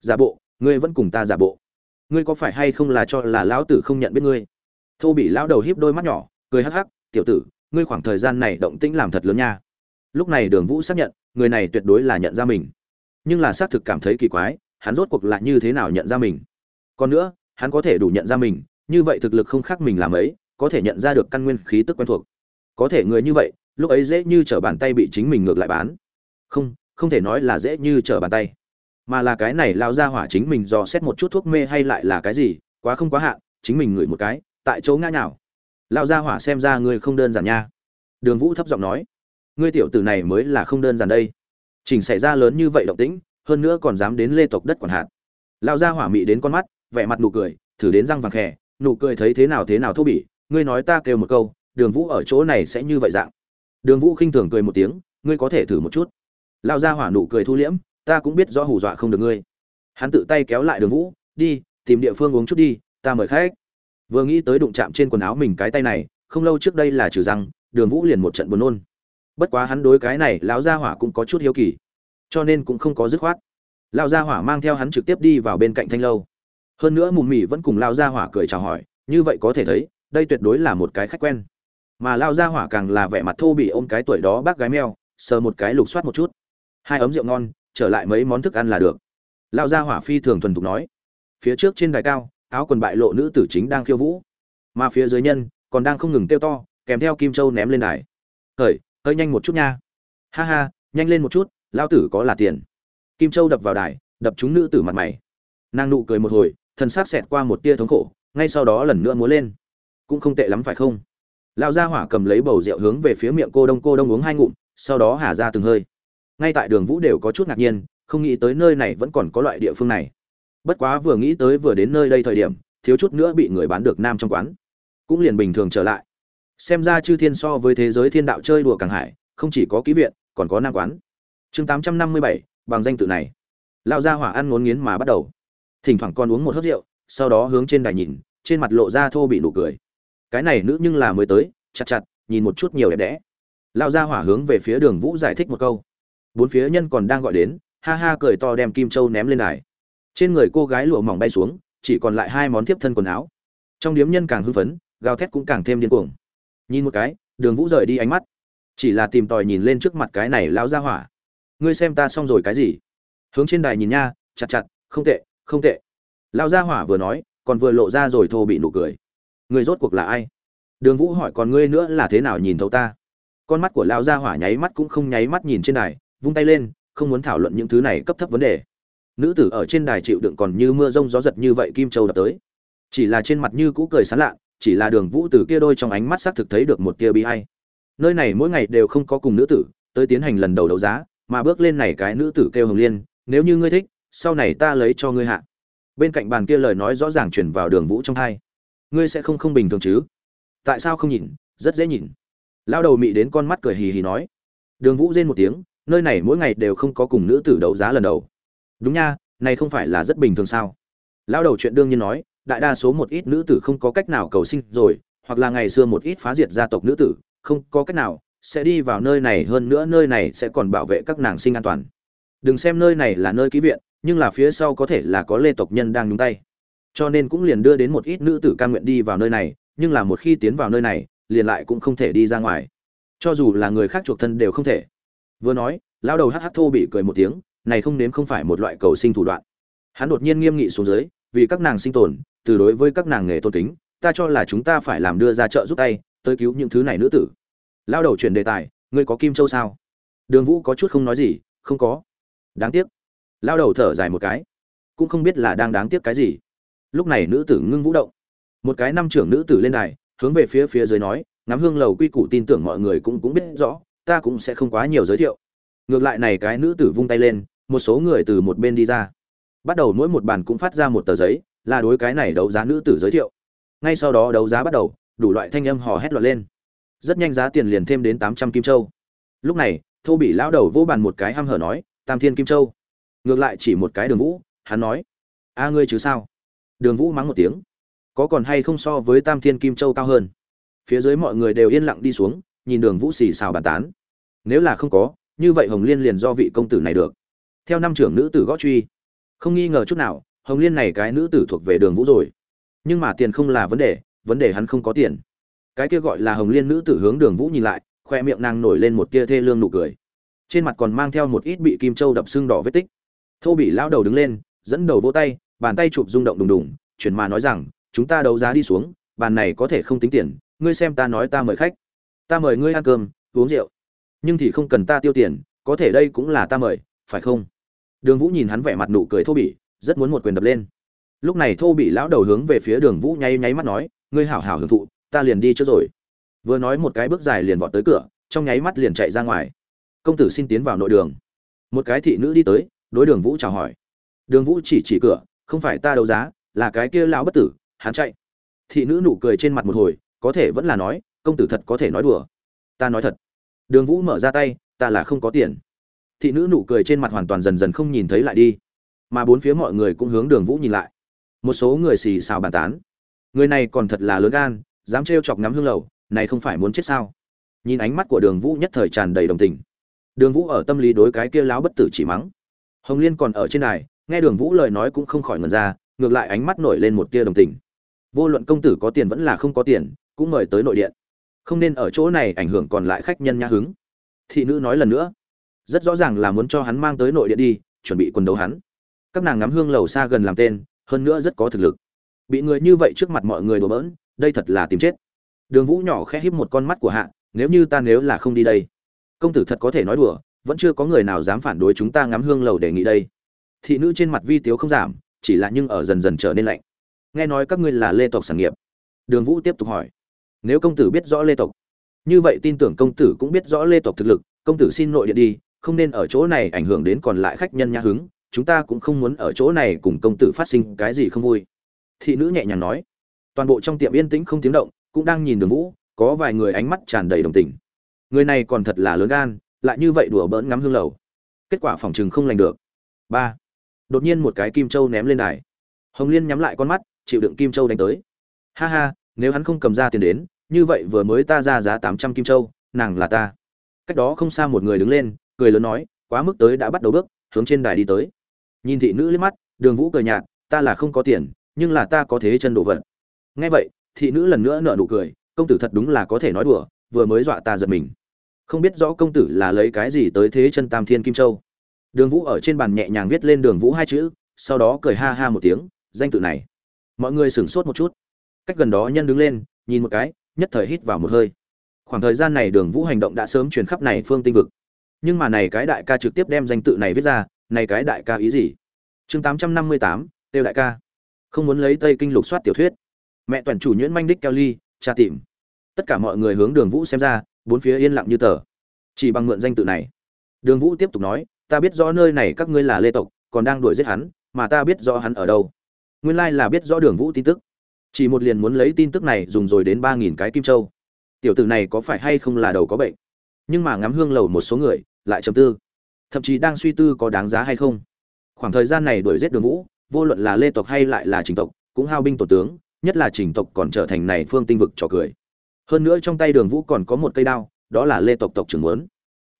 Giả bộ, ngươi vẫn cùng ta giả bộ. Ngươi có phải hay không là cho là lão tử không nhận biết ngươi? Thô bị lão đầu híp đôi mắt nhỏ, cười hắc hắc, tiểu tử, ngươi khoảng thời gian này động tĩnh làm thật lớn nha. Lúc này đường vũ xác nhận người này tuyệt đối là nhận ra mình. Nhưng là xác thực cảm thấy kỳ quái, hắn rốt cuộc lại như thế nào nhận ra mình? Còn nữa, hắn có thể đủ nhận ra mình, như vậy thực lực không khác mình làm ấy, có thể nhận ra được căn nguyên khí tức quen thuộc. Có thể người như vậy, lúc ấy dễ như trở bàn tay bị chính mình ngược lại bán. Không không thể nói là dễ như trở bàn tay. Mà là cái này lao ra hỏa chính mình dò xét một chút thuốc mê hay lại là cái gì, quá không quá hạn, chính mình ngửi một cái, tại chỗ ngã nhào. Lao ra hỏa xem ra ngươi không đơn giản nha. Đường vũ thấp giọng nói ngươi tiểu tử này mới là không đơn giản đây. Chỉnh xảy ra lớn như vậy động tĩnh, hơn nữa còn dám đến lê tộc đất quản hạt. Lao ra hỏa mị đến con mắt, vẻ mặt nụ cười, thử đến răng vàng khè, nụ cười thấy thế nào thế nào thô bỉ, ngươi nói ta kêu một câu, đường vũ ở chỗ này sẽ như vậy dạng. Đường vũ khinh thường cười một tiếng, ngươi có thể thử một chút. Lao ra hỏa nụ cười thu liễm, ta cũng biết rõ hù dọa không được ngươi. Hắn tự tay kéo lại đường vũ, đi, tìm địa phương uống chút đi, ta mời khách. Vừa nghĩ tới đụng chạm trên quần áo mình cái tay này, không lâu trước đây là trừ răng, đường vũ liền một trận buồn nôn bất quá hắn đối cái này lão gia hỏa cũng có chút hiếu kỳ, cho nên cũng không có dứt khoát. Lão gia hỏa mang theo hắn trực tiếp đi vào bên cạnh thanh lâu. Hơn nữa mùm mỉ vẫn cùng lão gia hỏa cười chào hỏi, như vậy có thể thấy, đây tuyệt đối là một cái khách quen. Mà lão gia hỏa càng là vẻ mặt thô bị ôm cái tuổi đó bác gái mèo, sờ một cái lục soát một chút. Hai ấm rượu ngon, trở lại mấy món thức ăn là được. Lão gia hỏa phi thường thuần thục nói. Phía trước trên đài cao, áo quần bại lộ nữ tử chính đang khiêu vũ. Mà phía dưới nhân, còn đang không ngừng kêu to, kèm theo kim châu ném lên đài. Khởi hơi nhanh một chút nha. Ha ha, nhanh lên một chút lao tử có là tiền. Kim châu đập vào đài, đập trúng nữ tử mặt mày. Nàng nụ cười một hồi thân xác xẹt qua một tia thống khổ, ngay sau đó lần nữa múa lên. Cũng không tệ lắm phải không? Lao ra hỏa cầm lấy bầu rượu hướng về phía miệng cô đông cô đông uống hai ngụm, sau đó hả ra từng hơi. Ngay tại đường vũ đều có chút ngạc nhiên, không nghĩ tới nơi này vẫn còn có loại địa phương này. Bất quá vừa nghĩ tới vừa đến nơi đây thời điểm, thiếu chút nữa bị người bán được nam trong quán. Cũng liền bình thường trở lại xem ra chư thiên so với thế giới thiên đạo chơi đùa càng hải không chỉ có ký viện, còn có nam quán. Chương tám trăm năm mươi bảy, bằng danh tự này. Lao ra hỏa ăn ngốn nghiến mà bắt đầu. Thỉnh thoảng còn uống một hớt rượu, sau đó hướng trên đài nhìn, trên mặt lộ ra thô bị nụ cười. Cái này nữ nhưng là mới tới, chặt chặt, nhìn một chút nhiều đẹp đẽ. Lao ra hỏa hướng về phía đường vũ giải thích một câu. Bốn phía nhân còn đang gọi đến, ha ha cười to đem kim châu ném lên đài. Trên người cô gái lụa mỏng bay xuống, chỉ còn lại hai món tiếp thân quần áo. Trong điếm nhân càng hưng phấn, gào thét cũng càng thêm điên cuồng nhìn một cái, đường vũ rời đi ánh mắt. Chỉ là tìm tòi nhìn lên trước mặt cái này lão ra hỏa. Ngươi xem ta xong rồi cái gì? Hướng trên đài nhìn nha, chặt chặt, không tệ không tệ. Lão gia hỏa vừa nói, còn vừa lộ ra rồi thô bị nụ cười. Ngươi rốt cuộc là ai? Đường vũ hỏi còn ngươi nữa là thế nào nhìn thấu ta? Con mắt của lão gia hỏa nháy mắt cũng không nháy mắt nhìn trên đài, vung tay lên, không muốn thảo luận những thứ này cấp thấp vấn đề. Nữ tử ở trên đài chịu đựng còn như mưa rông gió giật như vậy kim châu đập tới. Chỉ là trên mặt như cũ cười sán lạ chỉ là đường vũ từ kia đôi trong ánh mắt xác thực thấy được một tia bi hay nơi này mỗi ngày đều không có cùng nữ tử, tới tiến hành lần đầu đấu giá, mà bước lên này cái nữ tử kêu hồng liên, nếu như ngươi thích, sau này ta lấy cho ngươi hạ. Bên cạnh bàn kia lời nói rõ ràng chuyển vào đường vũ trong thai ngươi sẽ không không bình thường chứ? Tại sao không nhìn? Rất dễ nhìn. Lao đầu mị đến con mắt cười hì hì nói. Đường vũ rên một tiếng, nơi này mỗi ngày đều không có cùng nữ tử đấu giá lần đầu. Đúng nha, này không phải là rất bình thường sao? Lao đầu chuyện đương nhiên nói đại đa số một ít nữ tử không có cách nào cầu sinh rồi, hoặc là ngày xưa một ít phá diệt gia tộc nữ tử, không có cách nào, sẽ đi vào nơi này hơn nữa nơi này sẽ còn bảo vệ các nàng sinh an toàn. Đừng xem nơi này là nơi ký viện, nhưng là phía sau có thể là có lê tộc nhân đang nhúng tay. Cho nên cũng liền đưa đến một ít nữ tử ca nguyện đi vào nơi này, nhưng là một khi tiến vào nơi này, liền lại cũng không thể đi ra ngoài. Cho dù là người khác chuộc thân đều không thể. Vừa nói, lão đầu hắc hắc thô bị cười một tiếng, này không nếm không phải một loại cầu sinh thủ đoạn. Hắn đột nhiên nghiêm nghị xuống dưới, vì các nàng sinh tồn từ đối với các nàng nghề tôn kính, ta cho là chúng ta phải làm đưa ra chợ giúp tay, tới cứu những thứ này nữ tử. Lao đầu chuyển đề tài, ngươi có kim châu sao? Đường vũ có chút không nói gì, không có. Đáng tiếc. Lao đầu thở dài một cái. Cũng không biết là đang đáng tiếc cái gì. Lúc này nữ tử ngưng vũ động. Một cái năm trưởng nữ tử lên đài, hướng về phía phía dưới nói, ngắm hương lầu quy củ tin tưởng mọi người cũng cũng biết rõ, ta cũng sẽ không quá nhiều giới thiệu. Ngược lại này cái nữ tử vung tay lên, một số người từ một bên đi ra. Bắt đầu mỗi một bàn cũng phát ra một tờ giấy là đối cái này đấu giá nữ tử giới thiệu. Ngay sau đó đấu giá bắt đầu, đủ loại thanh âm hò hét loạt lên. Rất nhanh giá tiền liền thêm đến tám trăm kim châu. Lúc này, thô bị lão đầu vô bàn một cái hăm hở nói, tam thiên kim châu. Ngược lại chỉ một cái đường vũ, hắn nói, a ngươi chứ sao? Đường vũ mắng một tiếng, có còn hay không so với tam thiên kim châu cao hơn? Phía dưới mọi người đều yên lặng đi xuống, nhìn đường vũ xì xào bàn tán. Nếu là không có, như vậy hồng liên liền do vị công tử này được. Theo năm trưởng nữ tử gõ truy, không nghi ngờ chút nào hồng liên này cái nữ tử thuộc về đường vũ rồi. Nhưng mà tiền không là vấn đề vấn đề hắn không có tiền. Cái kia gọi là hồng liên nữ tử hướng đường vũ nhìn lại, khoe miệng nàng nổi lên một tia thê lương nụ cười. Trên mặt còn mang theo một ít bị kim châu đập xương đỏ vết tích. Thô bị lao đầu đứng lên, dẫn đầu vỗ tay, bàn tay chụp rung động đùng đùng, chuyển mà nói rằng, chúng ta đấu giá đi xuống, bàn này có thể không tính tiền, ngươi xem ta nói ta mời khách. Ta mời ngươi ăn cơm, uống rượu. Nhưng thì không cần ta tiêu tiền, có thể đây cũng là ta mời, phải không? Đường vũ nhìn hắn vẻ mặt nụ cười thô bỉ rất muốn một quyền đập lên. Lúc này thô bị lão đầu hướng về phía đường vũ nháy nháy mắt nói, ngươi hảo hảo hưởng thụ, ta liền đi trước rồi. Vừa nói một cái bước dài liền vọt tới cửa, trong nháy mắt liền chạy ra ngoài. Công tử xin tiến vào nội đường. Một cái thị nữ đi tới, đối đường vũ chào hỏi. Đường vũ chỉ chỉ cửa, không phải ta đấu giá, là cái kia lão bất tử, hắn chạy. Thị nữ nụ cười trên mặt một hồi, có thể vẫn là nói, công tử thật có thể nói đùa. Ta nói thật. Đường vũ mở ra tay, ta là không có tiền. Thị nữ nụ cười trên mặt hoàn toàn dần dần không nhìn thấy lại đi mà bốn phía mọi người cũng hướng đường vũ nhìn lại. Một số người xì xào bàn tán. Người này còn thật là lớn gan, dám trêu chọc ngắm hương lầu, này không phải muốn chết sao? Nhìn ánh mắt của đường vũ nhất thời tràn đầy đồng tình. Đường vũ ở tâm lý đối cái kia láo bất tử chỉ mắng. Hồng liên còn ở trên này nghe đường vũ lời nói cũng không khỏi ngần ra, ngược lại ánh mắt nổi lên một tia đồng tình. Vô luận công tử có tiền vẫn là không có tiền, cũng mời tới nội điện. Không nên ở chỗ này ảnh hưởng còn lại khách nhân nhã hứng. Thị nữ nói lần nữa. Rất rõ ràng là muốn cho hắn mang tới nội điện đi, chuẩn bị quần đấu hắn các nàng ngắm hương lầu xa gần làm tên, hơn nữa rất có thực lực. Bị người như vậy trước mặt mọi người đổ bỡn, đây thật là tìm chết. Đường vũ nhỏ khẽ híp một con mắt của hạ, nếu như ta nếu là không đi đây, công tử thật có thể nói đùa, vẫn chưa có người nào dám phản đối chúng ta ngắm hương lầu đề nghị đây. Thị nữ trên mặt vi tiếu không giảm, chỉ là nhưng ở dần dần trở nên lạnh. Nghe nói các ngươi là lê tộc sản nghiệp. Đường vũ tiếp tục hỏi, nếu công tử biết rõ lê tộc, như vậy tin tưởng công tử cũng biết rõ lê tộc thực lực, công tử xin nội điện đi, không nên ở chỗ này ảnh hưởng đến còn lại khách nhân nhã hứng chúng ta cũng không muốn ở chỗ này cùng công tử phát sinh cái gì không vui. Thị nữ nhẹ nhàng nói. Toàn bộ trong tiệm yên tĩnh không tiếng động, cũng đang nhìn đường vũ, có vài người ánh mắt tràn đầy đồng tình. Người này còn thật là lớn gan, lại như vậy đùa bỡn ngắm hương lầu. Kết quả phòng chừng không lành được. Ba. Đột nhiên một cái kim châu ném lên đài. Hồng liên nhắm lại con mắt, chịu đựng kim châu đánh tới. Ha ha, nếu hắn không cầm ra tiền đến, như vậy vừa mới ta ra giá tám trăm kim châu, nàng là ta. Cách đó không xa một người đứng lên, cười lớn nói, quá mức tới đã bắt đầu bước, hướng trên đài đi tới nhìn thị nữ liếc mắt, đường vũ cười nhạt, ta là không có tiền, nhưng là ta có thế chân đồ vật. Nghe vậy, thị nữ lần nữa nở nụ cười, công tử thật đúng là có thể nói đùa, vừa mới dọa ta giật mình. Không biết rõ công tử là lấy cái gì tới thế chân tam thiên kim châu. Đường vũ ở trên bàn nhẹ nhàng viết lên đường vũ hai chữ, sau đó cười ha ha một tiếng, danh tự này, mọi người sửng sốt một chút. Cách gần đó nhân đứng lên, nhìn một cái, nhất thời hít vào một hơi. Khoảng thời gian này đường vũ hành động đã sớm truyền khắp này phương tinh vực. Nhưng mà này cái đại ca trực tiếp đem danh tự này viết ra này cái đại ca ý gì? Chương tám trăm năm mươi tám tiêu đại ca. Không muốn lấy tây kinh lục soát tiểu thuyết. Mẹ toàn chủ nhuyễn manh đích keo ly, tra tìm. Tất cả mọi người hướng đường vũ xem ra, bốn phía yên lặng như tờ. Chỉ bằng mượn danh tự này. Đường vũ tiếp tục nói, ta biết rõ nơi này các ngươi là lê tộc, còn đang đuổi giết hắn, mà ta biết rõ hắn ở đâu. Nguyên lai là biết rõ đường vũ tin tức. Chỉ một liền muốn lấy tin tức này dùng rồi đến ba nghìn cái kim châu. Tiểu tử này có phải hay không là đầu có bệnh? Nhưng mà ngắm hương lầu một số người, lại chầm tư thậm chí đang suy tư có đáng giá hay không. Khoảng thời gian này đuổi giết đường vũ, vô luận là lê tộc hay lại là trình tộc, cũng hao binh tổ tướng, nhất là trình tộc còn trở thành này phương tinh vực trò cười. Hơn nữa trong tay đường vũ còn có một cây đao, đó là lê tộc tộc trưởng muốn.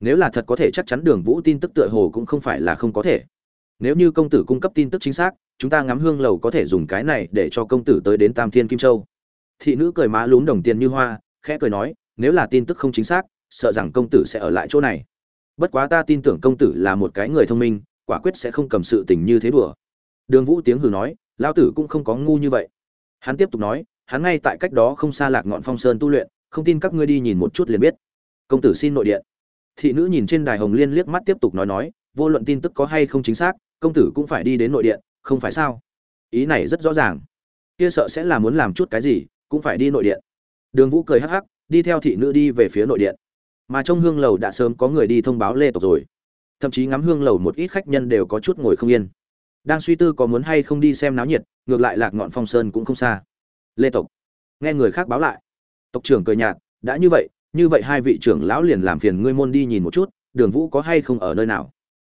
Nếu là thật có thể chắc chắn đường vũ tin tức tựa hồ cũng không phải là không có thể. Nếu như công tử cung cấp tin tức chính xác, chúng ta ngắm hương lầu có thể dùng cái này để cho công tử tới đến tam thiên kim châu. Thị nữ cười má lún đồng tiền như hoa, khẽ cười nói, nếu là tin tức không chính xác, sợ rằng công tử sẽ ở lại chỗ này bất quá ta tin tưởng công tử là một cái người thông minh, quả quyết sẽ không cầm sự tình như thế đùa. Đường vũ tiếng hừ nói, lão tử cũng không có ngu như vậy. Hắn tiếp tục nói, hắn ngay tại cách đó không xa lạc ngọn phong sơn tu luyện, không tin các ngươi đi nhìn một chút liền biết. Công tử xin nội điện. Thị nữ nhìn trên đài hồng liên liếc mắt tiếp tục nói nói, vô luận tin tức có hay không chính xác, công tử cũng phải đi đến nội điện, không phải sao? Ý này rất rõ ràng. Kia sợ sẽ là muốn làm chút cái gì, cũng phải đi nội điện. Đường vũ cười hắc hắc, đi theo thị nữ đi về phía nội điện mà trong hương lầu đã sớm có người đi thông báo lê tộc rồi. Thậm chí ngắm hương lầu một ít khách nhân đều có chút ngồi không yên. Đang suy tư có muốn hay không đi xem náo nhiệt, ngược lại lạc ngọn phong sơn cũng không xa. Lê tộc. Nghe người khác báo lại. Tộc trưởng cười nhạt, đã như vậy như vậy hai vị trưởng lão liền làm phiền ngươi môn đi nhìn một chút, đường vũ có hay không ở nơi nào?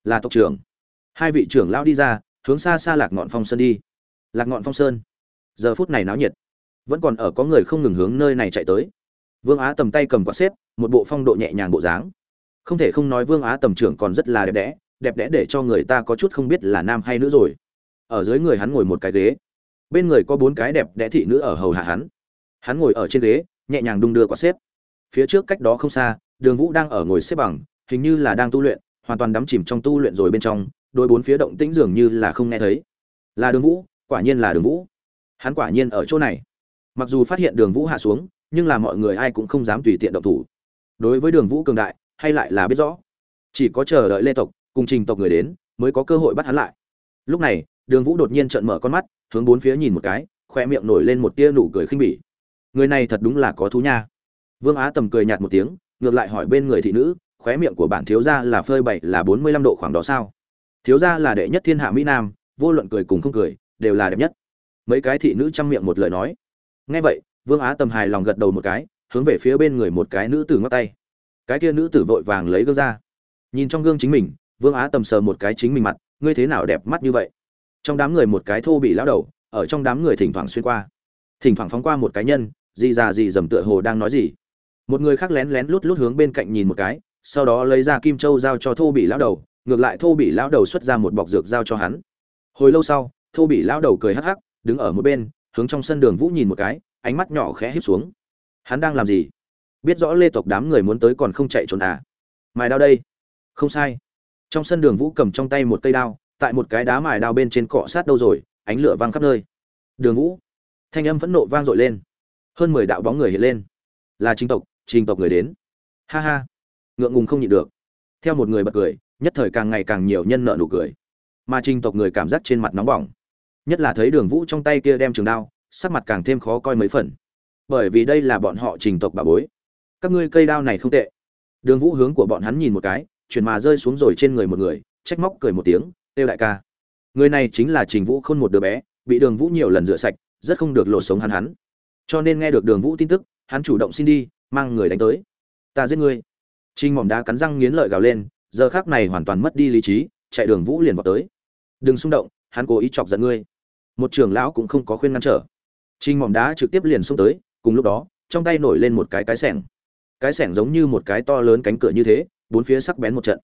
Là tộc trưởng. Hai vị trưởng lão đi ra, hướng xa xa lạc ngọn phong sơn đi. Lạc ngọn phong sơn. Giờ phút này náo nhiệt. Vẫn còn ở có người không ngừng hướng nơi này chạy tới vương á tầm tay cầm quạt xếp, một bộ phong độ nhẹ nhàng bộ dáng. Không thể không nói vương á tầm trưởng còn rất là đẹp đẽ đẹp đẽ để cho người ta có chút không biết là nam hay nữ rồi. Ở dưới người hắn ngồi một cái ghế. Bên người có bốn cái đẹp đẽ thị nữ ở hầu hạ hắn. Hắn ngồi ở trên ghế, nhẹ nhàng đung đưa quạt xếp. Phía trước cách đó không xa, đường vũ đang ở ngồi xếp bằng, hình như là đang tu luyện, hoàn toàn đắm chìm trong tu luyện rồi bên trong, đôi bốn phía động tĩnh dường như là không nghe thấy. Là đường vũ, quả nhiên là đường vũ. Hắn quả nhiên ở chỗ này. Mặc dù phát hiện đường vũ hạ xuống nhưng là mọi người ai cũng không dám tùy tiện động thủ. Đối với đường vũ cường đại, hay lại là biết rõ, chỉ có chờ đợi lê tộc cùng trình tộc người đến mới có cơ hội bắt hắn lại. Lúc này, đường vũ đột nhiên trợn mở con mắt, hướng bốn phía nhìn một cái, khoe miệng nổi lên một tia nụ cười khinh bỉ. Người này thật đúng là có thú nha. Vương á tầm cười nhạt một tiếng, ngược lại hỏi bên người thị nữ khóe miệng của bản thiếu gia là phơi bậy là bốn mươi lăm độ khoảng đó sao? Thiếu gia là đệ nhất thiên hạ mỹ nam, vô luận cười cùng không cười, đều là đẹp nhất. Mấy cái thị nữ chăm miệng một lời nói. Nghe vậy vương á tầm hài lòng gật đầu một cái, hướng về phía bên người một cái nữ tử ngắt tay. Cái kia nữ tử vội vàng lấy gương ra. Nhìn trong gương chính mình, vương á tầm sờ một cái chính mình mặt, ngươi thế nào đẹp mắt như vậy? Trong đám người một cái thô bị lão đầu, ở trong đám người thỉnh thoảng xuyên qua. Thỉnh thoảng phóng qua một cái nhân gì già gì dầm tựa hồ đang nói gì. Một người khác lén lén lút lút hướng bên cạnh nhìn một cái, sau đó lấy ra kim châu giao cho thô bị lão đầu, ngược lại thô bị lão đầu xuất ra một bọc dược giao cho hắn. Hồi lâu sau, thô bị lão đầu cười hắc hắc, đứng ở một bên, hướng trong sân đường vũ nhìn một cái ánh mắt nhỏ khẽ híp xuống. Hắn đang làm gì? Biết rõ lê tộc đám người muốn tới còn không chạy trốn à? Mài đao đây. Không sai. Trong sân đường vũ cầm trong tay một cây đao, tại một cái đá mài đao bên trên cọ sát đâu rồi, ánh lửa vang khắp nơi. Đường vũ. Thanh âm phẫn nộ vang dội lên. Hơn mười đạo bóng người hiện lên. Là trình tộc trình tộc người đến. Ha ha. Ngượng ngùng không nhịn được. Theo một người bật cười, nhất thời càng ngày càng nhiều nhân nợ nụ cười. Mà trình tộc người cảm giác trên mặt nóng bỏng. Nhất là thấy đường vũ trong tay kia đem trường đao sắc mặt càng thêm khó coi mấy phần. Bởi vì đây là bọn họ trình tộc bà bối. Các ngươi cây đao này không tệ. Đường vũ hướng của bọn hắn nhìn một cái, chuyển mà rơi xuống rồi trên người một người, trách móc cười một tiếng, têu đại ca, người này chính là trình vũ khôn một đứa bé, bị đường vũ nhiều lần rửa sạch, rất không được lột sống hắn hắn. Cho nên nghe được đường vũ tin tức, hắn chủ động xin đi, mang người đánh tới. Ta giết ngươi. Trinh mỏm đá cắn răng nghiến lợi gào lên, giờ khác này hoàn toàn mất đi lý trí, chạy đường vũ liền vào tới. Đừng xung động, hắn cố ý chọc giận ngươi. Một trưởng lão cũng không có khuyên ngăn trở. Trình mỏm đá trực tiếp liền xông tới cùng lúc đó trong tay nổi lên một cái cái sẻng. Cái sẻng giống như một cái to lớn cánh cửa như thế bốn phía sắc bén một trận.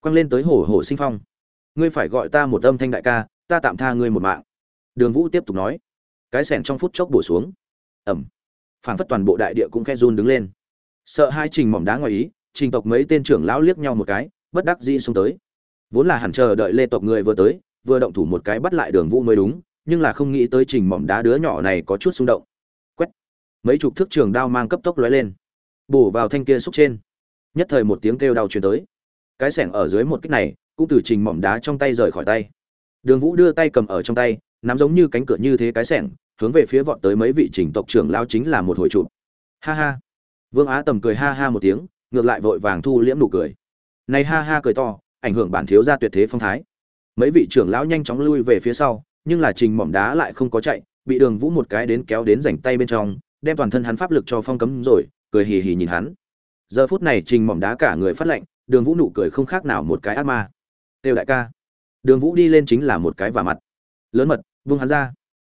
Quăng lên tới hổ hổ sinh phong. Ngươi phải gọi ta một âm thanh đại ca ta tạm tha ngươi một mạng. Đường vũ tiếp tục nói. Cái sẻng trong phút chốc bổ xuống. Ầm, phảng phất toàn bộ đại địa cũng khe run đứng lên. Sợ hai trình mỏm đá ngoài ý trình tộc mấy tên trưởng lão liếc nhau một cái bất đắc dĩ xuống tới. Vốn là hẳn chờ đợi lê tộc người vừa tới vừa động thủ một cái bắt lại đường vũ mới đúng nhưng là không nghĩ tới trình mỏm đá đứa nhỏ này có chút xung động. Quét! Mấy chục thước trường đao mang cấp tốc lóe lên. Bổ vào thanh kia xúc trên. Nhất thời một tiếng kêu đau truyền tới. Cái sẻng ở dưới một kích này, cũng từ trình mỏm đá trong tay rời khỏi tay. Đường vũ đưa tay cầm ở trong tay, nắm giống như cánh cửa như thế cái sẻng, hướng về phía vọt tới mấy vị trình tộc trưởng lao chính là một hồi chụp. Ha ha! Vương á tầm cười ha ha một tiếng, ngược lại vội vàng thu liễm nụ cười. Này ha ha cười to, ảnh hưởng bản thiếu gia tuyệt thế phong thái. Mấy vị trưởng lão nhanh chóng lui về phía sau nhưng là trình mỏm đá lại không có chạy, bị đường vũ một cái đến kéo đến rảnh tay bên trong, đem toàn thân hắn pháp lực cho phong cấm rồi, cười hì hì nhìn hắn. Giờ phút này trình mỏm đá cả người phát lệnh đường vũ nụ cười không khác nào một cái ác ma. Têu đại ca. Đường vũ đi lên chính là một cái và mặt. Lớn mật, vung hắn ra.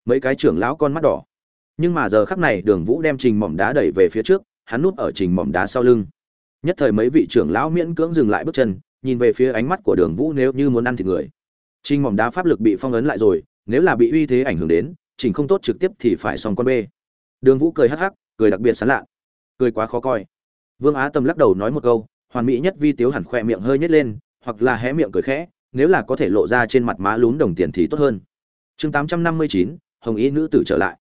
Mấy cái trưởng lão con mắt đỏ. Nhưng mà giờ khắc này đường vũ đem trình mỏm đá đẩy về phía trước, hắn núp ở trình mỏm đá sau lưng. Nhất thời mấy vị trưởng lão miễn cưỡng dừng lại bước chân, nhìn về phía ánh mắt của đường vũ nếu như muốn ăn thịt người. Trình mỏm đá pháp lực bị phong ấn lại rồi nếu là bị uy thế ảnh hưởng đến, chỉnh không tốt trực tiếp thì phải xong con bê. Đường vũ cười hắc hắc, cười đặc biệt sán lạ. Cười quá khó coi. Vương á tâm lắc đầu nói một câu, hoàn mỹ nhất vi tiếu hẳn khoe miệng hơi nhếch lên, hoặc là hé miệng cười khẽ, nếu là có thể lộ ra trên mặt má lún đồng tiền thì tốt hơn. Chương tám trăm năm mươi chín, hồng ý nữ tử trở lại.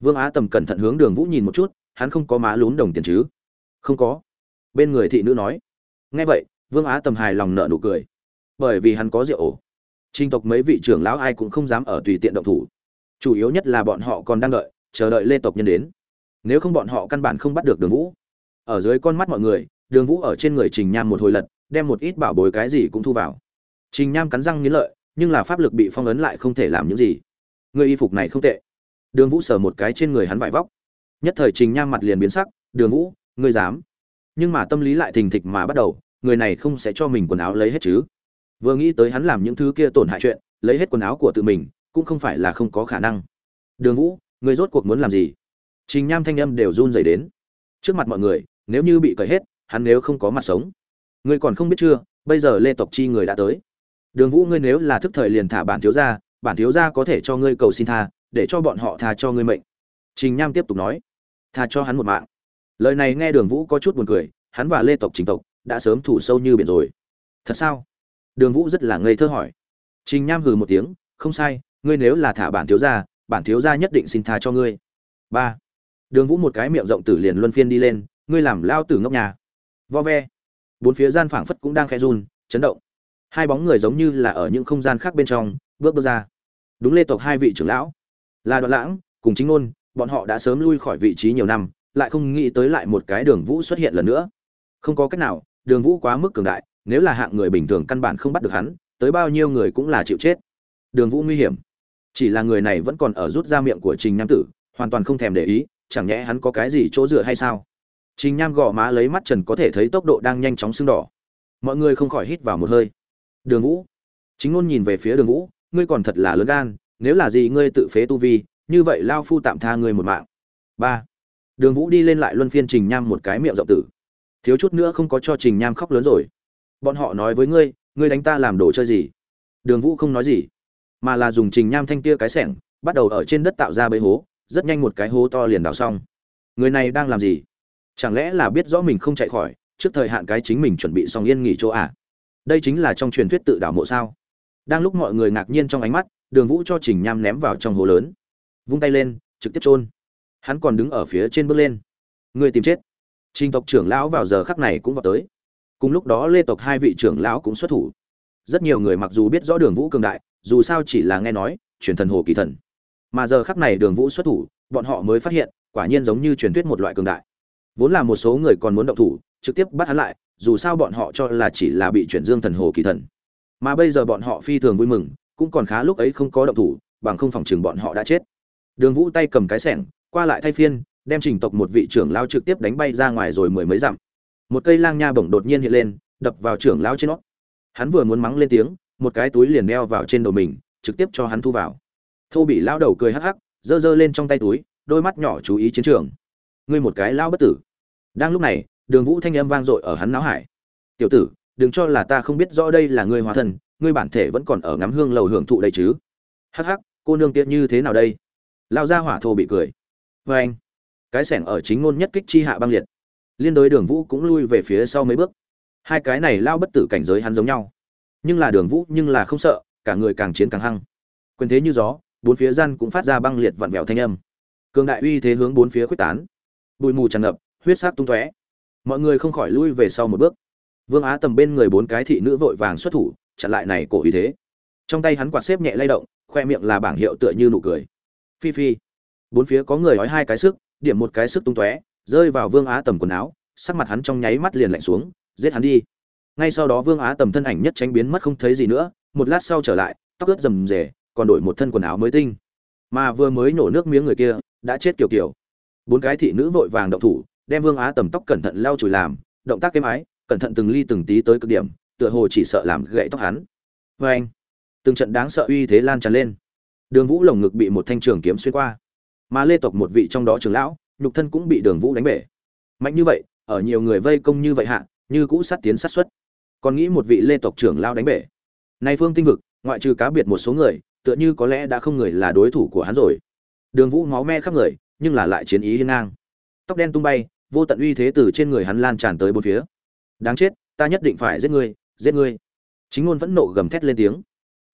Vương á tầm cẩn thận hướng đường vũ nhìn một chút, hắn không có má lún đồng tiền chứ? Không có. Bên người thị nữ nói. Nghe vậy, vương á tầm hài lòng nợ nụ cười. Bởi vì hắn có rượu ổ. Trình tộc mấy vị trưởng lão ai cũng không dám ở tùy tiện động thủ. Chủ yếu nhất là bọn họ còn đang đợi, chờ đợi lê tộc nhân đến. Nếu không bọn họ căn bản không bắt được đường vũ. Ở dưới con mắt mọi người, đường vũ ở trên người trình nham một hồi lật, đem một ít bảo bối cái gì cũng thu vào. Trình nham cắn răng nghiến lợi, nhưng là pháp lực bị phong ấn lại không thể làm những gì. Người y phục này không tệ. Đường vũ sờ một cái trên người hắn vải vóc. Nhất thời trình nham mặt liền biến sắc, đường vũ, ngươi dám? Nhưng mà tâm lý lại thình thịch mà bắt đầu, người này không sẽ cho mình quần áo lấy hết chứ? Vừa nghĩ tới hắn làm những thứ kia tổn hại chuyện, lấy hết quần áo của tự mình, cũng không phải là không có khả năng. Đường vũ, người rốt cuộc muốn làm gì? Trình nham thanh âm đều run rẩy đến. Trước mặt mọi người, nếu như bị cởi hết, hắn nếu không có mặt sống. Ngươi còn không biết chưa, bây giờ lê tộc chi người đã tới. Đường vũ, ngươi nếu là thức thời liền thả bản thiếu gia, bản thiếu gia có thể cho ngươi cầu xin tha, để cho bọn họ tha cho ngươi mệnh. Trình nham tiếp tục nói. Tha cho hắn một mạng. Lời này nghe đường vũ có chút buồn cười, hắn và lê tộc trình tộc đã sớm thủ sâu như biển rồi. Thật sao? Đường vũ rất là ngây thơ hỏi. Trình nham hừ một tiếng, không sai, ngươi nếu là thả bản thiếu gia, bản thiếu gia nhất định xin tha cho ngươi. Ba. Đường vũ một cái miệng rộng tử liền luân phiên đi lên, ngươi làm lao tử ngốc nhà. Vo ve. Bốn phía gian phảng phất cũng đang khẽ run, chấn động. Hai bóng người giống như là ở những không gian khác bên trong, bước bước ra. Đúng lê tộc hai vị trưởng lão. Là đoạn lãng, cùng chính ngôn bọn họ đã sớm lui khỏi vị trí nhiều năm, lại không nghĩ tới lại một cái đường vũ xuất hiện lần nữa. Không có cách nào, đường vũ quá mức cường đại nếu là hạng người bình thường căn bản không bắt được hắn, tới bao nhiêu người cũng là chịu chết. Đường vũ nguy hiểm. Chỉ là người này vẫn còn ở rút ra miệng của trình nam tử, hoàn toàn không thèm để ý, chẳng nhẽ hắn có cái gì chỗ dựa hay sao? Trình nham gò má lấy mắt trần có thể thấy tốc độ đang nhanh chóng sưng đỏ. Mọi người không khỏi hít vào một hơi. Đường vũ. Chính ngôn nhìn về phía đường vũ, ngươi còn thật là lớn gan, nếu là gì ngươi tự phế tu vi, như vậy lao phu tạm tha ngươi một mạng. Ba. Đường vũ đi lên lại luân phiên trình nham một cái miệng rộng tử. Thiếu chút nữa không có cho trình nham khóc lớn rồi bọn họ nói với ngươi ngươi đánh ta làm đồ chơi gì? Đường vũ không nói gì, mà là dùng trình nham thanh kia cái sẻng, bắt đầu ở trên đất tạo ra bẫy hố, rất nhanh một cái hố to liền đào xong. Người này đang làm gì? Chẳng lẽ là biết rõ mình không chạy khỏi, trước thời hạn cái chính mình chuẩn bị xong yên nghỉ chỗ à? Đây chính là trong truyền thuyết tự đảo mộ sao? Đang lúc mọi người ngạc nhiên trong ánh mắt, đường vũ cho trình nham ném vào trong hố lớn. Vung tay lên, trực tiếp chôn. Hắn còn đứng ở phía trên bước lên. Người tìm chết. Trình tộc trưởng lão vào giờ khắc này cũng vào tới cùng lúc đó lê tộc hai vị trưởng lão cũng xuất thủ. Rất nhiều người mặc dù biết rõ đường vũ cường đại, dù sao chỉ là nghe nói, truyền thần hồ kỳ thần. Mà giờ khắc này đường vũ xuất thủ, bọn họ mới phát hiện, quả nhiên giống như truyền thuyết một loại cường đại. Vốn là một số người còn muốn động thủ, trực tiếp bắt hắn lại, dù sao bọn họ cho là chỉ là bị chuyển dương thần hồ kỳ thần. Mà bây giờ bọn họ phi thường vui mừng, cũng còn khá lúc ấy không có động thủ, bằng không phòng chừng bọn họ đã chết. Đường vũ tay cầm cái sẻng, qua lại thay phiên, đem trình tộc một vị trưởng lao trực tiếp đánh bay ra ngoài rồi mười mấy dặm một cây lang nha bổng đột nhiên hiện lên, đập vào trưởng lao trên nó. Hắn vừa muốn mắng lên tiếng, một cái túi liền đeo vào trên đầu mình, trực tiếp cho hắn thu vào. Thô bị lao đầu cười hắc hắc, giơ giơ lên trong tay túi, đôi mắt nhỏ chú ý chiến trường. Ngươi một cái lao bất tử. Đang lúc này, đường vũ thanh âm vang dội ở hắn não hải. Tiểu tử, đừng cho là ta không biết rõ đây là ngươi hóa thân, ngươi bản thể vẫn còn ở ngắm hương lầu hưởng thụ đây chứ. Hắc hắc, cô nương tiện như thế nào đây? Lao ra hỏa thô bị cười. Vê anh cái sẻng ở chính ngôn nhất kích chi hạ băng liệt liên đối đường vũ cũng lui về phía sau mấy bước. Hai cái này lao bất tử cảnh giới hắn giống nhau. Nhưng là đường vũ nhưng là không sợ, cả người càng chiến càng hăng. Quyền thế như gió, bốn phía gian cũng phát ra băng liệt vặn vẹo thanh âm. Cường đại uy thế hướng bốn phía quyết tán. Bụi mù tràn ngập, huyết sát tung tóe. Mọi người không khỏi lui về sau một bước. Vương á tầm bên người bốn cái thị nữ vội vàng xuất thủ, chặn lại này cổ uy thế. Trong tay hắn quạt xếp nhẹ lay động, khoe miệng là bảng hiệu tựa như nụ cười. Phi phi. Bốn phía có người nói hai cái sức, điểm một cái sức tung tóe rơi vào vương á tầm quần áo, sắc mặt hắn trong nháy mắt liền lạnh xuống, giết hắn đi. Ngay sau đó vương á tầm thân ảnh nhất tránh biến mất không thấy gì nữa, một lát sau trở lại, tóc ướt rầm rề, còn đổi một thân quần áo mới tinh. Mà vừa mới nổ nước miếng người kia, đã chết kiểu kiểu. Bốn cái thị nữ vội vàng động thủ, đem vương á tầm tóc cẩn thận lau chùi làm, động tác êm ái, cẩn thận từng ly từng tí tới cực điểm, tựa hồ chỉ sợ làm gãy tóc hắn. Vê anh, từng trận đáng sợ uy thế lan tràn lên. Đường vũ lồng ngực bị một thanh trường kiếm xuyên qua. Mà lê tộc một vị trong đó trường lão nhục thân cũng bị đường vũ đánh bể. Mạnh như vậy, ở nhiều người vây công như vậy hạ, như cũ sát tiến sát xuất. Còn nghĩ một vị lê tộc trưởng lao đánh bể. Nay phương tinh vực, ngoại trừ cá biệt một số người, tựa như có lẽ đã không người là đối thủ của hắn rồi. Đường vũ máu me khắp người, nhưng là lại chiến ý hiên ngang. Tóc đen tung bay, vô tận uy thế từ trên người hắn lan tràn tới bốn phía. Đáng chết, ta nhất định phải giết ngươi giết ngươi. Chính ngôn vẫn nộ gầm thét lên tiếng.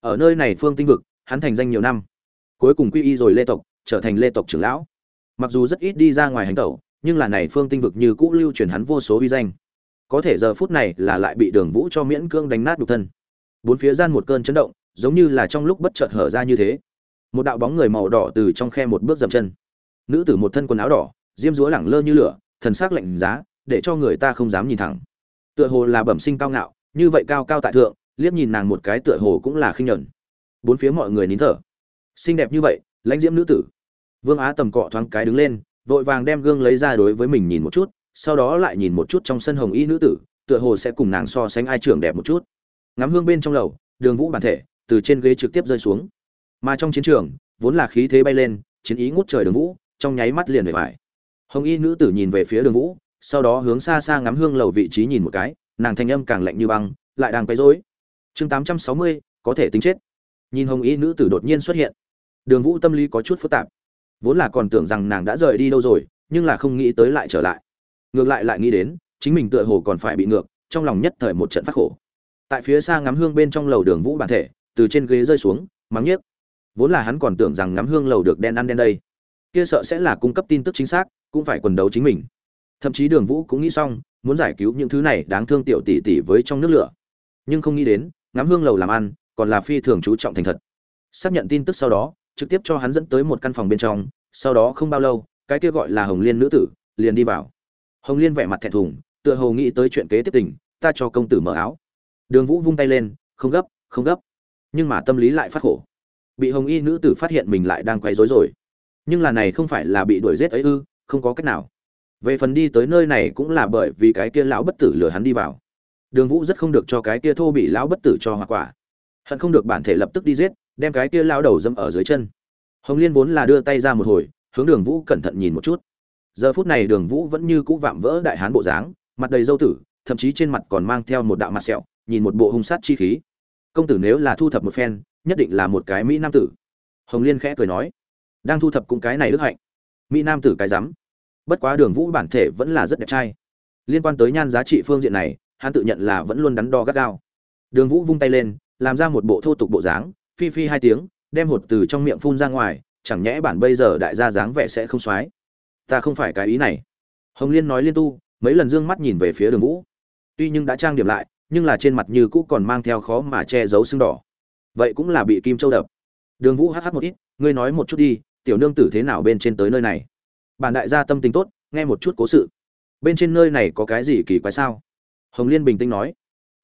Ở nơi này phương tinh vực, hắn thành danh nhiều năm. Cuối cùng quy y rồi lê tộc, trở thành lê tộc trưởng lão mặc dù rất ít đi ra ngoài hành tẩu, nhưng là này phương tinh vực như cũ lưu truyền hắn vô số uy danh. Có thể giờ phút này là lại bị đường vũ cho miễn cưỡng đánh nát nhục thân. Bốn phía gian một cơn chấn động, giống như là trong lúc bất chợt hở ra như thế. Một đạo bóng người màu đỏ từ trong khe một bước dậm chân. Nữ tử một thân quần áo đỏ, diêm dúa lẳng lơ như lửa, thần sắc lạnh giá, để cho người ta không dám nhìn thẳng. Tựa hồ là bẩm sinh cao ngạo, như vậy cao cao tại thượng, liếc nhìn nàng một cái tựa hồ cũng là khinh nhẫn. Bốn phía mọi người nín thở. Xinh đẹp như vậy, lãnh diễm nữ tử vương á tầm cọ thoáng cái đứng lên, vội vàng đem gương lấy ra đối với mình nhìn một chút, sau đó lại nhìn một chút trong sân hồng y nữ tử, tựa hồ sẽ cùng nàng so sánh ai trưởng đẹp một chút. Ngắm hương bên trong lầu, đường vũ bản thể, từ trên ghế trực tiếp rơi xuống. Mà trong chiến trường, vốn là khí thế bay lên, chiến ý ngút trời đường vũ, trong nháy mắt liền bề vải hồng y nữ tử nhìn về phía đường vũ, sau đó hướng xa xa ngắm hương lầu vị trí nhìn một cái, nàng thanh âm càng lạnh như băng, lại đang quấy rối. Chương tám trăm sáu mươi, có thể tính chết. Nhìn hồng y nữ tử đột nhiên xuất hiện. Đường vũ tâm lý có chút phức tạp vốn là còn tưởng rằng nàng đã rời đi đâu rồi, nhưng là không nghĩ tới lại trở lại. Ngược lại lại nghĩ đến, chính mình tựa hồ còn phải bị ngược, trong lòng nhất thời một trận phát khổ. Tại phía xa ngắm hương bên trong lầu đường vũ bản thể, từ trên ghế rơi xuống, mắng nhiếc. Vốn là hắn còn tưởng rằng ngắm hương lầu được đen ăn đen đây. Kia sợ sẽ là cung cấp tin tức chính xác, cũng phải quần đấu chính mình. Thậm chí đường vũ cũng nghĩ xong, muốn giải cứu những thứ này đáng thương tiểu tỷ tỷ với trong nước lửa. Nhưng không nghĩ đến, ngắm hương lầu làm ăn, còn là phi thường chú trọng thành thật. Xác nhận tin tức sau đó trực tiếp cho hắn dẫn tới một căn phòng bên trong, sau đó không bao lâu, cái kia gọi là hồng liên nữ tử liền đi vào. Hồng liên vẻ mặt thẹn thùng, tựa hồ nghĩ tới chuyện kế tiếp tình, ta cho công tử mở áo. Đường vũ vung tay lên, không gấp không gấp. Nhưng mà tâm lý lại phát khổ. Bị hồng y nữ tử phát hiện mình lại đang quay rối rồi. Nhưng là này không phải là bị đuổi giết ấy ư, không có cách nào. Về phần đi tới nơi này cũng là bởi vì cái kia lão bất tử lừa hắn đi vào. Đường vũ rất không được cho cái kia thô bị lão bất tử cho hoa quả. Hận không được bản thể lập tức đi giết đem cái kia lao đầu dâm ở dưới chân. Hồng liên vốn là đưa tay ra một hồi, hướng đường vũ cẩn thận nhìn một chút. Giờ phút này đường vũ vẫn như cũ vạm vỡ đại hán bộ dáng, mặt đầy dâu tử, thậm chí trên mặt còn mang theo một đạo mặt sẹo, nhìn một bộ hung sát chi khí. Công tử nếu là thu thập một phen, nhất định là một cái mỹ nam tử. Hồng liên khẽ cười nói, đang thu thập cũng cái này đức hạnh. Mỹ nam tử cái rắm. Bất quá đường vũ bản thể vẫn là rất đẹp trai. Liên quan tới nhan giá trị phương diện này, hắn tự nhận là vẫn luôn đắn đo gắt gao. Đường vũ vung tay lên, làm ra một bộ thô tục bộ dáng phi phi hai tiếng, đem hột từ trong miệng phun ra ngoài, chẳng nhẽ bản bây giờ đại gia dáng vẻ sẽ không xoái. Ta không phải cái ý này. Hồng liên nói liên tu, mấy lần d ư ơ n g mắt nhìn về phía đường vũ. Tuy nhưng đã trang điểm lại, nhưng là trên mặt như cũ còn mang theo khó mà che giấu sưng đỏ. Vậy cũng là bị kim châu đập. Đường vũ hh một ít, ngươi nói một chút đi, tiểu nương tử thế nào bên trên tới nơi này? Bản đại gia tâm tình tốt, nghe một chút cố sự. Bên trên nơi này có cái gì kỳ quái sao? Hồng liên bình tĩnh nói.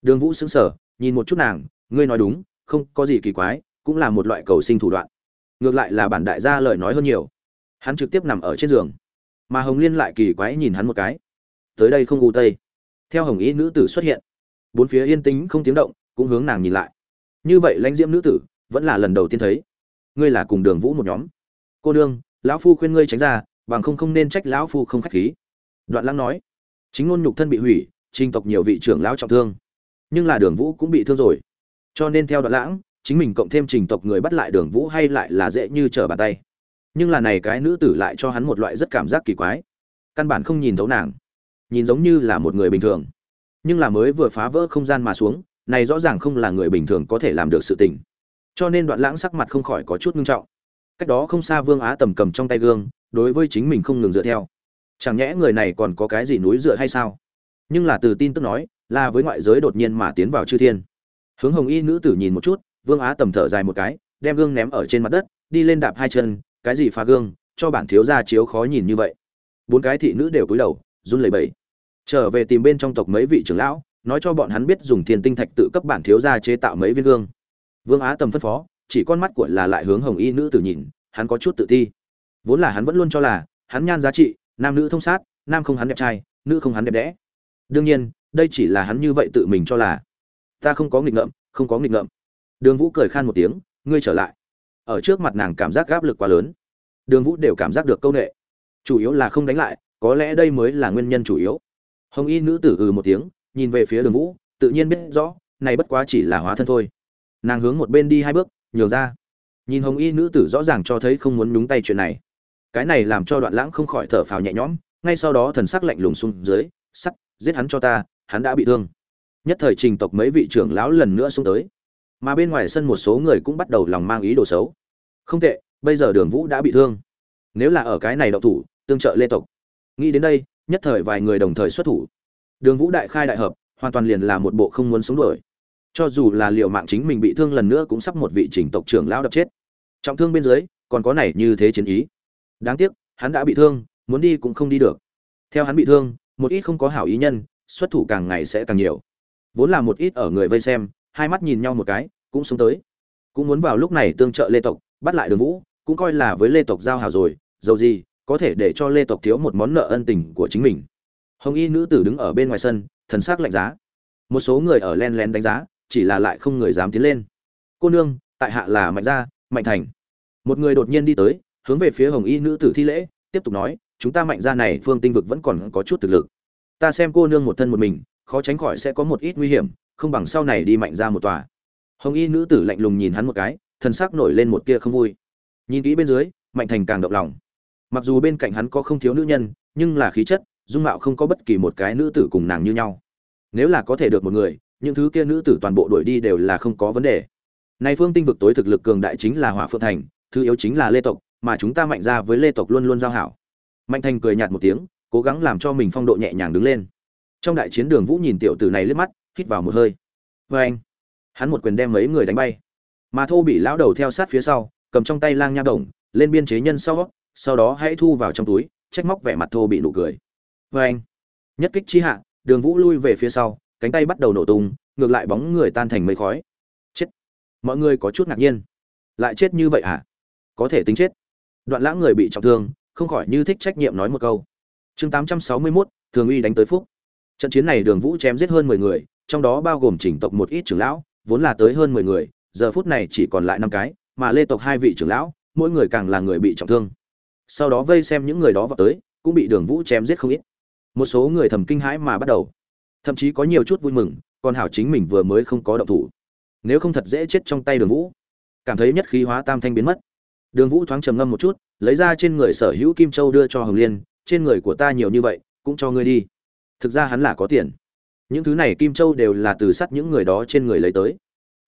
Đường vũ xứng sở nhìn một chút nàng, ngươi nói đúng không có gì kỳ quái, cũng là một loại cầu sinh thủ đoạn. Ngược lại là bản đại gia lời nói hơn nhiều. Hắn trực tiếp nằm ở trên giường. Mà hồng liên lại kỳ quái nhìn hắn một cái. Tới đây không u tây. Theo hồng ý nữ tử xuất hiện. Bốn phía yên tĩnh không tiếng động, cũng hướng nàng nhìn lại. Như vậy lãnh diễm nữ tử, vẫn là lần đầu tiên thấy. Ngươi là cùng đường vũ một nhóm. Cô nương, lão phu khuyên ngươi tránh ra, bằng không không nên trách lão phu không khách khí. Đoạn lăng nói. Chính ngôn nhục thân bị hủy trinh tộc nhiều vị trưởng lão trọng thương. Nhưng là đường vũ cũng bị thương rồi cho nên theo đoạn lãng, chính mình cộng thêm trình tộc người bắt lại đường vũ hay lại là dễ như trở bàn tay. Nhưng là này cái nữ tử lại cho hắn một loại rất cảm giác kỳ quái. Căn bản không nhìn thấu nàng. Nhìn giống như là một người bình thường. Nhưng là mới vừa phá vỡ không gian mà xuống, này rõ ràng không là người bình thường có thể làm được sự tình. Cho nên đoạn lãng sắc mặt không khỏi có chút ngưng trọng. Cách đó không xa vương á tầm cầm trong tay gương, đối với chính mình không ngừng dựa theo. Chẳng nhẽ người này còn có cái gì núi dựa hay sao? Nhưng là từ tin tức nói, là với ngoại giới đột nhiên mà tiến vào chư thiên hướng hồng y nữ tử nhìn một chút, vương á tầm thở dài một cái, đem gương ném ở trên mặt đất, đi lên đạp hai chân, cái gì phá gương? Cho bản thiếu gia chiếu khó nhìn như vậy. Bốn cái thị nữ đều cúi đầu, run lẩy bẩy. Trở về tìm bên trong tộc mấy vị trưởng lão, nói cho bọn hắn biết dùng thiên tinh thạch tự cấp bản thiếu gia chế tạo mấy viên gương. Vương á tầm phân phó, chỉ con mắt của là lại hướng hồng y nữ tử nhìn, hắn có chút tự ti. Vốn là hắn vẫn luôn cho là, hắn nhan giá trị, nam nữ thông sát, nam không hắn đẹp trai, nữ không hắn đẹp đẽ. Đương nhiên, đây chỉ là hắn như vậy tự mình cho là ta không có nghịch ngợm, không có nghịch ngợm. Đường vũ cười khan một tiếng, ngươi trở lại. Ở trước mặt nàng cảm giác áp lực quá lớn. Đường vũ đều cảm giác được câu nệ. Chủ yếu là không đánh lại, có lẽ đây mới là nguyên nhân chủ yếu. Hồng y nữ tử ừ một tiếng, nhìn về phía đường vũ, tự nhiên biết rõ, này bất quá chỉ là hóa thân thôi. Nàng hướng một bên đi hai bước, nhường ra. Nhìn hồng y nữ tử rõ ràng cho thấy không muốn nhúng tay chuyện này. Cái này làm cho đoạn lãng không khỏi thở phào nhẹ nhõm, ngay sau đó thần sắc lạnh lùng xuống dưới, sắt, giết hắn cho ta, hắn đã bị thương nhất thời trình tộc mấy vị trưởng lão lần nữa xuống tới. Mà bên ngoài sân một số người cũng bắt đầu lòng mang ý đồ xấu. Không tệ, bây giờ đường vũ đã bị thương. Nếu là ở cái này đậu thủ, tương trợ lê tộc. Nghĩ đến đây, nhất thời vài người đồng thời xuất thủ. Đường vũ đại khai đại hợp, hoàn toàn liền là một bộ không muốn sống đuổi. Cho dù là liệu mạng chính mình bị thương lần nữa cũng sắp một vị trình tộc trưởng lão đập chết. Trọng thương bên dưới, còn có này như thế chiến ý. Đáng tiếc, hắn đã bị thương, muốn đi cũng không đi được. Theo hắn bị thương, một ít không có hảo ý nhân, xuất thủ càng ngày sẽ càng nhiều vốn là một ít ở người vây xem, hai mắt nhìn nhau một cái, cũng xuống tới. Cũng muốn vào lúc này tương trợ lê tộc, bắt lại đường vũ, cũng coi là với lê tộc giao hào rồi, dầu gì, có thể để cho lê tộc thiếu một món nợ ân tình của chính mình. Hồng y nữ tử đứng ở bên ngoài sân, thần sắc lạnh giá. Một số người ở len lén đánh giá, chỉ là lại không người dám tiến lên. Cô nương, tại hạ là mạnh gia, mạnh thành. Một người đột nhiên đi tới, hướng về phía hồng y nữ tử thi lễ, tiếp tục nói, chúng ta mạnh gia này phương tinh vực vẫn còn có chút thực lực. Ta xem cô nương một thân một mình khó tránh khỏi sẽ có một ít nguy hiểm, không bằng sau này đi mạnh ra một tòa. Hồng y nữ tử lạnh lùng nhìn hắn một cái thân sắc nổi lên một tia không vui. Nhìn kỹ bên dưới, mạnh thành càng động lòng. Mặc dù bên cạnh hắn có không thiếu nữ nhân, nhưng là khí chất, dung mạo không có bất kỳ một cái nữ tử cùng nàng như nhau. Nếu là có thể được một người, những thứ kia nữ tử toàn bộ đuổi đi đều là không có vấn đề. Này phương tinh vực tối thực lực cường đại chính là hỏa phượng thành, thứ yếu chính là lê tộc, mà chúng ta mạnh ra với lê tộc luôn luôn giao hảo. Mạnh thành cười nhạt một tiếng, cố gắng làm cho mình phong độ nhẹ nhàng đứng lên trong đại chiến đường vũ nhìn tiểu tử này liếc mắt hít vào một hơi. Vê anh hắn một quyền đem mấy người đánh bay. Mà thô bị lão đầu theo sát phía sau cầm trong tay lang nha đồng lên biên chế nhân sau sau đó hãy thu vào trong túi trách móc vẻ mặt thô bị nụ cười. Vê anh nhất kích chi hạ đường vũ lui về phía sau cánh tay bắt đầu nổ tung ngược lại bóng người tan thành mây khói. Chết. Mọi người có chút ngạc nhiên. Lại chết như vậy à có thể tính chết. Đoạn lãng người bị trọng thương không khỏi như thích trách nhiệm nói một câu. Chương tám trăm sáu mươi 861, thường uy đánh tới phúc trận chiến này đường vũ chém giết hơn mười người, trong đó bao gồm chỉnh tộc một ít trưởng lão, vốn là tới hơn mười người, giờ phút này chỉ còn lại năm cái, mà lê tộc hai vị trưởng lão, mỗi người càng là người bị trọng thương. Sau đó vây xem những người đó vào tới, cũng bị đường vũ chém giết không ít. Một số người thầm kinh hãi mà bắt đầu. Thậm chí có nhiều chút vui mừng, còn hảo chính mình vừa mới không có động thủ. Nếu không thật dễ chết trong tay đường vũ, cảm thấy nhất khí hóa tam thanh biến mất. Đường vũ thoáng trầm ngâm một chút, lấy ra trên người sở hữu kim châu đưa cho hồng liên, trên người của ta nhiều như vậy, cũng cho ngươi đi thực ra hắn là có tiền. Những thứ này kim châu đều là từ sắt những người đó trên người lấy tới.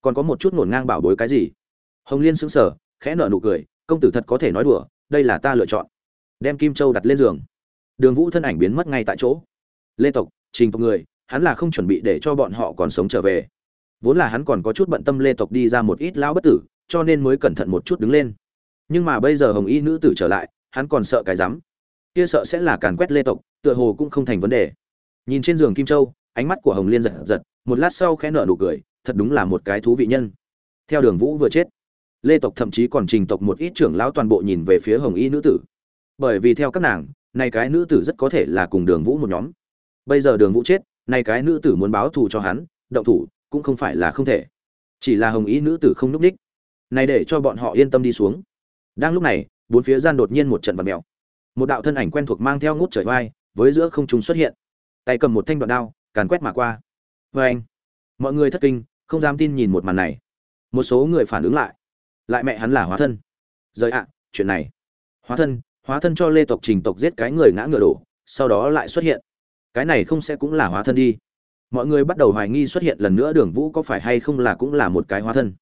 Còn có một chút ngổn ngang bảo bối cái gì? Hồng liên sững sờ, khẽ nở nụ cười, công tử thật có thể nói đùa, đây là ta lựa chọn. Đem kim châu đặt lên giường. Đường vũ thân ảnh biến mất ngay tại chỗ. Lê tộc, trình tộc người, hắn là không chuẩn bị để cho bọn họ còn sống trở về. Vốn là hắn còn có chút bận tâm lê tộc đi ra một ít lão bất tử, cho nên mới cẩn thận một chút đứng lên. Nhưng mà bây giờ hồng y nữ tử trở lại, hắn còn sợ cái rắm. Kia sợ sẽ là càn quét lê tộc, tựa hồ cũng không thành vấn đề nhìn trên giường kim châu, ánh mắt của hồng liên giật giật, một lát sau khẽ nở nụ cười, thật đúng là một cái thú vị nhân. Theo đường vũ vừa chết, lê tộc thậm chí còn trình tộc một ít trưởng lão toàn bộ nhìn về phía hồng y nữ tử. Bởi vì theo các nàng, nay cái nữ tử rất có thể là cùng đường vũ một nhóm. Bây giờ đường vũ chết, nay cái nữ tử muốn báo thù cho hắn, động thủ, cũng không phải là không thể. Chỉ là hồng y nữ tử không núp đích này để cho bọn họ yên tâm đi xuống. Đang lúc này, bốn phía gian đột nhiên một trận vật mèo. Một đạo thân ảnh quen thuộc mang theo ngút trời vai với giữa không trung xuất hiện tay cầm một thanh đoạn đao, càn quét mà qua. Vê anh, mọi người thất kinh, không dám tin nhìn một màn này. Một số người phản ứng lại. Lại mẹ hắn là hóa thân. Rời ạ, chuyện này. Hóa thân hóa thân cho lê tộc trình tộc giết cái người ngã ngựa đổ, sau đó lại xuất hiện. Cái này không sẽ cũng là hóa thân đi. Mọi người bắt đầu hoài nghi xuất hiện lần nữa đường vũ có phải hay không là cũng là một cái hóa thân.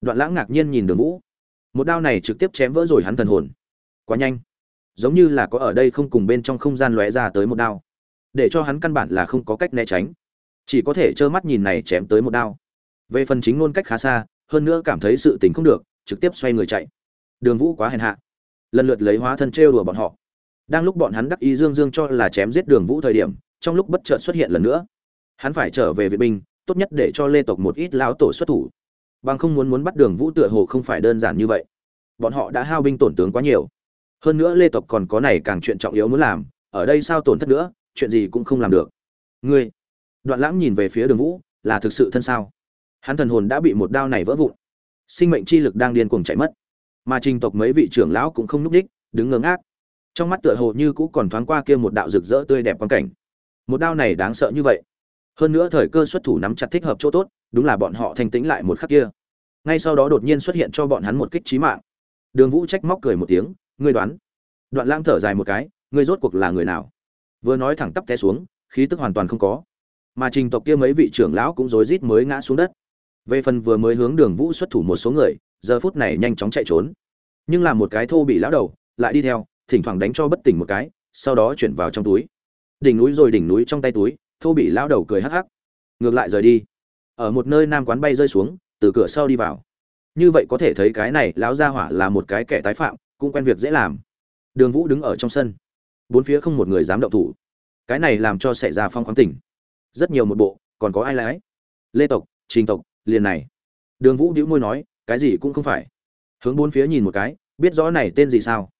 Đoạn lãng ngạc nhiên nhìn đường vũ. Một đao này trực tiếp chém vỡ rồi hắn thần hồn. Quá nhanh. Giống như là có ở đây không cùng bên trong không gian lóe ra tới một đao để cho hắn căn bản là không có cách né tránh. Chỉ có thể trơ mắt nhìn này chém tới một đao. Về phần chính ngôn cách khá xa, hơn nữa cảm thấy sự tình không được, trực tiếp xoay người chạy. Đường vũ quá hèn hạ. Lần lượt lấy hóa thân trêu đùa bọn họ. Đang lúc bọn hắn đắc ý dương dương cho là chém giết đường vũ thời điểm, trong lúc bất chợt xuất hiện lần nữa. Hắn phải trở về viện binh, tốt nhất để cho lê tộc một ít lão tổ xuất thủ. Bằng không muốn muốn bắt đường vũ tựa hồ không phải đơn giản như vậy. Bọn họ đã hao binh tổn tướng quá nhiều. Hơn nữa lê tộc còn có này càng chuyện trọng yếu muốn làm, ở đây sao tổn thất nữa chuyện gì cũng không làm được. Ngươi, đoạn lãng nhìn về phía đường vũ, là thực sự thân sao? Hắn thần hồn đã bị một đao này vỡ vụn. Sinh mệnh chi lực đang điên cuồng chạy mất. Mà trình tộc mấy vị trưởng lão cũng không núp đích, đứng ngơ ngác. Trong mắt tựa hồ như cũ còn thoáng qua kia một đạo rực rỡ tươi đẹp quan cảnh. Một đao này đáng sợ như vậy. Hơn nữa thời cơ xuất thủ nắm chặt thích hợp chỗ tốt, đúng là bọn họ thanh tĩnh lại một khắc kia. Ngay sau đó đột nhiên xuất hiện cho bọn hắn một kích trí mạng. Đường vũ trách móc cười một tiếng, ngươi đoán? Đoạn lãng thở dài một cái, ngươi rốt cuộc là người nào? Vừa nói thẳng tắp té xuống, khí tức hoàn toàn không có. Mà trình tộc kia mấy vị trưởng lão cũng rối rít mới ngã xuống đất. Về phần vừa mới hướng đường vũ xuất thủ một số người, giờ phút này nhanh chóng chạy trốn. Nhưng làm một cái thô bị lão đầu, lại đi theo, thỉnh thoảng đánh cho bất tỉnh một cái, sau đó chuyển vào trong túi. Đỉnh núi rồi đỉnh núi trong tay túi, thô bị lão đầu cười hắc hắc. Ngược lại rời đi. Ở một nơi nam quán bay rơi xuống, từ cửa sau đi vào. Như vậy có thể thấy cái này lão gia hỏa là một cái kẻ tái phạm, cũng quen việc dễ làm. Đường vũ đứng ở trong sân bốn phía không một người dám động thủ. Cái này làm cho xảy ra phong khoáng tỉnh rất nhiều một bộ, còn có ai lái? Lê tộc, trình tộc, liền này. Đường vũ đĩu môi nói, cái gì cũng không phải. Hướng bốn phía nhìn một cái, biết rõ này tên gì sao?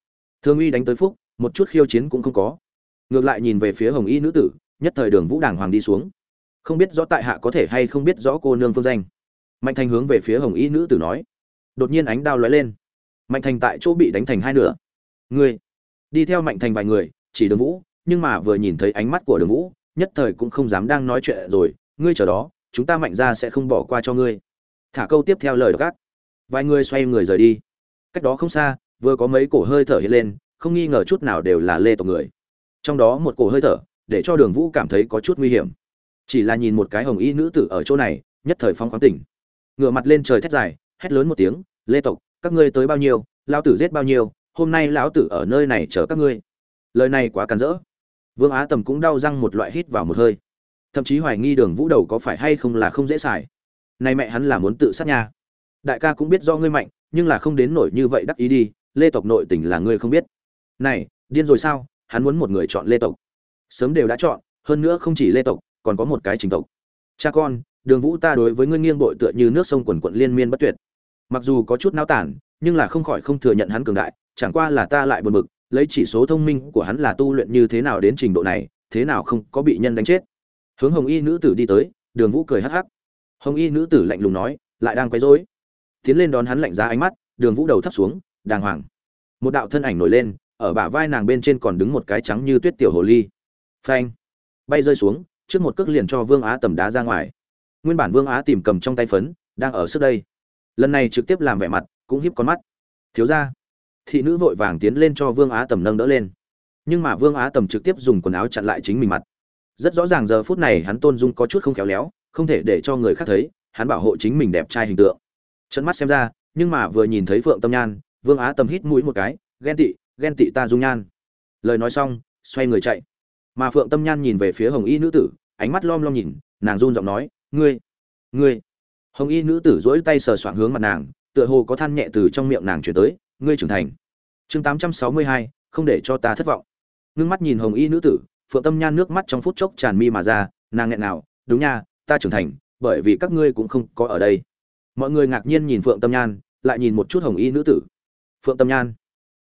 Thương uy đánh tới phúc, một chút khiêu chiến cũng không có. Ngược lại nhìn về phía hồng y nữ tử, nhất thời đường vũ đàng hoàng đi xuống. Không biết rõ tại hạ có thể hay không biết rõ cô nương phương danh. Mạnh thành hướng về phía hồng y nữ tử nói. Đột nhiên ánh đao lóe lên. Mạnh thành tại chỗ bị đánh thành hai nửa. Ngươi, đi theo mạnh thành vài người chỉ đường vũ, nhưng mà vừa nhìn thấy ánh mắt của đường vũ, nhất thời cũng không dám đang nói chuyện rồi, ngươi chờ đó, chúng ta mạnh ra sẽ không bỏ qua cho ngươi. Thả câu tiếp theo lời gác vài người xoay người rời đi. Cách đó không xa, vừa có mấy cổ hơi thở hiện lên, không nghi ngờ chút nào đều là lê tộc người. Trong đó một cổ hơi thở, để cho đường vũ cảm thấy có chút nguy hiểm. Chỉ là nhìn một cái hồng y nữ tử ở chỗ này, nhất thời phong khoáng tỉnh. Ngựa mặt lên trời thét dài, hét lớn một tiếng, lê tộc, các ngươi tới bao nhiêu? Lão tử giết bao nhiêu? Hôm nay lão tử ở nơi này chờ các ngươi lời này quá cắn rỡ. Vương á tầm cũng đau răng một loại hít vào một hơi. Thậm chí hoài nghi đường vũ đầu có phải hay không là không dễ xài. Nay mẹ hắn là muốn tự sát nha. Đại ca cũng biết do ngươi mạnh, nhưng là không đến nổi như vậy đắc ý đi, lê tộc nội tình là ngươi không biết. Này, điên rồi sao? Hắn muốn một người chọn lê tộc. Sớm đều đã chọn, hơn nữa không chỉ lê tộc, còn có một cái trình tộc. Cha con, đường vũ ta đối với ngươi nghiêng bội tựa như nước sông quần quận liên miên bất tuyệt. Mặc dù có chút nao tản, nhưng là không khỏi không thừa nhận hắn cường đại, chẳng qua là ta lại buồn bực lấy chỉ số thông minh của hắn là tu luyện như thế nào đến trình độ này, thế nào không có bị nhân đánh chết. Hướng hồng y nữ tử đi tới, đường vũ cười hắc hắc. Hồng y nữ tử lạnh lùng nói, lại đang quấy rối. Tiến lên đón hắn lạnh giá ánh mắt, đường vũ đầu thấp xuống, đàng hoàng. Một đạo thân ảnh nổi lên, ở bả vai nàng bên trên còn đứng một cái trắng như tuyết tiểu hồ ly. Phanh. Bay rơi xuống, trước một cước liền cho vương á tầm đá ra ngoài. Nguyên bản vương á tìm cầm trong tay phấn, đang ở sức đây. Lần này trực tiếp làm vẻ mặt, cũng hiếp con mắt. Thiếu ra thị nữ vội vàng tiến lên cho vương á tầm nâng đỡ lên. Nhưng mà vương á tầm trực tiếp dùng quần áo chặn lại chính mình mặt. Rất rõ ràng giờ phút này hắn tôn dung có chút không khéo léo, không thể để cho người khác thấy, hắn bảo hộ chính mình đẹp trai hình tượng. Trận mắt xem ra, nhưng mà vừa nhìn thấy phượng tâm nhan, vương á tầm hít mũi một cái, ghen tị ghen tị ta dung nhan. Lời nói xong, xoay người chạy. Mà phượng tâm nhan nhìn về phía hồng y nữ tử, ánh mắt lom lom nhìn, nàng run giọng nói, ngươi ngươi. Hồng y nữ tử dỗi tay sờ soạng hướng mặt nàng, tựa hồ có than nhẹ từ trong miệng nàng chuyển tới ngươi trưởng thành. Chương tám trăm sáu mươi hai, không để cho ta thất vọng. Ngưng mắt nhìn hồng y nữ tử, phượng tâm nhan nước mắt trong phút chốc tràn mi mà ra, nàng nghẹn nào đúng nha, ta trưởng thành, bởi vì các ngươi cũng không có ở đây. Mọi người ngạc nhiên nhìn phượng tâm nhan, lại nhìn một chút hồng y nữ tử. Phượng tâm nhan,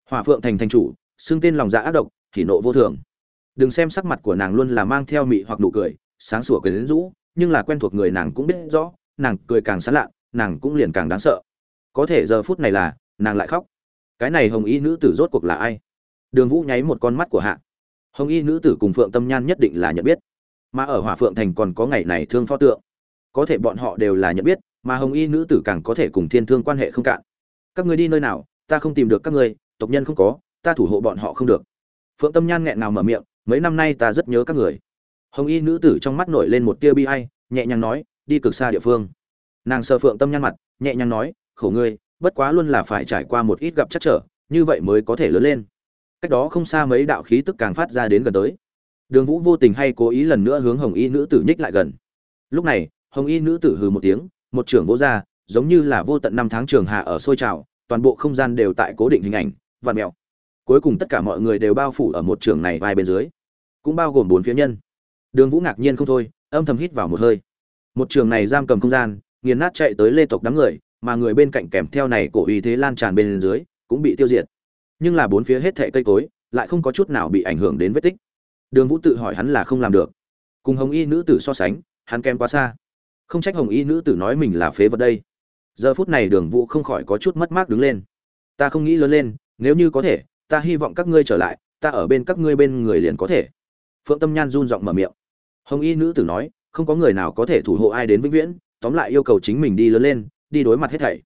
hỏa phượng thành thành chủ, xưng tên lòng dạ ác độc thì nộ vô thường. Đừng xem sắc mặt của nàng luôn là mang theo mị hoặc nụ cười, sáng sủa cười đến rũ, nhưng là quen thuộc người nàng cũng biết rõ, nàng cười càng sán lạ, nàng cũng liền càng đáng sợ. Có thể giờ phút này là, nàng lại khóc cái này hồng y nữ tử rốt cuộc là ai? Đường vũ nháy một con mắt của hạ. Hồng y nữ tử cùng phượng tâm nhan nhất định là nhận biết. Mà ở hỏa phượng thành còn có ngày này thương pho tượng. Có thể bọn họ đều là nhận biết, mà hồng y nữ tử càng có thể cùng thiên thương quan hệ không cạn. Các người đi nơi nào, ta không tìm được các ngươi, tộc nhân không có, ta thủ hộ bọn họ không được. Phượng tâm nhan nghẹn nào mở miệng, mấy năm nay ta rất nhớ các người. Hồng y nữ tử trong mắt nổi lên một tia bi ai, nhẹ nhàng nói, đi cực xa địa phương. Nàng sợ phượng tâm nhan mặt, nhẹ nhàng nói, khổ ngươi bất quá luôn là phải trải qua một ít gặp chắc trở, như vậy mới có thể lớn lên. Cách đó không xa mấy đạo khí tức càng phát ra đến gần tới. Đường vũ vô tình hay cố ý lần nữa hướng hồng y nữ tử nhích lại gần. Lúc này, hồng y nữ tử hừ một tiếng, một trưởng vô gia giống như là vô tận năm tháng trường hạ ở sôi trào, toàn bộ không gian đều tại cố định hình ảnh và mèo. Cuối cùng tất cả mọi người đều bao phủ ở một trường này vai bên dưới. Cũng bao gồm bốn phía nhân. Đường vũ ngạc nhiên không thôi, âm thầm hít vào một hơi. Một trường này giam cầm không gian, nghiền nát chạy tới lê tộc đám người mà người bên cạnh kèm theo này cổ uy thế lan tràn bên dưới, cũng bị tiêu diệt. Nhưng là bốn phía hết thệ cây cối, lại không có chút nào bị ảnh hưởng đến vết tích. Đường vũ tự hỏi hắn là không làm được. Cùng hồng y nữ tử so sánh, hắn kém quá xa. Không trách hồng y nữ tử nói mình là phế vật đây. Giờ phút này đường vũ không khỏi có chút mất mát đứng lên. Ta không nghĩ lớn lên, nếu như có thể, ta hy vọng các ngươi trở lại, ta ở bên các ngươi bên người liền có thể. Phượng tâm nhan run giọng mở miệng. Hồng y nữ tử nói, không có người nào có thể thủ hộ ai đến vĩnh viễn, tóm lại yêu cầu chính mình đi lớn lên đi đối mặt hết thảy.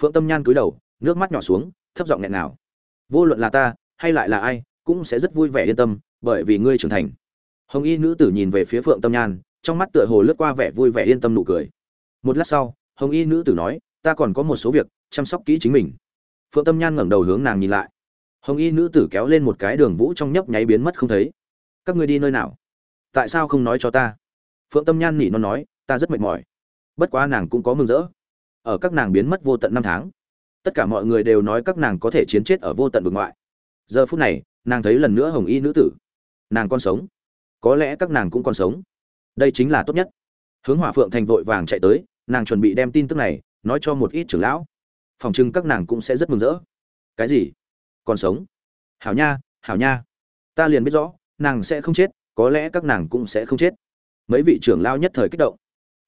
Phượng tâm nhan cúi đầu, nước mắt nhỏ xuống, thấp giọng nghẹn nào vô luận là ta, hay lại là ai, cũng sẽ rất vui vẻ yên tâm, bởi vì ngươi trưởng thành. Hồng y nữ tử nhìn về phía phượng tâm nhan, trong mắt tựa hồ lướt qua vẻ vui vẻ yên tâm nụ cười. Một lát sau, hồng y nữ tử nói, ta còn có một số việc, chăm sóc kỹ chính mình. Phượng tâm nhan ngẩng đầu hướng nàng nhìn lại. Hồng y nữ tử kéo lên một cái đường vũ trong nhấp nháy biến mất không thấy. Các ngươi đi nơi nào? Tại sao không nói cho ta? Phượng tâm nhan nỉ nó nói, ta rất mệt mỏi. Bất quá nàng cũng có mừng rỡ ở các nàng biến mất vô tận năm tháng. Tất cả mọi người đều nói các nàng có thể chiến chết ở vô tận vực ngoại. Giờ phút này, nàng thấy lần nữa hồng y nữ tử. Nàng còn sống. Có lẽ các nàng cũng còn sống. Đây chính là tốt nhất. Hướng hỏa phượng thành vội vàng chạy tới, nàng chuẩn bị đem tin tức này nói cho một ít trưởng lão. Phòng trưng các nàng cũng sẽ rất mừng rỡ. Cái gì? Còn sống? Hảo nha hảo nha. Ta liền biết rõ, nàng sẽ không chết, có lẽ các nàng cũng sẽ không chết. Mấy vị trưởng lao nhất thời kích động.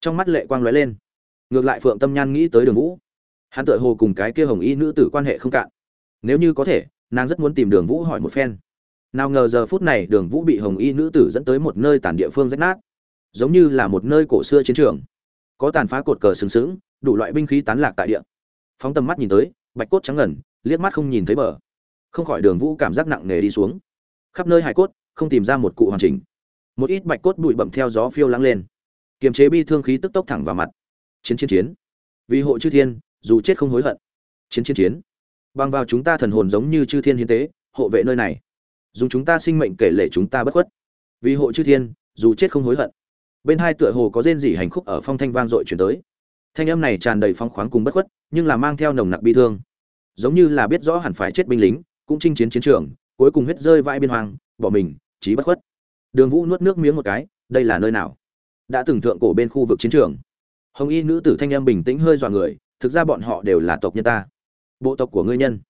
Trong mắt lệ quang lóe lên ngược lại phượng tâm nhan nghĩ tới đường vũ. Hắn tự hồ cùng cái kia hồng y nữ tử quan hệ không cạn. Nếu như có thể, nàng rất muốn tìm đường vũ hỏi một phen. Nào ngờ giờ phút này đường vũ bị hồng y nữ tử dẫn tới một nơi tản địa phương rách nát. Giống như là một nơi cổ xưa chiến trường. Có tàn phá cột cờ sừng sững, đủ loại binh khí tán lạc tại địa. Phóng tầm mắt nhìn tới, bạch cốt trắng ngần, liếc mắt không nhìn thấy bờ. Không khỏi đường vũ cảm giác nặng nề đi xuống. Khắp nơi hải cốt, không tìm ra một cụ hoàn chỉnh. Một ít bạch cốt bụi bậm theo gió phiêu lắng lên. Kiềm chế bi thương khí tức tốc thẳng vào mặt chiến chiến chiến. Vì hộ chư thiên, dù chết không hối hận. Chiến chiến chiến. Bằng vào chúng ta thần hồn giống như chư thiên hiến tế, hộ vệ nơi này. Dùng chúng ta sinh mệnh kể lệ chúng ta bất khuất. Vì hộ chư thiên, dù chết không hối hận. Bên hai tựa hồ có rên rỉ hành khúc ở phong thanh vang dội chuyển tới. Thanh âm này tràn đầy phong khoáng cùng bất khuất, nhưng là mang theo nồng nặc bi thương. Giống như là biết rõ hẳn phải chết binh lính, cũng chinh chiến chiến trường, cuối cùng huyết rơi vãi biên hoàng bỏ mình trí bất khuất. Đường vũ nuốt nước miếng một cái, đây là nơi nào? Đã từng thượng cổ bên khu vực chiến trường hồng y nữ tử thanh âm bình tĩnh hơi dọa người, thực ra bọn họ đều là tộc nhân ta. Bộ tộc của ngươi nhân.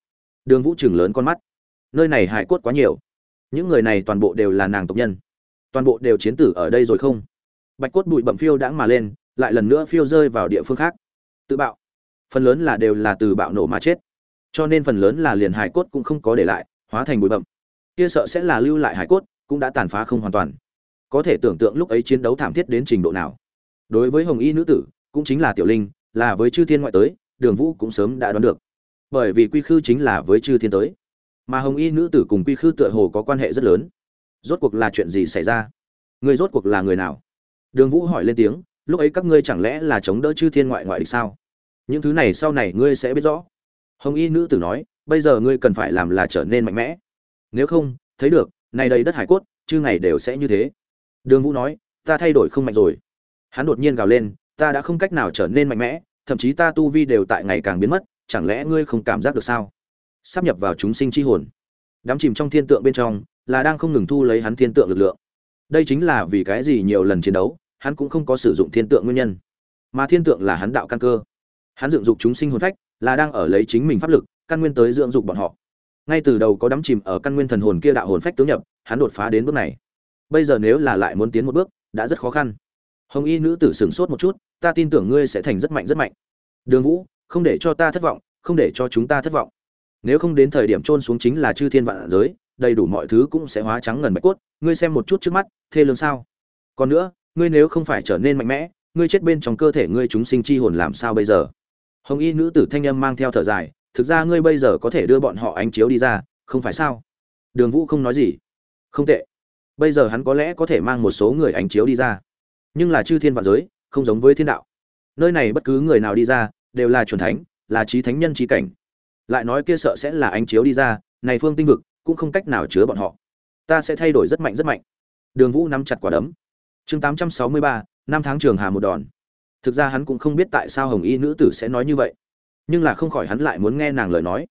Đường vũ chừng lớn con mắt. Nơi này hải cốt quá nhiều. Những người này toàn bộ đều là nàng tộc nhân. Toàn bộ đều chiến tử ở đây rồi không? Bạch cốt bụi bậm phiêu đãng mà lên, lại lần nữa phiêu rơi vào địa phương khác. Tự bạo. Phần lớn là đều là từ bạo nổ mà chết. Cho nên phần lớn là liền hải cốt cũng không có để lại, hóa thành bụi bậm kia sợ sẽ là lưu lại hải cốt, cũng đã tàn phá không hoàn toàn. Có thể tưởng tượng lúc ấy chiến đấu thảm thiết đến trình độ nào. Đối với hồng y nữ tử cũng chính là tiểu linh, là với chư thiên ngoại tới, đường vũ cũng sớm đã đoán được. Bởi vì quy khư chính là với chư thiên tới. Mà hồng y nữ tử cùng quy khư tựa hồ có quan hệ rất lớn. Rốt cuộc là chuyện gì xảy ra? Người rốt cuộc là người nào? Đường vũ hỏi lên tiếng, lúc ấy các ngươi chẳng lẽ là chống đỡ chư thiên ngoại ngoại địch sao? Những thứ này sau này ngươi sẽ biết rõ. Hồng y nữ tử nói, bây giờ ngươi cần phải làm là trở nên mạnh mẽ. Nếu không, thấy được, nay đây đất hải cốt, chư ngày đều sẽ như thế. Đường vũ nói, ta thay đổi không mạnh rồi. Hắn đột nhiên gào lên ta đã không cách nào trở nên mạnh mẽ, thậm chí ta tu vi đều tại ngày càng biến mất, chẳng lẽ ngươi không cảm giác được sao? Sắp nhập vào chúng sinh chi hồn. Đám chìm trong thiên tượng bên trong, là đang không ngừng thu lấy hắn thiên tượng lực lượng. Đây chính là vì cái gì nhiều lần chiến đấu, hắn cũng không có sử dụng thiên tượng nguyên nhân. Mà thiên tượng là hắn đạo căn cơ. Hắn dựng dục chúng sinh hồn phách, là đang ở lấy chính mình pháp lực, căn nguyên tới dưỡng dục bọn họ. Ngay từ đầu có đắm chìm ở căn nguyên thần hồn kia đạo hồn phách tướng nhập, hắn đột phá đến bước này. Bây giờ nếu là lại muốn tiến một bước, đã rất khó khăn. Hồng y nữ tử sửng sốt một chút ta tin tưởng ngươi sẽ thành rất mạnh rất mạnh. Đường vũ, không để cho ta thất vọng, không để cho chúng ta thất vọng. Nếu không đến thời điểm trôn xuống chính là chư thiên vạn giới, đầy đủ mọi thứ cũng sẽ hóa trắng ngần bạch cốt. Ngươi xem một chút trước mắt, thê lương sao? Còn nữa, ngươi nếu không phải trở nên mạnh mẽ, ngươi chết bên trong cơ thể ngươi chúng sinh chi hồn làm sao bây giờ? Hồng y nữ tử thanh âm mang theo thở dài, thực ra ngươi bây giờ có thể đưa bọn họ ánh chiếu đi ra, không phải sao? Đường vũ không nói gì. Không tệ. Bây giờ hắn có lẽ có thể mang một số người ánh chiếu đi ra. Nhưng là chư thiên vạn giới không giống với thiên đạo. Nơi này bất cứ người nào đi ra, đều là chuẩn thánh, là trí thánh nhân trí cảnh. Lại nói kia sợ sẽ là ánh chiếu đi ra, này phương tinh vực, cũng không cách nào chứa bọn họ. Ta sẽ thay đổi rất mạnh rất mạnh. Đường vũ nắm chặt quả đấm. Chương tám trăm sáu mươi ba, năm tháng trường hà một đòn. Thực ra hắn cũng không biết tại sao hồng y nữ tử sẽ nói như vậy. Nhưng là không khỏi hắn lại muốn nghe nàng lời nói.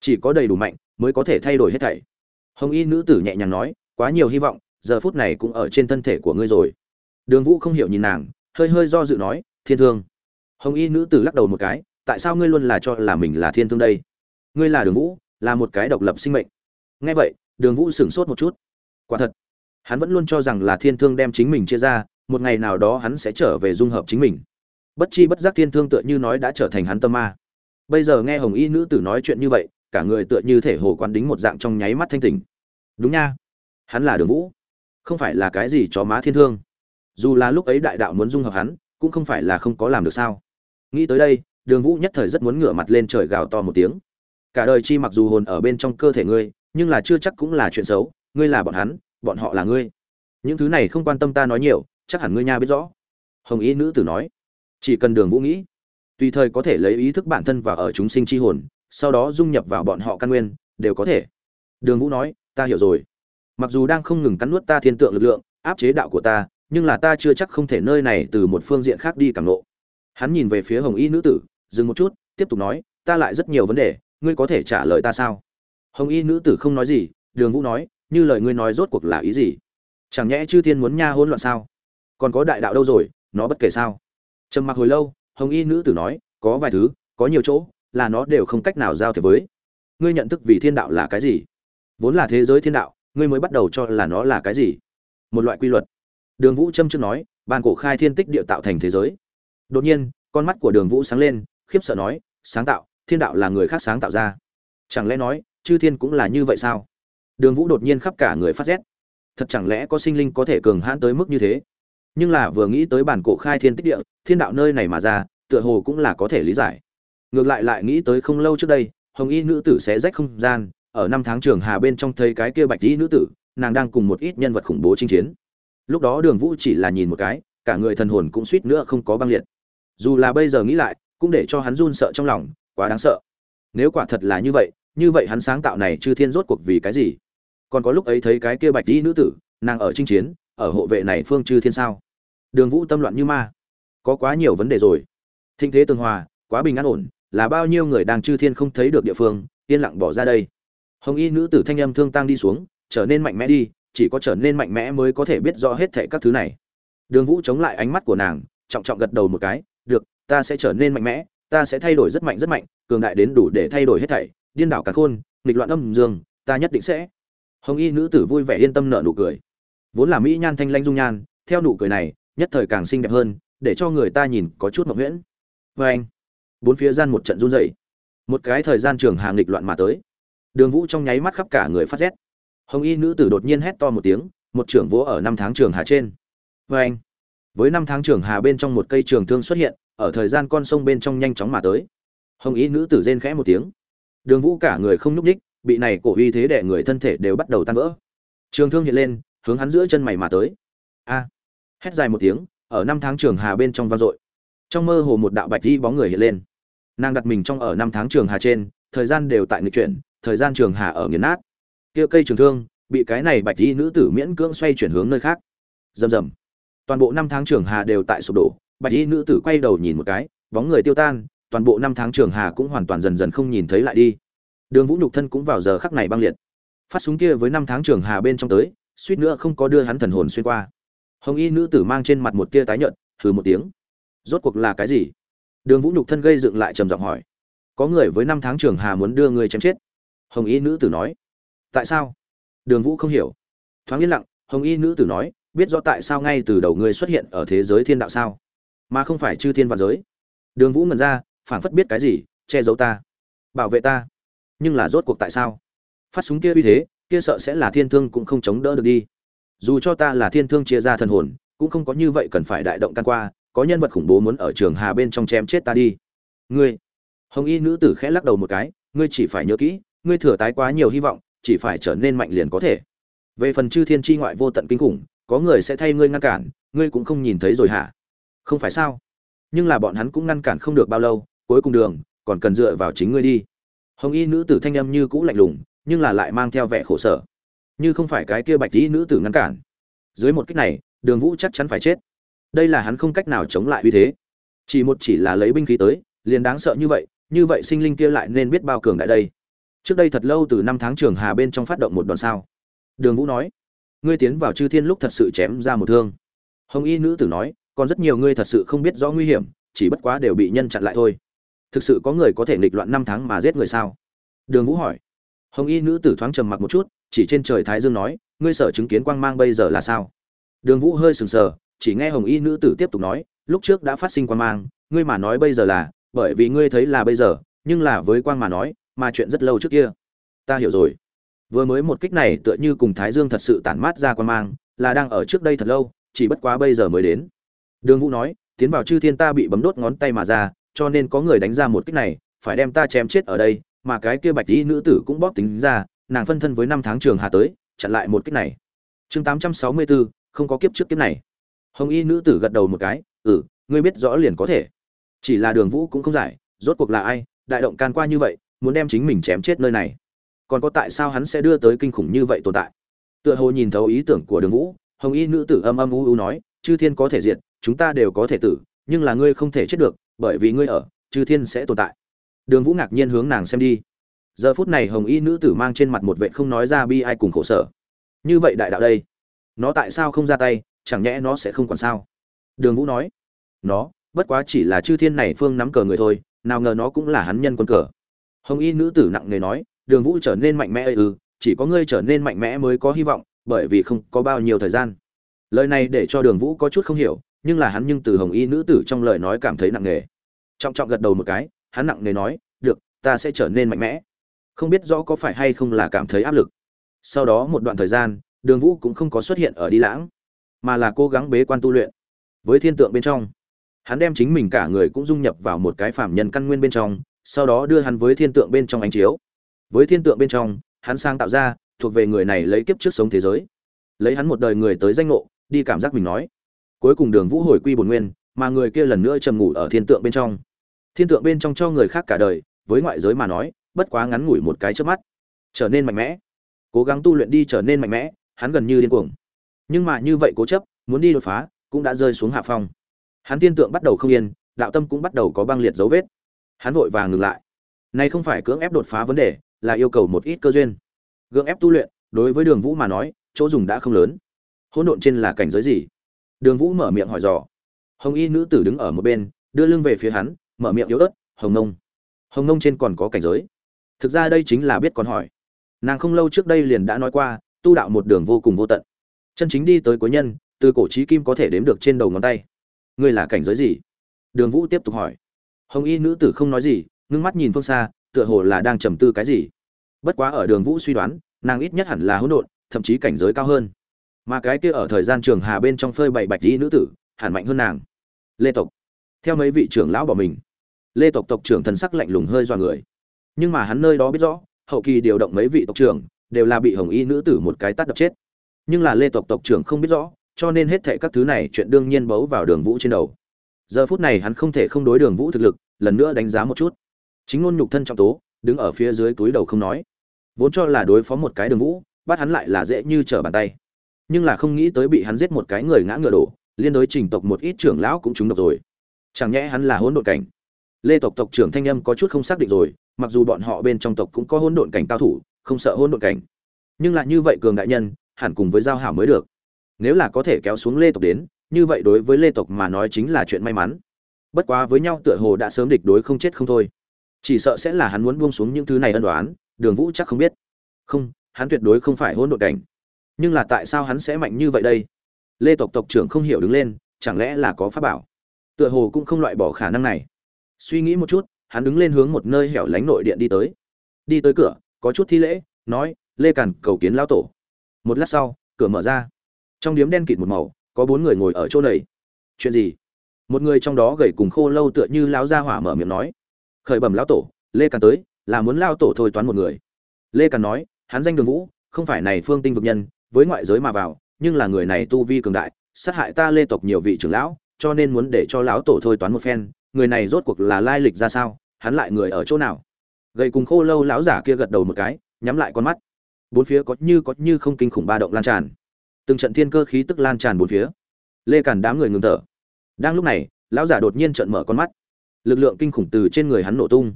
Chỉ có đầy đủ mạnh, mới có thể thay đổi hết thảy. Hồng y nữ tử nhẹ nhàng nói, quá nhiều hy vọng, giờ phút này cũng ở trên thân thể của ngươi rồi. Đường vũ không hiểu nhìn nàng hơi hơi do dự nói, thiên thương. Hồng y nữ tử lắc đầu một cái, tại sao ngươi luôn là cho là mình là thiên thương đây? Ngươi là đường vũ, là một cái độc lập sinh mệnh. Nghe vậy, đường vũ sửng sốt một chút. Quả thật, hắn vẫn luôn cho rằng là thiên thương đem chính mình chia ra, một ngày nào đó hắn sẽ trở về dung hợp chính mình. Bất chi bất giác thiên thương tựa như nói đã trở thành hắn tâm ma. Bây giờ nghe hồng y nữ tử nói chuyện như vậy, cả người tựa như thể hồ quán đính một dạng trong nháy mắt thanh tỉnh. Đúng nha, hắn là đường vũ, không phải là cái gì chó má thiên thương dù là lúc ấy đại đạo muốn dung hợp hắn, cũng không phải là không có làm được sao. Nghĩ tới đây, đường vũ nhất thời rất muốn ngửa mặt lên trời gào to một tiếng. Cả đời chi mặc dù hồn ở bên trong cơ thể ngươi, nhưng là chưa chắc cũng là chuyện xấu, ngươi là bọn hắn, bọn họ là ngươi. Những thứ này không quan tâm ta nói nhiều, chắc hẳn ngươi nha biết rõ. Hồng y nữ tử nói. Chỉ cần đường vũ nghĩ, tùy thời có thể lấy ý thức bản thân và ở chúng sinh chi hồn, sau đó dung nhập vào bọn họ căn nguyên, đều có thể. Đường vũ nói, ta hiểu rồi. Mặc dù đang không ngừng cắn nuốt ta thiên tượng lực lượng, áp chế đạo của ta nhưng là ta chưa chắc không thể nơi này từ một phương diện khác đi cảm nộ hắn nhìn về phía hồng y nữ tử, dừng một chút, tiếp tục nói, ta lại rất nhiều vấn đề, ngươi có thể trả lời ta sao? Hồng y nữ tử không nói gì, đường vũ nói, như lời ngươi nói rốt cuộc là ý gì? Chẳng nhẽ chư thiên muốn nha hỗn loạn sao? Còn có đại đạo đâu rồi, nó bất kể sao? Trầm mặc hồi lâu, hồng y nữ tử nói, có vài thứ, có nhiều chỗ, là nó đều không cách nào giao thiệp với. Ngươi nhận thức vì thiên đạo là cái gì? Vốn là thế giới thiên đạo, ngươi mới bắt đầu cho là nó là cái gì? Một loại quy luật đường vũ châm trước nói bàn cổ khai thiên tích địa tạo thành thế giới. Đột nhiên, con mắt của đường vũ sáng lên, khiếp sợ nói, sáng tạo, thiên đạo là người khác sáng tạo ra. Chẳng lẽ nói, chư thiên cũng là như vậy sao? Đường vũ đột nhiên khắp cả người phát rét. Thật chẳng lẽ có sinh linh có thể cường hãn tới mức như thế? Nhưng là vừa nghĩ tới bản cổ khai thiên tích địa, thiên đạo nơi này mà ra, tựa hồ cũng là có thể lý giải. Ngược lại lại nghĩ tới không lâu trước đây, hồng y nữ tử sẽ rách không gian, ở năm tháng trường hà bên trong thấy cái kia bạch y nữ tử, nàng đang cùng một ít nhân vật khủng bố chinh chiến lúc đó đường vũ chỉ là nhìn một cái, cả người thần hồn cũng suýt nữa không có băng liệt. Dù là bây giờ nghĩ lại, cũng để cho hắn run sợ trong lòng, quá đáng sợ. Nếu quả thật là như vậy như vậy hắn sáng tạo này chư thiên rốt cuộc vì cái gì? Còn có lúc ấy thấy cái kia bạch y nữ tử, nàng ở chinh chiến, ở hộ vệ này phương chư thiên sao? Đường vũ tâm loạn như ma. Có quá nhiều vấn đề rồi. Thinh thế tường hòa, quá bình an ổn, là bao nhiêu người đang chư thiên không thấy được địa phương, yên lặng bỏ ra đây. Hồng y nữ tử thanh âm thương tăng đi xuống, trở nên mạnh mẽ đi chỉ có trở nên mạnh mẽ mới có thể biết rõ hết thệ các thứ này. Đường vũ chống lại ánh mắt của nàng, trọng trọng gật đầu một cái, được, ta sẽ trở nên mạnh mẽ, ta sẽ thay đổi rất mạnh rất mạnh, cường đại đến đủ để thay đổi hết thảy, điên đảo cả khôn, nghịch loạn âm dương, ta nhất định sẽ. Hồng y nữ tử vui vẻ yên tâm nợ nụ cười. Vốn là mỹ nhan thanh lanh dung nhan, theo nụ cười này, nhất thời càng xinh đẹp hơn, để cho người ta nhìn có chút mộng nguyễn vê anh, bốn phía gian một trận run rẩy. Một cái thời gian trường hàng nghịch loạn mà tới. Đường vũ trong nháy mắt khắp cả người phát rét hồng y nữ tử đột nhiên hét to một tiếng, một trưởng vỗ ở năm tháng trường hà trên. Vê anh, với năm tháng trường hà bên trong một cây trường thương xuất hiện, ở thời gian con sông bên trong nhanh chóng mà tới. Hồng y nữ tử rên khẽ một tiếng. Đường vũ cả người không nhúc ních bị này cổ uy thế đẻ người thân thể đều bắt đầu tan vỡ. Trường thương hiện lên, hướng hắn giữa chân mày mà tới. A, hét dài một tiếng, ở năm tháng trường hà bên trong vang dội. Trong mơ hồ một đạo bạch di bóng người hiện lên. Nàng đặt mình trong ở năm tháng trường hà trên, thời gian đều tại người chuyển, thời gian trường hà ở nghiền nát kia cây trường thương, bị cái này bạch y nữ tử miễn cưỡng xoay chuyển hướng nơi khác. Rầm rầm. Toàn bộ năm tháng trường hà đều tại sụp đổ, bạch y nữ tử quay đầu nhìn một cái, bóng người tiêu tan, toàn bộ năm tháng trường hà cũng hoàn toàn dần dần không nhìn thấy lại đi. Đường vũ nhục thân cũng vào giờ khắc này băng liệt. Phát súng kia với năm tháng trường hà bên trong tới, suýt nữa không có đưa hắn thần hồn xuyên qua. Hồng y nữ tử mang trên mặt một tia tái nhợt, hừ một tiếng. Rốt cuộc là cái gì? Đường vũ nhục thân gây dựng lại trầm giọng hỏi. Có người với năm tháng trường hà muốn đưa người chém chết? Hồng y nữ tử nói tại sao? Đường vũ không hiểu. Thoáng yên lặng, hồng y nữ tử nói, biết rõ tại sao ngay từ đầu ngươi xuất hiện ở thế giới thiên đạo sao? Mà không phải chư thiên và giới. Đường vũ mần ra, phảng phất biết cái gì, che giấu ta, bảo vệ ta. Nhưng là rốt cuộc tại sao? Phát súng kia uy thế, kia sợ sẽ là thiên thương cũng không chống đỡ được đi. Dù cho ta là thiên thương chia ra thần hồn, cũng không có như vậy cần phải đại động can qua, có nhân vật khủng bố muốn ở trường hà bên trong chém chết ta đi. Ngươi! Hồng y nữ tử khẽ lắc đầu một cái, ngươi chỉ phải nhớ kỹ, ngươi thừa tái quá nhiều hy vọng chỉ phải trở nên mạnh liền có thể. Về phần chư thiên tri ngoại vô tận kinh khủng, có người sẽ thay ngươi ngăn cản, ngươi cũng không nhìn thấy rồi hả? Không phải sao? Nhưng là bọn hắn cũng ngăn cản không được bao lâu, cuối cùng đường, còn cần dựa vào chính ngươi đi. Hồng y nữ tử thanh âm như cũ lạnh lùng, nhưng là lại mang theo vẻ khổ sở. Như không phải cái kia bạch y nữ tử ngăn cản. Dưới một cách này, đường vũ chắc chắn phải chết. Đây là hắn không cách nào chống lại uy thế. Chỉ một chỉ là lấy binh khí tới, liền đáng sợ như vậy như vậy sinh linh kia lại nên biết bao cường đại đây trước đây thật lâu từ năm tháng trường hà bên trong phát động một đòn sao. Đường vũ nói, ngươi tiến vào chư thiên lúc thật sự chém ra một thương. Hồng y nữ tử nói, còn rất nhiều ngươi thật sự không biết rõ nguy hiểm, chỉ bất quá đều bị nhân chặn lại thôi. Thực sự có người có thể nghịch loạn năm tháng mà giết người sao? Đường vũ hỏi. Hồng y nữ tử thoáng trầm mặc một chút, chỉ trên trời thái dương nói, ngươi sở chứng kiến quang mang bây giờ là sao? Đường vũ hơi sừng sờ, chỉ nghe hồng y nữ tử tiếp tục nói, lúc trước đã phát sinh quang mang, ngươi mà nói bây giờ là, bởi vì ngươi thấy là bây giờ, nhưng là với quang mà nói mà chuyện rất lâu trước kia. Ta hiểu rồi. Vừa mới một kích này tựa như cùng thái dương thật sự tản mát ra quan mang, là đang ở trước đây thật lâu, chỉ bất quá bây giờ mới đến. Đường vũ nói, tiến vào chư thiên ta bị bấm đốt ngón tay mà ra, cho nên có người đánh ra một kích này, phải đem ta chém chết ở đây, mà cái kia bạch y nữ tử cũng bóp tính ra, nàng phân thân với năm tháng trường hà tới, chặn lại một kích này. Chương tám trăm sáu mươi bốn không có kiếp trước kiếp này. Hồng y nữ tử gật đầu một cái ừ ngươi biết rõ liền có thể. Chỉ là đường vũ cũng không giải, rốt cuộc là ai, đại động can qua như vậy muốn đem chính mình chém chết nơi này. Còn có tại sao hắn sẽ đưa tới kinh khủng như vậy tồn tại? Tựa hồ nhìn thấu ý tưởng của đường vũ, hồng y nữ tử âm âm u u nói, chư thiên có thể diệt, chúng ta đều có thể tử, nhưng là ngươi không thể chết được, bởi vì ngươi ở, chư thiên sẽ tồn tại. Đường vũ ngạc nhiên hướng nàng xem đi. Giờ phút này hồng y nữ tử mang trên mặt một vệ không nói ra bi ai cùng khổ sở. Như vậy đại đạo đây, nó tại sao không ra tay, chẳng nhẽ nó sẽ không còn sao? Đường vũ nói. Nó, bất quá chỉ là chư thiên này phương nắm cờ người thôi, nào ngờ nó cũng là hắn nhân quân cờ hồng y nữ tử nặng nề nói, đường vũ trở nên mạnh mẽ ư, chỉ có ngươi trở nên mạnh mẽ mới có hy vọng, bởi vì không có bao nhiêu thời gian. Lời này để cho đường vũ có chút không hiểu, nhưng là hắn nhưng từ hồng y nữ tử trong lời nói cảm thấy nặng nề. Trọng trọng gật đầu một cái, hắn nặng nề nói, được, ta sẽ trở nên mạnh mẽ. Không biết rõ có phải hay không là cảm thấy áp lực. Sau đó một đoạn thời gian, đường vũ cũng không có xuất hiện ở đi lãng, mà là cố gắng bế quan tu luyện. Với thiên tượng bên trong, hắn đem chính mình cả người cũng dung nhập vào một cái phạm nhân căn nguyên bên trong sau đó đưa hắn với thiên tượng bên trong ánh chiếu. Với thiên tượng bên trong, hắn sang tạo ra, thuộc về người này lấy kiếp trước sống thế giới. Lấy hắn một đời người tới danh ngộ, đi cảm giác mình nói. Cuối cùng đường vũ hồi quy bồn nguyên, mà người kia lần nữa trầm ngủ ở thiên tượng bên trong. Thiên tượng bên trong cho người khác cả đời, với ngoại giới mà nói, bất quá ngắn ngủi một cái trước mắt. Trở nên mạnh mẽ. Cố gắng tu luyện đi trở nên mạnh mẽ, hắn gần như điên cuồng. Nhưng mà như vậy cố chấp, muốn đi đột phá, cũng đã rơi xuống hạ phong. Hắn thiên tượng bắt đầu không yên, đạo tâm cũng bắt đầu có băng liệt dấu vết hắn vội vàng ngừng lại. Này không phải cưỡng ép đột phá vấn đề, là yêu cầu một ít cơ duyên. Gượng ép tu luyện, đối với đường vũ mà nói, chỗ dùng đã không lớn. Hỗn độn trên là cảnh giới gì? Đường vũ mở miệng hỏi dò. Hồng y nữ tử đứng ở một bên, đưa lưng về phía hắn, mở miệng yếu ớt, hồng nông hồng nông trên còn có cảnh giới. Thực ra đây chính là biết còn hỏi. Nàng không lâu trước đây liền đã nói qua, tu đạo một đường vô cùng vô tận. Chân chính đi tới cuối nhân, từ cổ trí kim có thể đếm được trên đầu ngón tay. Ngươi là cảnh giới gì? Đường vũ tiếp tục hỏi hồng y nữ tử không nói gì, ngưng mắt nhìn phương xa, tựa hồ là đang trầm tư cái gì. Bất quá ở đường vũ suy đoán, nàng ít nhất hẳn là hỗn độn, thậm chí cảnh giới cao hơn. Mà cái kia ở thời gian trường hà bên trong phơi bảy bạch y nữ tử, hẳn mạnh hơn nàng. Lê tộc. Theo mấy vị trưởng lão bỏ mình, lê tộc tộc trưởng thần sắc lạnh lùng hơi do người. Nhưng mà hắn nơi đó biết rõ, hậu kỳ điều động mấy vị tộc trưởng, đều là bị hồng y nữ tử một cái tát đập chết. Nhưng là lê tộc tộc trưởng không biết rõ, cho nên hết thệ các thứ này chuyện đương nhiên bấu vào đường vũ trên đầu giờ phút này hắn không thể không đối đường vũ thực lực, lần nữa đánh giá một chút. Chính ngôn nhục thân trọng tố, đứng ở phía dưới túi đầu không nói. Vốn cho là đối phó một cái đường vũ, bắt hắn lại là dễ như trở bàn tay. Nhưng là không nghĩ tới bị hắn giết một cái người ngã ngựa đổ, liên đối trình tộc một ít trưởng lão cũng trúng độc rồi. Chẳng nhẽ hắn là hỗn độn cảnh? Lê tộc tộc trưởng thanh âm có chút không xác định rồi, mặc dù bọn họ bên trong tộc cũng có hỗn độn cảnh cao thủ, không sợ hỗn độn cảnh. Nhưng lại như vậy cường đại nhân, hẳn cùng với giao hảo mới được. Nếu là có thể kéo xuống lê tộc đến như vậy đối với lê tộc mà nói chính là chuyện may mắn. Bất quá với nhau tựa hồ đã sớm địch đối không chết không thôi. Chỉ sợ sẽ là hắn muốn buông xuống những thứ này ân đoán đường vũ chắc không biết. Không, hắn tuyệt đối không phải hỗn độn cảnh. Nhưng là tại sao hắn sẽ mạnh như vậy đây? Lê tộc tộc trưởng không hiểu đứng lên, chẳng lẽ là có pháp bảo? Tựa hồ cũng không loại bỏ khả năng này. Suy nghĩ một chút, hắn đứng lên hướng một nơi hẻo lánh nội điện đi tới. Đi tới cửa, có chút thi lễ, nói, lê càn, cầu kiến lão tổ. Một lát sau, cửa mở ra. Trong điếm đen kịt một màu có bốn người ngồi ở chỗ này. Chuyện gì? Một người trong đó gầy cùng khô lâu tựa như lão gia hỏa mở miệng nói. Khởi bẩm lão tổ, lê càn tới, là muốn lao tổ thôi toán một người. Lê càn nói, hắn danh đường vũ, không phải này phương tinh vực nhân, với ngoại giới mà vào, nhưng là người này tu vi cường đại, sát hại ta lê tộc nhiều vị trưởng lão, cho nên muốn để cho lão tổ thôi toán một phen, người này rốt cuộc là lai lịch ra sao, hắn lại người ở chỗ nào? Gầy cùng khô lâu lão giả kia gật đầu một cái, nhắm lại con mắt. Bốn phía có như có như không kinh khủng ba động lan tràn từng trận thiên cơ khí tức lan tràn bốn phía. Lê càn đám người ngừng thở. Đang lúc này, lão giả đột nhiên trận mở con mắt. Lực lượng kinh khủng từ trên người hắn nổ tung.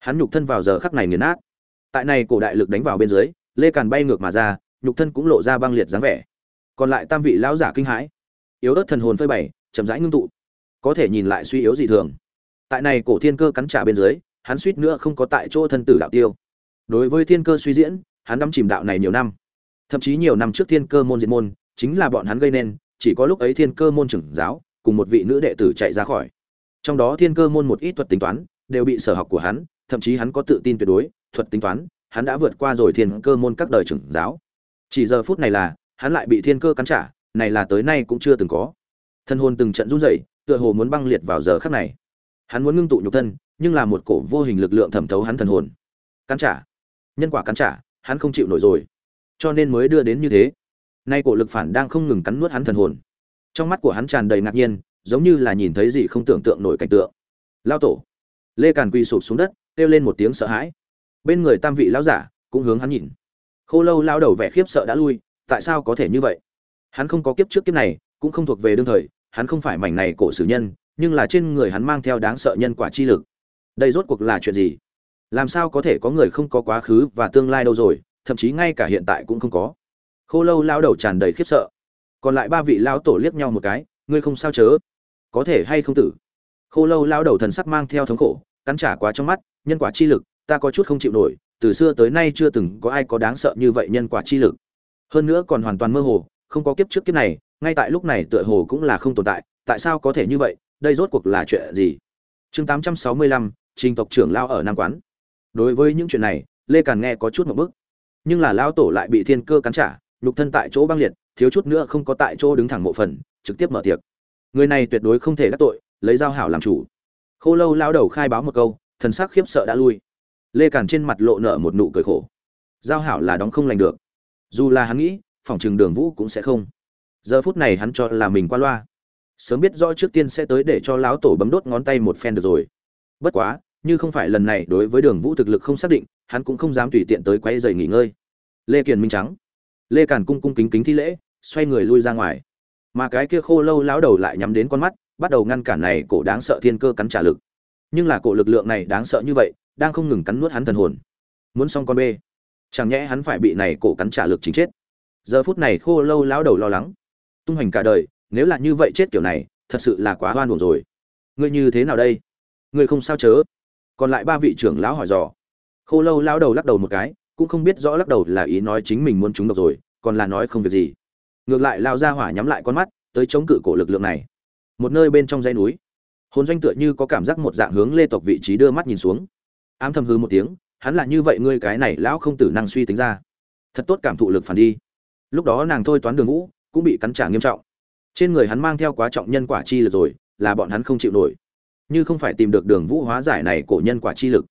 Hắn nhục thân vào giờ khắc này nghiền nát. Tại này cổ đại lực đánh vào bên dưới, lê càn bay ngược mà ra, nhục thân cũng lộ ra băng liệt dáng vẻ. Còn lại tam vị lão giả kinh hãi. Yếu ớt thần hồn phơi bày, chậm rãi ngưng tụ. Có thể nhìn lại suy yếu dị thường. Tại này cổ thiên cơ cắn trả bên dưới, hắn suýt nữa không có tại chỗ thân tử đạo tiêu. Đối với thiên cơ suy diễn, hắn đắm chìm đạo này nhiều năm thậm chí nhiều năm trước thiên cơ môn diệt môn, chính là bọn hắn gây nên, chỉ có lúc ấy thiên cơ môn trưởng giáo, cùng một vị nữ đệ tử chạy ra khỏi. Trong đó thiên cơ môn một ít thuật tính toán, đều bị sở học của hắn, thậm chí hắn có tự tin tuyệt đối, thuật tính toán, hắn đã vượt qua rồi thiên cơ môn các đời trưởng giáo. Chỉ giờ phút này là, hắn lại bị thiên cơ cắn trả, này là tới nay cũng chưa từng có. Thân hồn từng trận run rẩy, tựa hồ muốn băng liệt vào giờ khắc này. Hắn muốn ngưng tụ nhục thân, nhưng là một cổ vô hình lực lượng thẩm thấu hắn thần hồn. Cắn trả. Nhân quả cắn trả, hắn không chịu nổi rồi cho nên mới đưa đến như thế. Nay cổ lực phản đang không ngừng cắn nuốt hắn thần hồn. Trong mắt của hắn tràn đầy ngạc nhiên, giống như là nhìn thấy gì không tưởng tượng nổi cảnh tượng. Lao tổ. Lê càn quỳ sụp xuống đất, kêu lên một tiếng sợ hãi. Bên người tam vị lão giả cũng hướng hắn nhìn. Khô lâu lao đầu vẻ khiếp sợ đã lui, tại sao có thể như vậy? Hắn không có kiếp trước kiếp này, cũng không thuộc về đương thời, hắn không phải mảnh này cổ sử nhân, nhưng là trên người hắn mang theo đáng sợ nhân quả chi lực. Đây rốt cuộc là chuyện gì? Làm sao có thể có người không có quá khứ và tương lai đâu rồi? Thậm chí ngay cả hiện tại cũng không có. Khô lâu lao đầu tràn đầy khiếp sợ. Còn lại ba vị lao tổ liếc nhau một cái, ngươi không sao chớ? Có thể hay không tử? Khô lâu lao đầu thần sắc mang theo thống khổ, cắn trả quá trong mắt, nhân quả chi lực, ta có chút không chịu nổi, từ xưa tới nay chưa từng có ai có đáng sợ như vậy nhân quả chi lực. Hơn nữa còn hoàn toàn mơ hồ, không có kiếp trước kiếp này, ngay tại lúc này tựa hồ cũng là không tồn tại tại sao có thể như vậy, đây rốt cuộc là chuyện gì? Chương tám trăm sáu mươi lăm, trình tộc trưởng lao ở nam quán. Đối với những chuyện này, lê càn nghe có chút một bức nhưng là lão tổ lại bị thiên cơ cắn trả, nhục thân tại chỗ băng liệt, thiếu chút nữa không có tại chỗ đứng thẳng mộ phần, trực tiếp mở tiệc. Người này tuyệt đối không thể đắc tội, lấy giao hảo làm chủ. Khô lâu lao đầu khai báo một câu, thần sắc khiếp sợ đã lui. Lê càn trên mặt lộ nở một nụ cười khổ. Giao hảo là đóng không lành được. Dù là hắn nghĩ, phòng trường đường vũ cũng sẽ không. Giờ phút này hắn cho là mình qua loa. Sớm biết rõ trước tiên sẽ tới để cho lão tổ bấm đốt ngón tay một phen được rồi. Bất quá như không phải lần này đối với đường vũ thực lực không xác định, hắn cũng không dám tùy tiện tới quay dày nghỉ ngơi. Lê kiền minh trắng. Lê càn cung cung kính kính thi lễ, xoay người lui ra ngoài. Mà cái kia khô lâu lão đầu lại nhắm đến con mắt, bắt đầu ngăn cản này cổ đáng sợ thiên cơ cắn trả lực. Nhưng là cổ lực lượng này đáng sợ như vậy, đang không ngừng cắn nuốt hắn thần hồn. Muốn xong con bê. Chẳng nhẽ hắn phải bị này cổ cắn trả lực chính chết. Giờ phút này khô lâu lão đầu lo lắng. Tung hành cả đời, nếu là như vậy chết kiểu này, thật sự là quá hoan hồn rồi. Ngươi như thế nào đây? Ngươi không sao chớ còn lại ba vị trưởng lão hỏi dò. Khô lâu lão đầu lắc đầu một cái, cũng không biết rõ lắc đầu là ý nói chính mình muốn trúng độc rồi, còn là nói không việc gì. Ngược lại lao ra hỏa nhắm lại con mắt, tới chống cự cổ lực lượng này. Một nơi bên trong dãy núi, hồn doanh tựa như có cảm giác một dạng hướng lê tộc vị trí đưa mắt nhìn xuống. Ám thầm hư một tiếng, hắn là như vậy ngươi cái này lão không tử năng suy tính ra. Thật tốt cảm thụ lực phản đi. Lúc đó nàng thôi toán đường vũ cũng bị cắn trả nghiêm trọng. Trên người hắn mang theo quá trọng nhân quả chi lực rồi, là bọn hắn không chịu nổi như không phải tìm được đường vũ hóa giải này cổ nhân quả chi lực.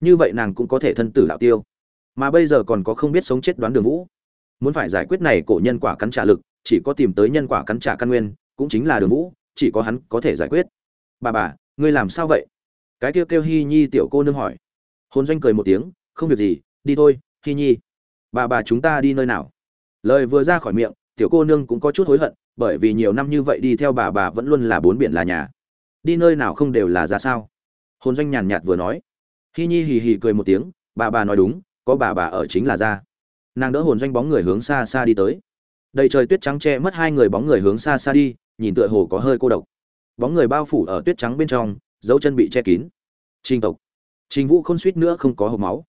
Như vậy nàng cũng có thể thân tử đạo tiêu. Mà bây giờ còn có không biết sống chết đoán đường vũ. Muốn phải giải quyết này cổ nhân quả cắn trả lực, chỉ có tìm tới nhân quả cắn trả căn nguyên, cũng chính là đường vũ, chỉ có hắn có thể giải quyết. Bà bà, ngươi làm sao vậy? Cái kêu kêu hy nhi tiểu cô nương hỏi. Hôn doanh cười một tiếng, không việc gì, đi thôi hy nhi. Bà bà chúng ta đi nơi nào? Lời vừa ra khỏi miệng, tiểu cô nương cũng có chút hối hận, bởi vì nhiều năm như vậy đi theo bà bà vẫn luôn là bốn biển là nhà đi nơi nào không đều là ra sao? Hồn doanh nhàn nhạt vừa nói. Hy nhi hì hì cười một tiếng, bà bà nói đúng, có bà bà ở chính là ra. Nàng đỡ hồn doanh bóng người hướng xa xa đi tới. Đầy trời tuyết trắng che mất hai người bóng người hướng xa xa đi, nhìn tựa hồ có hơi cô độc. Bóng người bao phủ ở tuyết trắng bên trong, dấu chân bị che kín. Trình tộc. Trình vũ không suýt nữa không có hộp máu.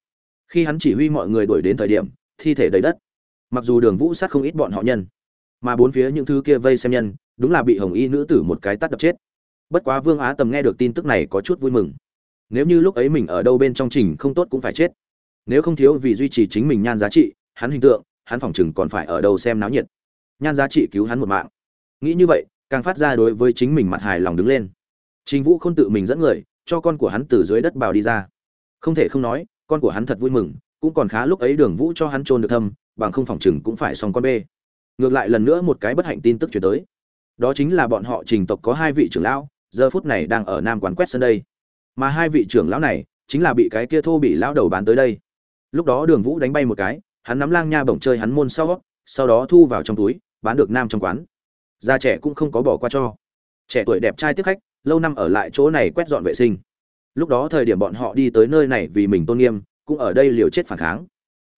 Khi hắn chỉ huy mọi người đuổi đến thời điểm, thi thể đầy đất. Mặc dù đường vũ sát không ít bọn họ nhân, mà bốn phía những thứ kia vây xem nhân, đúng là bị hồng y nữ tử một cái tắt đập chết bất quá vương á tầm nghe được tin tức này có chút vui mừng. Nếu như lúc ấy mình ở đâu bên trong trình không tốt cũng phải chết. Nếu không thiếu vì duy trì chính mình nhan giá trị, hắn hình tượng, hắn phòng chừng còn phải ở đâu xem náo nhiệt. Nhan giá trị cứu hắn một mạng. Nghĩ như vậy, càng phát ra đối với chính mình mặt hài lòng đứng lên. Trình vũ không tự mình dẫn người, cho con của hắn từ dưới đất bào đi ra. Không thể không nói, con của hắn thật vui mừng, cũng còn khá lúc ấy đường vũ cho hắn trôn được thâm, bằng không phòng chừng cũng phải xong con bê. Ngược lại lần nữa một cái bất hạnh tin tức chuyển tới. Đó chính là bọn họ trình tộc có hai vị trưởng lão giờ phút này đang ở nam quán quét sân đây. Mà hai vị trưởng lão này, chính là bị cái kia thô bị lão đầu bán tới đây. Lúc đó đường vũ đánh bay một cái, hắn nắm lang nha bổng chơi hắn môn sau sau đó thu vào trong túi, bán được nam trong quán. Già trẻ cũng không có bỏ qua cho. Trẻ tuổi đẹp trai tiếp khách, lâu năm ở lại chỗ này quét dọn vệ sinh. Lúc đó thời điểm bọn họ đi tới nơi này vì mình tôn nghiêm, cũng ở đây liều chết phản kháng.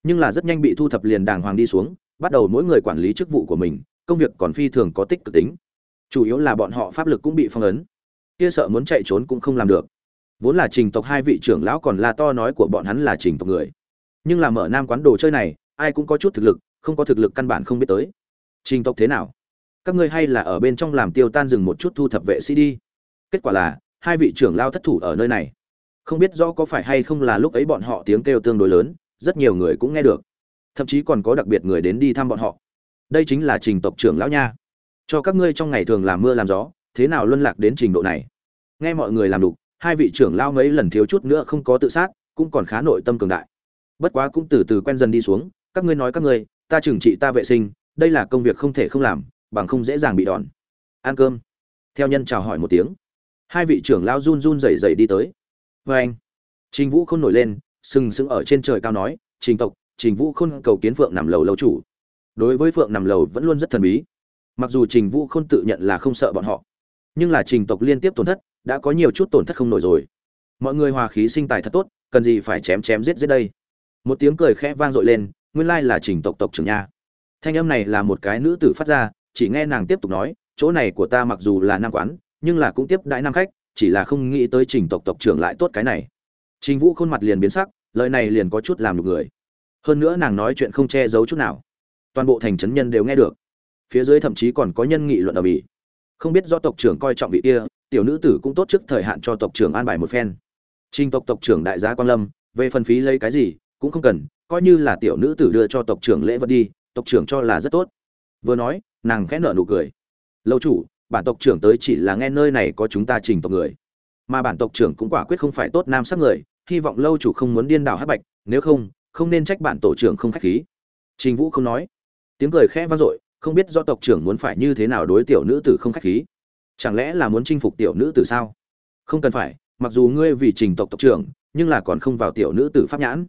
Nhưng là rất nhanh bị thu thập liền đàng hoàng đi xuống, bắt đầu mỗi người quản lý chức vụ của mình, công việc còn phi thường có tích cực tính. Chủ yếu là bọn họ pháp lực cũng bị phong ấn kia sợ muốn chạy trốn cũng không làm được. Vốn là trình tộc hai vị trưởng lão còn là to nói của bọn hắn là trình tộc người. Nhưng là mở nam quán đồ chơi này, ai cũng có chút thực lực, không có thực lực căn bản không biết tới. Trình tộc thế nào? Các ngươi hay là ở bên trong làm tiêu tan dừng một chút thu thập vệ sĩ đi. Kết quả là, hai vị trưởng lao thất thủ ở nơi này. Không biết rõ có phải hay không là lúc ấy bọn họ tiếng kêu tương đối lớn, rất nhiều người cũng nghe được. Thậm chí còn có đặc biệt người đến đi thăm bọn họ. Đây chính là trình tộc trưởng lão nha. Cho các ngươi trong ngày thường làm mưa làm gió thế nào luân lạc đến trình độ này? Nghe mọi người làm đục, hai vị trưởng lao mấy lần thiếu chút nữa không có tự sát, cũng còn khá nội tâm cường đại. Bất quá cũng từ từ quen dần đi xuống, các ngươi nói các ngươi, ta trừng trị ta vệ sinh, đây là công việc không thể không làm, bằng không dễ dàng bị đòn. Ăn cơm. Theo nhân chào hỏi một tiếng. Hai vị trưởng lao run run rẩy rẩy đi tới. Vê anh, trình vũ khôn nổi lên, sừng sững ở trên trời cao nói, trình tộc, trình vũ khôn cầu kiến phượng nằm lầu lâu chủ. Đối với phượng nằm lầu vẫn luôn rất thần bí. Mặc dù trình vũ khôn tự nhận là không sợ bọn họ nhưng là trình tộc liên tiếp tổn thất, đã có nhiều chút tổn thất không nổi rồi. Mọi người hòa khí sinh tài thật tốt, cần gì phải chém chém giết giết đây? Một tiếng cười khẽ vang dội lên, nguyên lai là trình tộc tộc trưởng nha. Thanh âm này là một cái nữ tử phát ra, chỉ nghe nàng tiếp tục nói, chỗ này của ta mặc dù là nam quán, nhưng là cũng tiếp đại nam khách, chỉ là không nghĩ tới trình tộc tộc trưởng lại tốt cái này. Trình vũ khuôn mặt liền biến sắc, lời này liền có chút làm được người. Hơn nữa nàng nói chuyện không che giấu chút nào. Toàn bộ thành trấn nhân đều nghe được. Phía dưới thậm chí còn có nhân nghị luận ở bỉ không biết do tộc trưởng coi trọng vị kia, tiểu nữ tử cũng tốt trước thời hạn cho tộc trưởng an bài một phen. Trình tộc tộc trưởng đại gia quan lâm, về phần phí lấy cái gì, cũng không cần, coi như là tiểu nữ tử đưa cho tộc trưởng lễ vật đi, tộc trưởng cho là rất tốt. Vừa nói, nàng khẽ nở nụ cười. Lâu chủ, bản tộc trưởng tới chỉ là nghe nơi này có chúng ta trình tộc người. Mà bản tộc trưởng cũng quả quyết không phải tốt nam sắc người, hy vọng lâu chủ không muốn điên đảo hát bạch, nếu không không nên trách bản tổ trưởng không khách khí. Trình vũ không nói. Tiếng cười khẽ vang dội không biết do tộc trưởng muốn phải như thế nào đối tiểu nữ tử không khách khí. Chẳng lẽ là muốn chinh phục tiểu nữ tử sao? Không cần phải, mặc dù ngươi vì trình tộc tộc trưởng, nhưng là còn không vào tiểu nữ tử pháp nhãn.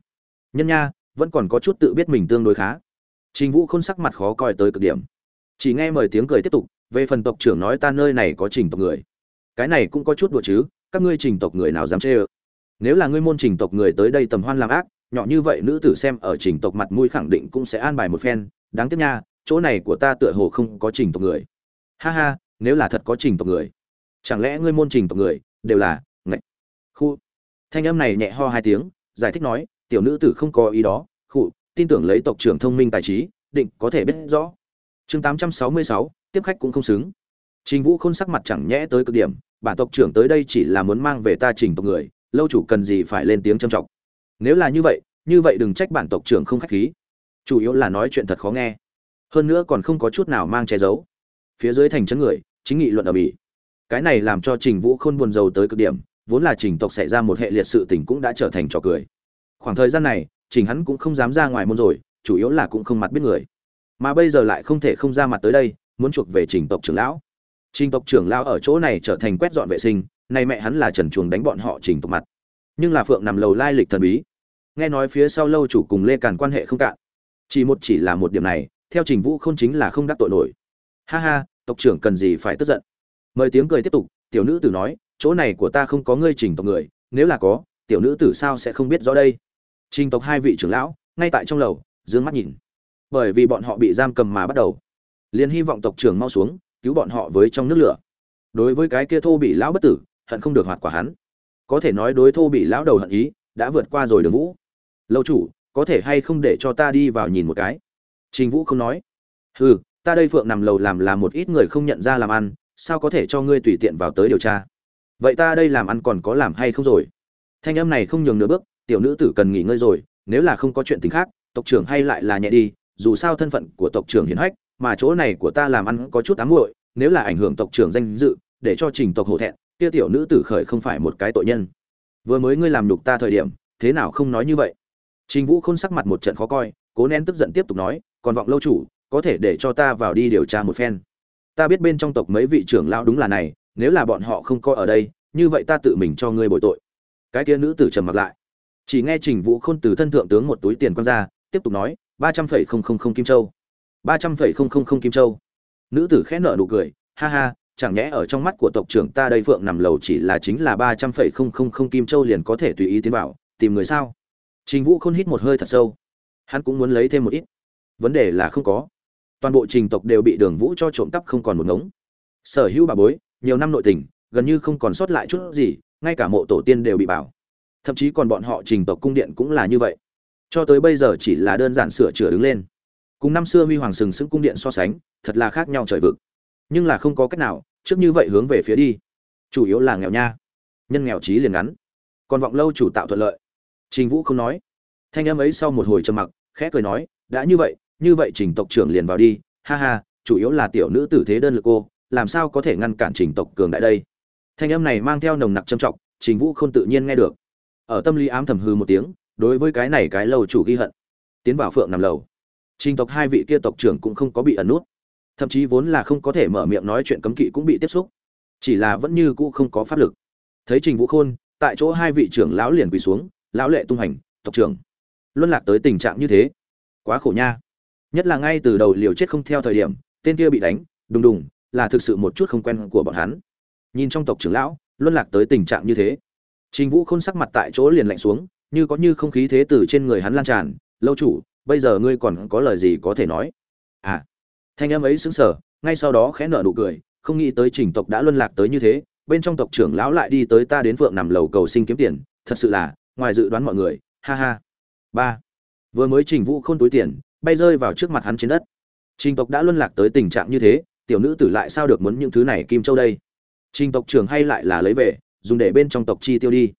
Nhân nha, vẫn còn có chút tự biết mình tương đối khá. Trình vũ khôn sắc mặt khó coi tới cực điểm. Chỉ nghe mời tiếng cười tiếp tục, về phần tộc trưởng nói ta nơi này có trình tộc người. Cái này cũng có chút đùa chứ, các ngươi trình tộc người nào dám chê ơ? Nếu là ngươi môn trình tộc người tới đây tầm hoan làm ác, nhỏ như vậy nữ tử xem ở trình tộc mặt mũi khẳng định cũng sẽ an bài một phen. Đáng tiếc nha chỗ này của ta tựa hồ không có trình tộc người. Ha ha, nếu là thật có trình tộc người, chẳng lẽ ngươi môn trình tộc người đều là ngạch? Khu thanh âm này nhẹ ho hai tiếng, giải thích nói, tiểu nữ tử không có ý đó. Khu tin tưởng lấy tộc trưởng thông minh tài trí, định có thể biết rõ. Chương tám trăm sáu mươi sáu, tiếp khách cũng không xứng. Trình vũ khôn sắc mặt chẳng nhẽ tới cực điểm, bản tộc trưởng tới đây chỉ là muốn mang về ta trình tộc người, lâu chủ cần gì phải lên tiếng trầm trọng. Nếu là như vậy như vậy đừng trách bản tộc trưởng không khách khí. Chủ yếu là nói chuyện thật khó nghe hơn nữa còn không có chút nào mang che giấu. Phía dưới thành chấn người, chính nghị luận ở bỉ cái này làm cho trình vũ khôn buồn rầu tới cực điểm, vốn là trình tộc xảy ra một hệ liệt sự tình cũng đã trở thành trò cười. Khoảng thời gian này, trình hắn cũng không dám ra ngoài môn rồi, chủ yếu là cũng không mặt biết người. Mà bây giờ lại không thể không ra mặt tới đây, muốn chuộc về trình tộc trưởng lão. Trình tộc trưởng lão ở chỗ này trở thành quét dọn vệ sinh, nay mẹ hắn là trần chuồng đánh bọn họ trình tộc mặt. Nhưng là phượng nằm lầu lai lịch thần bí. Nghe nói phía sau lâu chủ cùng lê càn quan hệ không cạn. Chỉ một chỉ là một điểm này theo trình vũ không chính là không đắc tội nổi. Ha ha, tộc trưởng cần gì phải tức giận? Mời tiếng cười tiếp tục, tiểu nữ tử nói, chỗ này của ta không có ngươi trình tộc người, nếu là có, tiểu nữ tử sao sẽ không biết rõ đây? Trình tộc hai vị trưởng lão, ngay tại trong lầu d ư ơ n g mắt nhìn. Bởi vì bọn họ bị giam cầm mà bắt đầu. Liền hy vọng tộc trưởng mau xuống, cứu bọn họ với trong nước lửa. Đối với cái kia thô bị lão bất tử, hận không được hoạt quả hắn. Có thể nói đối thô bị lão đầu hận ý, đã vượt qua rồi đường vũ. Lâu chủ, có thể hay không để cho ta đi vào nhìn một cái? Trình vũ không nói. Hừ, ta đây phượng nằm lầu làm là một ít người không nhận ra làm ăn, sao có thể cho ngươi tùy tiện vào tới điều tra? Vậy ta đây làm ăn còn có làm hay không rồi? Thanh âm này không nhường nửa bước, tiểu nữ tử cần nghỉ ngơi rồi, nếu là không có chuyện tình khác, tộc trưởng hay lại là nhẹ đi, dù sao thân phận của tộc trưởng hiển hách, mà chỗ này của ta làm ăn có chút ám muội, nếu là ảnh hưởng tộc trưởng danh dự, để cho trình tộc hổ thẹn, kia tiểu nữ tử khởi không phải một cái tội nhân. Vừa mới ngươi làm nhục ta thời điểm, thế nào không nói như vậy? Trình vũ khôn sắc mặt một trận khó coi, cố nén tức giận tiếp tục nói còn vọng lâu chủ, có thể để cho ta vào đi điều tra một phen. Ta biết bên trong tộc mấy vị trưởng lão đúng là này, nếu là bọn họ không coi ở đây, như vậy ta tự mình cho ngươi bồi tội. Cái kia nữ tử trầm mặc lại. Chỉ nghe trình vũ khôn từ thân thượng tướng một túi tiền quăng ra, tiếp tục nói, ba trăm phẩy không không không kim châu. ba trăm phẩy không không không kim châu. Nữ tử khẽ nợ nụ cười, ha ha, chẳng nhẽ ở trong mắt của tộc trưởng ta đây phượng nằm lầu chỉ là chính là ba trăm phẩy không không không kim châu liền có thể tùy ý tiến vào, tìm người sao? Trình vũ khôn hít một hơi thật sâu. Hắn cũng muốn lấy thêm một ít vấn đề là không có. Toàn bộ trình tộc đều bị đường vũ cho trộm cắp không còn một ngống. Sở hữu bà bối, nhiều năm nội tình, gần như không còn sót lại chút gì, ngay cả mộ tổ tiên đều bị bảo. Thậm chí còn bọn họ trình tộc cung điện cũng là như vậy. Cho tới bây giờ chỉ là đơn giản sửa chữa đứng lên. Cùng năm xưa huy hoàng sừng sững cung điện so sánh, thật là khác nhau trời vực. Nhưng là không có cách nào, trước như vậy hướng về phía đi. Chủ yếu là nghèo nha. Nhân nghèo trí liền ngắn. Còn vọng lâu chủ tạo thuận lợi. Trình vũ không nói. Thanh em ấy sau một hồi trầm mặc, khẽ cười nói, đã như vậy như vậy trình tộc trưởng liền vào đi, ha ha, chủ yếu là tiểu nữ tử thế đơn lực cô, làm sao có thể ngăn cản trình tộc cường đại đây? Thanh âm này mang theo nồng nặc trầm trọng, trình vũ không tự nhiên nghe được. Ở tâm lý ám thầm hư một tiếng, đối với cái này cái lầu chủ ghi hận, tiến vào phượng nằm lầu. Trình tộc hai vị kia tộc trưởng cũng không có bị ẩn nút, thậm chí vốn là không có thể mở miệng nói chuyện cấm kỵ cũng bị tiếp xúc, chỉ là vẫn như cũ không có pháp lực. Thấy trình vũ khôn, tại chỗ hai vị trưởng lão liền quỳ xuống, lão lệ tung hành, tộc trưởng, luân lạc tới tình trạng như thế, quá khổ nha nhất là ngay từ đầu liều chết không theo thời điểm, tên kia bị đánh, đùng đùng, là thực sự một chút không quen của bọn hắn. Nhìn trong tộc trưởng lão, luân lạc tới tình trạng như thế. Trình vũ khôn sắc mặt tại chỗ liền lạnh xuống, như có như không khí thế từ trên người hắn lan tràn, lâu chủ, bây giờ ngươi còn có lời gì có thể nói? À thanh em ấy xứng sở ngay sau đó khẽ nở nụ cười, không nghĩ tới trình tộc đã luân lạc tới như thế, bên trong tộc trưởng lão lại đi tới ta đến phượng nằm lầu cầu sinh kiếm tiền, thật sự là, ngoài dự đoán mọi người, ha ha. Ba, vừa mới trình vũ khôn túi tiền bay rơi vào trước mặt hắn trên đất. Trình tộc đã luân lạc tới tình trạng như thế, tiểu nữ tử lại sao được muốn những thứ này kim châu đây? Trình tộc trưởng hay lại là lấy về, dùng để bên trong tộc chi tiêu đi.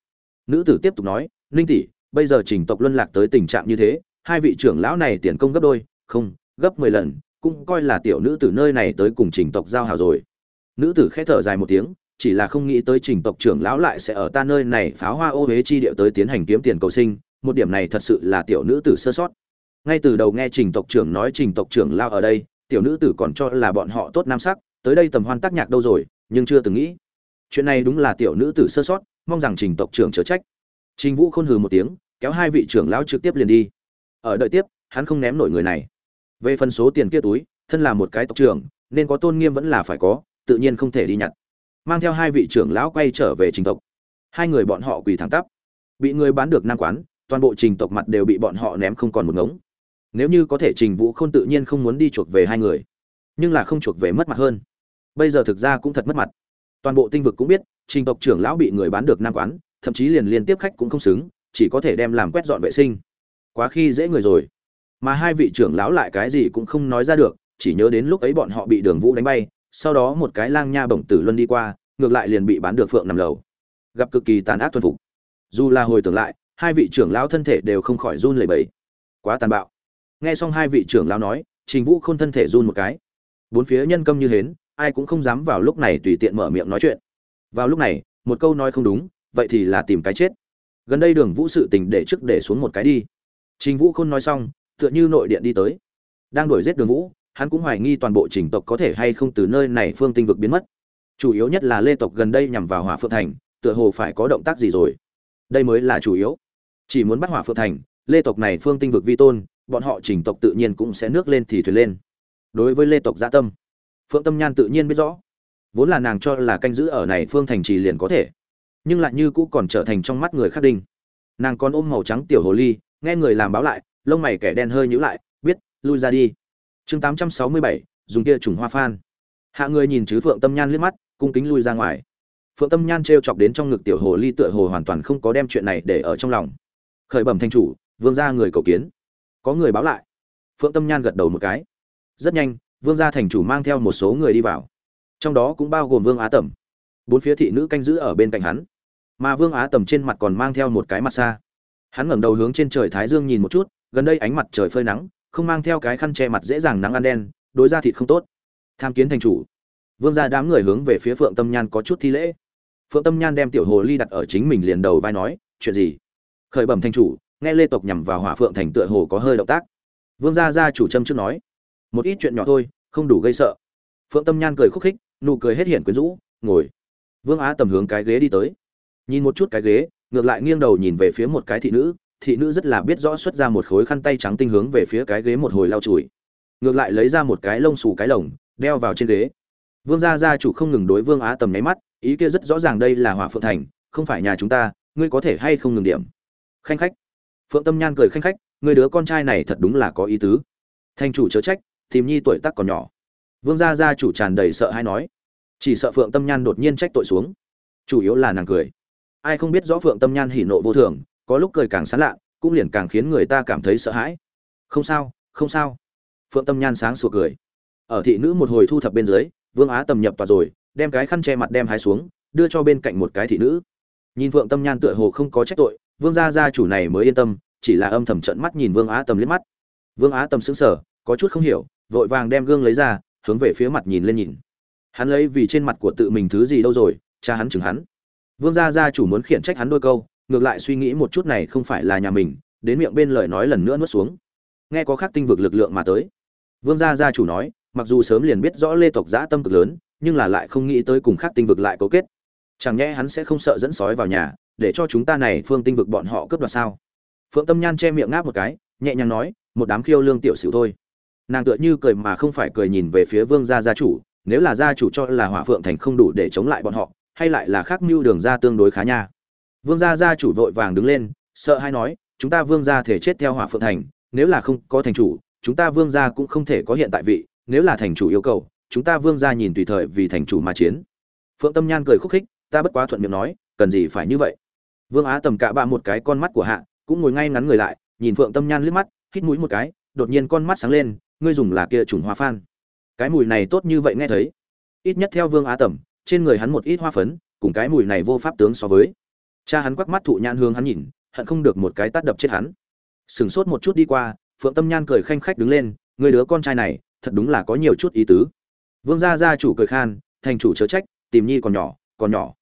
Nữ tử tiếp tục nói, ninh tỷ, bây giờ trình tộc luân lạc tới tình trạng như thế, hai vị trưởng lão này tiền công gấp đôi, không, gấp mười lần, cũng coi là tiểu nữ tử nơi này tới cùng trình tộc giao hảo rồi. Nữ tử khẽ thở dài một tiếng, chỉ là không nghĩ tới trình tộc trưởng lão lại sẽ ở ta nơi này pháo hoa ô huế chi điệu tới tiến hành kiếm tiền cầu sinh, một điểm này thật sự là tiểu nữ tử sơ sót ngay từ đầu nghe trình tộc trưởng nói trình tộc trưởng lao ở đây, tiểu nữ tử còn cho là bọn họ tốt nam sắc, tới đây tầm hoan tác nhạc đâu rồi, nhưng chưa từng nghĩ. Chuyện này đúng là tiểu nữ tử sơ sót, mong rằng trình tộc trưởng chớ trách. Trình vũ khôn hừ một tiếng, kéo hai vị trưởng lão trực tiếp liền đi. Ở đợi tiếp, hắn không ném nổi người này. Về phần số tiền kia túi, thân là một cái tộc trưởng, nên có tôn nghiêm vẫn là phải có, tự nhiên không thể đi nhặt. Mang theo hai vị trưởng lão quay trở về trình tộc. Hai người bọn họ quỳ thẳng tắp. Bị người bán được nam quán, toàn bộ trình tộc mặt đều bị bọn họ ném không còn một ngống nếu như có thể trình vũ không tự nhiên không muốn đi chuộc về hai người, nhưng là không chuộc về mất mặt hơn. Bây giờ thực ra cũng thật mất mặt. Toàn bộ tinh vực cũng biết, trình tộc trưởng lão bị người bán được nam quán, thậm chí liền liên tiếp khách cũng không xứng, chỉ có thể đem làm quét dọn vệ sinh. Quá khi dễ người rồi. Mà hai vị trưởng lão lại cái gì cũng không nói ra được, chỉ nhớ đến lúc ấy bọn họ bị đường vũ đánh bay, sau đó một cái lang nha bổng tử luân đi qua, ngược lại liền bị bán được phượng nằm lầu. Gặp cực kỳ tàn ác tuân phục. Dù là hồi tưởng lại, hai vị trưởng lão thân thể đều không khỏi run lẩy bẩy. Quá tàn bạo nghe xong hai vị trưởng lão nói, trình vũ khôn thân thể run một cái. Bốn phía nhân công như hến, ai cũng không dám vào lúc này tùy tiện mở miệng nói chuyện. Vào lúc này, một câu nói không đúng, vậy thì là tìm cái chết. Gần đây đường vũ sự tình để trước để xuống một cái đi. Trình vũ khôn nói xong, tựa như nội điện đi tới. Đang đuổi giết đường vũ, hắn cũng hoài nghi toàn bộ trình tộc có thể hay không từ nơi này phương tinh vực biến mất. Chủ yếu nhất là lê tộc gần đây nhằm vào hỏa phượng thành, tựa hồ phải có động tác gì rồi. Đây mới là chủ yếu. Chỉ muốn bắt hỏa phượng thành, lê tộc này phương tinh vực vi tôn bọn họ trình tộc tự nhiên cũng sẽ nước lên thì thuyền lên. Đối với lê tộc gia tâm, phượng tâm nhan tự nhiên biết rõ. Vốn là nàng cho là canh giữ ở này phương thành trì liền có thể, nhưng lại như cũ còn trở thành trong mắt người khác đinh. Nàng còn ôm màu trắng tiểu hồ ly, nghe người làm báo lại, lông mày kẻ đen hơi nhíu lại, biết, lui ra đi. Chương tám trăm sáu mươi bảy, dùng kia trùng hoa phan. Hạ người nhìn chứ phượng tâm nhan liếc mắt, cung kính lui ra ngoài. Phượng tâm nhan t chọc đến trong ngực tiểu hồ ly tựa hồ hoàn toàn không có đem chuyện này để ở trong lòng. Khởi bẩm thanh chủ, vương gia người cầu kiến có người báo lại. Phượng tâm nhan gật đầu một cái. Rất nhanh, vương gia thành chủ mang theo một số người đi vào. Trong đó cũng bao gồm vương á tẩm bốn phía thị nữ canh giữ ở bên cạnh hắn. Mà vương á tầm trên mặt còn mang theo một cái mặt xa. Hắn ngẩng đầu hướng trên trời thái dương nhìn một chút, gần đây ánh mặt trời phơi nắng, không mang theo cái khăn che mặt dễ dàng nắng ăn đen, đối ra thịt không tốt. Tham kiến thành chủ. Vương gia đám người hướng về phía phượng tâm nhan có chút thi lễ. Phượng tâm nhan đem tiểu hồ ly đặt ở chính mình liền đầu vai nói, chuyện gì? Khởi bẩm thành chủ nghe lê tộc nhằm vào hỏa phượng thành tựa hồ có hơi động tác. Vương gia gia chủ trâm trước nói, một ít chuyện nhỏ thôi, không đủ gây sợ. Phượng tâm nhan cười khúc khích, nụ cười hết hiển quyến rũ, ngồi. Vương á tầm hướng cái ghế đi tới. Nhìn một chút cái ghế, ngược lại nghiêng đầu nhìn về phía một cái thị nữ thị nữ rất là biết rõ xuất ra một khối khăn tay trắng tinh hướng về phía cái ghế một hồi lau chùi. Ngược lại lấy ra một cái lông xù cái lồng, đeo vào trên ghế. Vương gia gia chủ không ngừng đối vương á tầm nháy mắt, ý kia rất rõ ràng đây là hỏa phượng thành, không phải nhà chúng ta, ngươi có thể hay không ngừng điểm. Khanh khách phượng tâm nhan cười khanh khách người đứa con trai này thật đúng là có ý tứ. Thành chủ chớ trách, tìm nhi tuổi tác còn nhỏ. Vương gia gia chủ tràn đầy sợ hay nói. Chỉ sợ phượng tâm nhan đột nhiên trách tội xuống. Chủ yếu là nàng cười. Ai không biết rõ phượng tâm nhan hỉ nộ vô thường, có lúc cười càng sán lạ, cũng liền càng khiến người ta cảm thấy sợ hãi. Không sao không sao. Phượng tâm nhan sáng sủa cười. Ở thị nữ một hồi thu thập bên dưới, vương á tầm nhập vào rồi, đem cái khăn che mặt đem hái xuống, đưa cho bên cạnh một cái thị nữ. Nhìn phượng tâm nhan tựa hồ không có trách tội vương gia gia chủ này mới yên tâm, chỉ là âm thầm trận mắt nhìn vương á tầm liếc mắt. Vương á tầm sững sờ, có chút không hiểu, vội vàng đem gương lấy ra, hướng về phía mặt nhìn lên nhìn. Hắn lấy vì trên mặt của tự mình thứ gì đâu rồi, cha hắn chừng hắn. Vương gia gia chủ muốn khiển trách hắn đôi câu, ngược lại suy nghĩ một chút này không phải là nhà mình, đến miệng bên lời nói lần nữa nuốt xuống. Nghe có khác tinh vực lực lượng mà tới. Vương gia gia chủ nói, mặc dù sớm liền biết rõ lê tộc giã tâm cực lớn, nhưng là lại không nghĩ tới cùng khác tinh vực lại cấu kết. Chẳng nhẽ hắn sẽ không sợ dẫn sói vào nhà để cho chúng ta này phương tinh vực bọn họ cướp đoạt sao? Phượng tâm nhan che miệng ngáp một cái, nhẹ nhàng nói, một đám khiêu lương tiểu xỉu thôi. Nàng tựa như cười mà không phải cười nhìn về phía vương gia gia chủ, nếu là gia chủ cho là hỏa phượng thành không đủ để chống lại bọn họ, hay lại là khác mưu đường ra tương đối khá nha. Vương gia gia chủ vội vàng đứng lên, sợ hay nói, chúng ta vương gia thể chết theo hỏa phượng thành, nếu là không có thành chủ, chúng ta vương gia cũng không thể có hiện tại vị, nếu là thành chủ yêu cầu, chúng ta vương gia nhìn tùy thời vì thành chủ mà chiến. Phượng tâm nhan cười khúc khích, ta bất quá thuận miệng nói, cần gì phải như vậy? Vương á tầm cạ bạ một cái con mắt của hạ, cũng ngồi ngay ngắn người lại, nhìn phượng tâm nhan liếc mắt, hít mũi một cái, đột nhiên con mắt sáng lên, ngươi dùng là kia chủng hoa phan. Cái mùi này tốt như vậy nghe thấy. Ít nhất theo vương á tầm, trên người hắn một ít hoa phấn, cùng cái mùi này vô pháp tướng so với. Cha hắn quắc mắt thụ nhãn hướng hắn nhìn, hận không được một cái tát đập chết hắn. Sừng sốt một chút đi qua, phượng tâm nhan cười khanh khách đứng lên người đứa con trai này, thật đúng là có nhiều chút ý tứ. Vương gia gia chủ cười khan, thành chủ chớ trách, tìm nhi còn nhỏ còn nhỏ.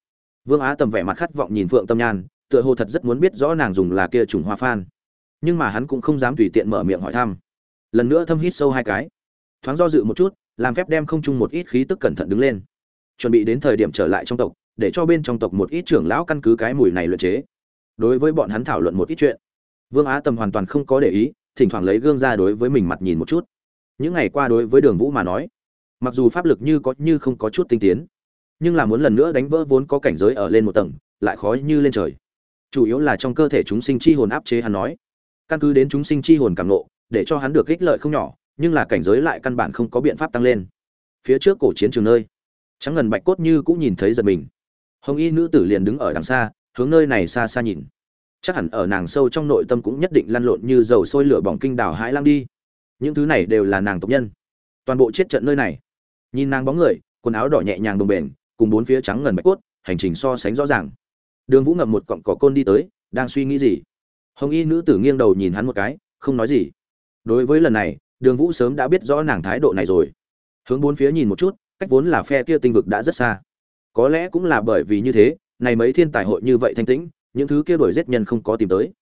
Vương á tầm vẻ mặt khát vọng nhìn phượng tâm nhan tựa hồ thật rất muốn biết rõ nàng dùng là kia trùng hoa phan. Nhưng mà hắn cũng không dám tùy tiện mở miệng hỏi thăm. Lần nữa thâm hít sâu hai cái. Thoáng do dự một chút, làm phép đem không chung một ít khí tức cẩn thận đứng lên. Chuẩn bị đến thời điểm trở lại trong tộc, để cho bên trong tộc một ít trưởng lão căn cứ cái mùi này luyện chế. Đối với bọn hắn thảo luận một ít chuyện. Vương á tầm hoàn toàn không có để ý, thỉnh thoảng lấy gương ra đối với mình mặt nhìn một chút. Những ngày qua đối với đường vũ mà nói, mặc dù pháp lực như có như không có chút tinh tiến, nhưng là muốn lần nữa đánh vỡ vốn có cảnh giới ở lên một tầng, lại khó như lên trời chủ yếu là trong cơ thể chúng sinh chi hồn áp chế hắn nói. Căn cứ đến chúng sinh chi hồn cảm nộ để cho hắn được ích lợi không nhỏ, nhưng là cảnh giới lại căn bản không có biện pháp tăng lên. Phía trước cổ chiến trường nơi trắng ngần bạch cốt như cũng nhìn thấy giật mình. Hồng y nữ tử liền đứng ở đằng xa, hướng nơi này xa xa nhìn. Chắc hẳn ở nàng sâu trong nội tâm cũng nhất định lăn lộn như dầu sôi lửa bỏng kinh đảo hãi lang đi. Những thứ này đều là nàng tộc nhân. Toàn bộ chết trận nơi này. Nhìn nàng bóng người, quần áo đỏ nhẹ nhàng đồng bền cùng bốn phía trắng ngần bạch cốt, hành trình so sánh rõ ràng đường vũ ngậm một cọng cỏ côn đi tới, đang suy nghĩ gì? Hồng y nữ tử nghiêng đầu nhìn hắn một cái, không nói gì. Đối với lần này, đường vũ sớm đã biết rõ nàng thái độ này rồi. Hướng bốn phía nhìn một chút, cách vốn là phe kia tinh vực đã rất xa. Có lẽ cũng là bởi vì như thế, này mấy thiên tài hội như vậy thanh tĩnh, những thứ kia đuổi giết nhân không có tìm tới.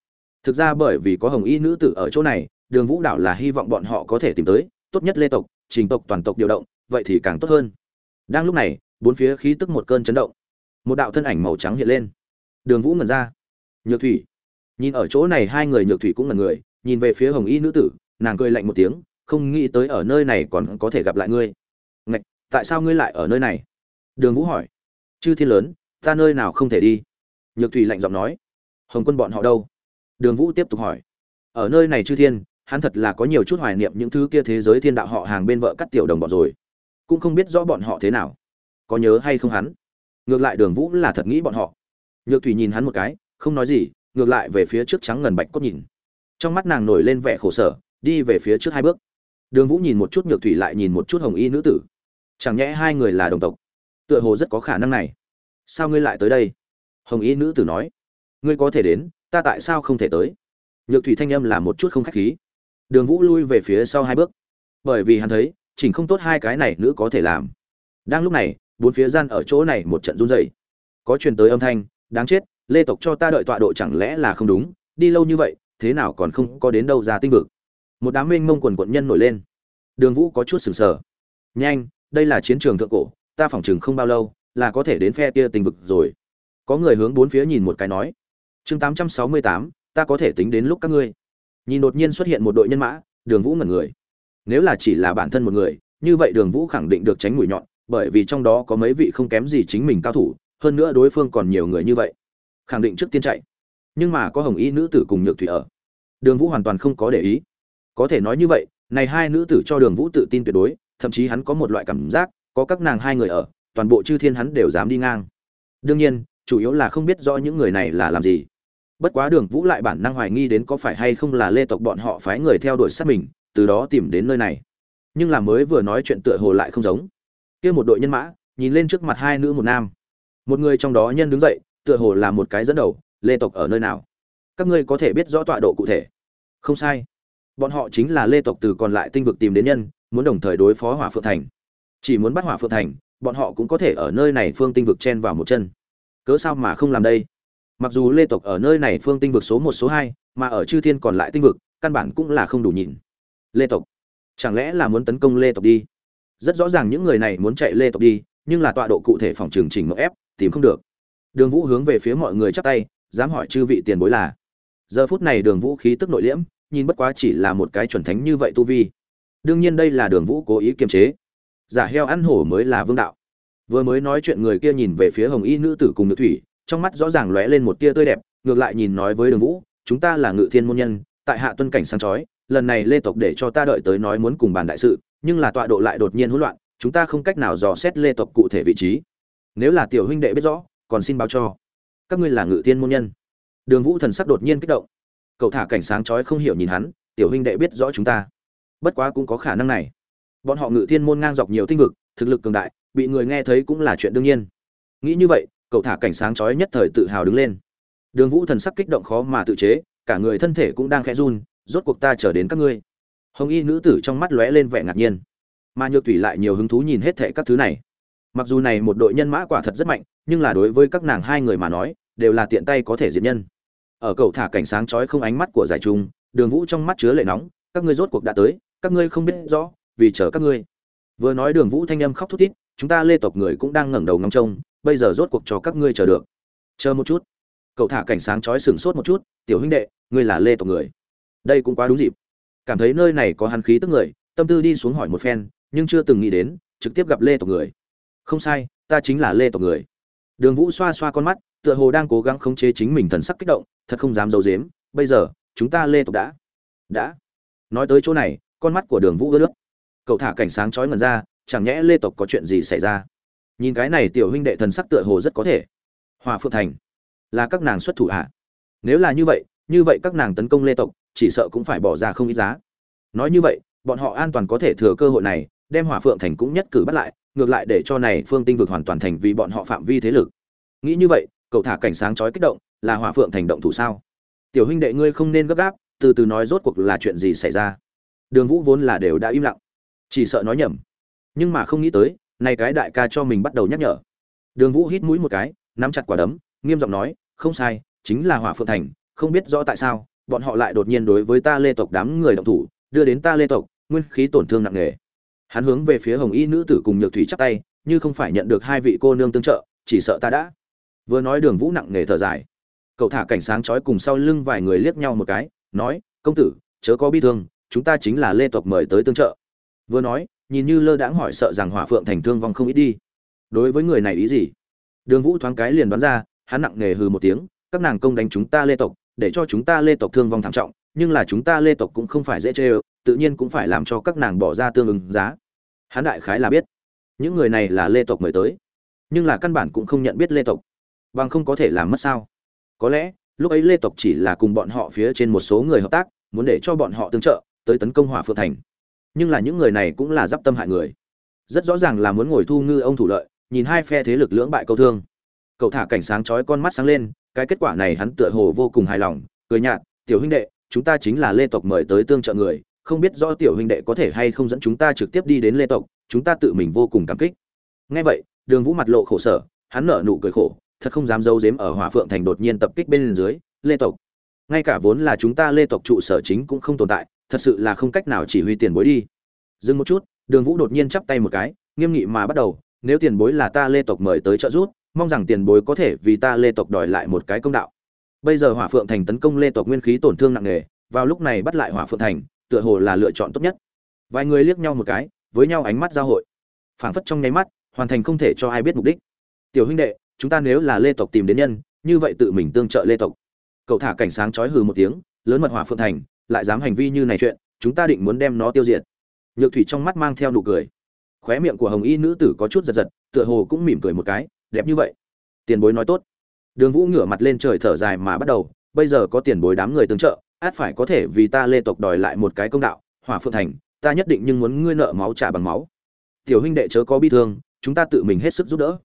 Thực ra bởi vì có hồng y nữ tử ở chỗ này, đường vũ đảo là hy vọng bọn họ có thể tìm tới, tốt nhất lê tộc, trình tộc toàn tộc điều động, vậy thì càng tốt hơn. Đang lúc này, bốn phía khí tức một cơn chấn động. Một đạo thân ảnh màu trắng hiện lên đường vũ ngẩn ra. Nhược thủy. Nhìn ở chỗ này hai người, nhược thủy cũng ngẩn người, nhìn về phía hồng y nữ tử, nàng cười lạnh một tiếng, không nghĩ tới ở nơi này còn có thể gặp lại ngươi. Ngạch, tại sao ngươi lại ở nơi này? Đường vũ hỏi. Chư thiên lớn, ta nơi nào không thể đi? Nhược thủy lạnh giọng nói. Hồng quân bọn họ đâu? Đường vũ tiếp tục hỏi. Ở nơi này chư thiên, hắn thật là có nhiều chút hoài niệm những thứ kia thế giới thiên đạo họ hàng bên vợ cắt tiểu đồng bọn rồi. Cũng không biết rõ bọn họ thế nào. Có nhớ hay không hắn? Ngược lại đường vũ là thật nghĩ bọn họ nhược thủy nhìn hắn một cái, không nói gì, ngược lại về phía trước trắng ngần bạch cốt nhìn. Trong mắt nàng nổi lên vẻ khổ sở, đi về phía trước hai bước. Đường vũ nhìn một chút nhược thủy lại nhìn một chút hồng y nữ tử. Chẳng nhẽ hai người là đồng tộc? Tựa hồ rất có khả năng này. Sao ngươi lại tới đây? Hồng y nữ tử nói. Ngươi có thể đến, ta tại sao không thể tới? Nhược thủy thanh âm là một chút không khách khí. Đường vũ lui về phía sau hai bước. Bởi vì hắn thấy, chỉnh không tốt hai cái này nữ có thể làm. Đang lúc này, bốn phía gian ở chỗ này một trận run rẩy. Có truyền tới âm thanh đáng chết, lê tộc cho ta đợi tọa độ chẳng lẽ là không đúng, đi lâu như vậy, thế nào còn không có đến đâu ra tinh vực. Một đám mênh mông quần quận nhân nổi lên. Đường vũ có chút sừng sờ. Nhanh, đây là chiến trường thượng cổ, ta phỏng chừng không bao lâu là có thể đến phe kia tinh vực rồi. Có người hướng bốn phía nhìn một cái nói, chương tám trăm sáu mươi tám, ta có thể tính đến lúc các ngươi. Nhìn đột nhiên xuất hiện một đội nhân mã, đường vũ ngẩn người. Nếu là chỉ là bản thân một người, như vậy đường vũ khẳng định được tránh mũi nhọn, bởi vì trong đó có mấy vị không kém gì chính mình cao thủ hơn nữa đối phương còn nhiều người như vậy. Khẳng định trước tiên chạy. Nhưng mà có hồng y nữ tử cùng nhược thủy ở. Đường vũ hoàn toàn không có để ý. Có thể nói như vậy, này hai nữ tử cho đường vũ tự tin tuyệt đối, thậm chí hắn có một loại cảm giác, có các nàng hai người ở, toàn bộ chư thiên hắn đều dám đi ngang. Đương nhiên, chủ yếu là không biết rõ những người này là làm gì. Bất quá đường vũ lại bản năng hoài nghi đến có phải hay không là lê tộc bọn họ phái người theo đuổi sát mình, từ đó tìm đến nơi này. Nhưng là mới vừa nói chuyện tựa hồ lại không giống. Kia một đội nhân mã, nhìn lên trước mặt hai nữ một nam một người trong đó nhân đứng dậy, tựa hồ là một cái dẫn đầu, lê tộc ở nơi nào? Các ngươi có thể biết rõ tọa độ cụ thể. Không sai. Bọn họ chính là lê tộc từ còn lại tinh vực tìm đến nhân, muốn đồng thời đối phó hỏa phượng thành. Chỉ muốn bắt hỏa phượng thành, bọn họ cũng có thể ở nơi này phương tinh vực chen vào một chân. Cớ sao mà không làm đây? Mặc dù lê tộc ở nơi này phương tinh vực số một, số hai, mà ở chư thiên còn lại tinh vực, căn bản cũng là không đủ nhìn. Lê tộc. Chẳng lẽ là muốn tấn công lê tộc đi? Rất rõ ràng những người này muốn chạy lê tộc đi, nhưng là tọa độ cụ thể phòng trường trình mộng ép tìm không được. Đường vũ hướng về phía mọi người chắp tay, dám hỏi chư vị tiền bối là. Giờ phút này đường vũ khí tức nội liễm, nhìn bất quá chỉ là một cái chuẩn thánh như vậy tu vi. Đương nhiên đây là đường vũ cố ý kiềm chế. Giả heo ăn hổ mới là vương đạo. Vừa mới nói chuyện người kia nhìn về phía hồng y nữ tử cùng nữ thủy, trong mắt rõ ràng lóe lên một tia tươi đẹp, ngược lại nhìn nói với đường vũ, chúng ta là ngự thiên môn nhân, tại hạ tuân cảnh sáng chói, lần này lê tộc để cho ta đợi tới nói muốn cùng bàn đại sự, nhưng là tọa độ lại đột nhiên hỗn loạn, chúng ta không cách nào dò xét lê tộc cụ thể vị trí nếu là tiểu huynh đệ biết rõ, còn xin báo cho. Các ngươi là ngự tiên môn nhân. Đường vũ thần sắc đột nhiên kích động. Cậu thả cảnh sáng chói không hiểu nhìn hắn, tiểu huynh đệ biết rõ chúng ta. Bất quá cũng có khả năng này. Bọn họ ngự thiên môn ngang dọc nhiều tinh vực, thực lực cường đại, bị người nghe thấy cũng là chuyện đương nhiên. Nghĩ như vậy, cậu thả cảnh sáng chói nhất thời tự hào đứng lên. Đường vũ thần sắc kích động khó mà tự chế, cả người thân thể cũng đang khẽ run, rốt cuộc ta chờ đến các ngươi. Hồng y nữ tử trong mắt lóe lên vẻ ngạc nhiên. Mà nhược thủy lại nhiều hứng thú nhìn hết thệ các thứ này mặc dù này một đội nhân mã quả thật rất mạnh, nhưng là đối với các nàng hai người mà nói, đều là tiện tay có thể diệt nhân. Ở cầu thả cảnh sáng chói không ánh mắt của giải trung đường vũ trong mắt chứa lệ nóng, các ngươi rốt cuộc đã tới, các ngươi không biết rõ, vì chờ các ngươi. Vừa nói đường vũ thanh âm khóc thút thít, chúng ta lê tộc người cũng đang ngẩng đầu ngóng trông, bây giờ rốt cuộc cho các ngươi chờ được. Chờ một chút. Cậu thả cảnh sáng chói sửng sốt một chút, tiểu huynh đệ, ngươi là lê tộc người. Đây cũng quá đúng dịp. Cảm thấy nơi này có hàn khí tức người, tâm tư đi xuống hỏi một phen, nhưng chưa từng nghĩ đến, trực tiếp gặp lê tộc người không sai, ta chính là lê tộc người. Đường vũ xoa xoa con mắt, tựa hồ đang cố gắng khống chế chính mình thần sắc kích động, thật không dám d i ấ u dếm bây giờ, chúng ta lê tộc đã đã. Nói tới chỗ này, con mắt của đường vũ ướt nước cậu thả cảnh sáng trói ngần ra, chẳng nhẽ lê tộc có chuyện gì xảy ra? Nhìn cái này tiểu huynh đệ thần sắc tựa hồ rất có thể. Hòa phượng thành, là các nàng xuất thủ à? nếu là như vậy như vậy các nàng tấn công lê tộc, chỉ sợ cũng phải bỏ ra không ít giá. Nói như vậy, bọn họ an toàn có thể thừa cơ hội này, đem hỏa phượng thành cũng nhất cử bắt lại ngược lại để cho này phương tinh vực hoàn toàn thành vì bọn họ phạm vi thế lực. Nghĩ như vậy, cậu thả cảnh sáng chói kích động, là hỏa phượng thành động thủ sao? Tiểu huynh đệ ngươi không nên gấp gáp, từ từ nói rốt cuộc là chuyện gì xảy ra. Đường vũ vốn là đều đã im lặng, chỉ sợ nói nhầm. Nhưng mà không nghĩ tới, nay cái đại ca cho mình bắt đầu nhắc nhở. Đường vũ hít mũi một cái, nắm chặt quả đấm, nghiêm giọng nói, không sai, chính là hỏa phượng thành, không biết rõ tại sao, bọn họ lại đột nhiên đối với ta lê tộc đám người động thủ, đưa đến ta lê tộc, nguyên khí tổn thương nặng nề hắn hướng về phía hồng y nữ tử cùng nhược thủy chắp tay, như không phải nhận được hai vị cô nương tương trợ, chỉ sợ ta đã. Vừa nói đường vũ nặng nề thở dài. Cậu thả cảnh sáng trói cùng sau lưng vài người liếc nhau một cái, nói, công tử, chớ có bi thương, chúng ta chính là lê tộc mời tới tương trợ. Vừa nói, nhìn như lơ đãng hỏi sợ rằng hỏa phượng thành thương vong không ít đi. Đối với người này ý gì? Đường vũ thoáng cái liền đoán ra, hắn nặng nề hừ một tiếng, các nàng công đánh chúng ta lê tộc, để cho chúng ta lê tộc thương vong thảm trọng, nhưng là chúng ta lê tộc cũng không phải dễ chê ơ tự nhiên cũng phải làm cho các nàng bỏ ra tương ứng giá. Hắn đại khái là biết, những người này là lê tộc mời tới, nhưng là căn bản cũng không nhận biết lê tộc, bằng không có thể làm mất sao? Có lẽ, lúc ấy lê tộc chỉ là cùng bọn họ phía trên một số người hợp tác, muốn để cho bọn họ tương trợ, tới tấn công hỏa phượng thành. Nhưng là những người này cũng là d i p tâm hại người. Rất rõ ràng là muốn ngồi thu ngư ông thủ lợi, nhìn hai phe thế lực lưỡng bại câu thương. Cậu thả cảnh sáng chói con mắt sáng lên, cái kết quả này hắn tựa hồ vô cùng hài lòng, cười nhạt, tiểu huynh đệ, chúng ta chính là lê tộc mời tới tương trợ người không biết rõ tiểu huynh đệ có thể hay không dẫn chúng ta trực tiếp đi đến lê tộc, chúng ta tự mình vô cùng cảm kích. Ngay vậy, đường vũ mặt lộ khổ sở, hắn nở nụ cười khổ, thật không dám giấu giếm ở hỏa phượng thành đột nhiên tập kích bên dưới, lê tộc. Ngay cả vốn là chúng ta lê tộc trụ sở chính cũng không tồn tại, thật sự là không cách nào chỉ huy tiền bối đi. Dừng một chút, đường vũ đột nhiên chắp tay một cái, nghiêm nghị mà bắt đầu, nếu tiền bối là ta lê tộc mời tới trợ giúp, mong rằng tiền bối có thể vì ta lê tộc đòi lại một cái công đạo. Bây giờ hỏa phượng thành tấn công lê tộc nguyên khí tổn thương nặng nề, vào lúc này bắt lại hỏa phượng thành tựa hồ là lựa chọn tốt nhất. Vài người liếc nhau một cái, với nhau ánh mắt giao hội. Phảng phất trong nháy mắt, hoàn thành không thể cho ai biết mục đích. Tiểu huynh đệ, chúng ta nếu là lê tộc tìm đến nhân, như vậy tự mình tương trợ lê tộc. Cậu thả cảnh sáng chói hừ một tiếng, lớn mật hỏa phượng thành, lại dám hành vi như này chuyện, chúng ta định muốn đem nó tiêu diệt. Nhược thủy trong mắt mang theo nụ cười. Khóe miệng của hồng y nữ tử có chút giật giật, tựa hồ cũng mỉm cười một cái, đẹp như vậy. Tiền bối nói tốt. Đường vũ ngửa mặt lên trời thở dài mà bắt đầu, bây giờ có tiền bối đám người tương trợ át phải có thể vì ta lê tộc đòi lại một cái công đạo, hỏa phượng thành, ta nhất định nhưng muốn ngươi nợ máu trả bằng máu. Tiểu huynh đệ chớ có bi thương, chúng ta tự mình hết sức giúp đỡ.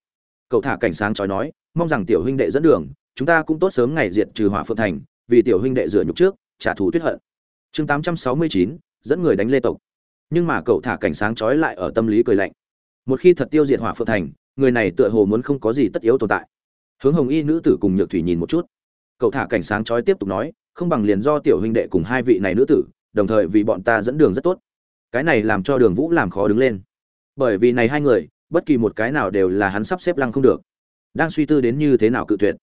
Cậu thả cảnh sáng chói nói, mong rằng tiểu huynh đệ dẫn đường, chúng ta cũng tốt sớm ngày diệt trừ hỏa phượng thành, vì tiểu huynh đệ rửa nhục trước, trả thù tuyết hận. Chương tám trăm sáu mươi chín, dẫn người đánh lê tộc. Nhưng mà cậu thả cảnh sáng chói lại ở tâm lý cười lạnh. Một khi thật tiêu diệt hỏa phượng thành, người này tựa hồ muốn không có gì tất yếu tồn tại. Hướng hồng y nữ tử cùng nhược thủy nhìn một chút. Cậu thả cảnh sáng chói tiếp tục nói không bằng liền do tiểu huynh đệ cùng hai vị này nữ tử, đồng thời vì bọn ta dẫn đường rất tốt. Cái này làm cho đường vũ làm khó đứng lên. Bởi vì này hai người, bất kỳ một cái nào đều là hắn sắp xếp lăng không được. Đang suy tư đến như thế nào cự tuyệt.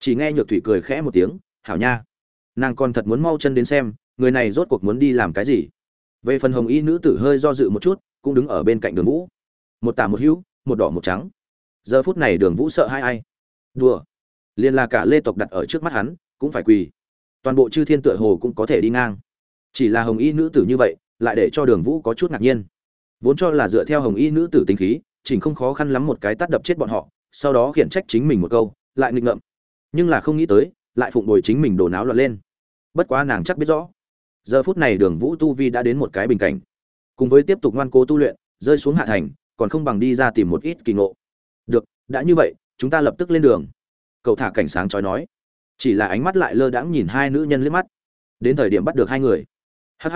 Chỉ nghe nhược thủy cười khẽ một tiếng, hảo nha, nàng còn thật muốn mau chân đến xem, người này rốt cuộc muốn đi làm cái gì? Về phần hồng y nữ tử hơi do dự một chút, cũng đứng ở bên cạnh đường vũ. Một tả một hữu, một đỏ một trắng. Giờ phút này đường vũ sợ hai ai? Đùa. Liền là cả lê tộc đặt ở trước mắt hắn, cũng phải quỳ toàn bộ chư thiên tựa hồ cũng có thể đi ngang. Chỉ là hồng y nữ tử như vậy, lại để cho đường vũ có chút ngạc nhiên. Vốn cho là dựa theo hồng y nữ tử tính khí, chỉnh không khó khăn lắm một cái tát đập chết bọn họ, sau đó khiển trách chính mình một câu, lại nghịch ngợm. Nhưng là không nghĩ tới, lại phụng bồi chính mình đổ náo loạn lên. Bất quá nàng chắc biết rõ, giờ phút này đường vũ tu vi đã đến một cái bình cảnh. Cùng với tiếp tục ngoan cố tu luyện, rơi xuống hạ thành, còn không bằng đi ra tìm một ít kỳ ngộ. Được, đã như vậy, chúng ta lập tức lên đường. Cậu thả cảnh sáng chói nói chỉ là ánh mắt lại lơ đãng nhìn hai nữ nhân liếc mắt. Đến thời điểm bắt được hai người. Hh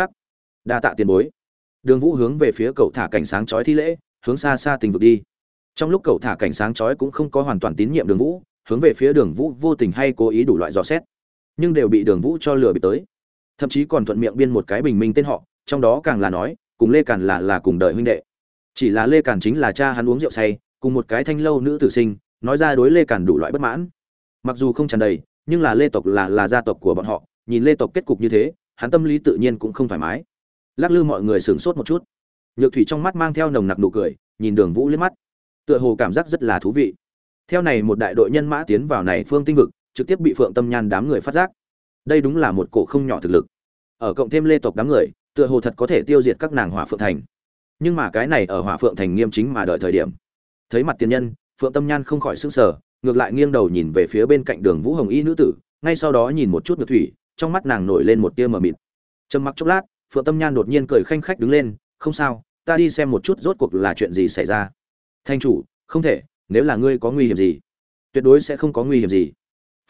đa tạ tiền bối. Đường vũ hướng về phía cậu thả cảnh sáng chói thi lễ, hướng xa xa tình vực đi. Trong lúc cậu thả cảnh sáng chói cũng không có hoàn toàn tín nhiệm đường vũ, hướng về phía đường vũ vô tình hay cố ý đủ loại dò xét. Nhưng đều bị đường vũ cho lừa bị tới. Thậm chí còn thuận miệng biên một cái bình minh tên họ, trong đó càng là nói, cùng lê càn là là cùng đời huynh đệ. Chỉ là lê càn chính là cha hắn uống rượu say, cùng một cái thanh lâu nữ tử sinh, nói ra đối lê càn đủ loại bất mãn. Mặc dù không tràn đầy nhưng là lê tộc là là gia tộc của bọn họ, nhìn lê tộc kết cục như thế, hắn tâm lý tự nhiên cũng không thoải mái. Lắc lư mọi người sửng sốt một chút. Nhược thủy trong mắt mang theo nồng nặc nụ cười, nhìn đường vũ liếc mắt. Tựa hồ cảm giác rất là thú vị. Theo này một đại đội nhân mã tiến vào này phương tinh vực, trực tiếp bị phượng tâm nhan đám người phát giác. Đây đúng là một cổ không nhỏ thực lực. Ở cộng thêm lê tộc đám người, tựa hồ thật có thể tiêu diệt các nàng hỏa phượng thành. Nhưng mà cái này ở hỏa phượng thành nghiêm chính mà đợi thời điểm. Thấy mặt tiền nhân, phượng tâm nhan không khỏi s ư n g sở ngược lại nghiêng đầu nhìn về phía bên cạnh đường vũ hồng y nữ tử, ngay sau đó nhìn một chút ngược thủy, trong mắt nàng nổi lên một tia mờ mịt. Trầm mặc chốc lát, phượng tâm nhan đột nhiên cười khanh khách đứng lên, không sao, ta đi xem một chút rốt cuộc là chuyện gì xảy ra. Thanh chủ, không thể, nếu là ngươi có nguy hiểm gì, tuyệt đối sẽ không có nguy hiểm gì.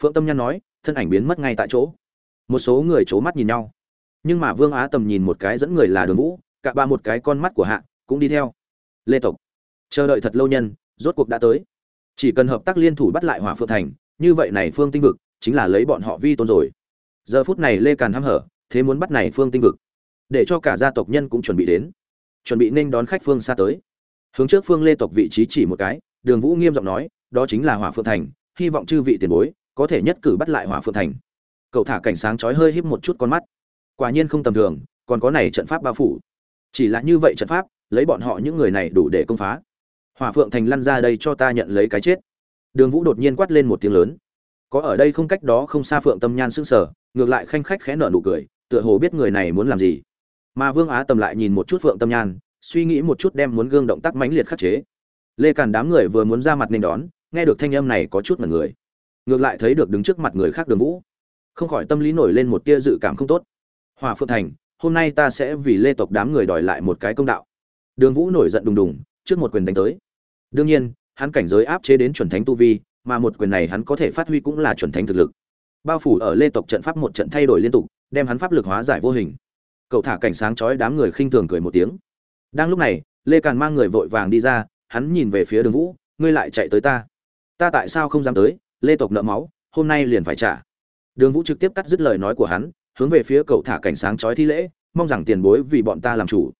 Phượng tâm nhan nói, thân ảnh biến mất ngay tại chỗ. Một số người c h ố mắt nhìn nhau. Nhưng mà vương á tầm nhìn một cái dẫn người là đường vũ, cả ba một cái con mắt của hạ cũng đi theo. Lê tộc, chờ đợi thật lâu nhân, rốt cuộc đã tới chỉ cần hợp tác liên thủ bắt lại hỏa phượng thành, như vậy này phương tinh vực chính là lấy bọn họ vi tôn rồi. Giờ phút này lê càn hăm hở, thế muốn bắt này phương tinh vực. Để cho cả gia tộc nhân cũng chuẩn bị đến. Chuẩn bị nên đón khách phương xa tới. Hướng trước phương lê tộc vị trí chỉ một cái, đường vũ nghiêm giọng nói, đó chính là hỏa phượng thành, hy vọng chư vị tiền bối có thể nhất cử bắt lại hỏa phượng thành. Cậu thả cảnh sáng chói hơi híp một chút con mắt. Quả nhiên không tầm thường, còn có này trận pháp bao phủ. Chỉ là như vậy trận pháp, lấy bọn họ những người này đủ để công phá hỏa phượng thành lăn ra đây cho ta nhận lấy cái chết. Đường vũ đột nhiên quát lên một tiếng lớn. Có ở đây không cách đó không xa phượng tâm nhan sững sờ, ngược lại khanh khách khẽ nở nụ cười, tựa hồ biết người này muốn làm gì. Mà vương á tầm lại nhìn một chút phượng tâm nhan, suy nghĩ một chút đem muốn gương động tác mãnh liệt khắc chế. Lê càn đám người vừa muốn ra mặt nên đón, nghe được thanh âm này có chút mật người. Ngược lại thấy được đứng trước mặt người khác đường vũ. Không khỏi tâm lý nổi lên một tia dự cảm không tốt. Hòa phượng thành, hôm nay ta sẽ vì lê tộc đám người đòi lại một cái công đạo. Đường vũ nổi giận đùng đùng, trước một quyền đánh tới đương nhiên, hắn cảnh giới áp chế đến chuẩn thánh tu vi, mà một quyền này hắn có thể phát huy cũng là chuẩn thánh thực lực. Bao phủ ở lê tộc trận pháp một trận thay đổi liên tục, đem hắn pháp lực hóa giải vô hình. Cậu thả cảnh sáng chói đám người khinh thường cười một tiếng. Đang lúc này, lê càn mang người vội vàng đi ra, hắn nhìn về phía đường vũ, ngươi lại chạy tới ta. Ta tại sao không dám tới? Lê tộc nợ máu, hôm nay liền phải trả. Đường vũ trực tiếp cắt dứt lời nói của hắn, hướng về phía cậu thả cảnh sáng chói thi lễ, mong rằng tiền bối vì bọn ta làm chủ.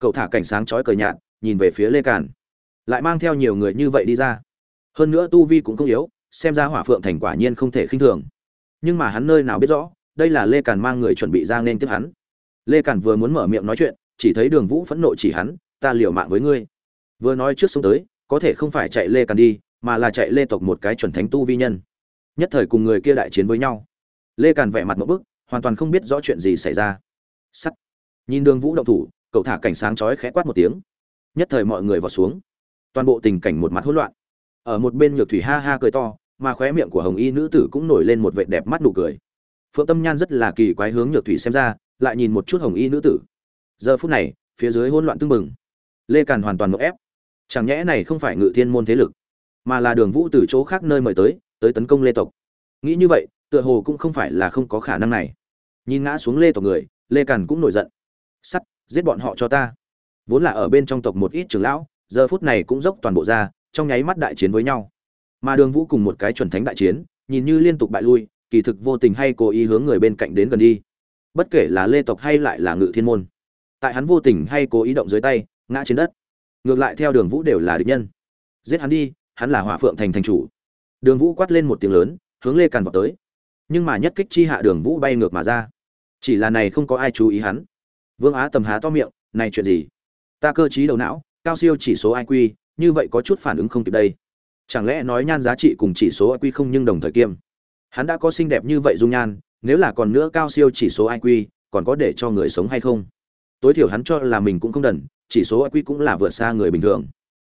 Cậu thả cảnh sáng chói cờ nhạt, nhìn về phía lê càn lại mang theo nhiều người như vậy đi ra. Hơn nữa tu vi cũng không yếu, xem ra hỏa phượng thành quả nhiên không thể khinh thường. Nhưng mà hắn nơi nào biết rõ, đây là lê càn mang người chuẩn bị ra nên tiếp hắn. Lê càn vừa muốn mở miệng nói chuyện, chỉ thấy đường vũ phẫn nộ chỉ hắn, ta liều mạng với ngươi. Vừa nói trước xuống tới, có thể không phải chạy lê càn đi, mà là chạy lê tộc một cái chuẩn thánh tu vi nhân. Nhất thời cùng người kia đại chiến với nhau. Lê càn vẻ mặt một bức, hoàn toàn không biết rõ chuyện gì xảy ra. Sắt. Nhìn đường vũ động thủ, cậu thả cảnh sáng chói khẽ quát một tiếng. Nhất thời mọi người vào xuống toàn bộ tình cảnh một mặt hỗn loạn. Ở một bên nhược thủy ha ha cười to, mà khóe miệng của hồng y nữ tử cũng nổi lên một vệt đẹp mắt nụ cười. Phượng tâm nhan rất là kỳ quái hướng nhược thủy xem ra, lại nhìn một chút hồng y nữ tử. Giờ phút này, phía dưới hỗn loạn tưng bừng. Lê càn hoàn toàn ngộ ép. Chẳng nhẽ này không phải ngự thiên môn thế lực, mà là đường vũ từ chỗ khác nơi mời tới tới tấn công lê tộc. Nghĩ như vậy, tựa hồ cũng không phải là không có khả năng này. Nhìn ngã xuống lê tộc người, lê càn cũng nổi giận. Sắt, giết bọn họ cho ta. Vốn là ở bên trong tộc một ít trưởng lão giờ phút này cũng dốc toàn bộ ra, trong nháy mắt đại chiến với nhau. Mà đường vũ cùng một cái chuẩn thánh đại chiến, nhìn như liên tục bại lui, kỳ thực vô tình hay cố ý hướng người bên cạnh đến gần đi. Bất kể là lê tộc hay lại là ngự thiên môn, tại hắn vô tình hay cố ý động dưới tay, ngã trên đất. Ngược lại theo đường vũ đều là địch nhân. Giết hắn đi, hắn là hỏa phượng thành thành chủ. Đường vũ quát lên một tiếng lớn, hướng lê càn vào tới. Nhưng mà nhất kích chi hạ đường vũ bay ngược mà ra. Chỉ là này không có ai chú ý hắn. Vương á tầm há to miệng, này chuyện gì? Ta cơ t đầu não cao siêu chỉ số iq như vậy có chút phản ứng không kịp đây. Chẳng lẽ nói nhan giá trị cùng chỉ số iq không nhưng đồng thời kiêm? Hắn đã có xinh đẹp như vậy dung nhan, nếu là còn nữa cao siêu chỉ số iq còn có để cho người sống hay không? Tối thiểu hắn cho là mình cũng không đần, chỉ số iq cũng là vượt xa người bình thường.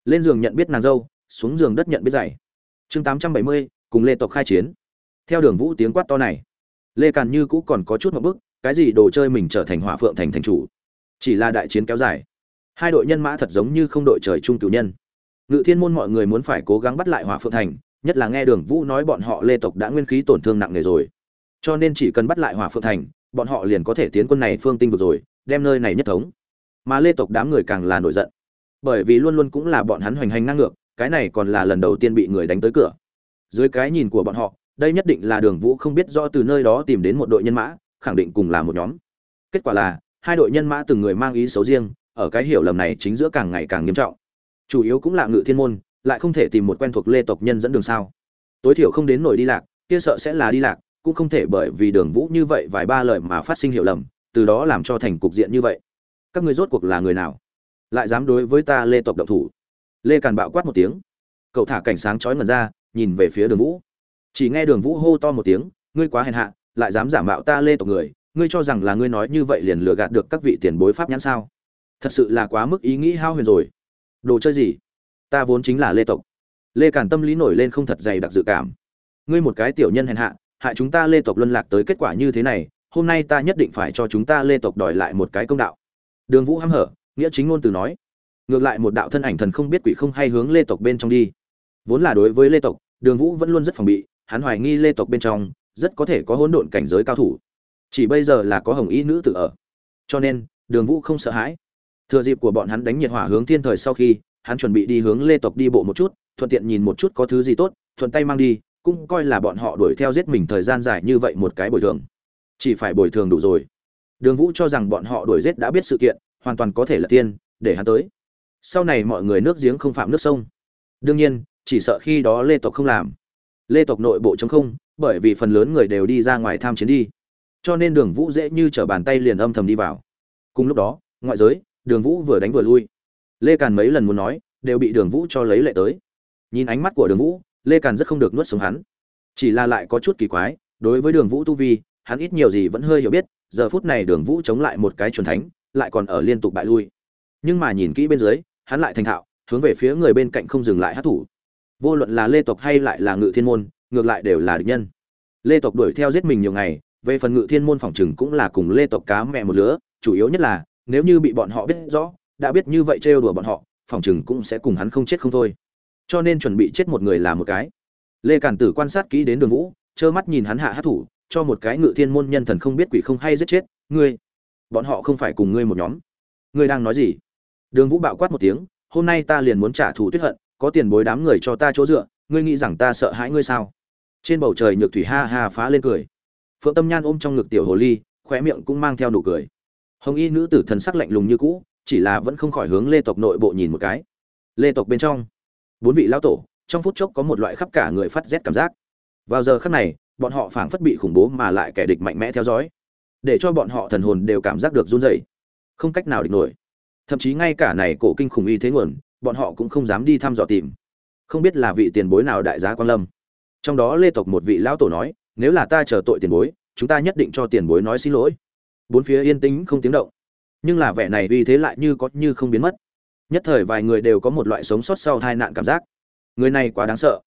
Lên giường nhận biết nàng dâu, xuống giường đất nhận biết dạy chương tám trăm bảy mươi, cùng lê tộc khai chiến. Theo đường vũ tiếng quát to này, lê càn như cũ còn có chút một bức, cái gì đồ chơi mình trở thành hỏa phượng thành thành chủ? Chỉ là đại chiến kéo dài hai đội nhân mã thật giống như không đội trời chung cửu nhân. Ngự thiên môn mọi người muốn phải cố gắng bắt lại hỏa phượng thành, nhất là nghe đường vũ nói bọn họ lê tộc đã nguyên khí tổn thương nặng nề rồi. Cho nên chỉ cần bắt lại hỏa phượng thành, bọn họ liền có thể tiến quân này phương tinh vực rồi, đem nơi này nhất thống. Mà lê tộc đám người càng là nổi giận. Bởi vì luôn luôn cũng là bọn hắn hoành hành ngang ngược, cái này còn là lần đầu tiên bị người đánh tới cửa. Dưới cái nhìn của bọn họ, đây nhất định là đường vũ không biết rõ từ nơi đó tìm đến một đội nhân mã, khẳng định cùng là một nhóm. Kết quả là, hai đội nhân mã từng người mang ý xấu riêng ở cái hiểu lầm này chính giữa càng ngày càng nghiêm trọng. Chủ yếu cũng là ngự thiên môn, lại không thể tìm một quen thuộc lê tộc nhân dẫn đường sao. Tối thiểu không đến nổi đi lạc, kia sợ sẽ là đi lạc, cũng không thể bởi vì đường vũ như vậy vài ba lời mà phát sinh hiểu lầm, từ đó làm cho thành cục diện như vậy. Các người rốt cuộc là người nào? Lại dám đối với ta lê tộc động thủ? Lê càn bạo quát một tiếng. Cậu thả cảnh sáng chói ngần ra, nhìn về phía đường vũ. Chỉ nghe đường vũ hô to một tiếng, ngươi quá hèn hạ, lại dám giả mạo ta lê tộc người, ngươi cho rằng là ngươi nói như vậy liền lừa gạt được các vị tiền bối pháp nhãn sao? Thật sự là quá mức ý nghĩ hao huyền rồi. Đồ chơi gì? Ta vốn chính là lê tộc. Lê càn tâm lý nổi lên không thật dày đặc dự cảm. Ngươi một cái tiểu nhân hèn hạ, hại chúng ta lê tộc luân lạc tới kết quả như thế này, hôm nay ta nhất định phải cho chúng ta lê tộc đòi lại một cái công đạo. Đường vũ hăm hở, nghĩa chính ngôn từ nói. Ngược lại một đạo thân ảnh thần không biết quỷ không hay hướng lê tộc bên trong đi. Vốn là đối với lê tộc, đường vũ vẫn luôn rất phòng bị, hắn hoài nghi lê tộc bên trong, rất có thể có hỗn độn cảnh giới cao thủ. Chỉ bây giờ là có hồng y nữ tự ở. Cho nên, đường vũ không sợ hãi thừa dịp của bọn hắn đánh nhiệt hỏa hướng thiên thời sau khi, hắn chuẩn bị đi hướng lê tộc đi bộ một chút, thuận tiện nhìn một chút có thứ gì tốt, thuận tay mang đi, cũng coi là bọn họ đuổi theo giết mình thời gian dài như vậy một cái bồi thường. Chỉ phải bồi thường đủ rồi. Đường vũ cho rằng bọn họ đuổi giết đã biết sự kiện, hoàn toàn có thể là tiên, để hắn tới. Sau này mọi người nước giếng không phạm nước sông. Đương nhiên, chỉ sợ khi đó lê tộc không làm. Lê tộc nội bộ chống không, bởi vì phần lớn người đều đi ra ngoài tham chiến đi. Cho nên đường vũ dễ như t r ở bàn tay liền âm thầm đi vào. Cùng lúc đó, ngoại giới đường vũ vừa đánh vừa lui. Lê càn mấy lần muốn nói, đều bị đường vũ cho lấy lệ tới. Nhìn ánh mắt của đường vũ, lê càn rất không được nuốt sống hắn. Chỉ là lại có chút kỳ quái, đối với đường vũ tu vi, hắn ít nhiều gì vẫn hơi hiểu biết, giờ phút này đường vũ chống lại một cái c thánh, lại còn ở liên tục bại lui. Nhưng mà nhìn kỹ bên dưới, hắn lại thành thạo, hướng về phía người bên cạnh không dừng lại hát thủ. Vô luận là lê tộc hay lại là ngự thiên môn, ngược lại đều là địch nhân. Lê tộc đuổi theo giết mình nhiều ngày, về phần ngự thiên môn phòng chừng cũng là cùng lê tộc cá mẹ một lứa, chủ yếu nhất là nếu như bị bọn họ biết rõ, đã biết như vậy trêu đùa bọn họ, phòng chừng cũng sẽ cùng hắn không chết không thôi. Cho nên chuẩn bị chết một người là một cái. Lê cản tử quan sát kỹ đến đường vũ, trơ mắt nhìn hắn hạ hát thủ, cho một cái ngự thiên môn nhân thần không biết quỷ không hay giết chết, ngươi, bọn họ không phải cùng ngươi một nhóm. Ngươi đang nói gì? Đường vũ bạo quát một tiếng, hôm nay ta liền muốn trả thù tuyết hận, có tiền bối đám người cho ta chỗ dựa, ngươi nghĩ rằng ta sợ hãi ngươi sao? Trên bầu trời nhược thủy ha ha phá lên cười. Phượng tâm nhan ôm trong ngực tiểu hồ ly, khóe miệng cũng mang theo nụ cười hồng y nữ tử thần sắc lạnh lùng như cũ, chỉ là vẫn không khỏi hướng lê tộc nội bộ nhìn một cái. Lê tộc bên trong, bốn vị lão tổ, trong phút chốc có một loại khắp cả người phát rét cảm giác. Vào giờ khắc này, bọn họ phảng phất bị khủng bố mà lại kẻ địch mạnh mẽ theo dõi, để cho bọn họ thần hồn đều cảm giác được run rẩy. Không cách nào địch nổi. Thậm chí ngay cả này cổ kinh khủng y thế nguồn, bọn họ cũng không dám đi thăm dò tìm. Không biết là vị tiền bối nào đại giá quan lâm. Trong đó lê tộc một vị lão tổ nói, nếu là ta chờ tội tiền bối, chúng ta nhất định cho tiền bối nói xin lỗi bốn phía yên tĩnh không tiếng động. Nhưng là vẻ này uy thế lại như có như không biến mất. Nhất thời vài người đều có một loại sống sót sau tai nạn cảm giác. Người này quá đáng sợ.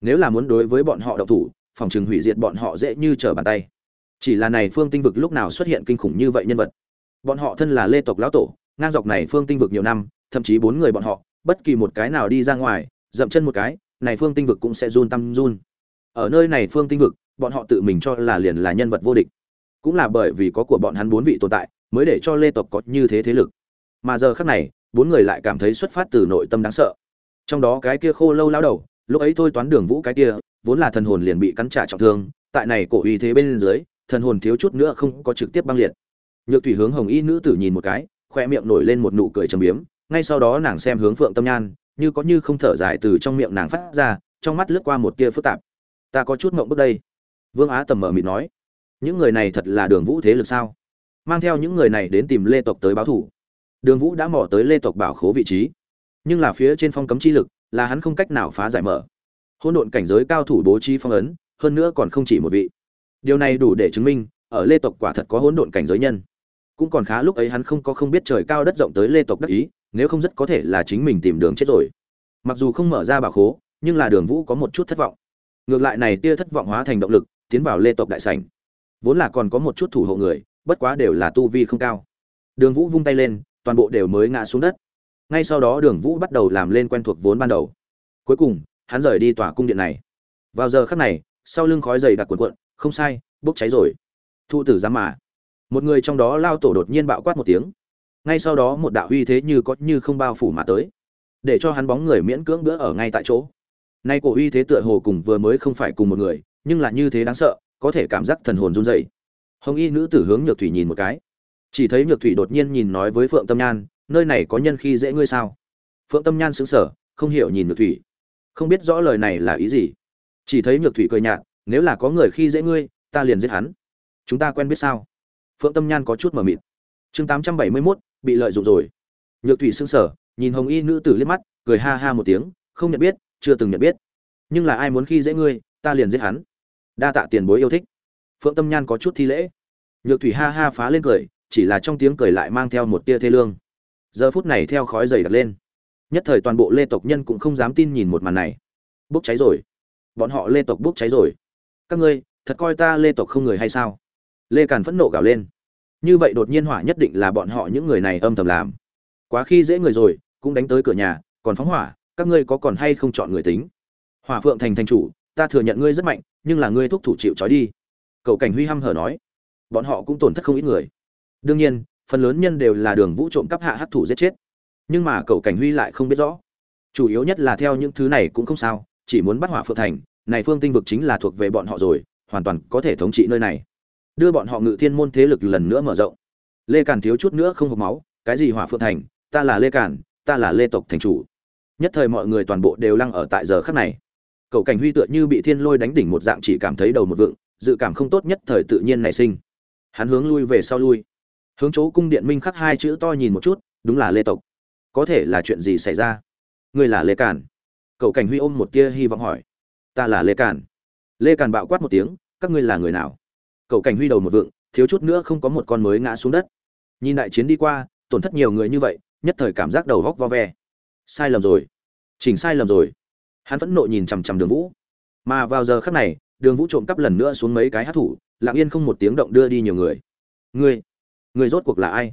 Nếu là muốn đối với bọn họ độc thủ, phòng trường hủy diệt bọn họ dễ như trở bàn tay. Chỉ là này phương tinh vực lúc nào xuất hiện kinh khủng như vậy nhân vật. Bọn họ thân là lê tộc lão tổ, ngang dọc này phương tinh vực nhiều năm, thậm chí bốn người bọn họ, bất kỳ một cái nào đi ra ngoài, dậm chân một cái, này phương tinh vực cũng sẽ run tâm run. Ở nơi này phương tinh vực, bọn họ tự mình cho là liền là nhân vật vô địch cũng là bởi vì có của bọn hắn bốn vị tồn tại, mới để cho lê tộc có như thế thế lực. Mà giờ khác này, bốn người lại cảm thấy xuất phát từ nội tâm đáng sợ. Trong đó cái kia khô lâu lao đầu, lúc ấy thôi toán đường vũ cái kia, vốn là thần hồn liền bị cắn trả trọng thương, tại này cổ uy thế bên dưới, thần hồn thiếu chút nữa không có trực tiếp băng liệt. Nhược thủy hướng hồng y nữ tử nhìn một cái, khoe miệng nổi lên một nụ cười trầm biếm, ngay sau đó nàng xem hướng phượng tâm nhan, như có như không thở dài từ trong miệng nàng phát ra, trong mắt lướt qua một tia phức tạp. Ta có chút mộng bước đây. Vương á tầm mở mịt nói những người này thật là đường vũ thế lực sao? Mang theo những người này đến tìm lê tộc tới báo thủ. Đường vũ đã mò tới lê tộc bảo khố vị trí. Nhưng là phía trên phong cấm chi lực, là hắn không cách nào phá giải mở. Hôn độn cảnh giới cao thủ bố trí phong ấn, hơn nữa còn không chỉ một vị. Điều này đủ để chứng minh, ở lê tộc quả thật có hỗn độn cảnh giới nhân. Cũng còn khá lúc ấy hắn không có không biết trời cao đất rộng tới lê tộc đắc ý, nếu không rất có thể là chính mình tìm đường chết rồi. Mặc dù không mở ra bảo khố, nhưng là đường vũ có một chút thất vọng. Ngược lại này tia thất vọng hóa thành động lực, tiến vào lê tộc đại sảnh vốn là còn có một chút thủ hộ người, bất quá đều là tu vi không cao. Đường vũ vung tay lên, toàn bộ đều mới ngã xuống đất. Ngay sau đó đường vũ bắt đầu làm lên quen thuộc vốn ban đầu. Cuối cùng, hắn rời đi tòa cung điện này. Vào giờ khắc này, sau lưng khói dày đặc cuộn cuộn, không sai, bốc cháy rồi. Thụ tử giám mà. Một người trong đó lao tổ đột nhiên bạo quát một tiếng. Ngay sau đó một đạo uy thế như có như không bao phủ mà tới. Để cho hắn bóng người miễn cưỡng bữa ở ngay tại chỗ. Nay cổ uy thế tựa hồ cùng vừa mới không phải cùng một người, nhưng là như thế đáng sợ có thể cảm giác thần hồn run rẩy. Hồng y nữ tử hướng nhược thủy nhìn một cái. Chỉ thấy nhược thủy đột nhiên nhìn nói với phượng tâm nhan, nơi này có nhân khi dễ ngươi sao? Phượng tâm nhan sững sờ, không hiểu nhìn nhược thủy. Không biết rõ lời này là ý gì. Chỉ thấy nhược thủy cười nhạt, nếu là có người khi dễ ngươi, ta liền giết hắn. Chúng ta quen biết sao? Phượng tâm nhan có chút mờ mịt. Chương tám trăm bảy mươi mốt, bị lợi dụng rồi. Nhược thủy sững sờ, nhìn hồng y nữ tử liếc mắt, cười ha ha một tiếng, không nhận biết, chưa từng nhận biết. Nhưng là ai muốn khi dễ ngươi, ta liền giết hắn đa tạ tiền bối yêu thích. Phượng tâm nhan có chút thi lễ. Nhược thủy ha ha phá lên cười, chỉ là trong tiếng cười lại mang theo một tia thê lương. Giờ phút này theo khói dày đặc lên. Nhất thời toàn bộ lê tộc nhân cũng không dám tin nhìn một màn này. Bốc cháy rồi. Bọn họ lê tộc bốc cháy rồi. Các ngươi, thật coi ta lê tộc không người hay sao? Lê càn phẫn nộ gào lên. Như vậy đột nhiên hỏa nhất định là bọn họ những người này âm thầm làm. Quá khi dễ người rồi, cũng đánh tới cửa nhà, còn phóng hỏa, các ngươi có còn hay không chọn người tính? Hỏa phượng thành thành chủ ta thừa nhận ngươi rất mạnh, nhưng là ngươi thúc thủ chịu trói đi. Cậu cảnh huy hăm hở nói. Bọn họ cũng tổn thất không ít người. Đương nhiên, phần lớn nhân đều là đường vũ trộm cắp hạ hắc thủ giết chết. Nhưng mà cậu cảnh huy lại không biết rõ. Chủ yếu nhất là theo những thứ này cũng không sao, chỉ muốn bắt hỏa phượng thành, này phương tinh vực chính là thuộc về bọn họ rồi, hoàn toàn có thể thống trị nơi này. Đưa bọn họ ngự thiên môn thế lực lần nữa mở rộng. Lê càn thiếu chút nữa không hộp máu, cái gì hỏa phượng thành, ta là lê càn, ta là lê tộc thành chủ. Nhất thời mọi người toàn bộ đều lăng ở tại giờ khắc này cậu cảnh huy tựa như bị thiên lôi đánh đỉnh một dạng chỉ cảm thấy đầu một vựng, dự cảm không tốt nhất thời tự nhiên nảy sinh. Hắn hướng lui về sau lui. Hướng chỗ cung điện minh khắc hai chữ to nhìn một chút, đúng là lê tộc. Có thể là chuyện gì xảy ra? Ngươi là lê cản cậu cảnh huy ôm một tia hy vọng hỏi. Ta là lê cản lê cản bạo quát một tiếng, các ngươi là người nào? Cậu cảnh huy đầu một vựng, thiếu chút nữa không có một con mới ngã xuống đất. Nhìn đại chiến đi qua, tổn thất nhiều người như vậy, nhất thời cảm giác đầu góc vo ve. Sai lầm rồi. Chỉnh sai lầm rồi hắn vẫn nộ nhìn chằm chằm đường vũ. Mà vào giờ khắc này, đường vũ trộm cắp lần nữa xuống mấy cái hát thủ, lặng yên không một tiếng động đưa đi nhiều người. Ngươi ngươi rốt cuộc là ai?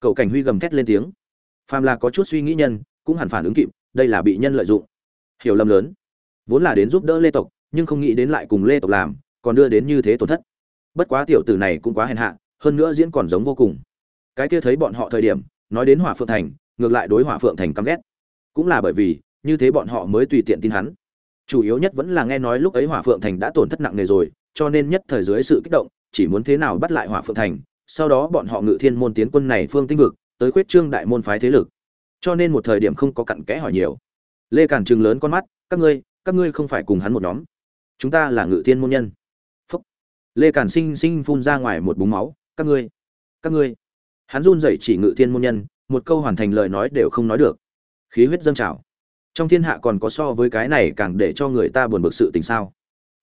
Cậu cảnh huy gầm thét lên tiếng. Phàm là có chút suy nghĩ nhân, cũng hẳn phản ứng kịp, đây là bị nhân lợi dụng. Hiểu lầm lớn. Vốn là đến giúp đỡ lê tộc, nhưng không nghĩ đến lại cùng lê tộc làm, còn đưa đến như thế tổn thất. Bất quá tiểu tử này cũng quá hèn hạ, hơn nữa diễn còn giống vô cùng. Cái kia thấy bọn họ thời điểm, nói đến hỏa phượng thành, ngược lại đối hỏa phượng thành căm ghét. Cũng là bởi vì như thế bọn họ mới tùy tiện tin hắn. Chủ yếu nhất vẫn là nghe nói lúc ấy hỏa phượng thành đã tổn thất nặng nề rồi, cho nên nhất thời dưới sự kích động, chỉ muốn thế nào bắt lại hỏa phượng thành, sau đó bọn họ ngự thiên môn tiến quân này phương tinh vực, tới khuyết trương đại môn phái thế lực. Cho nên một thời điểm không có cặn kẽ hỏi nhiều. Lê cản trừng lớn con mắt, các ngươi các ngươi không phải cùng hắn một nhóm. Chúng ta là ngự thiên môn nhân. Phúc. Lê cản sinh sinh phun ra ngoài một búng máu, các ngươi các ngươi. Hắn run rẩy chỉ ngự thiên môn nhân, một câu hoàn thành lời nói đều không nói được. Khí huyết dâng trào trong thiên hạ còn có so với cái này càng để cho người ta buồn bực sự tình sao?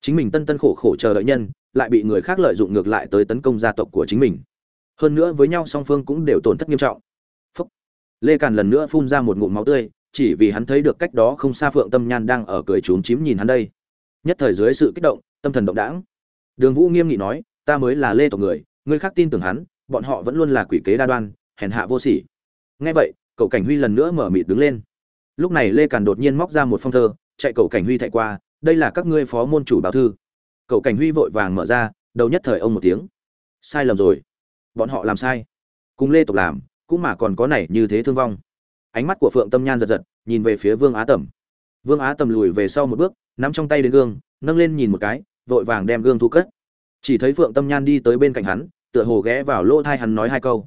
Chính mình tân tân khổ khổ chờ đợi nhân, lại bị người khác lợi dụng ngược lại tới tấn công gia tộc của chính mình. Hơn nữa với nhau song phương cũng đều tổn thất nghiêm trọng. Phúc. lê càn lần nữa phun ra một ngụm máu tươi, chỉ vì hắn thấy được cách đó không xa phượng tâm nhan đang ở cười trốn chím nhìn hắn đây. Nhất thời dưới sự kích động, tâm thần động đãng. Đường vũ nghiêm nghị nói, ta mới là lê tộc người người khác tin tưởng hắn, bọn họ vẫn luôn là quỷ kế đa đoan, hèn hạ vô sỉ. Nghe vậy cậu cảnh huy lần nữa mở mịt đứng lên lúc này lê càn đột nhiên móc ra một phong thơ, chạy cậu cảnh huy thạy qua, đây là các ngươi phó môn chủ báo thư. Cậu cảnh huy vội vàng mở ra, đầu nhất thời ông một tiếng. Sai lầm rồi. Bọn họ làm sai. Cùng lê tộc làm, cũng mà còn có này như thế thương vong. Ánh mắt của phượng tâm nhan giật giật, nhìn về phía vương á tầm. Vương á tầm lùi về sau một bước, nắm trong tay đến gương, nâng lên nhìn một cái, vội vàng đem gương thu cất. Chỉ thấy phượng tâm nhan đi tới bên cạnh hắn, tựa hồ ghé vào lỗ thai hắn nói hai câu.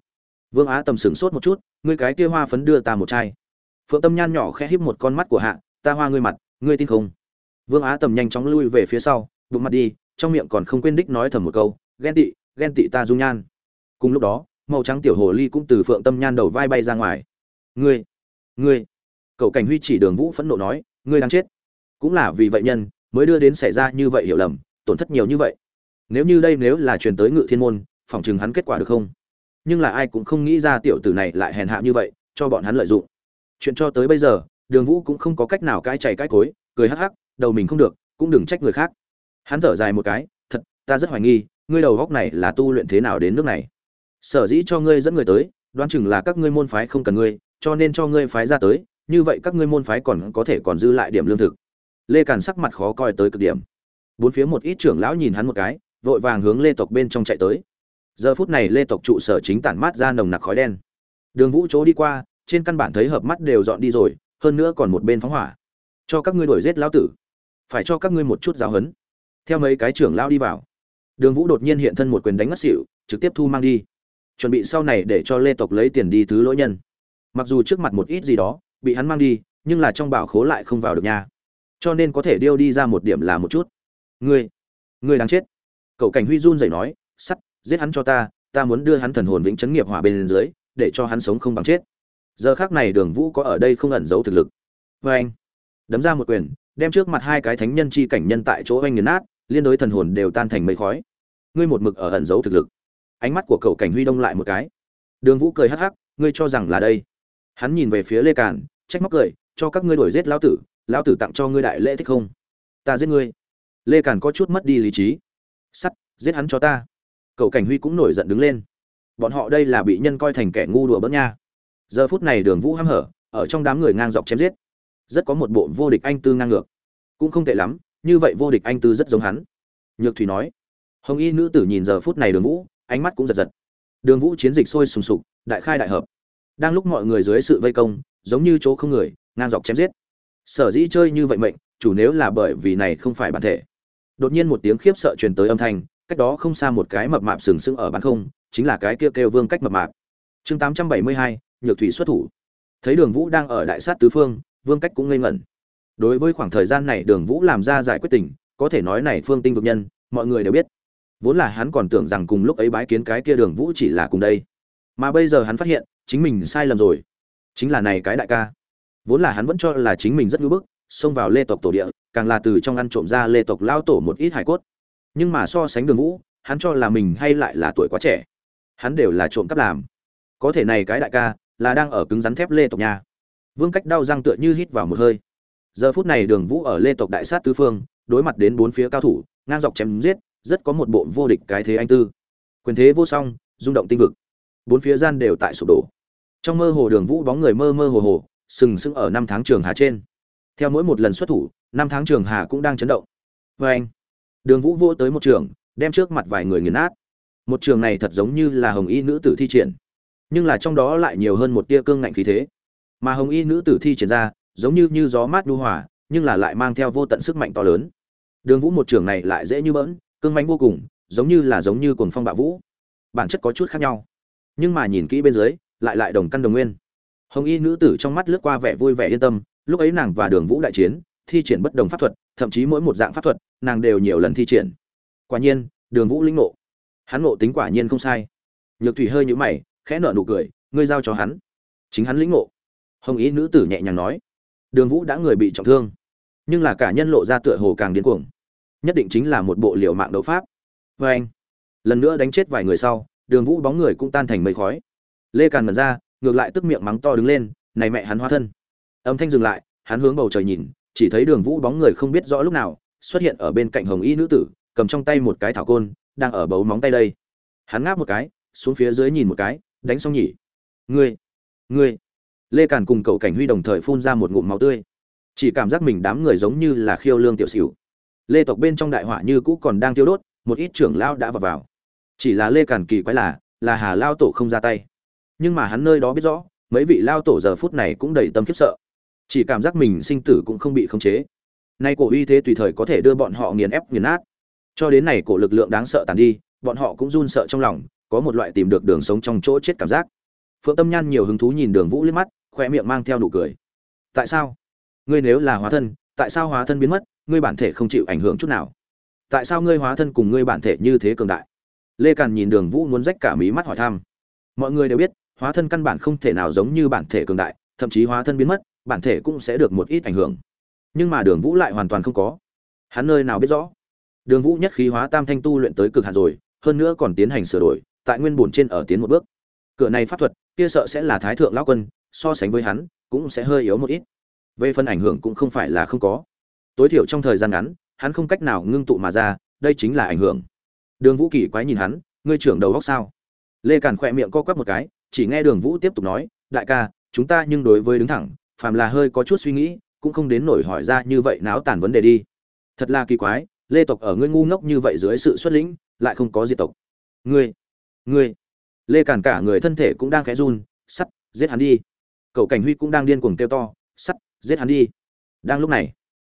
Vương á tầm sửng sốt một chút, ngươi cái kia hoa phấn đưa ta một chai phượng tâm nhan nhỏ khẽ híp một con mắt của hạ, ta hoa ngươi mặt, ngươi tin không? Vương á tầm nhanh chóng lui về phía sau bụng mặt đi, trong miệng còn không quên đích nói thầm một câu, ghen tị ghen tị ta dung nhan. Cùng lúc đó, màu trắng tiểu hồ ly cũng từ phượng tâm nhan đầu vai bay ra ngoài. Ngươi ngươi. Cậu cảnh huy chỉ đường vũ phẫn nộ nói, ngươi đang chết. Cũng là vì vậy nhân, mới đưa đến xảy ra như vậy hiểu lầm, tổn thất nhiều như vậy. Nếu như đây nếu là truyền tới ngự thiên môn, phỏng chừng hắn kết quả được không? Nhưng là ai cũng không nghĩ ra tiểu tử này lại hèn hạ như vậy, cho bọn hắn lợi dụng chuyện cho tới bây giờ, đường vũ cũng không có cách nào cãi chảy cãi cối, cười hắc hắc, đầu mình không được, cũng đừng trách người khác. Hắn thở dài một cái, thật, ta rất hoài nghi, ngươi đầu góc này là tu luyện thế nào đến nước này? Sở dĩ cho ngươi dẫn người tới, đoán chừng là các ngươi môn phái không cần ngươi, cho nên cho ngươi phái ra tới, như vậy các ngươi môn phái còn có thể còn dư lại điểm lương thực. Lê càn sắc mặt khó coi tới cực điểm. Bốn phía một ít trưởng lão nhìn hắn một cái, vội vàng hướng lê tộc bên trong chạy tới. Giờ phút này lê tộc trụ sở chính tản mát ra nồng nặc khói đen. Đường vũ chỗ đi qua trên căn bản thấy hợp mắt đều dọn đi rồi, hơn nữa còn một bên phóng hỏa. Cho các ngươi đuổi giết lão tử. Phải cho các ngươi một chút giáo huấn. theo mấy cái trưởng lão đi vào. Đường vũ đột nhiên hiện thân một quyền đánh ngất xỉu, trực tiếp thu mang đi. Chuẩn bị sau này để cho lê tộc lấy tiền đi thứ lỗi nhân. Mặc dù trước mặt một ít gì đó bị hắn mang đi, nhưng là trong bảo khố lại không vào được nhà cho nên có thể điêu đi ra một điểm là một chút. Ngươi ngươi đáng chết. Cậu cảnh huy run rẩy nói, sắt, giết hắn cho ta ta muốn đưa hắn thần hồn vĩnh chấn nghiệp hỏa bên dưới, để cho hắn sống không bằng chết giờ khác này đường vũ có ở đây không ẩn giấu thực lực. Vê anh, đấm ra một quyền, đem trước mặt hai cái thánh nhân chi cảnh nhân tại chỗ oanh nghiền nát, liên đối thần hồn đều tan thành mây khói. Ngươi một mực ở ẩn giấu thực lực. Ánh mắt của cậu cảnh huy đông lại một cái. Đường vũ cười hắc hắc, ngươi cho rằng là đây. Hắn nhìn về phía lê càn, trách móc cười, cho các ngươi đuổi giết lão tử lão tử tặng cho ngươi đại lễ thích không? Ta giết ngươi. Lê càn có chút mất đi lý trí. Sắt, giết hắn cho ta. Cậu cảnh huy cũng nổi giận đứng lên. Bọn họ đây là bị nhân coi thành kẻ ngu đùa bớt nha giờ phút này đường vũ hăm hở ở trong đám người ngang dọc chém giết. Rất có một bộ vô địch anh tư ngang ngược. Cũng không tệ lắm như vậy vô địch anh tư rất giống hắn. Nhược thủy nói. Hồng y nữ tử nhìn giờ phút này đường vũ ánh mắt cũng giật giật. Đường vũ chiến dịch sôi sùng sục đại khai đại hợp. Đang lúc mọi người dưới sự vây công giống như chỗ không người ngang dọc chém giết. Sở dĩ chơi như vậy mệnh chủ nếu là bởi vì này không phải bản thể. Đột nhiên một tiếng khiếp sợ truyền tới âm thanh cách đó không xa một cái mập mạp sừng sững ở bán không chính là cái kia kêu, kêu vương cách mập mạp. Chương tám trăm bảy mươi hai nhược thủy xuất thủ. Thấy đường vũ đang ở đại sát tứ phương, vương cách cũng ngây ngẩn. Đối với khoảng thời gian này đường vũ làm ra giải quyết tình, có thể nói này phương tinh vực nhân, mọi người đều biết. Vốn là hắn còn tưởng rằng cùng lúc ấy bái kiến cái kia đường vũ chỉ là cùng đây. Mà bây giờ hắn phát hiện, chính mình sai lầm rồi. Chính là này cái đại ca. Vốn là hắn vẫn cho là chính mình rất ngưỡng bức, xông vào lê tộc tổ địa, càng là từ trong ăn trộm ra lê tộc lao tổ một ít hải cốt. Nhưng mà so sánh đường vũ, hắn cho là mình hay lại là tuổi quá trẻ. Hắn đều là trộm cắp làm. Có thể này cái đại ca là đang ở cứng rắn thép lê tộc nhà vương cách đau răng tựa như hít vào một hơi. Giờ phút này đường vũ ở lê tộc đại sát tứ phương, đối mặt đến bốn phía cao thủ, ngang dọc chém giết, rất có một bộ vô địch cái thế anh tư. Quyền thế vô song, rung động tinh vực. Bốn phía gian đều tại sụp đổ. Trong mơ hồ đường vũ bóng người mơ mơ hồ hồ, sừng sững ở năm tháng trường hà trên. Theo mỗi một lần xuất thủ, năm tháng trường hà cũng đang chấn động. Vê anh, đường vũ vô tới một trường, đem trước mặt vài người nghiền nát. Một trường này thật giống như là hồng y nữ tử thi triển nhưng là trong đó lại nhiều hơn một tia cương ngạnh khí thế. Mà hồng y nữ tử thi triển ra, giống như như gió mát nhu hòa, nhưng là lại mang theo vô tận sức mạnh to lớn. Đường vũ một trường này lại dễ như bỡn, cương mánh vô cùng, giống như là giống như cuồng phong bạo vũ. Bản chất có chút khác nhau, nhưng mà nhìn kỹ bên dưới, lại lại đồng căn đồng nguyên. Hồng y nữ tử trong mắt lướt qua vẻ vui vẻ yên tâm, lúc ấy nàng và đường vũ đại chiến, thi triển bất đồng pháp thuật, thậm chí mỗi một dạng pháp thuật, nàng đều nhiều lần thi triển. Quả nhiên, đường vũ lĩnh ngộ. Hắn ngộ tính quả nhiên không sai. Nhược thủy hơi nhũ mày khẽ nở nụ cười, ngươi giao cho hắn. Chính hắn lĩnh ngộ. Hồng ý nữ tử nhẹ nhàng nói, đường vũ đã người bị trọng thương, nhưng là cả nhân lộ ra tựa hồ càng điên cuồng. Nhất định chính là một bộ liều mạng đấu pháp. Vê anh, lần nữa đánh chết vài người sau, đường vũ bóng người cũng tan thành mây khói. Lê càn mật ra, ngược lại tức miệng mắng to đứng lên, này mẹ hắn hóa thân. Âm thanh dừng lại, hắn hướng bầu trời nhìn, chỉ thấy đường vũ bóng người không biết rõ lúc nào xuất hiện ở bên cạnh hồng y nữ tử, cầm trong tay một cái thảo côn, đang ở bấu móng tay đây. Hắn ngáp một cái, xuống phía dưới nhìn một cái đánh xong nhỉ? Ngươi ngươi. Lê càn cùng cậu cảnh huy đồng thời phun ra một ngụm máu tươi. Chỉ cảm giác mình đám người giống như là khiêu lương tiểu xỉu. Lê tộc bên trong đại họa như cũ còn đang tiêu đốt, một ít trưởng lao đã vào vào. Chỉ là lê càn kỳ quái là là hà lao tổ không ra tay. Nhưng mà hắn nơi đó biết rõ, mấy vị lao tổ giờ phút này cũng đầy tâm khiếp sợ. Chỉ cảm giác mình sinh tử cũng không bị khống chế. Nay cổ uy thế tùy thời có thể đưa bọn họ nghiền ép nghiền nát. Cho đến này cổ lực lượng đáng sợ tàn đi, bọn họ cũng run sợ trong lòng có một loại tìm được đường sống trong chỗ chết cảm giác. Phượng tâm nhan nhiều hứng thú nhìn đường vũ liếc mắt khoe miệng mang theo nụ cười. Tại sao? Ngươi nếu là hóa thân, tại sao hóa thân biến mất, ngươi bản thể không chịu ảnh hưởng chút nào? Tại sao ngươi hóa thân cùng ngươi bản thể như thế cường đại? Lê càn nhìn đường vũ muốn rách cả mí mắt hỏi thăm. Mọi người đều biết, hóa thân căn bản không thể nào giống như bản thể cường đại, thậm chí hóa thân biến mất, bản thể cũng sẽ được một ít ảnh hưởng. Nhưng mà đường vũ lại hoàn toàn không có. Hắn nơi nào biết rõ? Đường vũ nhất khí hóa tam thanh tu luyện tới cực hạn rồi, hơn nữa còn tiến hành sửa đổi tại nguyên bổn trên ở tiến một bước. Cửa này pháp thuật, kia sợ sẽ là thái thượng lão quân, so sánh với hắn, cũng sẽ hơi yếu một ít. Về phần ảnh hưởng cũng không phải là không có. Tối thiểu trong thời gian ngắn, hắn không cách nào ngưng tụ mà ra, đây chính là ảnh hưởng. Đường vũ kỳ quái nhìn hắn, ngươi trưởng đầu góc sao? Lê càn khỏe miệng co quắp một cái, chỉ nghe đường vũ tiếp tục nói, đại ca, chúng ta nhưng đối với đứng thẳng, phàm là hơi có chút suy nghĩ, cũng không đến nổi hỏi ra như vậy náo tàn vấn đề đi. Thật là kỳ quái, lê tộc ở ngươi ngu ngốc như vậy dưới sự xuất lĩnh, lại không có diệt tộc. Ngươi ngươi. Lê càn cả người thân thể cũng đang khẽ run, sắt, giết hắn đi. Cậu cảnh huy cũng đang điên cuồng kêu to, sắt, giết hắn đi. Đang lúc này,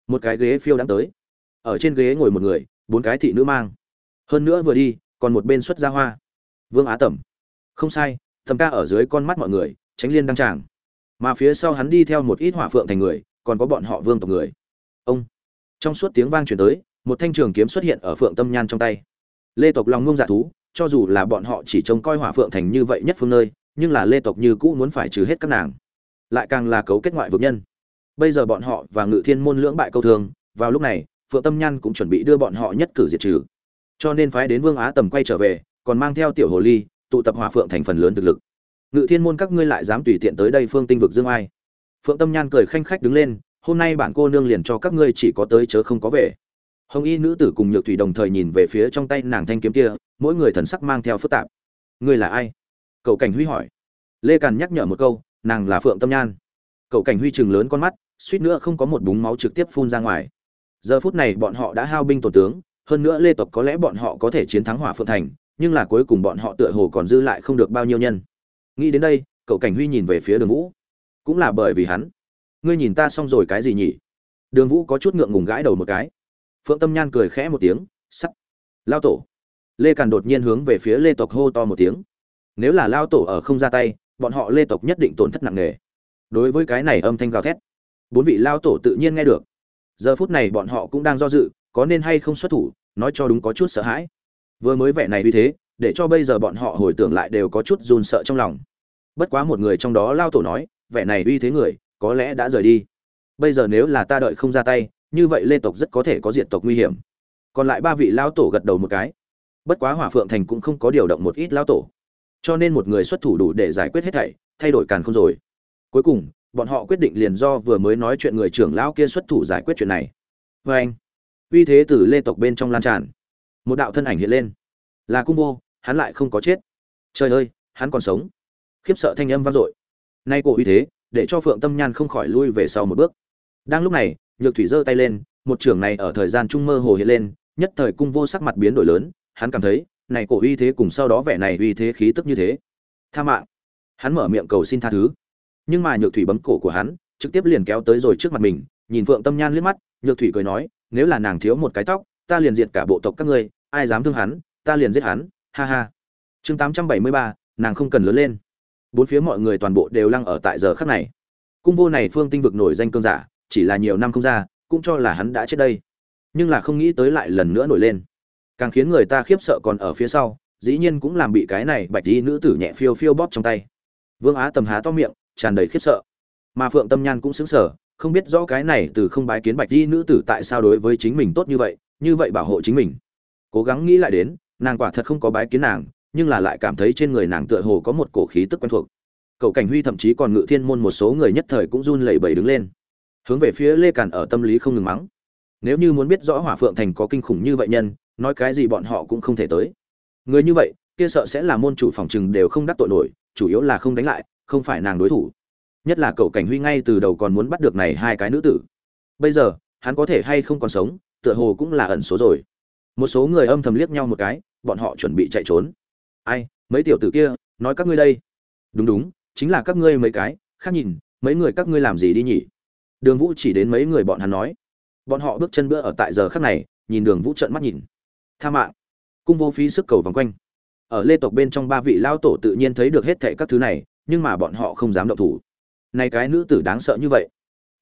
một cái ghế phiêu đang tới. Ở trên ghế ngồi một người, bốn cái thị nữ mang. Hơn nữa vừa đi, còn một bên xuất ra hoa. Vương á tẩm. Không sai thầm ca ở dưới con mắt mọi người, tránh liên đăng tràng. Mà phía sau hắn đi theo một ít hỏa phượng thành người, còn có bọn họ vương tộc người. Ông. Trong suốt tiếng vang truyền tới, một thanh trường kiếm xuất hiện ở phượng tâm nhan trong tay. Lê tộc lòng ngông dạ thú cho dù là bọn họ chỉ trông coi hỏa phượng thành như vậy nhất phương nơi, nhưng là lê tộc như cũ muốn phải trừ hết các nàng. Lại càng là cấu kết ngoại vực nhân. Bây giờ bọn họ và ngự thiên môn lưỡng bại câu thường, vào lúc này, phượng tâm nhan cũng chuẩn bị đưa bọn họ nhất cử diệt trừ. Cho nên phái đến vương á tầm quay trở về, còn mang theo tiểu hồ ly, tụ tập hỏa phượng thành phần lớn thực lực. Ngự thiên môn các ngươi lại dám tùy tiện tới đây phương tinh vực dương ai? Phượng tâm nhan cười khanh khách đứng lên, hôm nay bản cô nương liền cho các ngươi chỉ có tới chớ không có về. Hồng y nữ tử cùng nhược thủy đồng thời nhìn về phía trong tay nàng thanh kiếm kia mỗi người thần sắc mang theo phức tạp. Ngươi là ai? Cậu cảnh huy hỏi. Lê càn nhắc nhở một câu, nàng là phượng tâm nhan. Cậu cảnh huy chừng lớn con mắt, suýt nữa không có một búng máu trực tiếp phun ra ngoài. Giờ phút này bọn họ đã hao binh tổ tướng, hơn nữa lê tộc có lẽ bọn họ có thể chiến thắng hỏa phượng thành, nhưng là cuối cùng bọn họ tựa hồ còn dư lại không được bao nhiêu nhân. Nghĩ đến đây, cậu cảnh huy nhìn về phía đường vũ. Cũng là bởi vì hắn. Ngươi nhìn ta xong rồi cái gì nhỉ? Đường vũ có chút ngượng ngùng gãi đầu một cái. Phượng tâm nhan cười khẽ một tiếng, sắt. Lao tổ lê càn đột nhiên hướng về phía lê tộc hô to một tiếng. Nếu là lao tổ ở không ra tay, bọn họ lê tộc nhất định tổn thất nặng nề. Đối với cái này âm thanh gào thét, bốn vị lao tổ tự nhiên nghe được. Giờ phút này bọn họ cũng đang do dự, có nên hay không xuất thủ, nói cho đúng có chút sợ hãi. Vừa mới vẻ này như thế, để cho bây giờ bọn họ hồi tưởng lại đều có chút run sợ trong lòng. Bất quá một người trong đó lao tổ nói, vẻ này uy thế người, có lẽ đã rời đi. Bây giờ nếu là ta đợi không ra tay, như vậy lê tộc rất có thể có diện tộc nguy hiểm. Còn lại ba vị lao tổ gật đầu một cái bất quá hỏa phượng thành cũng không có điều động một ít lao tổ. Cho nên một người xuất thủ đủ để giải quyết hết thảy, thay đổi càn không rồi. Cuối cùng, bọn họ quyết định liền do vừa mới nói chuyện người trưởng lão kia xuất thủ giải quyết chuyện này. Vê anh, uy thế từ lê tộc bên trong lan tràn. Một đạo thân ảnh hiện lên. Là cung vô, hắn lại không có chết. Trời ơi, hắn còn sống. Khiếp sợ thanh âm vang dội. Nay cổ uy thế, để cho phượng tâm nhan không khỏi lui về sau một bước. Đang lúc này, nhược thủy giơ tay lên, một trưởng này ở thời gian trung mơ hồ hiện lên, nhất thời cung vô sắc mặt biến đổi lớn hắn cảm thấy, này cổ uy thế cùng sau đó vẻ này uy thế khí tức như thế. Tha mạng. Hắn mở miệng cầu xin tha thứ. Nhưng mà nhược thủy bấm cổ của hắn, trực tiếp liền kéo tới rồi trước mặt mình, nhìn phượng tâm nhan liếc mắt, nhược thủy cười nói, nếu là nàng thiếu một cái tóc, ta liền diệt cả bộ tộc các ngươi, ai dám thương hắn, ta liền giết hắn, ha ha. Chương tám trăm bảy mươi ba, nàng không cần lớn lên. Bốn phía mọi người toàn bộ đều lăng ở tại giờ khắc này. Cung vô này phương tinh vực nổi danh cương giả, chỉ là nhiều năm không ra, cũng cho là hắn đã chết đây. Nhưng là không nghĩ tới lại lần nữa nổi lên càng khiến người ta khiếp sợ còn ở phía sau, dĩ nhiên cũng làm bị cái này bạch y nữ tử nhẹ phiêu phiêu bóp trong tay. Vương á tầm há to miệng, tràn đầy khiếp sợ. Mà phượng tâm nhan cũng xứng sở không biết rõ cái này từ không bái kiến bạch di nữ tử tại sao đối với chính mình tốt như vậy như vậy bảo hộ chính mình. Cố gắng nghĩ lại đến, nàng quả thật không có bái kiến nàng, nhưng là lại cảm thấy trên người nàng tựa hồ có một cổ khí tức quen thuộc. Cậu cảnh huy thậm chí còn ngự thiên môn một số người nhất thời cũng run lẩy bẩy đứng lên. Hướng về phía lê càn ở tâm lý không ngừng mắng. Nếu như muốn biết rõ hỏa phượng thành có kinh khủng như vậy nhân nói cái gì bọn họ cũng không thể tới. Người như vậy, kia sợ sẽ là môn chủ phòng trừng đều không đắc tội nổi, chủ yếu là không đánh lại, không phải nàng đối thủ. Nhất là cậu cảnh huy ngay từ đầu còn muốn bắt được này hai cái nữ tử. Bây giờ, hắn có thể hay không còn sống, tựa hồ cũng là ẩn số rồi. Một số người âm thầm liếc nhau một cái, bọn họ chuẩn bị chạy trốn. Ai, mấy tiểu tử kia, nói các ngươi đây. Đúng đúng, chính là các ngươi mấy cái, khác nhìn, mấy người các ngươi làm gì đi nhỉ? Đường vũ chỉ đến mấy người bọn hắn nói. Bọn họ bước chân bữa ở tại giờ khắc này, nhìn đường vũ trợn mắt nhìn tha mạng, cung vô phí sức cầu vòng quanh. Ở lê tộc bên trong ba vị lao tổ tự nhiên thấy được hết thệ các thứ này, nhưng mà bọn họ không dám động thủ. Này cái nữ tử đáng sợ như vậy,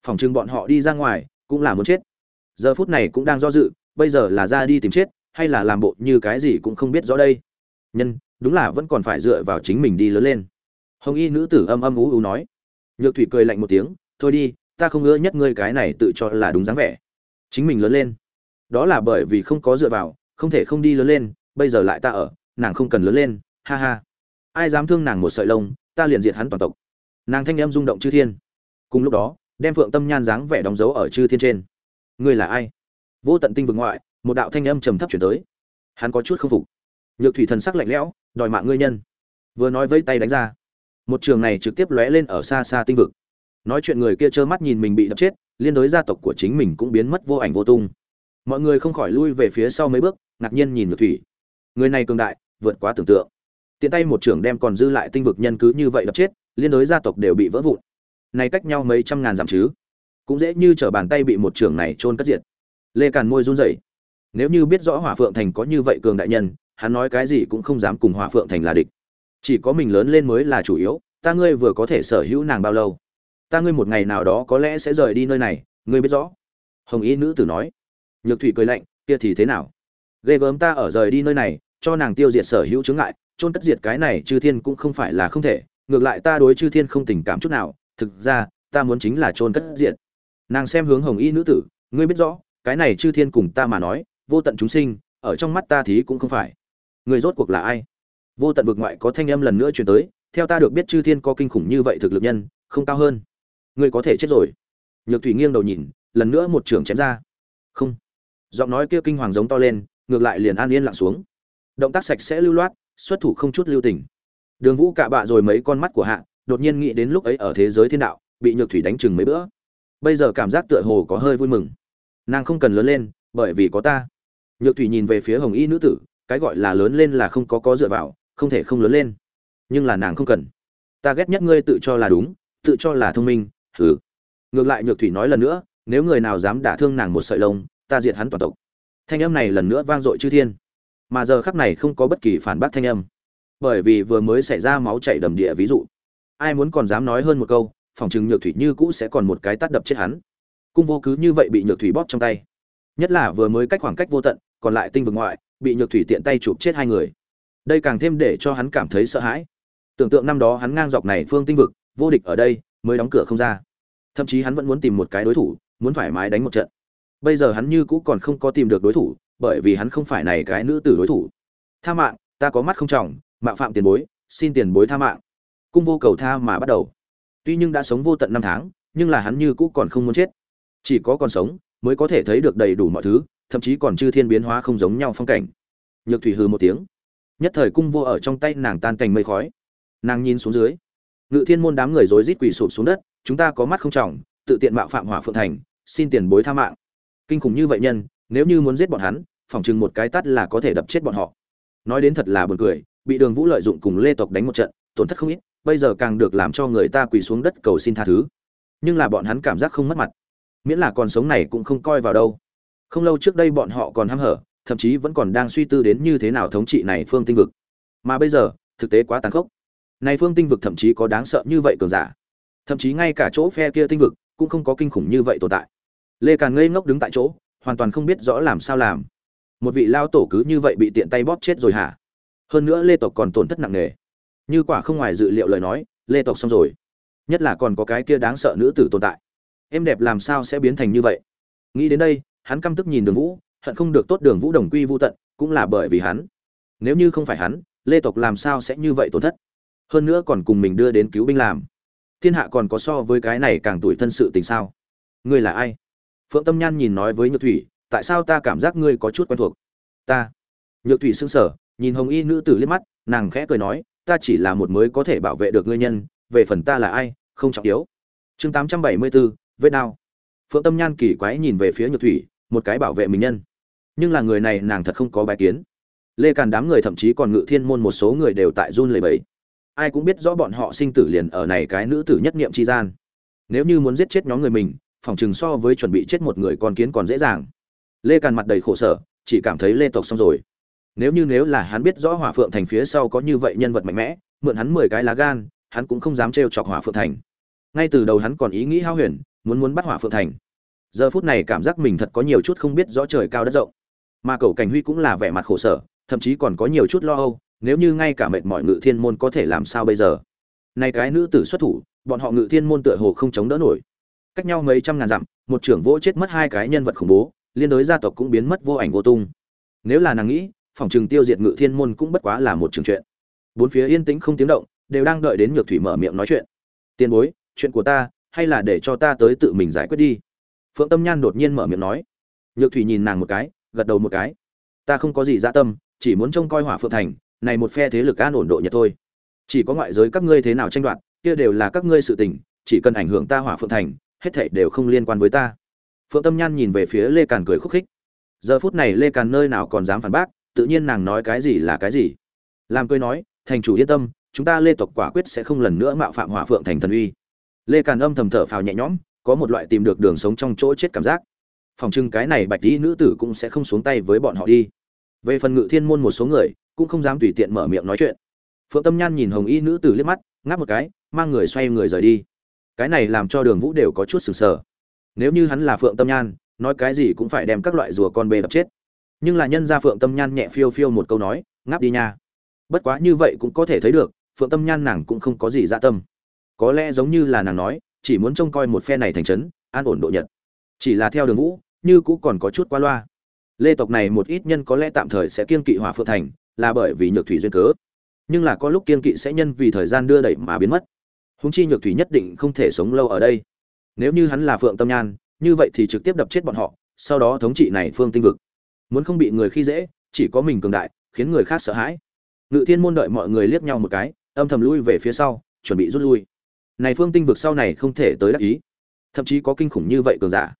phòng chừng bọn họ đi ra ngoài cũng là muốn chết. Giờ phút này cũng đang do dự, bây giờ là ra đi tìm chết, hay là làm bộ như cái gì cũng không biết rõ đây. Nhân, đúng là vẫn còn phải dựa vào chính mình đi lớn lên. Hồng y nữ tử âm âm ú ú nói. Nhược thủy cười lạnh một tiếng, thôi đi, ta không ngỡ nhất ngươi cái này tự cho là đúng dáng vẻ. Chính mình lớn lên. Đó là bởi vì không có dựa vào không thể không đi lớn lên, bây giờ lại ta ở, nàng không cần lớn lên, ha ha. Ai dám thương nàng một sợi lông, ta liền diệt hắn toàn tộc. Nàng thanh em rung động chư thiên. Cùng lúc đó, đem phượng tâm nhan dáng vẻ đóng dấu ở chư thiên trên. Ngươi là ai? Vô tận tinh vực ngoại, một đạo thanh âm trầm thấp chuyển tới. Hắn có chút k phục. Nhược thủy thần sắc lạnh lẽo, đòi mạng ngươi nhân. Vừa nói vây tay đánh ra. Một trường này trực tiếp lóe lên ở xa xa tinh vực. Nói chuyện người kia trơ mắt nhìn mình bị đập chết, liên đối gia tộc của chính mình cũng biến mất vô ảnh vô tung. Mọi người không khỏi lui về phía sau mấy bước ngạc nhiên nhìn nhược thủy. Người này cường đại, vượt quá tưởng tượng. Tiện tay một trưởng đem còn dư lại tinh vực nhân cứ như vậy đập chết, liên đối gia tộc đều bị vỡ vụn. Này cách nhau mấy trăm ngàn dặm chứ? Cũng dễ như trở bàn tay bị một trưởng này trôn cất diệt. Lê càn môi run rẩy. Nếu như biết rõ hỏa phượng thành có như vậy cường đại nhân, hắn nói cái gì cũng không dám cùng hỏa phượng thành là địch. Chỉ có mình lớn lên mới là chủ yếu, ta ngươi vừa có thể sở hữu nàng bao lâu? Ta ngươi một ngày nào đó có lẽ sẽ rời đi nơi này, ngươi biết rõ. Hồng y nữ tử nói. Nhược thủy cười lạnh, kia thì thế nào? Ghê gớm ta ở rời đi nơi này, cho nàng tiêu diệt sở hữu chướng ngại trôn cất diệt cái này chư thiên cũng không phải là không thể, ngược lại ta đối chư thiên không tình cảm chút nào, thực ra, ta muốn chính là trôn cất diệt. Nàng xem hướng hồng y nữ tử, ngươi biết rõ, cái này chư thiên cùng ta mà nói, vô tận chúng sinh, ở trong mắt ta thì cũng không phải. Người rốt cuộc là ai? Vô tận vực ngoại có thanh âm lần nữa truyền tới, theo ta được biết chư thiên có kinh khủng như vậy thực lực nhân, không cao hơn. Ngươi có thể chết rồi. Nhược thủy nghiêng đầu nhìn, lần nữa một trường chém ra. Không. Giọng nói kia kinh hoàng giống to lên ngược lại liền an yên lặng xuống. Động tác sạch sẽ lưu loát, xuất thủ không chút lưu tình. Đường vũ cạ bạ rồi mấy con mắt của hạ, đột nhiên nghĩ đến lúc ấy ở thế giới thiên đạo, bị nhược thủy đánh chừng mấy bữa. Bây giờ cảm giác tựa hồ có hơi vui mừng. Nàng không cần lớn lên, bởi vì có ta. Nhược thủy nhìn về phía hồng y nữ tử, cái gọi là lớn lên là không có có dựa vào, không thể không lớn lên. Nhưng là nàng không cần. Ta ghét nhất ngươi tự cho là đúng, tự cho là thông minh thử ngược lại nhược thủy nói lần nữa, nếu người nào dám đả thương nàng một sợi lông, ta diệt hắn toàn tộc thanh âm này lần nữa vang dội chư thiên. Mà giờ khắc này không có bất kỳ phản bác thanh âm. Bởi vì vừa mới xảy ra máu chảy đầm địa ví dụ. Ai muốn còn dám nói hơn một câu, phòng chừng nhược thủy như cũ sẽ còn một cái tát đập chết hắn. Cung vô cứ như vậy bị nhược thủy bóp trong tay. Nhất là vừa mới cách khoảng cách vô tận, còn lại tinh vực ngoại, bị nhược thủy tiện tay chụp chết hai người. Đây càng thêm để cho hắn cảm thấy sợ hãi. Tưởng tượng năm đó hắn ngang dọc này phương tinh vực, vô địch ở đây, mới đóng cửa không ra. Thậm chí hắn vẫn muốn tìm một cái đối thủ, muốn thoải mái đánh một trận bây giờ hắn như cũ còn không có tìm được đối thủ, bởi vì hắn không phải này cái nữ tử đối thủ. Tha mạng, ta có mắt không trọng, mạo phạm tiền bối, xin tiền bối tha mạng. Cung vô cầu tha mà bắt đầu. Tuy nhưng đã sống vô tận năm tháng, nhưng là hắn như cũ còn không muốn chết. Chỉ có còn sống, mới có thể thấy được đầy đủ mọi thứ, thậm chí còn chư thiên biến hóa không giống nhau phong cảnh. Nhược thủy hừ một tiếng. Nhất thời cung vô ở trong tay nàng tan cành mây khói. Nàng nhìn xuống dưới. Ngự thiên môn đám người rối rít quỳ sụp xuống đất, chúng ta có mắt không trọng, tự tiện mạo phạm hỏa phượng thành, xin tiền bối tha mạng kinh khủng như vậy nhân, nếu như muốn giết bọn hắn, phỏng chừng một cái tắt là có thể đập chết bọn họ. Nói đến thật là buồn cười, bị đường vũ lợi dụng cùng lê tộc đánh một trận, tổn thất không ít, bây giờ càng được làm cho người ta quỳ xuống đất cầu xin tha thứ. Nhưng là bọn hắn cảm giác không mất mặt. Miễn là còn sống này cũng không coi vào đâu. Không lâu trước đây bọn họ còn hăm hở, thậm chí vẫn còn đang suy tư đến như thế nào thống trị này phương tinh vực. Mà bây giờ, thực tế quá tàn khốc. Này phương tinh vực thậm chí có đáng sợ như vậy cường giả. Thậm chí ngay cả chỗ phe kia tinh vực cũng không có kinh khủng như vậy tồn tại lê càn ngây ngốc đứng tại chỗ, hoàn toàn không biết rõ làm sao làm. Một vị lao tổ cứ như vậy bị tiện tay bóp chết rồi hả? Hơn nữa lê tộc còn tổn thất nặng nề. Như quả không ngoài dự liệu lời nói, lê tộc xong rồi. Nhất là còn có cái kia đáng sợ nữ tử tồn tại. Em đẹp làm sao sẽ biến thành như vậy? Nghĩ đến đây, hắn căm tức nhìn đường vũ, hận không được tốt đường vũ đồng quy vô tận, cũng là bởi vì hắn. Nếu như không phải hắn, lê tộc làm sao sẽ như vậy tổn thất? Hơn nữa còn cùng mình đưa đến cứu binh làm. Thiên hạ còn có so với cái này càng tuổi thân sự tình sao? Ngươi là ai? Phượng tâm nhan nhìn nói với nhược thủy, tại sao ta cảm giác ngươi có chút quen thuộc? Ta. Nhược thủy sững sờ, nhìn hồng y nữ tử liếc mắt, nàng khẽ cười nói, ta chỉ là một mới có thể bảo vệ được ngươi nhân, về phần ta là ai, không trọng yếu. Chương tám trăm bảy mươi bốn vết đao phượng tâm nhan kỳ quái nhìn về phía nhược thủy, một cái bảo vệ mình nhân. Nhưng là người này nàng thật không có bài kiến. Lê càn đám người thậm chí còn ngự thiên môn một số người đều tại run lầy bẫy ai cũng biết rõ bọn họ sinh tử liền ở này cái nữ tử nhất niệm chi gian. Nếu như muốn giết chết nhóm người mình phòng chừng so với chuẩn bị chết một người con kiến còn dễ dàng. Lê càn mặt đầy khổ sở, chỉ cảm thấy lê tộc xong rồi. Nếu như nếu là hắn biết rõ hỏa phượng thành phía sau có như vậy nhân vật mạnh mẽ, mượn hắn mười cái lá gan, hắn cũng không dám trêu chọc hỏa phượng thành. Ngay từ đầu hắn còn ý nghĩ hao huyền, muốn muốn bắt hỏa phượng thành. Giờ phút này cảm giác mình thật có nhiều chút không biết rõ trời cao đất rộng. Mà cậu cảnh huy cũng là vẻ mặt khổ sở, thậm chí còn có nhiều chút lo âu, nếu như ngay cả mệt mọi ngự thiên môn có thể làm sao bây giờ? Này cái nữ tử xuất thủ, bọn họ ngự thiên môn tựa hồ không chống đỡ nổi cách nhau mấy trăm ngàn dặm, một trưởng vỗ chết mất hai cái nhân vật khủng bố, liên đối gia tộc cũng biến mất vô ảnh vô tung. Nếu là nàng nghĩ, phòng trường tiêu diệt ngự thiên môn cũng bất quá là một trường chuyện. Bốn phía yên tĩnh không tiếng động, đều đang đợi đến nhược thủy mở miệng nói chuyện. Tiền bối, chuyện của ta, hay là để cho ta tới tự mình giải quyết đi? Phượng tâm nhan đột nhiên mở miệng nói. Nhược thủy nhìn nàng một cái, gật đầu một cái. Ta không có gì dạ tâm, chỉ muốn trông coi hỏa phượng thành, này một phe thế lực an ổn độ nhật thôi. Chỉ có ngoại giới các ngươi thế nào tranh đoạt, kia đều là các ngươi sự tình, chỉ cần ảnh hưởng ta hỏa phượng thành hết thảy đều không liên quan với ta. Phượng tâm nhan nhìn về phía lê càn cười khúc khích. Giờ phút này lê càn nơi nào còn dám phản bác, tự nhiên nàng nói cái gì là cái gì. Làm cười nói, thành chủ yên tâm, chúng ta lê tộc quả quyết sẽ không lần nữa mạo phạm hỏa phượng thành thần uy. Lê càn âm thầm thở phào nhẹ nhõm, có một loại tìm được đường sống trong chỗ chết cảm giác. Phòng trưng cái này bạch tí nữ tử cũng sẽ không xuống tay với bọn họ đi. Về phần ngự thiên môn một số người, cũng không dám tùy tiện mở miệng nói chuyện. Phượng tâm nhan nhìn hồng y nữ tử liếc mắt, ngáp một cái, mang người xoay người rời đi cái này làm cho đường vũ đều có chút sừng sờ. Nếu như hắn là phượng tâm nhan, nói cái gì cũng phải đem các loại rùa con bê đập chết. Nhưng là nhân ra phượng tâm nhan nhẹ phiêu phiêu một câu nói, ngáp đi nha. Bất quá như vậy cũng có thể thấy được, phượng tâm nhan nàng cũng không có gì dạ tâm. Có lẽ giống như là nàng nói, chỉ muốn trông coi một phe này thành trấn, an ổn độ nhật. Chỉ là theo đường vũ, như cũng còn có chút qua loa. Lê tộc này một ít nhân có lẽ tạm thời sẽ kiên kỵ hỏa phượng thành, là bởi vì nhược thủy duyên cớ. Nhưng là có lúc kiên kỵ sẽ nhân vì thời gian đưa đẩy mà biến mất húng chi nhược thủy nhất định không thể sống lâu ở đây. Nếu như hắn là phượng tâm nhan, như vậy thì trực tiếp đập chết bọn họ, sau đó thống trị này phương tinh vực. Muốn không bị người khi dễ, chỉ có mình cường đại, khiến người khác sợ hãi. Ngự thiên môn đợi mọi người liếc nhau một cái, âm thầm lui về phía sau, chuẩn bị rút lui. Này phương tinh vực sau này không thể tới đắc ý. Thậm chí có kinh khủng như vậy cường giả.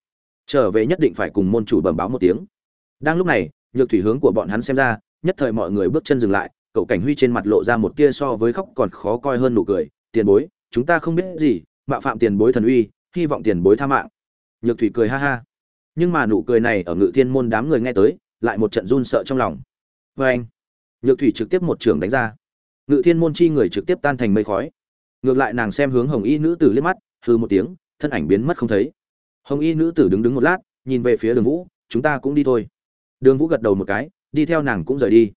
Trở về nhất định phải cùng môn chủ bẩm báo một tiếng. Đang lúc này, nhược thủy hướng của bọn hắn xem ra, nhất thời mọi người bước chân dừng lại, cậu cảnh huy trên mặt lộ ra một tia so với khóc còn khó coi hơn nụ cười, tiền bối chúng ta không biết gì, mạo phạm tiền bối thần uy, hy vọng tiền bối tha mạng. Nhược thủy cười ha ha. Nhưng mà nụ cười này ở ngự thiên môn đám người nghe tới, lại một trận run sợ trong lòng. Vê anh, nhược thủy trực tiếp một trường đánh ra. Ngự thiên môn chi người trực tiếp tan thành mây khói. Ngược lại nàng xem hướng hồng y nữ tử liếc mắt hư một tiếng, thân ảnh biến mất không thấy. Hồng y nữ tử đứng đứng một lát, nhìn về phía đường vũ, chúng ta cũng đi thôi. Đường vũ gật đầu một cái, đi theo nàng cũng rời đi.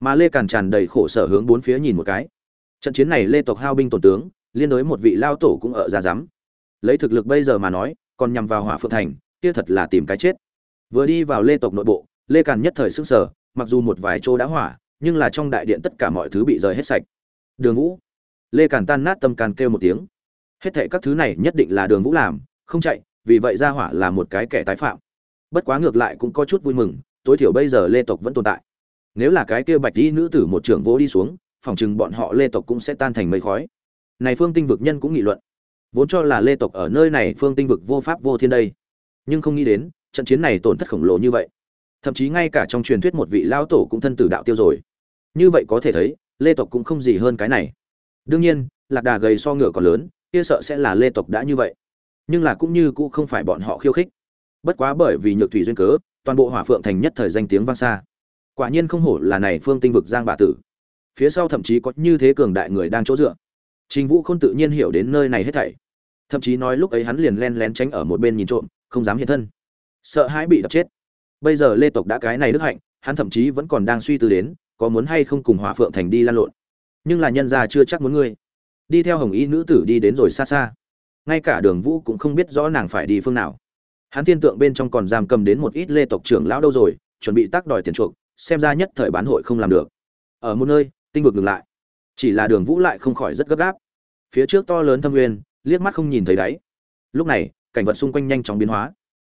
Mà lê càn tràn đầy khổ sở hướng bốn phía nhìn một cái. Trận chiến này lê tộc hao binh tổn tướng liên đối một vị lao tổ cũng ở ra rắm lấy thực lực bây giờ mà nói, còn nhằm vào hỏa phượng thành, kia thật là tìm cái chết. Vừa đi vào lê tộc nội bộ, lê càn nhất thời sức sở mặc dù một vài chỗ đã hỏa, nhưng là trong đại điện tất cả mọi thứ bị rời hết sạch. Đường vũ. Lê càn tan nát tâm càn kêu một tiếng. Hết thệ các thứ này nhất định là đường vũ làm, không chạy, vì vậy ra hỏa là một cái kẻ tái phạm. Bất quá ngược lại cũng có chút vui mừng, tối thiểu bây giờ lê tộc vẫn tồn tại. Nếu là cái kia bạch y nữ tử một trưởng vỗ đi xuống, phòng chừng bọn họ lê tộc cũng sẽ tan thành mây khói này phương tinh vực nhân cũng nghị luận. Vốn cho là lê tộc ở nơi này phương tinh vực vô pháp vô thiên đây. Nhưng không nghĩ đến, trận chiến này tổn thất khổng lồ như vậy. Thậm chí ngay cả trong truyền thuyết một vị lao tổ cũng thân tử đạo tiêu rồi. Như vậy có thể thấy, lê tộc cũng không gì hơn cái này. Đương nhiên, lạc đà gầy so ngựa còn lớn, kia sợ sẽ là lê tộc đã như vậy. Nhưng là cũng như cũng không phải bọn họ khiêu khích. Bất quá bởi vì nhược thủy duyên cớ, toàn bộ hỏa phượng thành nhất thời danh tiếng vang xa. Quả nhiên không hổ là này phương tinh vực giang bà tử. Phía sau thậm chí có như thế cường đại người đang chỗ dựa trình vũ khôn tự nhiên hiểu đến nơi này hết thảy. Thậm chí nói lúc ấy hắn liền lén lén tránh ở một bên nhìn trộm, không dám hiện thân. Sợ hãi bị đập chết. Bây giờ lê tộc đã cái này đức hạnh, hắn thậm chí vẫn còn đang suy tư đến, có muốn hay không cùng hỏa phượng thành đi lan lộn. Nhưng là nhân gia chưa chắc muốn ngươi. Đi theo hồng y nữ tử đi đến rồi xa xa. Ngay cả đường vũ cũng không biết rõ nàng phải đi phương nào. Hắn tiên tượng bên trong còn giam cầm đến một ít lê tộc trưởng lão đâu rồi, chuẩn bị tác đòi tiền chuộc, xem ra nhất thời bán hội không làm được. Ở một nơi, tinh vực ngừng lại. Chỉ là đường vũ lại không khỏi rất gấp gáp phía trước to lớn thâm nguyên, liếc mắt không nhìn thấy đáy. Lúc này, cảnh vật xung quanh nhanh chóng biến hóa.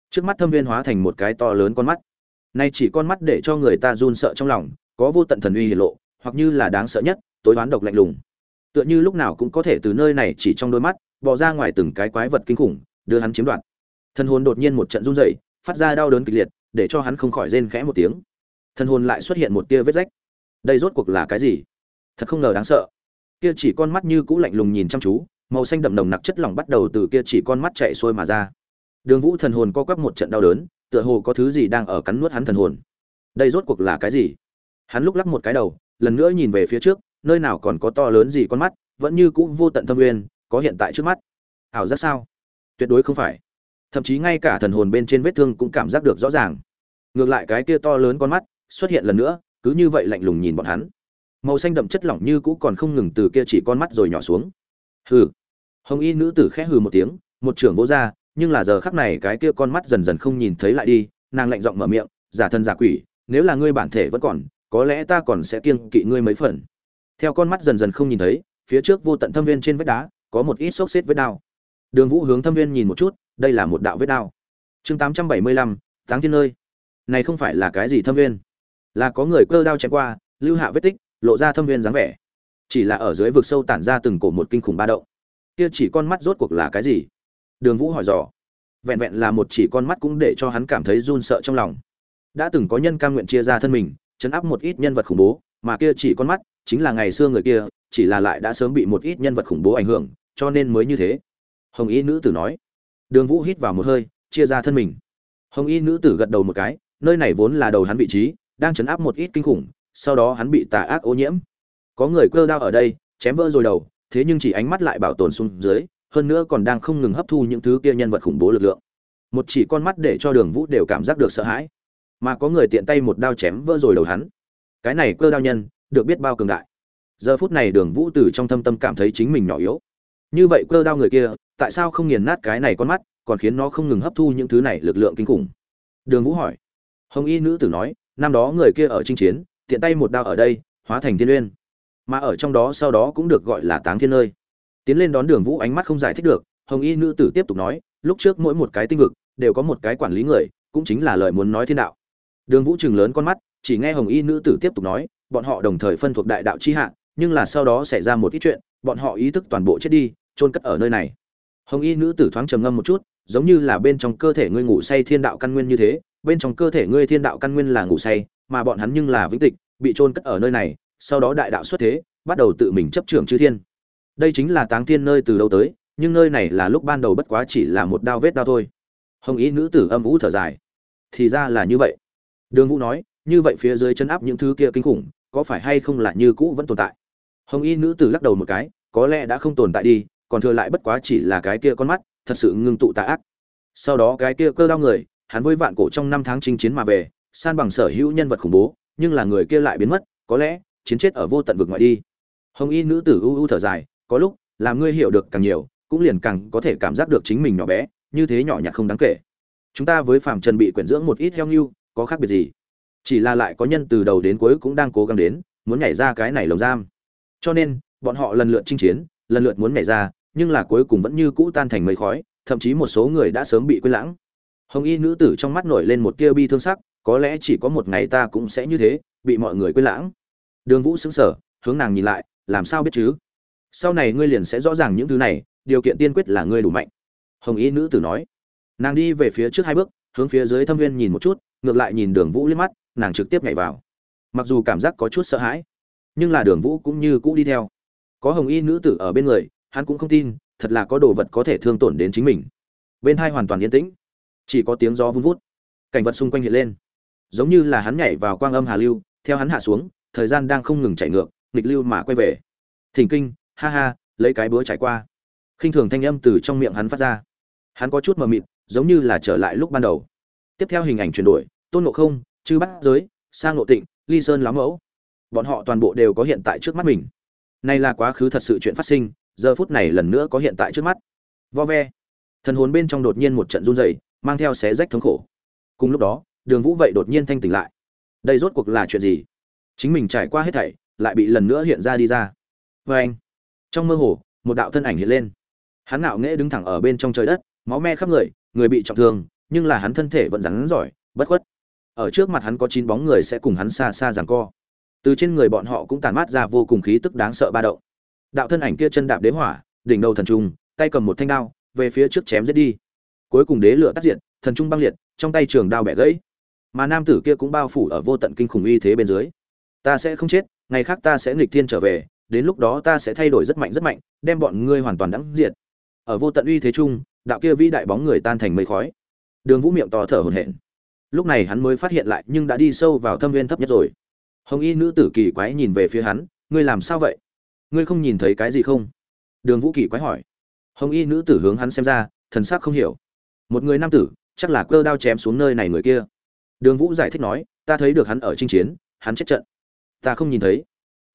Trước mắt thâm nguyên hóa thành một cái to lớn con mắt. Nay chỉ con mắt để cho người ta run sợ trong lòng, có vô tận thần uy hiển lộ, hoặc như là đáng sợ nhất, tối đoán độc lạnh lùng. Tựa như lúc nào cũng có thể từ nơi này chỉ trong đôi mắt, bò ra ngoài từng cái quái vật kinh khủng, đưa hắn chiếm đoạt. Thân hồn đột nhiên một trận run rẩy, phát ra đau đớn kịch liệt, để cho hắn không khỏi rên khẽ một tiếng. Thân hồn lại xuất hiện một tia vết rách. Đây rốt cuộc là cái gì? Thật không ngờ đáng sợ kia chỉ con mắt như cũ lạnh lùng nhìn chăm chú, màu xanh đậm nồng nặc chất lỏng bắt đầu từ kia chỉ con mắt chạy xuôi mà ra. Đường vũ thần hồn co quắp một trận đau đớn, tựa hồ có thứ gì đang ở cắn nuốt hắn thần hồn. Đây rốt cuộc là cái gì? Hắn lúc lắc một cái đầu, lần nữa nhìn về phía trước, nơi nào còn có to lớn gì con mắt, vẫn như cũ vô tận thâm nguyên, có hiện tại trước mắt. Ảo giác sao? Tuyệt đối không phải. Thậm chí ngay cả thần hồn bên trên vết thương cũng cảm giác được rõ ràng. Ngược lại cái kia to lớn con mắt xuất hiện lần nữa, cứ như vậy lạnh lùng nhìn bọn hắn màu xanh đậm chất lỏng như cũ còn không ngừng từ kia chỉ con mắt rồi nhỏ xuống. Hừ. Hồng y nữ tử khẽ hừ một tiếng, một trưởng vỗ ra, nhưng là giờ khắc này cái kia con mắt dần dần không nhìn thấy lại đi, nàng lạnh giọng mở miệng, giả thân giả quỷ, nếu là ngươi bản thể vẫn còn, có lẽ ta còn sẽ kiêng kỵ ngươi mấy phần. Theo con mắt dần dần không nhìn thấy, phía trước vô tận thâm viên trên vách đá, có một ít xốc xếp vết đao. Đường vũ hướng thâm viên nhìn một chút, đây là một đạo vết đao. Chương tám trăm bảy mươi lăm tháng thiên nơi. Này không phải là cái gì thâm viên? Là có người cơ đao chém qua, lưu hạ vết tích lộ ra thâm viên dáng vẻ. Chỉ là ở dưới vực sâu tản ra từng cổ một kinh khủng ba động. Kia chỉ con mắt rốt cuộc là cái gì? Đường vũ hỏi dò. Vẹn vẹn là một chỉ con mắt cũng để cho hắn cảm thấy run sợ trong lòng. Đã từng có nhân cam nguyện chia ra thân mình, chấn áp một ít nhân vật khủng bố, mà kia chỉ con mắt chính là ngày xưa người kia, chỉ là lại đã sớm bị một ít nhân vật khủng bố ảnh hưởng, cho nên mới như thế. Hồng y nữ tử nói. Đường vũ hít vào một hơi, chia ra thân mình. Hồng y nữ tử gật đầu một cái, nơi này vốn là đầu hắn vị trí, đang chấn áp một ít kinh khủng sau đó hắn bị tà ác ô nhiễm. Có người cơ đao ở đây, chém vỡ rồi đầu, thế nhưng chỉ ánh mắt lại bảo tồn xuống dưới, hơn nữa còn đang không ngừng hấp thu những thứ kia nhân vật khủng bố lực lượng. Một chỉ con mắt để cho đường vũ đều cảm giác được sợ hãi. Mà có người tiện tay một đao chém vỡ rồi đầu hắn. Cái này cơ đao nhân, được biết bao cường đại. Giờ phút này đường vũ từ trong thâm tâm cảm thấy chính mình nhỏ yếu. Như vậy cơ đao người kia, tại sao không nghiền nát cái này con mắt, còn khiến nó không ngừng hấp thu những thứ này lực lượng kinh khủng? Đường vũ hỏi. Hồng y nữ tử nói, năm đó người kia ở chinh chiến tiện tay một đao ở đây, hóa thành thiên uyên. Mà ở trong đó sau đó cũng được gọi là táng thiên nơi. Tiến lên đón đường vũ ánh mắt không giải thích được, hồng y nữ tử tiếp tục nói, lúc trước mỗi một cái tinh vực đều có một cái quản lý người, cũng chính là lời muốn nói thiên đạo. Đường vũ chừng lớn con mắt, chỉ nghe hồng y nữ tử tiếp tục nói, bọn họ đồng thời phân thuộc đại đạo chi hạ, nhưng là sau đó xảy ra một ít chuyện, bọn họ ý thức toàn bộ chết đi trôn cất ở nơi này. Hồng y nữ tử thoáng trầm ngâm một chút, giống như là bên trong cơ thể ngươi ngủ say thiên đạo căn nguyên như thế, bên trong cơ thể ngươi thiên đạo căn nguyên là ngủ say mà bọn hắn nhưng là vĩnh tịch, bị chôn cất ở nơi này, sau đó đại đạo xuất thế, bắt đầu tự mình chấp trưởng chư thiên. Đây chính là táng thiên nơi từ đâu tới, nhưng nơi này là lúc ban đầu bất quá chỉ là một đao vết đao thôi. Hồng ý nữ tử âm u thở dài. Thì ra là như vậy. Đường vũ nói, như vậy phía dưới chân áp những thứ kia kinh khủng, có phải hay không là như cũ vẫn tồn tại? Hồng y nữ tử lắc đầu một cái, có lẽ đã không tồn tại đi, còn thừa lại bất quá chỉ là cái kia con mắt, thật sự ngưng tụ tà ác. Sau đó cái kia cơ đau người, hắn với vạn cổ trong năm tháng chinh chiến mà về san bằng sở hữu nhân vật khủng bố, nhưng là người kia lại biến mất, có lẽ, chiến chết ở vô tận vực ngoại đi. Hồng y nữ tử u u thở dài, có lúc, làm ngươi hiểu được càng nhiều, cũng liền càng có thể cảm giác được chính mình nhỏ bé, như thế nhỏ nhặt không đáng kể. Chúng ta với phạm trần bị quyển dưỡng một ít heo nghiêu có khác biệt gì? Chỉ là lại có nhân từ đầu đến cuối cũng đang cố gắng đến, muốn nhảy ra cái này lồng giam. Cho nên, bọn họ lần lượt chinh chiến, lần lượt muốn nhảy ra, nhưng là cuối cùng vẫn như cũ tan thành mây khói, thậm chí một số người đã sớm bị quên lãng. Hồng y nữ tử trong mắt nổi lên một tia bi thương sắc có lẽ chỉ có một ngày ta cũng sẽ như thế, bị mọi người quên lãng. Đường vũ xứng sở hướng nàng nhìn lại, làm sao biết chứ? Sau này ngươi liền sẽ rõ ràng những thứ này, điều kiện tiên quyết là ngươi đủ mạnh. Hồng y nữ tử nói. Nàng đi về phía trước hai bước, hướng phía dưới thâm viên nhìn một chút, ngược lại nhìn đường vũ liếc mắt, nàng trực tiếp nhảy vào. Mặc dù cảm giác có chút sợ hãi, nhưng là đường vũ cũng như cũ đi theo. Có hồng y nữ tử ở bên người, hắn cũng không tin, thật là có đồ vật có thể thương tổn đến chính mình. Bên hai hoàn toàn yên tĩnh, chỉ có tiếng gió vun vút. Cảnh vật xung quanh hiện lên giống như là hắn nhảy vào quang âm hà lưu, theo hắn hạ xuống, thời gian đang không ngừng chạy ngược, nghịch lưu mà quay về. Thỉnh kinh, ha ha, lấy cái búa trải qua. Khinh thường thanh âm từ trong miệng hắn phát ra. Hắn có chút mờ mịt, giống như là trở lại lúc ban đầu. Tiếp theo hình ảnh chuyển đổi, tôn ngộ không, chư bắt giới sang ngộ tịnh, ly sơn lắm mẫu. Bọn họ toàn bộ đều có hiện tại trước mắt mình. Nay là quá khứ thật sự chuyện phát sinh, giờ phút này lần nữa có hiện tại trước mắt. Vo ve. Thần hồn bên trong đột nhiên một trận run rẩy, mang theo xé rách thống khổ. Cùng lúc đó đường vũ vậy đột nhiên thanh tỉnh lại. Đây rốt cuộc là chuyện gì? Chính mình trải qua hết thảy, lại bị lần nữa hiện ra đi ra. Vê anh, trong mơ hồ, một đạo thân ảnh hiện lên. Hắn ngạo nghễ đứng thẳng ở bên trong trời đất, máu me khắp người người bị trọng thương, nhưng là hắn thân thể vẫn rắn giỏi, bất khuất. Ở trước mặt hắn có chín bóng người sẽ cùng hắn xa xa giằng co. Từ trên người bọn họ cũng tàn mát ra vô cùng khí tức đáng sợ ba động. Đạo thân ảnh kia chân đạp đế hỏa, đỉnh đầu thần trung, tay cầm một thanh đao, về phía trước chém giết đi. Cuối cùng đế lửa tắt diện thần trung băng liệt, trong tay trường đao bẻ gãy mà nam tử kia cũng bao phủ ở vô tận kinh khủng uy thế bên dưới. Ta sẽ không chết, ngày khác ta sẽ nghịch thiên trở về, đến lúc đó ta sẽ thay đổi rất mạnh rất mạnh, đem bọn ngươi hoàn toàn đắng diệt. Ở vô tận uy thế chung, đạo kia vĩ đại bóng người tan thành mây khói. Đường vũ miệng to thở hổn hển. Lúc này hắn mới phát hiện lại nhưng đã đi sâu vào thâm viên thấp nhất rồi. Hồng y nữ tử kỳ quái nhìn về phía hắn, ngươi làm sao vậy? Ngươi không nhìn thấy cái gì không? Đường vũ kỳ quái hỏi. Hồng y nữ tử hướng hắn xem ra, thần sắc không hiểu. Một người nam tử, chắc là cơ đao chém xuống nơi này người kia đường vũ giải thích nói, ta thấy được hắn ở chinh chiến, hắn chết trận. Ta không nhìn thấy.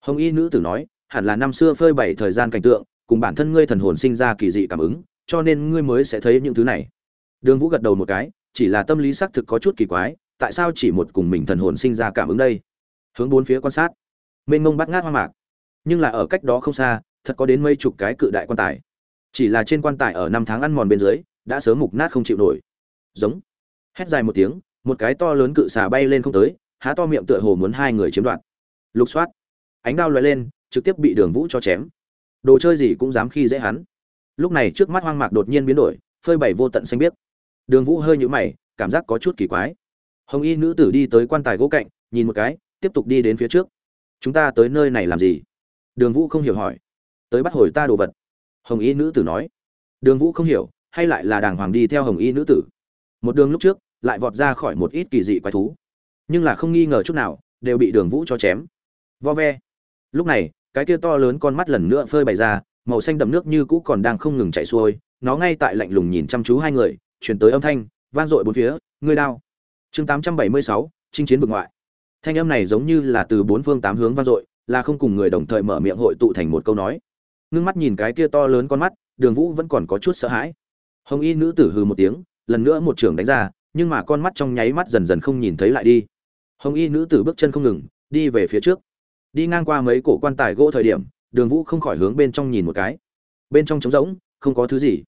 Hồng y nữ tử nói, hẳn là năm xưa phơi bày thời gian cảnh tượng, cùng bản thân ngươi thần hồn sinh ra kỳ dị cảm ứng, cho nên ngươi mới sẽ thấy những thứ này. Đường vũ gật đầu một cái, chỉ là tâm lý xác thực có chút kỳ quái, tại sao chỉ một cùng mình thần hồn sinh ra cảm ứng đây? Hướng bốn phía quan sát, mênh mông bắt ngát hoa mạc. Nhưng là ở cách đó không xa, thật có đến mấy chục cái cự đại quan tài. Chỉ là trên quan tài ở năm tháng ăn mòn bên dưới, đã sớm mục nát không chịu nổi. Giống. Hét dài một tiếng một cái to lớn cự xà bay lên không tới, há to miệng tựa hồ muốn hai người chiếm đoạt. Lục soát, ánh đao lóe lên, trực tiếp bị đường vũ cho chém. Đồ chơi gì cũng dám khi dễ hắn. Lúc này trước mắt hoang mạc đột nhiên biến đổi, phơi bày vô tận xanh biếc. Đường vũ hơi nhũ mày, cảm giác có chút kỳ quái. Hồng y nữ tử đi tới quan tài gỗ cạnh, nhìn một cái, tiếp tục đi đến phía trước. Chúng ta tới nơi này làm gì? Đường vũ không hiểu hỏi. Tới bắt hồi ta đồ vật. Hồng y nữ tử nói. Đường vũ không hiểu, hay lại là đàng hoàng đi theo hồng y nữ tử. Một đường lúc trước lại vọt ra khỏi một ít kỳ dị quái thú. Nhưng là không nghi ngờ chút nào, đều bị đường vũ cho chém. Vo ve. Lúc này, cái kia to lớn con mắt lần nữa phơi bày ra, màu xanh đậm nước như cũ còn đang không ngừng chạy xuôi, nó ngay tại lạnh lùng nhìn chăm chú hai người chuyển tới âm thanh, vang dội bốn phía, ngươi đao. Chương tám trăm bảy mươi sáu, chinh chiến vực ngoại. Thanh âm này giống như là từ bốn phương tám hướng vang dội, là không cùng người đồng thời mở miệng hội tụ thành một câu nói. Ngưng mắt nhìn cái kia to lớn con mắt, đường vũ vẫn còn có chút sợ hãi. Hồng y nữ tử hừ một tiếng, lần nữa một trường đánh ra nhưng mà con mắt trong nháy mắt dần dần không nhìn thấy lại đi. Hồng y nữ tử bước chân không ngừng, đi về phía trước. Đi ngang qua mấy cổ quan tài gỗ thời điểm, đường vũ không khỏi hướng bên trong nhìn một cái. Bên trong trống rỗng, không có thứ gì.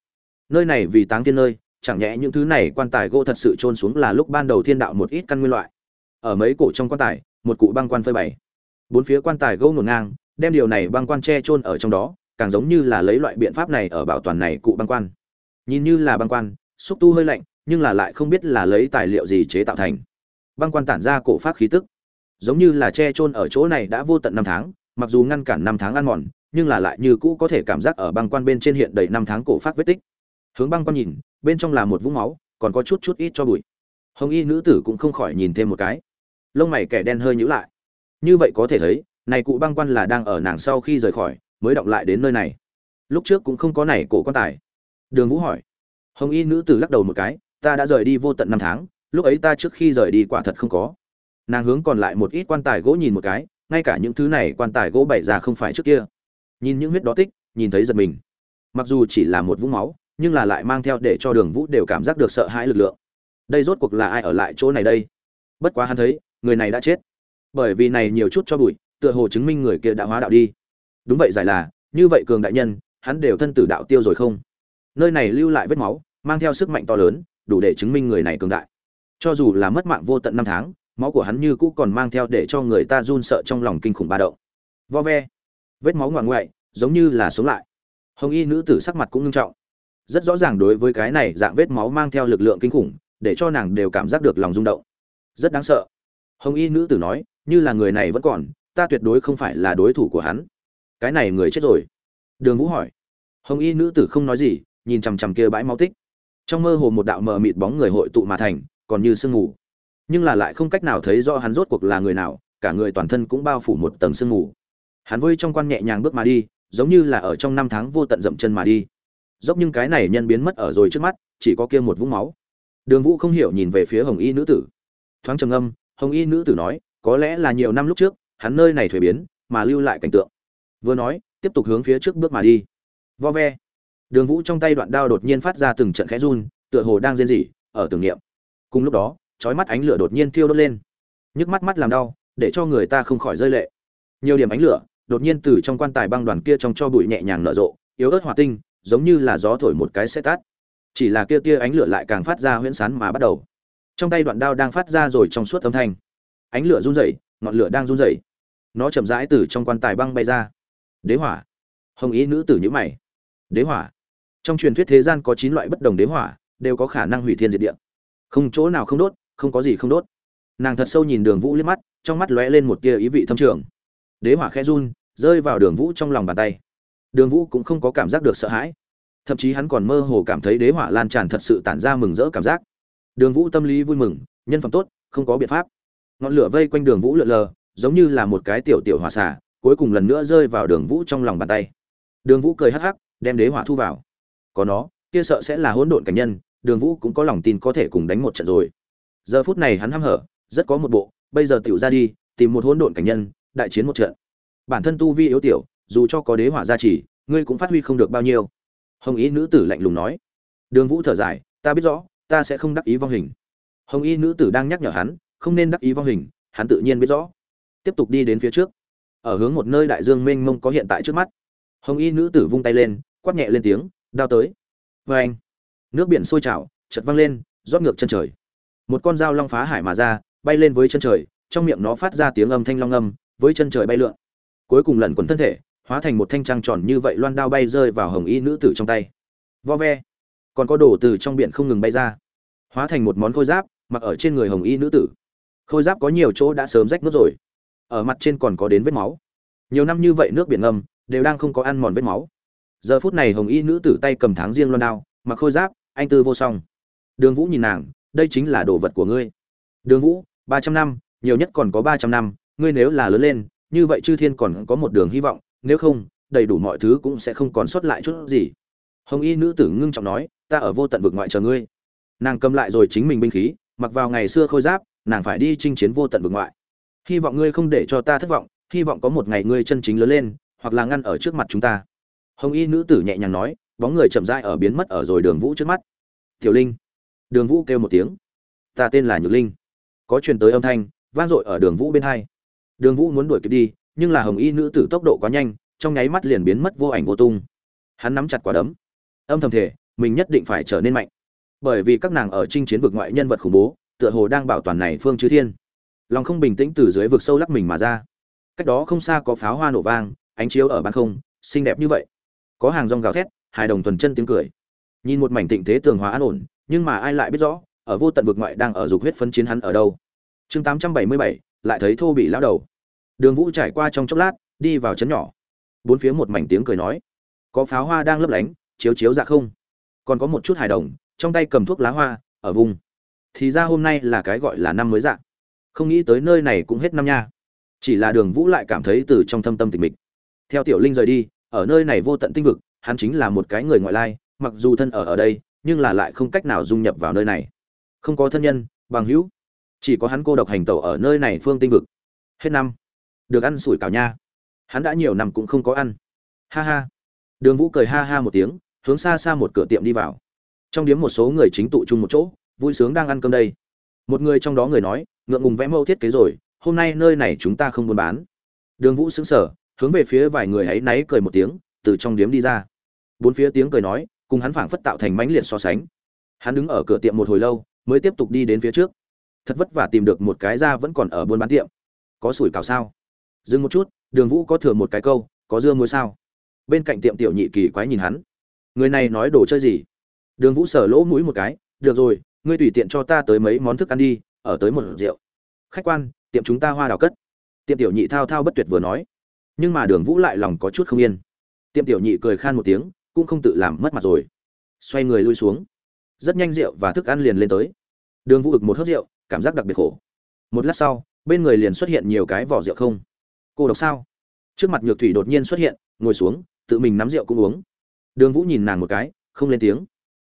Nơi này vì táng thiên nơi, chẳng nhẽ những thứ này quan tài gỗ thật sự trôn xuống là lúc ban đầu thiên đạo một ít căn nguyên loại. Ở mấy cổ trong quan tài, một cụ băng quan phơi bày. Bốn phía quan tài gỗ ngổn ngang, đem điều này băng quan che trôn ở trong đó, càng giống như là lấy loại biện pháp này ở bảo toàn này cụ băng quan. Nhìn như là băng quan, xúc tu hơi lạnh nhưng là lại không biết là lấy tài liệu gì chế tạo thành. Băng quan tản ra cổ pháp khí tức. Giống như là che chôn ở chỗ này đã vô tận năm tháng, mặc dù ngăn cản năm tháng ăn mòn, nhưng là lại như cũ có thể cảm giác ở băng quan bên trên hiện đầy năm tháng cổ phát vết tích. Hướng băng quan nhìn, bên trong là một vũng máu, còn có chút chút ít cho bụi. Hồng y nữ tử cũng không khỏi nhìn thêm một cái. Lông mày kẻ đen hơi nhữ lại. Như vậy có thể thấy, này cụ băng quan là đang ở nàng sau khi rời khỏi, mới động lại đến nơi này. Lúc trước cũng không có này cổ quan tài. Đường vũ hỏi. Hồng y nữ tử lắc đầu một cái ta đã rời đi vô tận năm tháng, lúc ấy ta trước khi rời đi quả thật không có. Nàng hướng còn lại một ít quan tài gỗ nhìn một cái, ngay cả những thứ này quan tài gỗ bày ra không phải trước kia. Nhìn những huyết đó tích, nhìn thấy giật mình. Mặc dù chỉ là một vũng máu, nhưng là lại mang theo để cho đường vũ đều cảm giác được sợ hãi lực lượng. Đây rốt cuộc là ai ở lại chỗ này đây? Bất quá hắn thấy, người này đã chết. Bởi vì này nhiều chút cho bụi, tựa hồ chứng minh người kia đã hóa đạo đi. Đúng vậy giải là, như vậy cường đại nhân, hắn đều thân tử đạo tiêu rồi không? Nơi này lưu lại vết máu, mang theo sức mạnh to lớn đủ để chứng minh người này cường đại. Cho dù là mất mạng vô tận năm tháng, máu của hắn như cũ còn mang theo để cho người ta run sợ trong lòng kinh khủng ba động. Vo ve, vết máu ngoạn ngoại, giống như là sống lại. Hồng y nữ tử sắc mặt cũng nghiêm trọng. Rất rõ ràng đối với cái này, dạng vết máu mang theo lực lượng kinh khủng, để cho nàng đều cảm giác được lòng rung động. Rất đáng sợ. Hồng y nữ tử nói, như là người này vẫn còn, ta tuyệt đối không phải là đối thủ của hắn. Cái này người chết rồi. Đường vũ hỏi. Hồng y nữ tử không nói gì, nhìn chằm chằm kia bãi máu tích trong mơ hồ một đạo mờ mịt bóng người hội tụ mà thành, còn như sương mù. Nhưng là lại không cách nào thấy rõ hắn rốt cuộc là người nào, cả người toàn thân cũng bao phủ một tầng sương mù. Hắn vơi trong quan nhẹ nhàng bước mà đi, giống như là ở trong năm tháng vô tận dậm chân mà đi. Dốc nhưng cái này nhân biến mất ở rồi trước mắt, chỉ có kia một vũng máu. Đường vũ không hiểu nhìn về phía hồng y nữ tử. Thoáng trầm âm hồng y nữ tử nói, có lẽ là nhiều năm lúc trước, hắn nơi này thuế biến, mà lưu lại cảnh tượng. Vừa nói, tiếp tục hướng phía trước bước mà đi. Vo ve đường vũ trong tay đoạn đao đột nhiên phát ra từng trận khẽ run, tựa hồ đang rên rỉ, ở tưởng niệm. Cùng lúc đó, chói mắt ánh lửa đột nhiên thiêu đốt lên. Nhức mắt mắt làm đau, để cho người ta không khỏi rơi lệ. Nhiều điểm ánh lửa đột nhiên từ trong quan tài băng đoàn kia trong cho bụi nhẹ nhàng nở rộ, yếu ớt hỏa tinh, giống như là gió thổi một cái sẽ tắt chỉ là kia tia ánh lửa lại càng phát ra huyễn sán mà bắt đầu. Trong tay đoạn đao đang phát ra rồi trong suốt âm thanh. Ánh lửa run rẩy, ngọn lửa đang run rẩy. Nó chậm rãi từ trong quan tài băng bay ra. Đế hỏa. Hồng ý nữ tử nhíu mày đế hỏa. Trong truyền thuyết thế gian có chín loại bất đồng đế hỏa, đều có khả năng hủy thiên diệt địa. Không chỗ nào không đốt, không có gì không đốt. Nàng thật sâu nhìn đường vũ liếc mắt, trong mắt lóe lên một tia ý vị thâm trường. Đế hỏa khẽ run, rơi vào đường vũ trong lòng bàn tay. Đường vũ cũng không có cảm giác được sợ hãi. Thậm chí hắn còn mơ hồ cảm thấy đế hỏa lan tràn thật sự tản ra mừng rỡ cảm giác. Đường vũ tâm lý vui mừng, nhân phẩm tốt, không có biện pháp. Ngọn lửa vây quanh đường vũ lượn lờ, giống như là một cái tiểu tiểu hỏa xả cuối cùng lần nữa rơi vào đường vũ trong lòng bàn tay. Đường vũ cười hắc hắc đem đế hỏa thu vào. Có nó, kia sợ sẽ là hỗn độn cảnh nhân, đường vũ cũng có lòng tin có thể cùng đánh một trận rồi. Giờ phút này hắn hăm hở, rất có một bộ, bây giờ tiểu ra đi, tìm một hỗn độn cảnh nhân, đại chiến một trận. Bản thân tu vi yếu tiểu, dù cho có đế hỏa gia trì, ngươi cũng phát huy không được bao nhiêu. Hồng ý nữ tử lạnh lùng nói. Đường vũ thở dài, ta biết rõ, ta sẽ không đắc ý vong hình. Hồng y nữ tử đang nhắc nhở hắn, không nên đắc ý vong hình, hắn tự nhiên biết rõ. Tiếp tục đi đến phía trước. Ở hướng một nơi đại dương mênh mông có hiện tại trước mắt hồng y nữ tử vung tay lên, quát nhẹ lên tiếng, đao tới. Vê anh, nước biển sôi trào chật văng lên, rót ngược chân trời. Một con dao long phá hải mà ra, bay lên với chân trời, trong miệng nó phát ra tiếng âm thanh long âm, với chân trời bay lượn. Cuối cùng lẩn quẩn thân thể, hóa thành một thanh trăng tròn như vậy loan đao bay rơi vào hồng y nữ tử trong tay. Vo ve, còn có đồ từ trong biển không ngừng bay ra. Hóa thành một món khôi giáp, mặc ở trên người hồng y nữ tử. Khôi giáp có nhiều chỗ đã sớm rách nước rồi. Ở mặt trên còn có đến vết máu. Nhiều năm như vậy nước biển ngâm đều đang không có ăn mòn vết máu. Giờ phút này hồng y nữ tử tay cầm tháng riêng loan đao, mặc khôi giáp, anh tư vô song. Đường vũ nhìn nàng, đây chính là đồ vật của ngươi. Đường vũ, ba trăm năm, nhiều nhất còn có ba trăm năm, ngươi nếu là lớn lên, như vậy chư thiên còn có một đường hy vọng, nếu không, đầy đủ mọi thứ cũng sẽ không còn sót lại chút gì. Hồng y nữ tử ngưng trọng nói, ta ở vô tận vực ngoại chờ ngươi. Nàng cầm lại rồi chính mình binh khí, mặc vào ngày xưa khôi giáp, nàng phải đi chinh chiến vô tận vực ngoại. Hy vọng ngươi không để cho ta thất vọng, hy vọng có một ngày ngươi chân chính lớn lên hoặc là ngăn ở trước mặt chúng ta. Hồng y nữ tử nhẹ nhàng nói, bóng người chậm rãi ở biến mất ở rồi đường vũ trước mắt. Tiểu linh. Đường vũ kêu một tiếng. Ta tên là nhược linh. Có truyền tới âm thanh, vang dội ở đường vũ bên hai. Đường vũ muốn đuổi kịp đi, nhưng là hồng y nữ tử tốc độ quá nhanh, trong nháy mắt liền biến mất vô ảnh vô tung. Hắn nắm chặt quả đấm. Âm thầm thể mình nhất định phải trở nên mạnh. Bởi vì các nàng ở chinh chiến vực ngoại nhân vật khủng bố, tựa hồ đang bảo toàn này phương chư thiên. Lòng không bình tĩnh từ dưới vực sâu lắc mình mà ra. Cách đó không xa có pháo hoa nổ vang ánh chiếu ở ban không, xinh đẹp như vậy. Có hàng rong gào thét, hài đồng tuần chân tiếng cười. Nhìn một mảnh tịnh thế tường hóa an ổn, nhưng mà ai lại biết rõ, ở vô tận vực ngoại đang ở dục huyết phân chiến hắn ở đâu. Chương tám trăm bảy mươi bảy, lại thấy thô bị lão đầu. Đường vũ trải qua trong chốc lát, đi vào trấn nhỏ. Bốn phía một mảnh tiếng cười nói. Có pháo hoa đang lấp lánh, chiếu chiếu dạ không. Còn có một chút hài đồng, trong tay cầm thuốc lá hoa, ở vùng. Thì ra hôm nay là cái gọi là năm mới dạ. Không nghĩ tới nơi này cũng hết năm nha. Chỉ là đường vũ lại cảm thấy từ trong thâm tâm tịch mịch theo tiểu linh rời đi, ở nơi này vô tận tinh vực, hắn chính là một cái người ngoại lai, mặc dù thân ở ở đây, nhưng là lại không cách nào dung nhập vào nơi này. Không có thân nhân, bằng hữu. Chỉ có hắn cô độc hành tẩu ở nơi này phương tinh vực. Hết năm. Được ăn sủi cảo nha. Hắn đã nhiều năm cũng không có ăn. Ha ha. Đường vũ cười ha ha một tiếng, hướng xa xa một cửa tiệm đi vào. Trong điếm một số người chính tụ chung một chỗ, vui sướng đang ăn cơm đây. Một người trong đó người nói, ngượng ngùng vẽ mẫu thiết kế rồi, hôm nay nơi này chúng ta không buôn bán. Đường vũ xứng sở hướng về phía vài người ấy náy cười một tiếng, từ trong điếm đi ra. Bốn phía tiếng cười nói, cùng hắn phảng phất tạo thành mãnh liệt so sánh. Hắn đứng ở cửa tiệm một hồi lâu, mới tiếp tục đi đến phía trước. Thật vất vả tìm được một cái ra vẫn còn ở buôn bán tiệm. Có sủi cảo sao? Dừng một chút, đường vũ có thừa một cái câu, có dưa muối sao? Bên cạnh tiệm tiểu nhị kỳ quái nhìn hắn. Người này nói đồ chơi gì? Đường vũ sở lỗ mũi một cái, được rồi, ngươi tùy tiện cho ta tới mấy món thức ăn đi, ở tới một rượu. Khách quan, tiệm chúng ta hoa đào cất. Tiệm tiểu nhị thao thao bất tuyệt vừa nói nhưng mà đường vũ lại lòng có chút không yên. Tiệm tiểu nhị cười khan một tiếng, cũng không tự làm mất mặt rồi. Xoay người lui xuống. Rất nhanh rượu và thức ăn liền lên tới. Đường vũ ực một hớt rượu, cảm giác đặc biệt khổ. Một lát sau, bên người liền xuất hiện nhiều cái vỏ rượu không. Cô độc sao? Trước mặt nhược thủy đột nhiên xuất hiện, ngồi xuống, tự mình nắm rượu cũng uống. Đường vũ nhìn nàng một cái, không lên tiếng.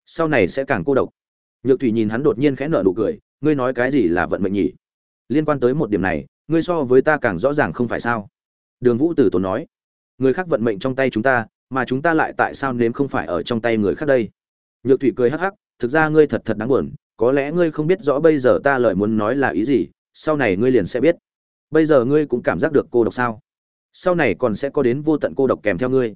Sau này sẽ càng cô độc. Nhược thủy nhìn hắn đột nhiên khẽ nở nụ cười, ngươi nói cái gì là vận mệnh nhỉ? Liên quan tới một điểm này, ngươi so với ta càng rõ ràng không phải sao? Đường vũ tử tốn nói, người khác vận mệnh trong tay chúng ta, mà chúng ta lại tại sao nếm không phải ở trong tay người khác đây? Nhược thủy cười hắc hắc, thực ra ngươi thật thật đáng buồn, có lẽ ngươi không biết rõ bây giờ ta lời muốn nói là ý gì, sau này ngươi liền sẽ biết. Bây giờ ngươi cũng cảm giác được cô độc sao? Sau này còn sẽ có đến vô tận cô độc kèm theo ngươi.